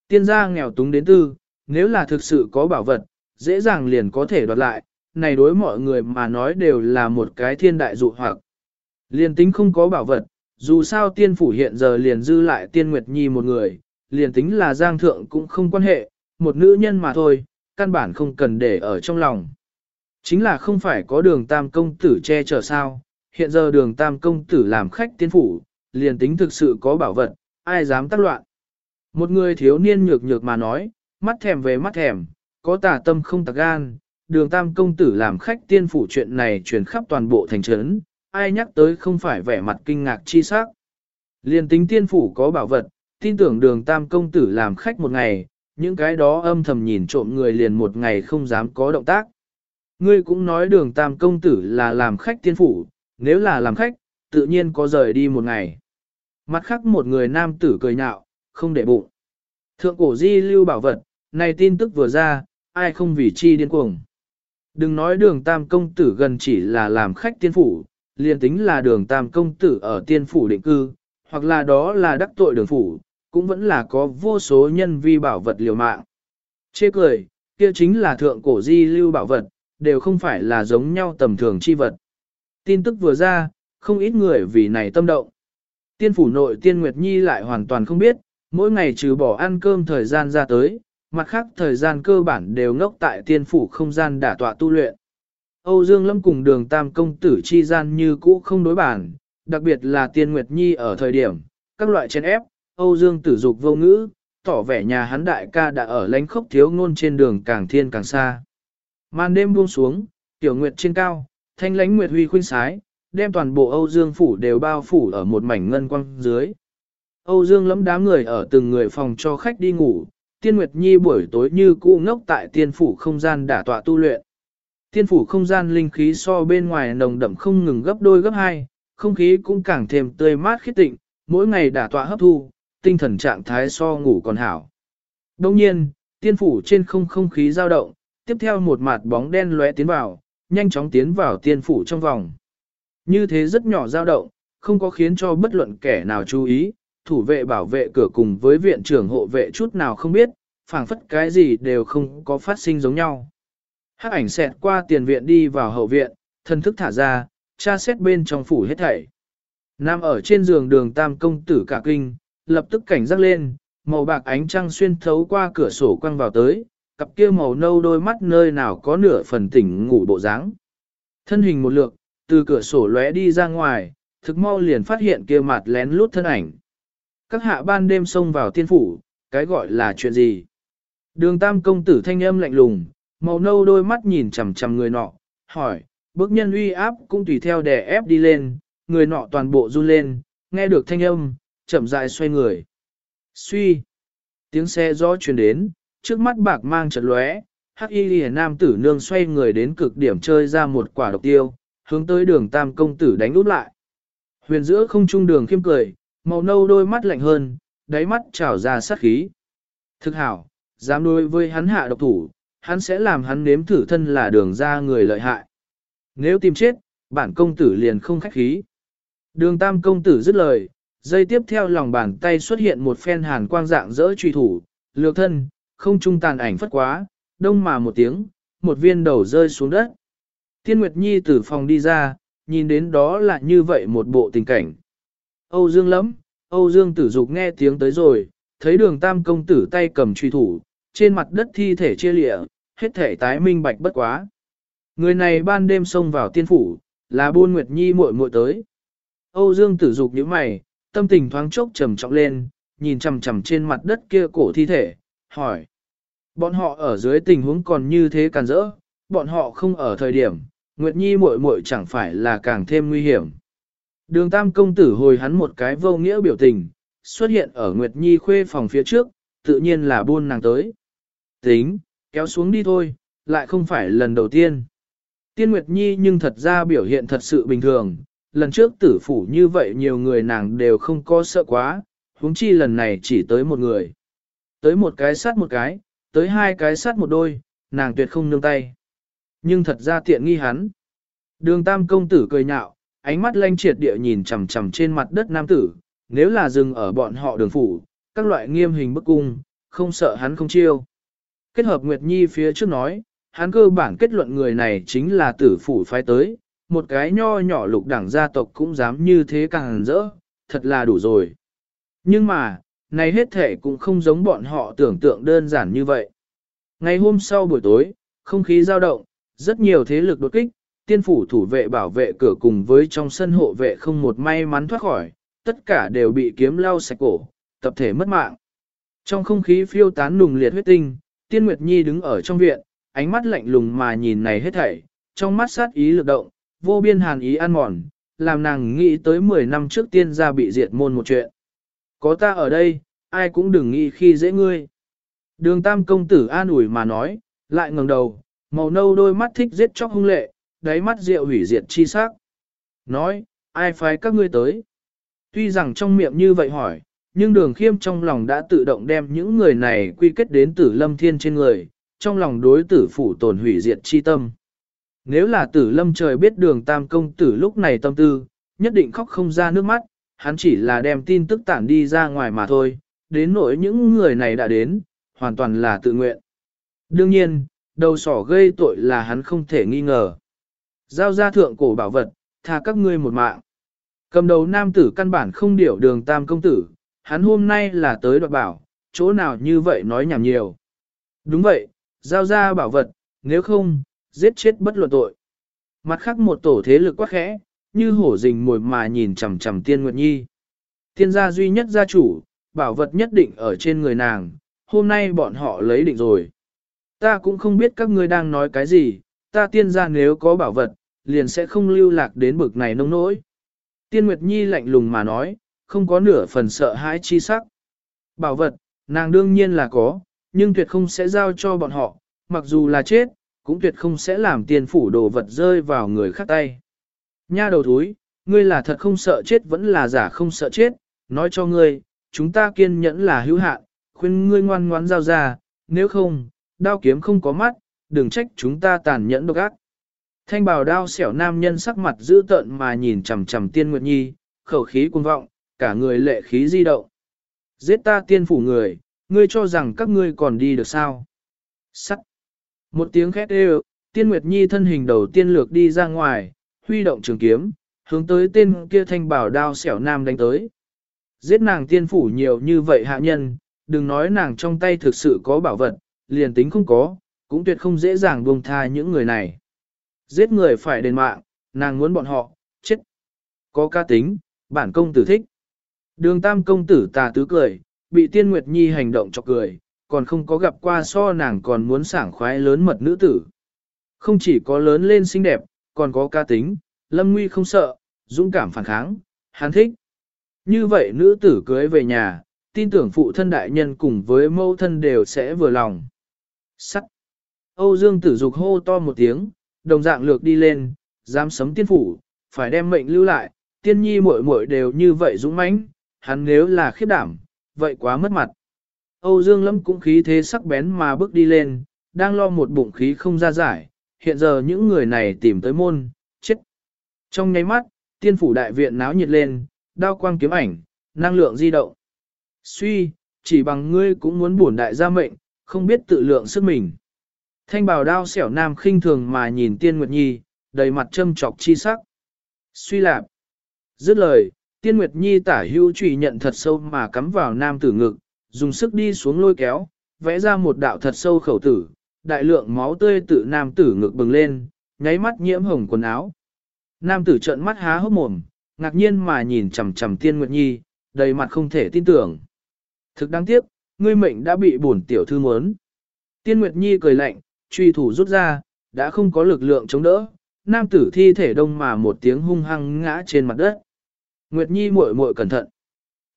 Tiên gia nghèo túng đến tư, nếu là thực sự có bảo vật, dễ dàng liền có thể đoạt lại, này đối mọi người mà nói đều là một cái thiên đại dụ hoặc. Liền tính không có bảo vật, dù sao tiên phủ hiện giờ liền dư lại tiên Nguyệt Nhi một người, liền tính là giang thượng cũng không quan hệ, một nữ nhân mà thôi, căn bản không cần để ở trong lòng. Chính là không phải có đường tam công tử che chở sao, hiện giờ đường tam công tử làm khách tiên phủ, liền tính thực sự có bảo vật, ai dám tác loạn. Một người thiếu niên nhược nhược mà nói, mắt thèm về mắt thèm, có tà tâm không tạc gan, đường tam công tử làm khách tiên phủ chuyện này truyền khắp toàn bộ thành trấn, ai nhắc tới không phải vẻ mặt kinh ngạc chi sắc. Liên tính tiên phủ có bảo vật, tin tưởng đường tam công tử làm khách một ngày, những cái đó âm thầm nhìn trộm người liền một ngày không dám có động tác. Ngươi cũng nói đường tam công tử là làm khách tiên phủ, nếu là làm khách, tự nhiên có rời đi một ngày. Mặt khác một người nam tử cười nhạo, không để bụng. Thượng cổ di lưu bảo vật, này tin tức vừa ra, ai không vì chi điên cuồng. Đừng nói đường tam công tử gần chỉ là làm khách tiên phủ, liền tính là đường tam công tử ở tiên phủ định cư, hoặc là đó là đắc tội đường phủ, cũng vẫn là có vô số nhân vi bảo vật liều mạng. Chê cười, kia chính là thượng cổ di lưu bảo vật, đều không phải là giống nhau tầm thường chi vật. Tin tức vừa ra, không ít người vì này tâm động. Tiên phủ nội tiên Nguyệt Nhi lại hoàn toàn không biết, mỗi ngày trừ bỏ ăn cơm thời gian ra tới, mặt khác thời gian cơ bản đều ngốc tại tiên phủ không gian đả tọa tu luyện. Âu Dương Lâm cùng đường tam công tử chi gian như cũ không đối bản, đặc biệt là tiên Nguyệt Nhi ở thời điểm, các loại chén ép, Âu Dương tử dục vô ngữ, tỏ vẻ nhà hắn đại ca đã ở lánh khốc thiếu ngôn trên đường càng thiên càng xa. Màn đêm buông xuống, tiểu nguyệt trên cao, thanh lánh nguyệt huy khuynh sái, đem toàn bộ Âu Dương phủ đều bao phủ ở một mảnh ngân quang dưới. Âu Dương lẫm đám người ở từng người phòng cho khách đi ngủ, Tiên Nguyệt Nhi buổi tối như cũ ngốc tại tiên phủ không gian đả tọa tu luyện. Tiên phủ không gian linh khí so bên ngoài nồng đậm không ngừng gấp đôi gấp hai, không khí cũng càng thêm tươi mát khít tịnh, mỗi ngày đả tọa hấp thu, tinh thần trạng thái so ngủ còn hảo. Đồng nhiên, tiên phủ trên không không khí dao động, tiếp theo một mặt bóng đen lóe tiến vào, nhanh chóng tiến vào tiên phủ trong vòng. Như thế rất nhỏ dao động, không có khiến cho bất luận kẻ nào chú ý, thủ vệ bảo vệ cửa cùng với viện trưởng hộ vệ chút nào không biết, phảng phất cái gì đều không có phát sinh giống nhau. Hắc ảnh xẹt qua tiền viện đi vào hậu viện, thân thức thả ra, tra xét bên trong phủ hết thảy. Nam ở trên giường đường tam công tử cả kinh, lập tức cảnh giác lên, màu bạc ánh trăng xuyên thấu qua cửa sổ quăng vào tới, cặp kia màu nâu đôi mắt nơi nào có nửa phần tỉnh ngủ bộ dáng. Thân hình một lượt, từ cửa sổ lóe đi ra ngoài, thực mau liền phát hiện kia mặt lén lút thân ảnh. Các hạ ban đêm xông vào tiên phủ, cái gọi là chuyện gì? Đường tam công tử thanh âm lạnh lùng, màu nâu đôi mắt nhìn chằm chằm người nọ, hỏi, bước nhân uy áp cũng tùy theo đè ép đi lên, người nọ toàn bộ run lên, nghe được thanh âm, chậm rãi xoay người. Suy, tiếng xe gió truyền đến, trước mắt bạc mang chật lóe, hắc y lìa nam tử nương xoay người đến cực điểm chơi ra một quả độc tiêu, hướng tới đường tam công tử đánh út lại. Huyền giữa không trung đường khiêm cười, màu nâu đôi mắt lạnh hơn, đáy mắt trào ra sát khí. Thực hảo, dám đối với hắn hạ độc thủ, hắn sẽ làm hắn nếm thử thân là đường ra người lợi hại. Nếu tìm chết, bản công tử liền không khách khí. Đường tam công tử dứt lời, dây tiếp theo lòng bàn tay xuất hiện một phen hàn quang dạng dỡ truy thủ, lược thân, không trung tàn ảnh phất quá, đông mà một tiếng, một viên đầu rơi xuống đất. Tiên Nguyệt Nhi từ phòng đi ra, nhìn đến đó là như vậy một bộ tình cảnh. Âu Dương lắm, Âu Dương tử dục nghe tiếng tới rồi, thấy đường tam công tử tay cầm truy thủ, trên mặt đất thi thể chia lịa, hết thể tái minh bạch bất quá. Người này ban đêm xông vào tiên phủ, là buôn Nguyệt Nhi muội muội tới. Âu Dương tử dục nhíu mày, tâm tình thoáng chốc trầm trọng lên, nhìn chằm chằm trên mặt đất kia cổ thi thể, hỏi. Bọn họ ở dưới tình huống còn như thế càn rỡ, bọn họ không ở thời điểm, Nguyệt Nhi muội muội chẳng phải là càng thêm nguy hiểm. Đường Tam công tử hồi hắn một cái vô nghĩa biểu tình, xuất hiện ở Nguyệt Nhi khuê phòng phía trước, tự nhiên là buôn nàng tới. Tính, kéo xuống đi thôi, lại không phải lần đầu tiên. Tiên Nguyệt Nhi nhưng thật ra biểu hiện thật sự bình thường, lần trước tử phủ như vậy nhiều người nàng đều không có sợ quá, huống chi lần này chỉ tới một người. Tới một cái sát một cái, tới hai cái sát một đôi, nàng tuyệt không nương tay. Nhưng thật ra tiện nghi hắn. Đường tam công tử cười nhạo, ánh mắt lanh triệt địa nhìn chằm chằm trên mặt đất nam tử, nếu là dừng ở bọn họ đường phủ, các loại nghiêm hình bức cung, không sợ hắn không chiêu. Kết hợp Nguyệt Nhi phía trước nói, hắn cơ bản kết luận người này chính là tử phủ phái tới, một cái nho nhỏ lục đảng gia tộc cũng dám như thế càng rỡ, thật là đủ rồi. Nhưng mà, này hết thể cũng không giống bọn họ tưởng tượng đơn giản như vậy. Ngày hôm sau buổi tối, không khí dao động, rất nhiều thế lực đột kích, tiên phủ thủ vệ bảo vệ cửa cùng với trong sân hộ vệ không một may mắn thoát khỏi, tất cả đều bị kiếm lao sạch cổ, tập thể mất mạng. Trong không khí phiêu tán nùng liệt huyết tinh, tiên Nguyệt Nhi đứng ở trong viện, ánh mắt lạnh lùng mà nhìn này hết thảy, trong mắt sát ý lực động, vô biên hàn ý ăn mòn, làm nàng nghĩ tới 10 năm trước tiên gia bị diệt môn một chuyện. Có ta ở đây, ai cũng đừng nghĩ khi dễ ngươi. Đường tam công tử an ủi mà nói, lại ngẩng đầu, màu nâu đôi mắt thích giết chóc hung lệ, đáy mắt rượu hủy diệt chi sắc. Nói, ai phái các ngươi tới? Tuy rằng trong miệng như vậy hỏi, nhưng đường khiêm trong lòng đã tự động đem những người này quy kết đến tử lâm thiên trên người, trong lòng đối tử phủ tổn hủy diệt chi tâm. Nếu là tử lâm trời biết đường tam công tử lúc này tâm tư, nhất định khóc không ra nước mắt, hắn chỉ là đem tin tức tản đi ra ngoài mà thôi, đến nỗi những người này đã đến, hoàn toàn là tự nguyện. Đương nhiên, đầu sỏ gây tội là hắn không thể nghi ngờ. Giao ra thượng cổ bảo vật, tha các ngươi một mạng. Cầm đầu nam tử căn bản không điểu đường tam công tử, hắn hôm nay là tới đoạt bảo, chỗ nào như vậy nói nhảm nhiều. Đúng vậy, giao ra bảo vật, nếu không, giết chết bất luận tội. Mặt khác một tổ thế lực quá khẽ, như hổ rình mồi mà nhìn chằm chằm tiên nguyệt nhi. Tiên gia duy nhất gia chủ, bảo vật nhất định ở trên người nàng, hôm nay bọn họ lấy định rồi. Ta cũng không biết các ngươi đang nói cái gì, ta tiên gia nếu có bảo vật, liền sẽ không lưu lạc đến bực này nông nỗi. Tiên Nguyệt Nhi lạnh lùng mà nói, không có nửa phần sợ hãi chi sắc. Bảo vật, nàng đương nhiên là có, nhưng tuyệt không sẽ giao cho bọn họ, mặc dù là chết, cũng tuyệt không sẽ làm tiền phủ đồ vật rơi vào người khác tay. Nha đầu thúi, Ngươi là thật không sợ chết vẫn là giả không sợ chết, nói cho ngươi, chúng ta kiên nhẫn là hữu hạn, khuyên ngươi ngoan ngoãn giao ra, nếu không, đao kiếm không có mắt, đừng trách chúng ta tàn nhẫn độc ác. Thanh bào đao xẻo nam nhân sắc mặt dữ tợn mà nhìn chằm chằm tiên nguyệt nhi, khẩu khí cuồng vọng, cả người lệ khí di động. Giết ta tiên phủ người, ngươi cho rằng các ngươi còn đi được sao? Sắt. Một tiếng khét đều, tiên nguyệt nhi thân hình đầu tiên lược đi ra ngoài, huy động trường kiếm, hướng tới tên kia thanh bảo đao xẻo nam đánh tới. Giết nàng tiên phủ nhiều như vậy hạ nhân, đừng nói nàng trong tay thực sự có bảo vật, liền tính không có, cũng tuyệt không dễ dàng buông tha những người này. Giết người phải đền mạng, nàng muốn bọn họ, chết. Có ca tính, bản công tử thích. Đường tam công tử tà tứ cười, bị tiên nguyệt nhi hành động chọc cười, còn không có gặp qua so nàng còn muốn sảng khoái lớn mật nữ tử. Không chỉ có lớn lên xinh đẹp, còn có ca tính, lâm nguy không sợ, dũng cảm phản kháng, hắn thích. Như vậy nữ tử cưới về nhà, tin tưởng phụ thân đại nhân cùng với mâu thân đều sẽ vừa lòng. Sắc. Âu Dương tử dục hô to một tiếng, đồng dạng lược đi lên, dám sấm tiên phủ, phải đem mệnh lưu lại, tiên nhi muội muội đều như vậy dũng mãnh, hắn nếu là khiếp đảm, vậy quá mất mặt. Âu Dương Lâm cũng khí thế sắc bén mà bước đi lên, đang lo một bụng khí không ra giải, hiện giờ những người này tìm tới môn, chết. Trong nháy mắt, tiên phủ đại viện náo nhiệt lên, đao quang kiếm ảnh, năng lượng di động. Suy, chỉ bằng ngươi cũng muốn bổn đại gia mệnh, không biết tự lượng sức mình. Thanh bào đao xẻo nam khinh thường mà nhìn tiên nguyệt nhi, đầy mặt châm trọc chi sắc. Suy lạp. Dứt lời, tiên nguyệt nhi tả hưu trùy nhận thật sâu mà cắm vào nam tử ngực, dùng sức đi xuống lôi kéo, vẽ ra một đạo thật sâu khẩu tử, đại lượng máu tươi tự nam tử ngực bừng lên, nháy mắt nhiễm hồng quần áo. Nam tử trợn mắt há hốc mồm, ngạc nhiên mà nhìn chằm chằm tiên nguyệt nhi, đầy mặt không thể tin tưởng. Thực đáng tiếc, ngươi mệnh đã bị bổn tiểu thư muốn. Tiên nguyệt nhi cười lạnh, truy thủ rút ra, đã không có lực lượng chống đỡ, nam tử thi thể đông mà một tiếng hung hăng ngã trên mặt đất. Nguyệt nhi muội muội cẩn thận.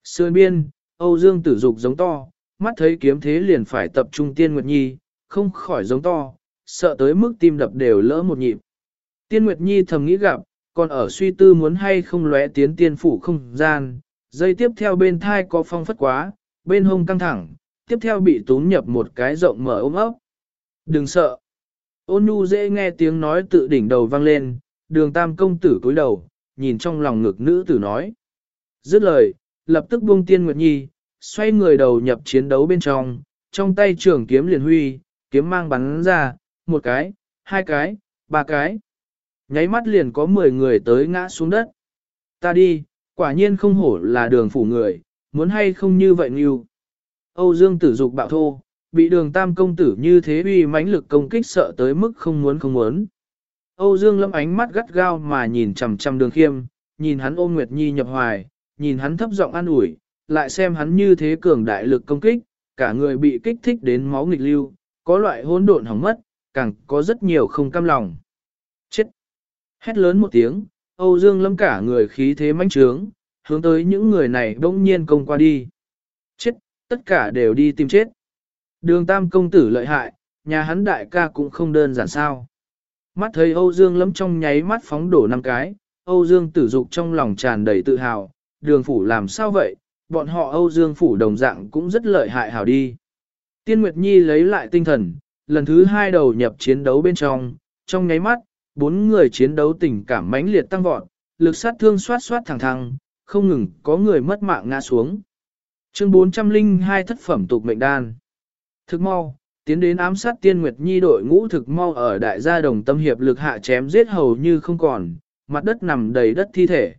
Sườn biên, Âu Dương tử dục giống to, mắt thấy kiếm thế liền phải tập trung tiên Nguyệt nhi, không khỏi giống to, sợ tới mức tim đập đều lỡ một nhịp. Tiên Nguyệt nhi thầm nghĩ gặp, còn ở suy tư muốn hay không lóe tiến tiên phủ không gian, dây tiếp theo bên thai có phong phất quá, bên hông căng thẳng, tiếp theo bị túm nhập một cái rộng mở ôm ấp. Đừng sợ. Ôn nhu dễ nghe tiếng nói tự đỉnh đầu vang lên, đường tam công tử cúi đầu, nhìn trong lòng ngực nữ tử nói. Dứt lời, lập tức buông tiên nguyệt nhi, xoay người đầu nhập chiến đấu bên trong, trong tay trường kiếm liền huy, kiếm mang bắn ra, một cái, hai cái, ba cái. Nháy mắt liền có 10 người tới ngã xuống đất. Ta đi, quả nhiên không hổ là đường phủ người, muốn hay không như vậy nhiều Âu Dương tử dục bạo thô, bị đường tam công tử như thế uy mãnh lực công kích sợ tới mức không muốn không muốn. Âu Dương lâm ánh mắt gắt gao mà nhìn chằm chằm đường khiêm, nhìn hắn ôm Nguyệt Nhi nhập hoài, nhìn hắn thấp giọng an ủi, lại xem hắn như thế cường đại lực công kích, cả người bị kích thích đến máu nghịch lưu, có loại hỗn độn hỏng mất, càng có rất nhiều không cam lòng. Chết! Hét lớn một tiếng, Âu Dương lâm cả người khí thế mãnh trướng, hướng tới những người này đông nhiên công qua đi. Chết! Tất cả đều đi tìm chết. Đường tam công tử lợi hại, nhà hắn đại ca cũng không đơn giản sao. Mắt thấy Âu Dương lấm trong nháy mắt phóng đổ năm cái, Âu Dương tử dục trong lòng tràn đầy tự hào, đường phủ làm sao vậy, bọn họ Âu Dương phủ đồng dạng cũng rất lợi hại hảo đi. Tiên Nguyệt Nhi lấy lại tinh thần, lần thứ hai đầu nhập chiến đấu bên trong, trong nháy mắt, bốn người chiến đấu tình cảm mãnh liệt tăng vọt, lực sát thương xoát xoát thẳng thẳng, không ngừng có người mất mạng ngã xuống. Chương 402 thất phẩm tục mệnh đan. Thực mau, tiến đến ám sát tiên Nguyệt Nhi đội ngũ thực mau ở đại gia đồng tâm hiệp lực hạ chém giết hầu như không còn, mặt đất nằm đầy đất thi thể.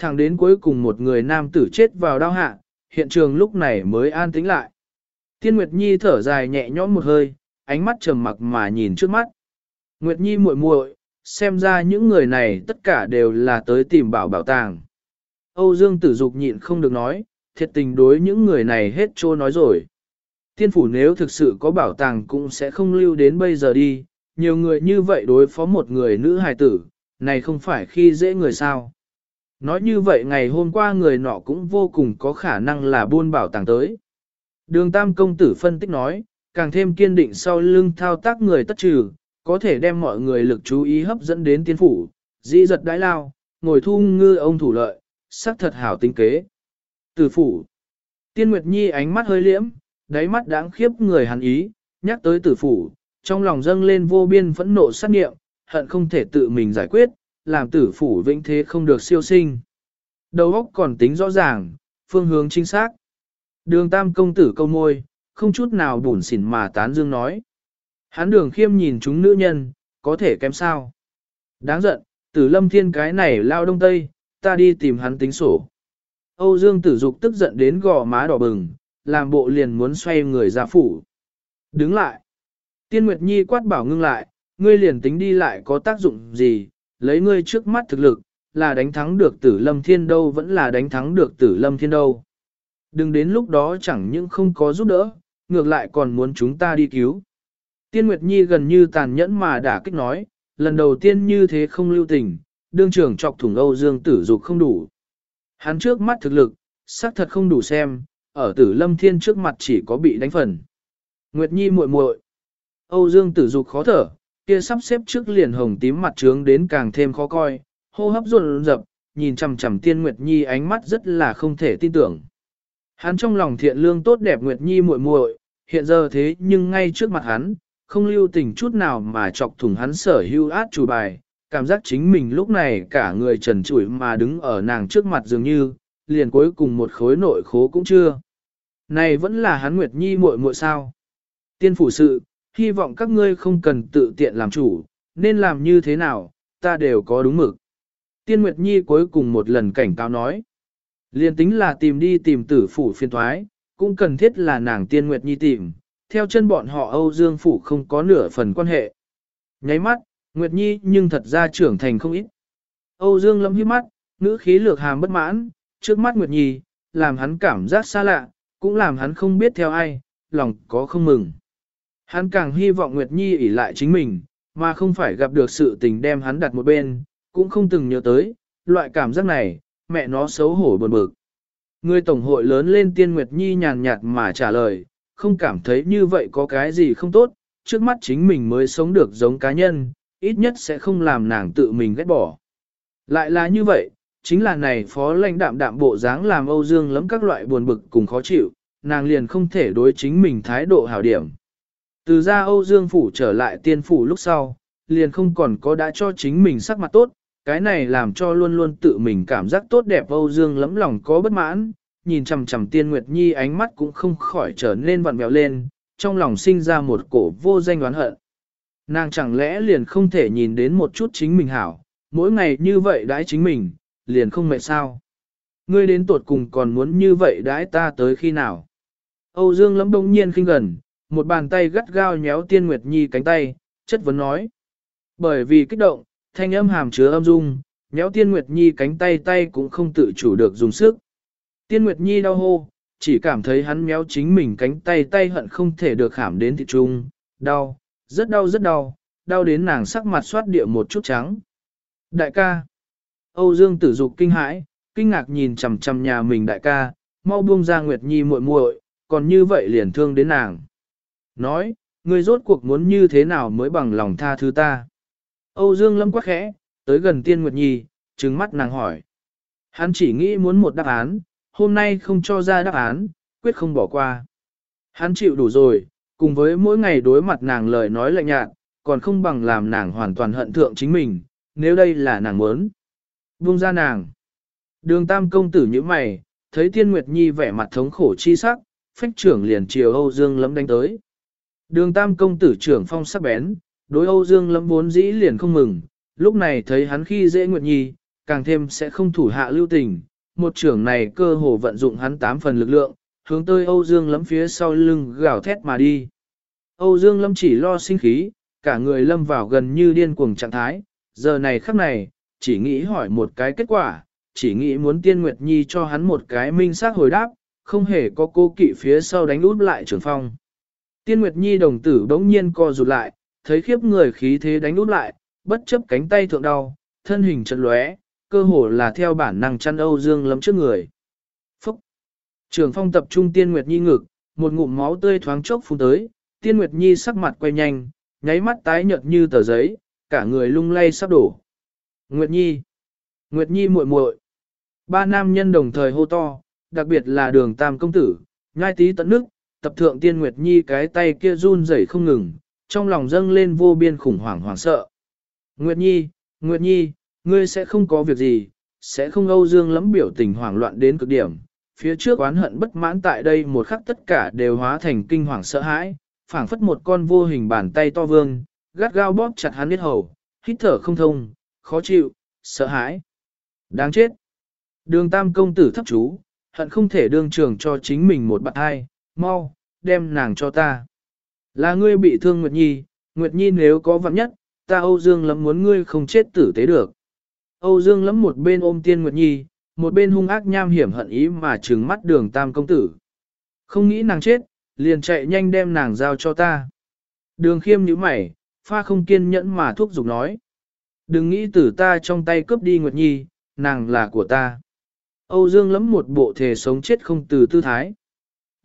Thẳng đến cuối cùng một người nam tử chết vào đau hạ, hiện trường lúc này mới an tĩnh lại. Tiên Nguyệt Nhi thở dài nhẹ nhõm một hơi, ánh mắt trầm mặc mà nhìn trước mắt. Nguyệt Nhi muội muội, xem ra những người này tất cả đều là tới tìm bảo bảo tàng. Âu Dương Tử Dục nhịn không được nói, thiệt tình đối những người này hết trô nói rồi. Tiên phủ nếu thực sự có bảo tàng cũng sẽ không lưu đến bây giờ đi, nhiều người như vậy đối phó một người nữ hài tử, này không phải khi dễ người sao. Nói như vậy ngày hôm qua người nọ cũng vô cùng có khả năng là buôn bảo tàng tới. Đường Tam Công Tử phân tích nói, càng thêm kiên định sau lưng thao tác người tất trừ, có thể đem mọi người lực chú ý hấp dẫn đến tiên phủ, dĩ giật đái lao, ngồi thu ngư ông thủ lợi, sắc thật hảo tinh kế. Tử phủ. Tiên Nguyệt Nhi ánh mắt hơi liễm, đáy mắt đáng khiếp người hắn ý, nhắc tới tử phủ, trong lòng dâng lên vô biên phẫn nộ sát nghiệm, hận không thể tự mình giải quyết, làm tử phủ vĩnh thế không được siêu sinh. Đầu óc còn tính rõ ràng, phương hướng chính xác. Đường tam công tử câu môi, không chút nào bủn xỉn mà tán dương nói. Hán đường khiêm nhìn chúng nữ nhân, có thể kém sao. Đáng giận, tử lâm thiên cái này lao đông tây, ta đi tìm hắn tính sổ. Âu Dương tử dục tức giận đến gò má đỏ bừng, làm bộ liền muốn xoay người ra phủ. Đứng lại. Tiên Nguyệt Nhi quát bảo ngưng lại, ngươi liền tính đi lại có tác dụng gì, lấy ngươi trước mắt thực lực, là đánh thắng được tử lâm thiên đâu vẫn là đánh thắng được tử lâm thiên đâu. Đừng đến lúc đó chẳng những không có giúp đỡ, ngược lại còn muốn chúng ta đi cứu. Tiên Nguyệt Nhi gần như tàn nhẫn mà đã kích nói, lần đầu tiên như thế không lưu tình, đương trưởng chọc thủng Âu Dương tử dục không đủ. Hắn trước mắt thực lực, xác thật không đủ xem, ở tử lâm thiên trước mặt chỉ có bị đánh phần. Nguyệt Nhi muội muội, Âu Dương tử dục khó thở, kia sắp xếp trước liền hồng tím mặt trướng đến càng thêm khó coi, hô hấp run rập, nhìn chằm chằm tiên Nguyệt Nhi ánh mắt rất là không thể tin tưởng. Hắn trong lòng thiện lương tốt đẹp Nguyệt Nhi muội muội, hiện giờ thế nhưng ngay trước mặt hắn, không lưu tình chút nào mà chọc thủng hắn sở hưu át chủ bài, cảm giác chính mình lúc này cả người trần trụi mà đứng ở nàng trước mặt dường như, liền cuối cùng một khối nội khố cũng chưa. Này vẫn là hắn Nguyệt Nhi muội muội sao? Tiên phủ sự, hy vọng các ngươi không cần tự tiện làm chủ, nên làm như thế nào, ta đều có đúng mực. Tiên Nguyệt Nhi cuối cùng một lần cảnh cáo nói. liền tính là tìm đi tìm tử phủ phiên thoái, cũng cần thiết là nàng Tiên Nguyệt Nhi tìm, theo chân bọn họ Âu Dương Phủ không có nửa phần quan hệ. Nháy mắt, Nguyệt Nhi nhưng thật ra trưởng thành không ít. Âu Dương lâm hiếp mắt, ngữ khí lược hàm bất mãn, trước mắt Nguyệt Nhi, làm hắn cảm giác xa lạ, cũng làm hắn không biết theo ai, lòng có không mừng. Hắn càng hy vọng Nguyệt Nhi ỷ lại chính mình, mà không phải gặp được sự tình đem hắn đặt một bên, cũng không từng nhớ tới, loại cảm giác này, mẹ nó xấu hổ buồn bực. Người tổng hội lớn lên tiên Nguyệt Nhi nhàn nhạt mà trả lời, không cảm thấy như vậy có cái gì không tốt, trước mắt chính mình mới sống được giống cá nhân, ít nhất sẽ không làm nàng tự mình ghét bỏ. Lại là như vậy, chính là này phó lãnh đạm đạm bộ dáng làm Âu Dương lắm các loại buồn bực cùng khó chịu, nàng liền không thể đối chính mình thái độ hảo điểm. Từ ra Âu Dương phủ trở lại tiên phủ lúc sau, liền không còn có đã cho chính mình sắc mặt tốt, cái này làm cho luôn luôn tự mình cảm giác tốt đẹp Âu Dương lấm lòng có bất mãn, nhìn chằm chằm tiên Nguyệt Nhi ánh mắt cũng không khỏi trở nên vặn vẹo lên, trong lòng sinh ra một cổ vô danh oán hận. Nàng chẳng lẽ liền không thể nhìn đến một chút chính mình hảo, mỗi ngày như vậy đãi chính mình, liền không mệt sao. Ngươi đến tuột cùng còn muốn như vậy đãi ta tới khi nào. Âu Dương lắm đông nhiên khinh gần, một bàn tay gắt gao nhéo tiên Nguyệt Nhi cánh tay, chất vấn nói. Bởi vì kích động, thanh âm hàm chứa âm dung, nhéo tiên Nguyệt Nhi cánh tay tay cũng không tự chủ được dùng sức. Tiên Nguyệt Nhi đau hô, chỉ cảm thấy hắn méo chính mình cánh tay tay hận không thể được khảm đến thị trung, đau, rất đau rất đau, đau đến nàng sắc mặt xoát địa một chút trắng. Đại ca, Âu Dương tử dục kinh hãi, kinh ngạc nhìn chằm chằm nhà mình đại ca, mau buông ra Nguyệt Nhi muội muội, còn như vậy liền thương đến nàng. Nói, ngươi rốt cuộc muốn như thế nào mới bằng lòng tha thứ ta. Âu Dương lâm quá khẽ, tới gần tiên Nguyệt Nhi, trừng mắt nàng hỏi. Hắn chỉ nghĩ muốn một đáp án, hôm nay không cho ra đáp án, quyết không bỏ qua. Hắn chịu đủ rồi, cùng với mỗi ngày đối mặt nàng lời nói lạnh nhạt, còn không bằng làm nàng hoàn toàn hận thượng chính mình, nếu đây là nàng muốn. Buông ra nàng. Đường tam công tử như mày, thấy Tiên Nguyệt Nhi vẻ mặt thống khổ chi sắc, phách trưởng liền chiều Âu Dương lấm đánh tới. Đường tam công tử trưởng phong sắc bén, đối Âu Dương Lâm vốn dĩ liền không mừng, lúc này thấy hắn khi dễ Nguyệt Nhi, càng thêm sẽ không thủ hạ lưu tình, một trưởng này cơ hồ vận dụng hắn tám phần lực lượng, hướng tới Âu Dương Lâm phía sau lưng gào thét mà đi. Âu Dương lâm chỉ lo sinh khí, cả người lâm vào gần như điên cuồng trạng thái, giờ này khắc này, chỉ nghĩ hỏi một cái kết quả, chỉ nghĩ muốn tiên Nguyệt Nhi cho hắn một cái minh xác hồi đáp, không hề có cô kỵ phía sau đánh út lại trưởng phong. Tiên Nguyệt Nhi đồng tử đống nhiên co rụt lại, thấy khiếp người khí thế đánh út lại, bất chấp cánh tay thượng đau, thân hình chật lóe, cơ hồ là theo bản năng chăn Âu Dương lấm trước người. Phúc! Trường phong tập trung tiên Nguyệt Nhi ngực, một ngụm máu tươi thoáng chốc phun tới, tiên Nguyệt Nhi sắc mặt quay nhanh, nháy mắt tái nhợt như tờ giấy, cả người lung lay sắp đổ. Nguyệt Nhi! Nguyệt Nhi muội muội. Ba nam nhân đồng thời hô to, đặc biệt là đường tam công tử, nhai tí tận nước, tập thượng tiên Nguyệt Nhi cái tay kia run rẩy không ngừng, trong lòng dâng lên vô biên khủng hoảng hoảng sợ. Nguyệt Nhi, Nguyệt Nhi, ngươi sẽ không có việc gì, sẽ không âu dương lắm biểu tình hoảng loạn đến cực điểm. Phía trước oán hận bất mãn tại đây một khắc tất cả đều hóa thành kinh hoàng sợ hãi, phảng phất một con vô hình bàn tay to vương, gắt gao bóp chặt hắn biết hầu, hít thở không thông, khó chịu, sợ hãi. Đáng chết. Đường tam công tử thấp chú, hận không thể đương trường cho chính mình một bạn hai, mau, đem nàng cho ta. Là ngươi bị thương Nguyệt Nhi, Nguyệt Nhi nếu có vặn nhất, ta Âu Dương lắm muốn ngươi không chết tử tế được. Âu Dương lắm một bên ôm tiên Nguyệt Nhi, một bên hung ác nham hiểm hận ý mà trừng mắt đường tam công tử. Không nghĩ nàng chết, liền chạy nhanh đem nàng giao cho ta. Đường khiêm nhíu mày, pha không kiên nhẫn mà thuốc giục nói. Đừng nghĩ tử ta trong tay cướp đi Nguyệt Nhi, nàng là của ta. Âu Dương lắm một bộ thể sống chết không từ tư thái.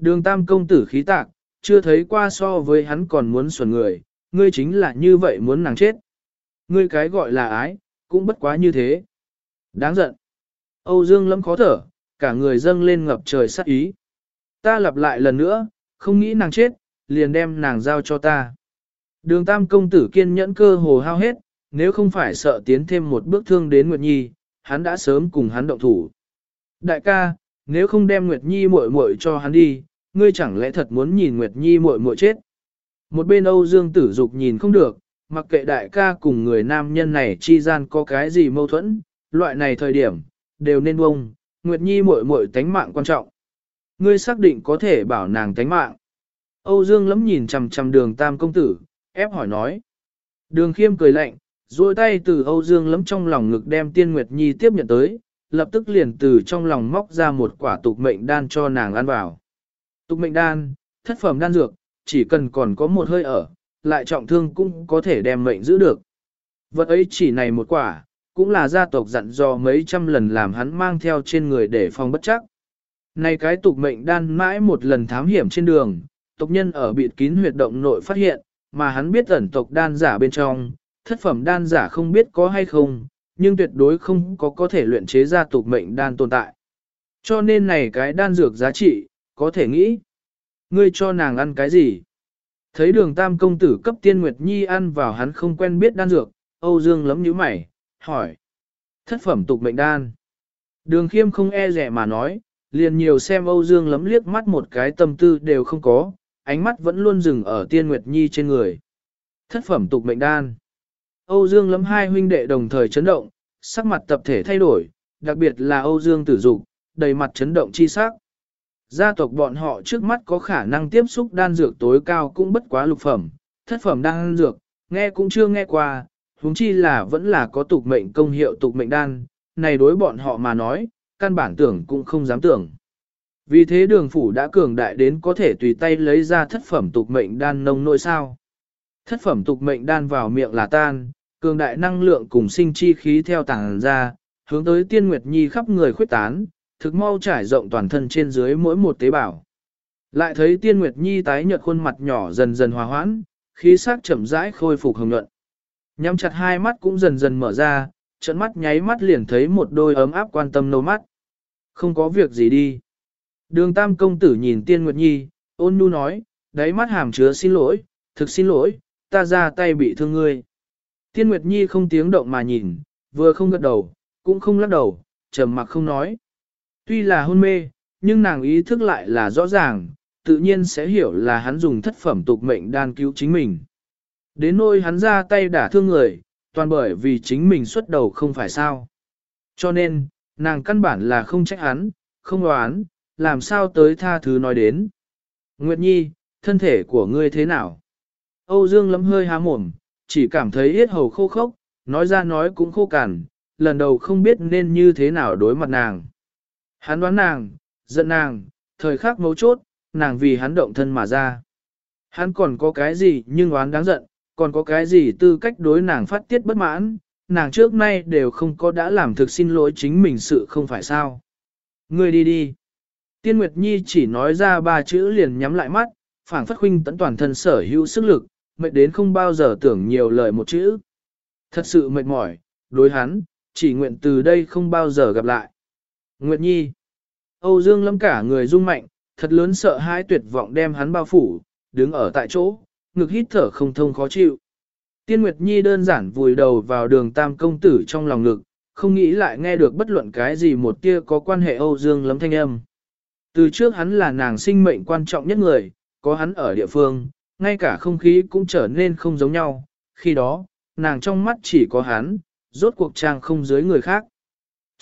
Đường tam công tử khí tạc, chưa thấy qua so với hắn còn muốn xuẩn người, ngươi chính là như vậy muốn nàng chết. Ngươi cái gọi là ái, cũng bất quá như thế. Đáng giận. Âu Dương lắm khó thở, cả người dâng lên ngập trời sát ý. Ta lặp lại lần nữa, không nghĩ nàng chết, liền đem nàng giao cho ta. Đường tam công tử kiên nhẫn cơ hồ hao hết, nếu không phải sợ tiến thêm một bước thương đến Nguyệt Nhi, hắn đã sớm cùng hắn động thủ. Đại ca, nếu không đem Nguyệt Nhi muội muội cho hắn đi, ngươi chẳng lẽ thật muốn nhìn Nguyệt Nhi muội muội chết? Một bên Âu Dương Tử Dục nhìn không được, mặc kệ đại ca cùng người nam nhân này chi gian có cái gì mâu thuẫn, loại này thời điểm, đều nên bông, Nguyệt Nhi muội muội tánh mạng quan trọng. Ngươi xác định có thể bảo nàng tánh mạng. Âu Dương lắm nhìn chằm chằm đường tam công tử, ép hỏi nói. Đường khiêm cười lạnh, duỗi tay từ Âu Dương lắm trong lòng ngực đem tiên Nguyệt Nhi tiếp nhận tới, lập tức liền từ trong lòng móc ra một quả tục mệnh đan cho nàng ăn vào. Tục mệnh đan, thất phẩm đan dược, chỉ cần còn có một hơi ở, lại trọng thương cũng có thể đem mệnh giữ được. Vật ấy chỉ này một quả, cũng là gia tộc dặn dò mấy trăm lần làm hắn mang theo trên người để phòng bất chắc. Này cái tục mệnh đan mãi một lần thám hiểm trên đường, tộc nhân ở bịt kín huyệt động nội phát hiện, mà hắn biết ẩn tộc đan giả bên trong, thất phẩm đan giả không biết có hay không, nhưng tuyệt đối không có có thể luyện chế ra tục mệnh đan tồn tại. Cho nên này cái đan dược giá trị, có thể nghĩ. Ngươi cho nàng ăn cái gì? Thấy đường tam công tử cấp tiên Nguyệt Nhi ăn vào hắn không quen biết đan dược, Âu Dương lấm nhíu mày, hỏi. Thất phẩm tục mệnh đan. Đường khiêm không e rẻ mà nói, liền nhiều xem Âu Dương lấm liếc mắt một cái tâm tư đều không có, ánh mắt vẫn luôn dừng ở tiên Nguyệt Nhi trên người. Thất phẩm tục mệnh đan. Âu Dương lấm hai huynh đệ đồng thời chấn động, sắc mặt tập thể thay đổi, đặc biệt là Âu Dương tử dục, đầy mặt chấn động chi sắc. Gia tộc bọn họ trước mắt có khả năng tiếp xúc đan dược tối cao cũng bất quá lục phẩm, thất phẩm đan dược, nghe cũng chưa nghe qua, huống chi là vẫn là có tục mệnh công hiệu tục mệnh đan, này đối bọn họ mà nói, căn bản tưởng cũng không dám tưởng. Vì thế đường phủ đã cường đại đến có thể tùy tay lấy ra thất phẩm tục mệnh đan nông nội sao. Thất phẩm tục mệnh đan vào miệng là tan, cường đại năng lượng cùng sinh chi khí theo tàng ra, hướng tới tiên nguyệt nhi khắp người khuyết tán, thực mau trải rộng toàn thân trên dưới mỗi một tế bào. Lại thấy tiên nguyệt nhi tái nhợt khuôn mặt nhỏ dần dần hòa hoãn, khí sắc chậm rãi khôi phục hồng nhuận. Nhắm chặt hai mắt cũng dần dần mở ra, trận mắt nháy mắt liền thấy một đôi ấm áp quan tâm nâu mắt. Không có việc gì đi. Đường tam công tử nhìn tiên nguyệt nhi, ôn nhu nói, đáy mắt hàm chứa xin lỗi, thực xin lỗi, ta ra tay bị thương ngươi. Tiên nguyệt nhi không tiếng động mà nhìn, vừa không gật đầu, cũng không lắc đầu, trầm mặc không nói. Tuy là hôn mê, nhưng nàng ý thức lại là rõ ràng, tự nhiên sẽ hiểu là hắn dùng thất phẩm tục mệnh đan cứu chính mình. Đến nỗi hắn ra tay đả thương người, toàn bởi vì chính mình xuất đầu không phải sao. Cho nên, nàng căn bản là không trách hắn, không đoán, làm sao tới tha thứ nói đến. Nguyệt Nhi, thân thể của ngươi thế nào? Âu Dương lấm hơi há mồm, chỉ cảm thấy yết hầu khô khốc, nói ra nói cũng khô cằn, lần đầu không biết nên như thế nào đối mặt nàng. Hắn đoán nàng, giận nàng, thời khắc mấu chốt, nàng vì hắn động thân mà ra. Hắn còn có cái gì nhưng oán đáng giận, còn có cái gì tư cách đối nàng phát tiết bất mãn, nàng trước nay đều không có đã làm thực xin lỗi chính mình sự không phải sao. Ngươi đi đi. Tiên Nguyệt Nhi chỉ nói ra ba chữ liền nhắm lại mắt, phảng phất huynh tận toàn thân sở hữu sức lực, mệt đến không bao giờ tưởng nhiều lời một chữ. Thật sự mệt mỏi, đối hắn, chỉ nguyện từ đây không bao giờ gặp lại. Nguyệt Nhi Âu Dương lâm cả người rung mạnh, thật lớn sợ hãi tuyệt vọng đem hắn bao phủ, đứng ở tại chỗ, ngực hít thở không thông khó chịu. Tiên Nguyệt Nhi đơn giản vùi đầu vào đường tam công tử trong lòng ngực, không nghĩ lại nghe được bất luận cái gì một tia có quan hệ Âu Dương lấm thanh âm. Từ trước hắn là nàng sinh mệnh quan trọng nhất người, có hắn ở địa phương, ngay cả không khí cũng trở nên không giống nhau, khi đó, nàng trong mắt chỉ có hắn, rốt cuộc trang không dưới người khác.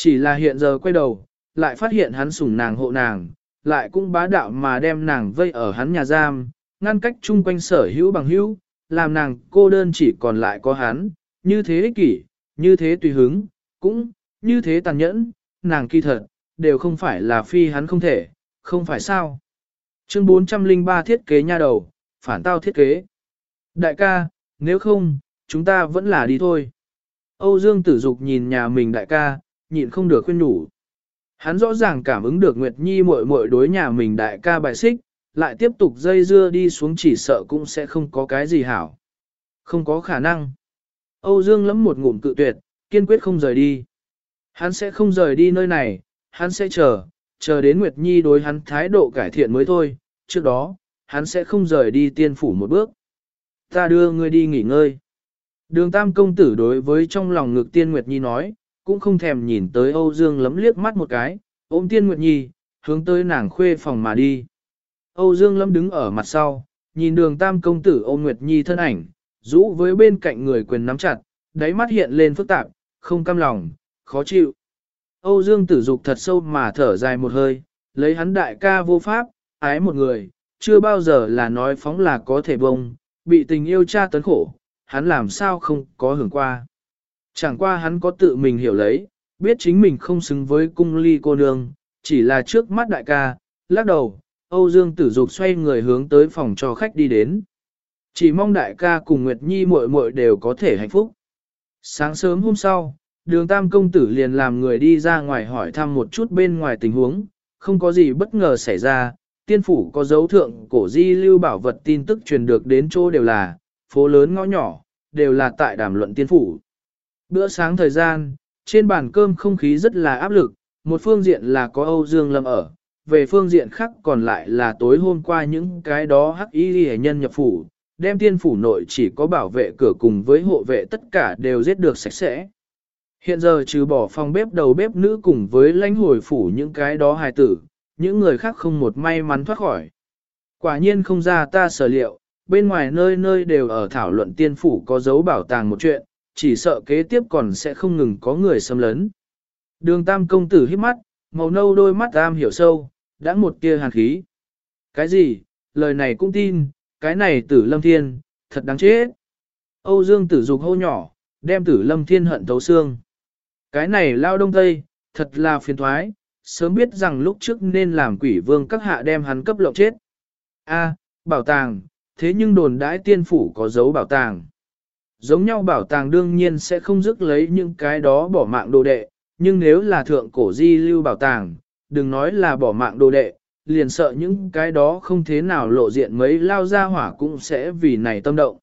Chỉ là hiện giờ quay đầu, lại phát hiện hắn sủng nàng hộ nàng, lại cũng bá đạo mà đem nàng vây ở hắn nhà giam, ngăn cách chung quanh sở hữu bằng hữu, làm nàng cô đơn chỉ còn lại có hắn, như thế ích kỷ, như thế tùy hứng, cũng như thế tàn nhẫn, nàng kỳ thật, đều không phải là phi hắn không thể, không phải sao. Chương 403 thiết kế nha đầu, phản tao thiết kế. Đại ca, nếu không, chúng ta vẫn là đi thôi. Âu Dương tử dục nhìn nhà mình đại ca, nhịn không được khuyên nhủ. Hắn rõ ràng cảm ứng được Nguyệt Nhi muội muội đối nhà mình đại ca bài xích, lại tiếp tục dây dưa đi xuống chỉ sợ cũng sẽ không có cái gì hảo. Không có khả năng. Âu Dương lấm một ngụm cự tuyệt, kiên quyết không rời đi. Hắn sẽ không rời đi nơi này, hắn sẽ chờ, chờ đến Nguyệt Nhi đối hắn thái độ cải thiện mới thôi, trước đó, hắn sẽ không rời đi tiên phủ một bước. Ta đưa ngươi đi nghỉ ngơi. Đường Tam công tử đối với trong lòng ngực Tiên Nguyệt Nhi nói, cũng không thèm nhìn tới Âu Dương lấm liếc mắt một cái, ôm Tiên Nguyệt Nhi, hướng tới nàng khuê phòng mà đi. Âu Dương lâm đứng ở mặt sau, nhìn đường Tam công tử ôm Nguyệt Nhi thân ảnh, rũ với bên cạnh người quyền nắm chặt, đáy mắt hiện lên phức tạp, không cam lòng, khó chịu. Âu Dương tử dục thật sâu mà thở dài một hơi, lấy hắn đại ca vô pháp, ái một người, chưa bao giờ là nói phóng là có thể bông, bị tình yêu cha tấn khổ, hắn làm sao không có hưởng qua. Chẳng qua hắn có tự mình hiểu lấy, biết chính mình không xứng với cung ly cô nương, chỉ là trước mắt đại ca, lắc đầu, Âu Dương tử dục xoay người hướng tới phòng cho khách đi đến. Chỉ mong đại ca cùng Nguyệt Nhi muội muội đều có thể hạnh phúc. Sáng sớm hôm sau, đường tam công tử liền làm người đi ra ngoài hỏi thăm một chút bên ngoài tình huống, không có gì bất ngờ xảy ra, tiên phủ có dấu thượng cổ di lưu bảo vật tin tức truyền được đến chỗ đều là, phố lớn ngõ nhỏ, đều là tại đàm luận tiên phủ. Bữa sáng thời gian, trên bàn cơm không khí rất là áp lực, một phương diện là có Âu Dương Lâm ở, về phương diện khác còn lại là tối hôm qua những cái đó hắc y hệ nhân nhập phủ, đem tiên phủ nội chỉ có bảo vệ cửa cùng với hộ vệ tất cả đều giết được sạch sẽ. Hiện giờ trừ bỏ phòng bếp đầu bếp nữ cùng với lãnh hồi phủ những cái đó hài tử, những người khác không một may mắn thoát khỏi. Quả nhiên không ra ta sở liệu, bên ngoài nơi nơi đều ở thảo luận tiên phủ có dấu bảo tàng một chuyện, chỉ sợ kế tiếp còn sẽ không ngừng có người xâm lấn. Đường tam công tử hít mắt, màu nâu đôi mắt tam hiểu sâu, đã một tia hàn khí. Cái gì, lời này cũng tin, cái này tử lâm thiên, thật đáng chết. Âu Dương tử dục hô nhỏ, đem tử lâm thiên hận thấu xương. Cái này lao đông tây, thật là phiền thoái, sớm biết rằng lúc trước nên làm quỷ vương các hạ đem hắn cấp lộng chết. A, bảo tàng, thế nhưng đồn đãi tiên phủ có dấu bảo tàng. Giống nhau bảo tàng đương nhiên sẽ không dứt lấy những cái đó bỏ mạng đồ đệ, nhưng nếu là thượng cổ di lưu bảo tàng, đừng nói là bỏ mạng đồ đệ, liền sợ những cái đó không thế nào lộ diện mấy lao ra hỏa cũng sẽ vì này tâm động.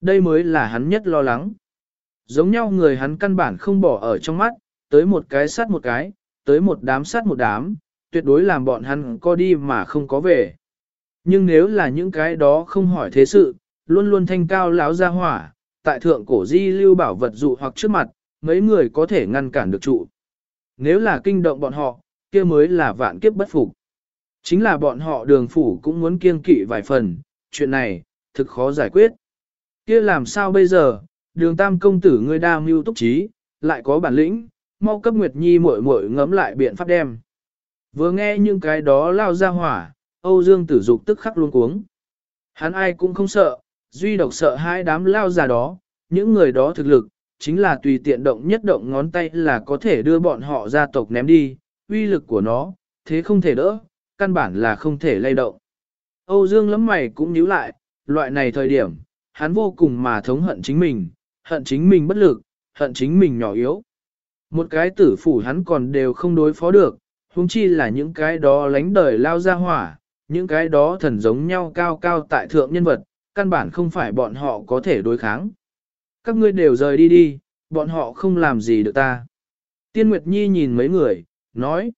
Đây mới là hắn nhất lo lắng. Giống nhau người hắn căn bản không bỏ ở trong mắt, tới một cái sát một cái, tới một đám sát một đám, tuyệt đối làm bọn hắn có đi mà không có về. Nhưng nếu là những cái đó không hỏi thế sự, luôn luôn thanh cao lão ra hỏa, tại thượng cổ di lưu bảo vật dụ hoặc trước mặt, mấy người có thể ngăn cản được trụ. Nếu là kinh động bọn họ, kia mới là vạn kiếp bất phục. Chính là bọn họ đường phủ cũng muốn kiêng kỵ vài phần, chuyện này, thực khó giải quyết. Kia làm sao bây giờ, đường tam công tử ngươi đa mưu túc trí, lại có bản lĩnh, mau cấp Nguyệt Nhi muội muội ngấm lại biện pháp đem. Vừa nghe những cái đó lao ra hỏa, Âu Dương tử dục tức khắc luôn cuống. Hắn ai cũng không sợ, duy độc sợ hai đám lao già đó, những người đó thực lực, chính là tùy tiện động nhất động ngón tay là có thể đưa bọn họ gia tộc ném đi, uy lực của nó, thế không thể đỡ, căn bản là không thể lay động. Âu Dương lắm mày cũng nhíu lại, loại này thời điểm, hắn vô cùng mà thống hận chính mình, hận chính mình bất lực, hận chính mình nhỏ yếu. Một cái tử phủ hắn còn đều không đối phó được, huống chi là những cái đó lánh đời lao ra hỏa, những cái đó thần giống nhau cao cao tại thượng nhân vật, căn bản không phải bọn họ có thể đối kháng. Các ngươi đều rời đi đi, bọn họ không làm gì được ta. Tiên Nguyệt Nhi nhìn mấy người, nói.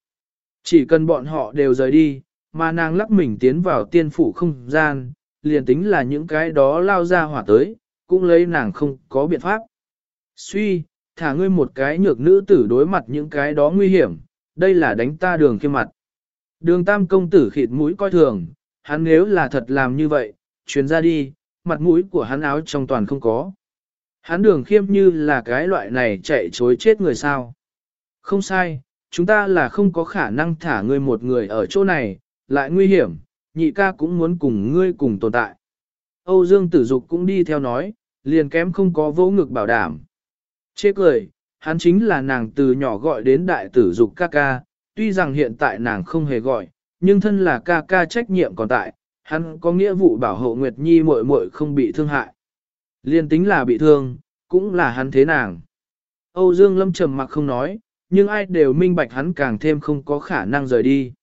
Chỉ cần bọn họ đều rời đi, mà nàng lắc mình tiến vào tiên phủ không gian, liền tính là những cái đó lao ra hỏa tới, cũng lấy nàng không có biện pháp. Suy, thả ngươi một cái nhược nữ tử đối mặt những cái đó nguy hiểm, đây là đánh ta đường kia mặt. Đường tam công tử khịt mũi coi thường, hắn nếu là thật làm như vậy, chuyến ra đi, mặt mũi của hắn áo trong toàn không có. Hắn đường khiêm như là cái loại này chạy chối chết người sao. Không sai, chúng ta là không có khả năng thả ngươi một người ở chỗ này, lại nguy hiểm, nhị ca cũng muốn cùng ngươi cùng tồn tại. Âu Dương Tử Dục cũng đi theo nói, liền kém không có vô ngực bảo đảm. Chê cười, hắn chính là nàng từ nhỏ gọi đến đại tử Dục ca ca, tuy rằng hiện tại nàng không hề gọi, nhưng thân là ca ca trách nhiệm còn tại, hắn có nghĩa vụ bảo hộ Nguyệt Nhi muội muội không bị thương hại. Liên tính là bị thương, cũng là hắn thế nàng. Âu Dương Lâm trầm mặc không nói, nhưng ai đều minh bạch hắn càng thêm không có khả năng rời đi.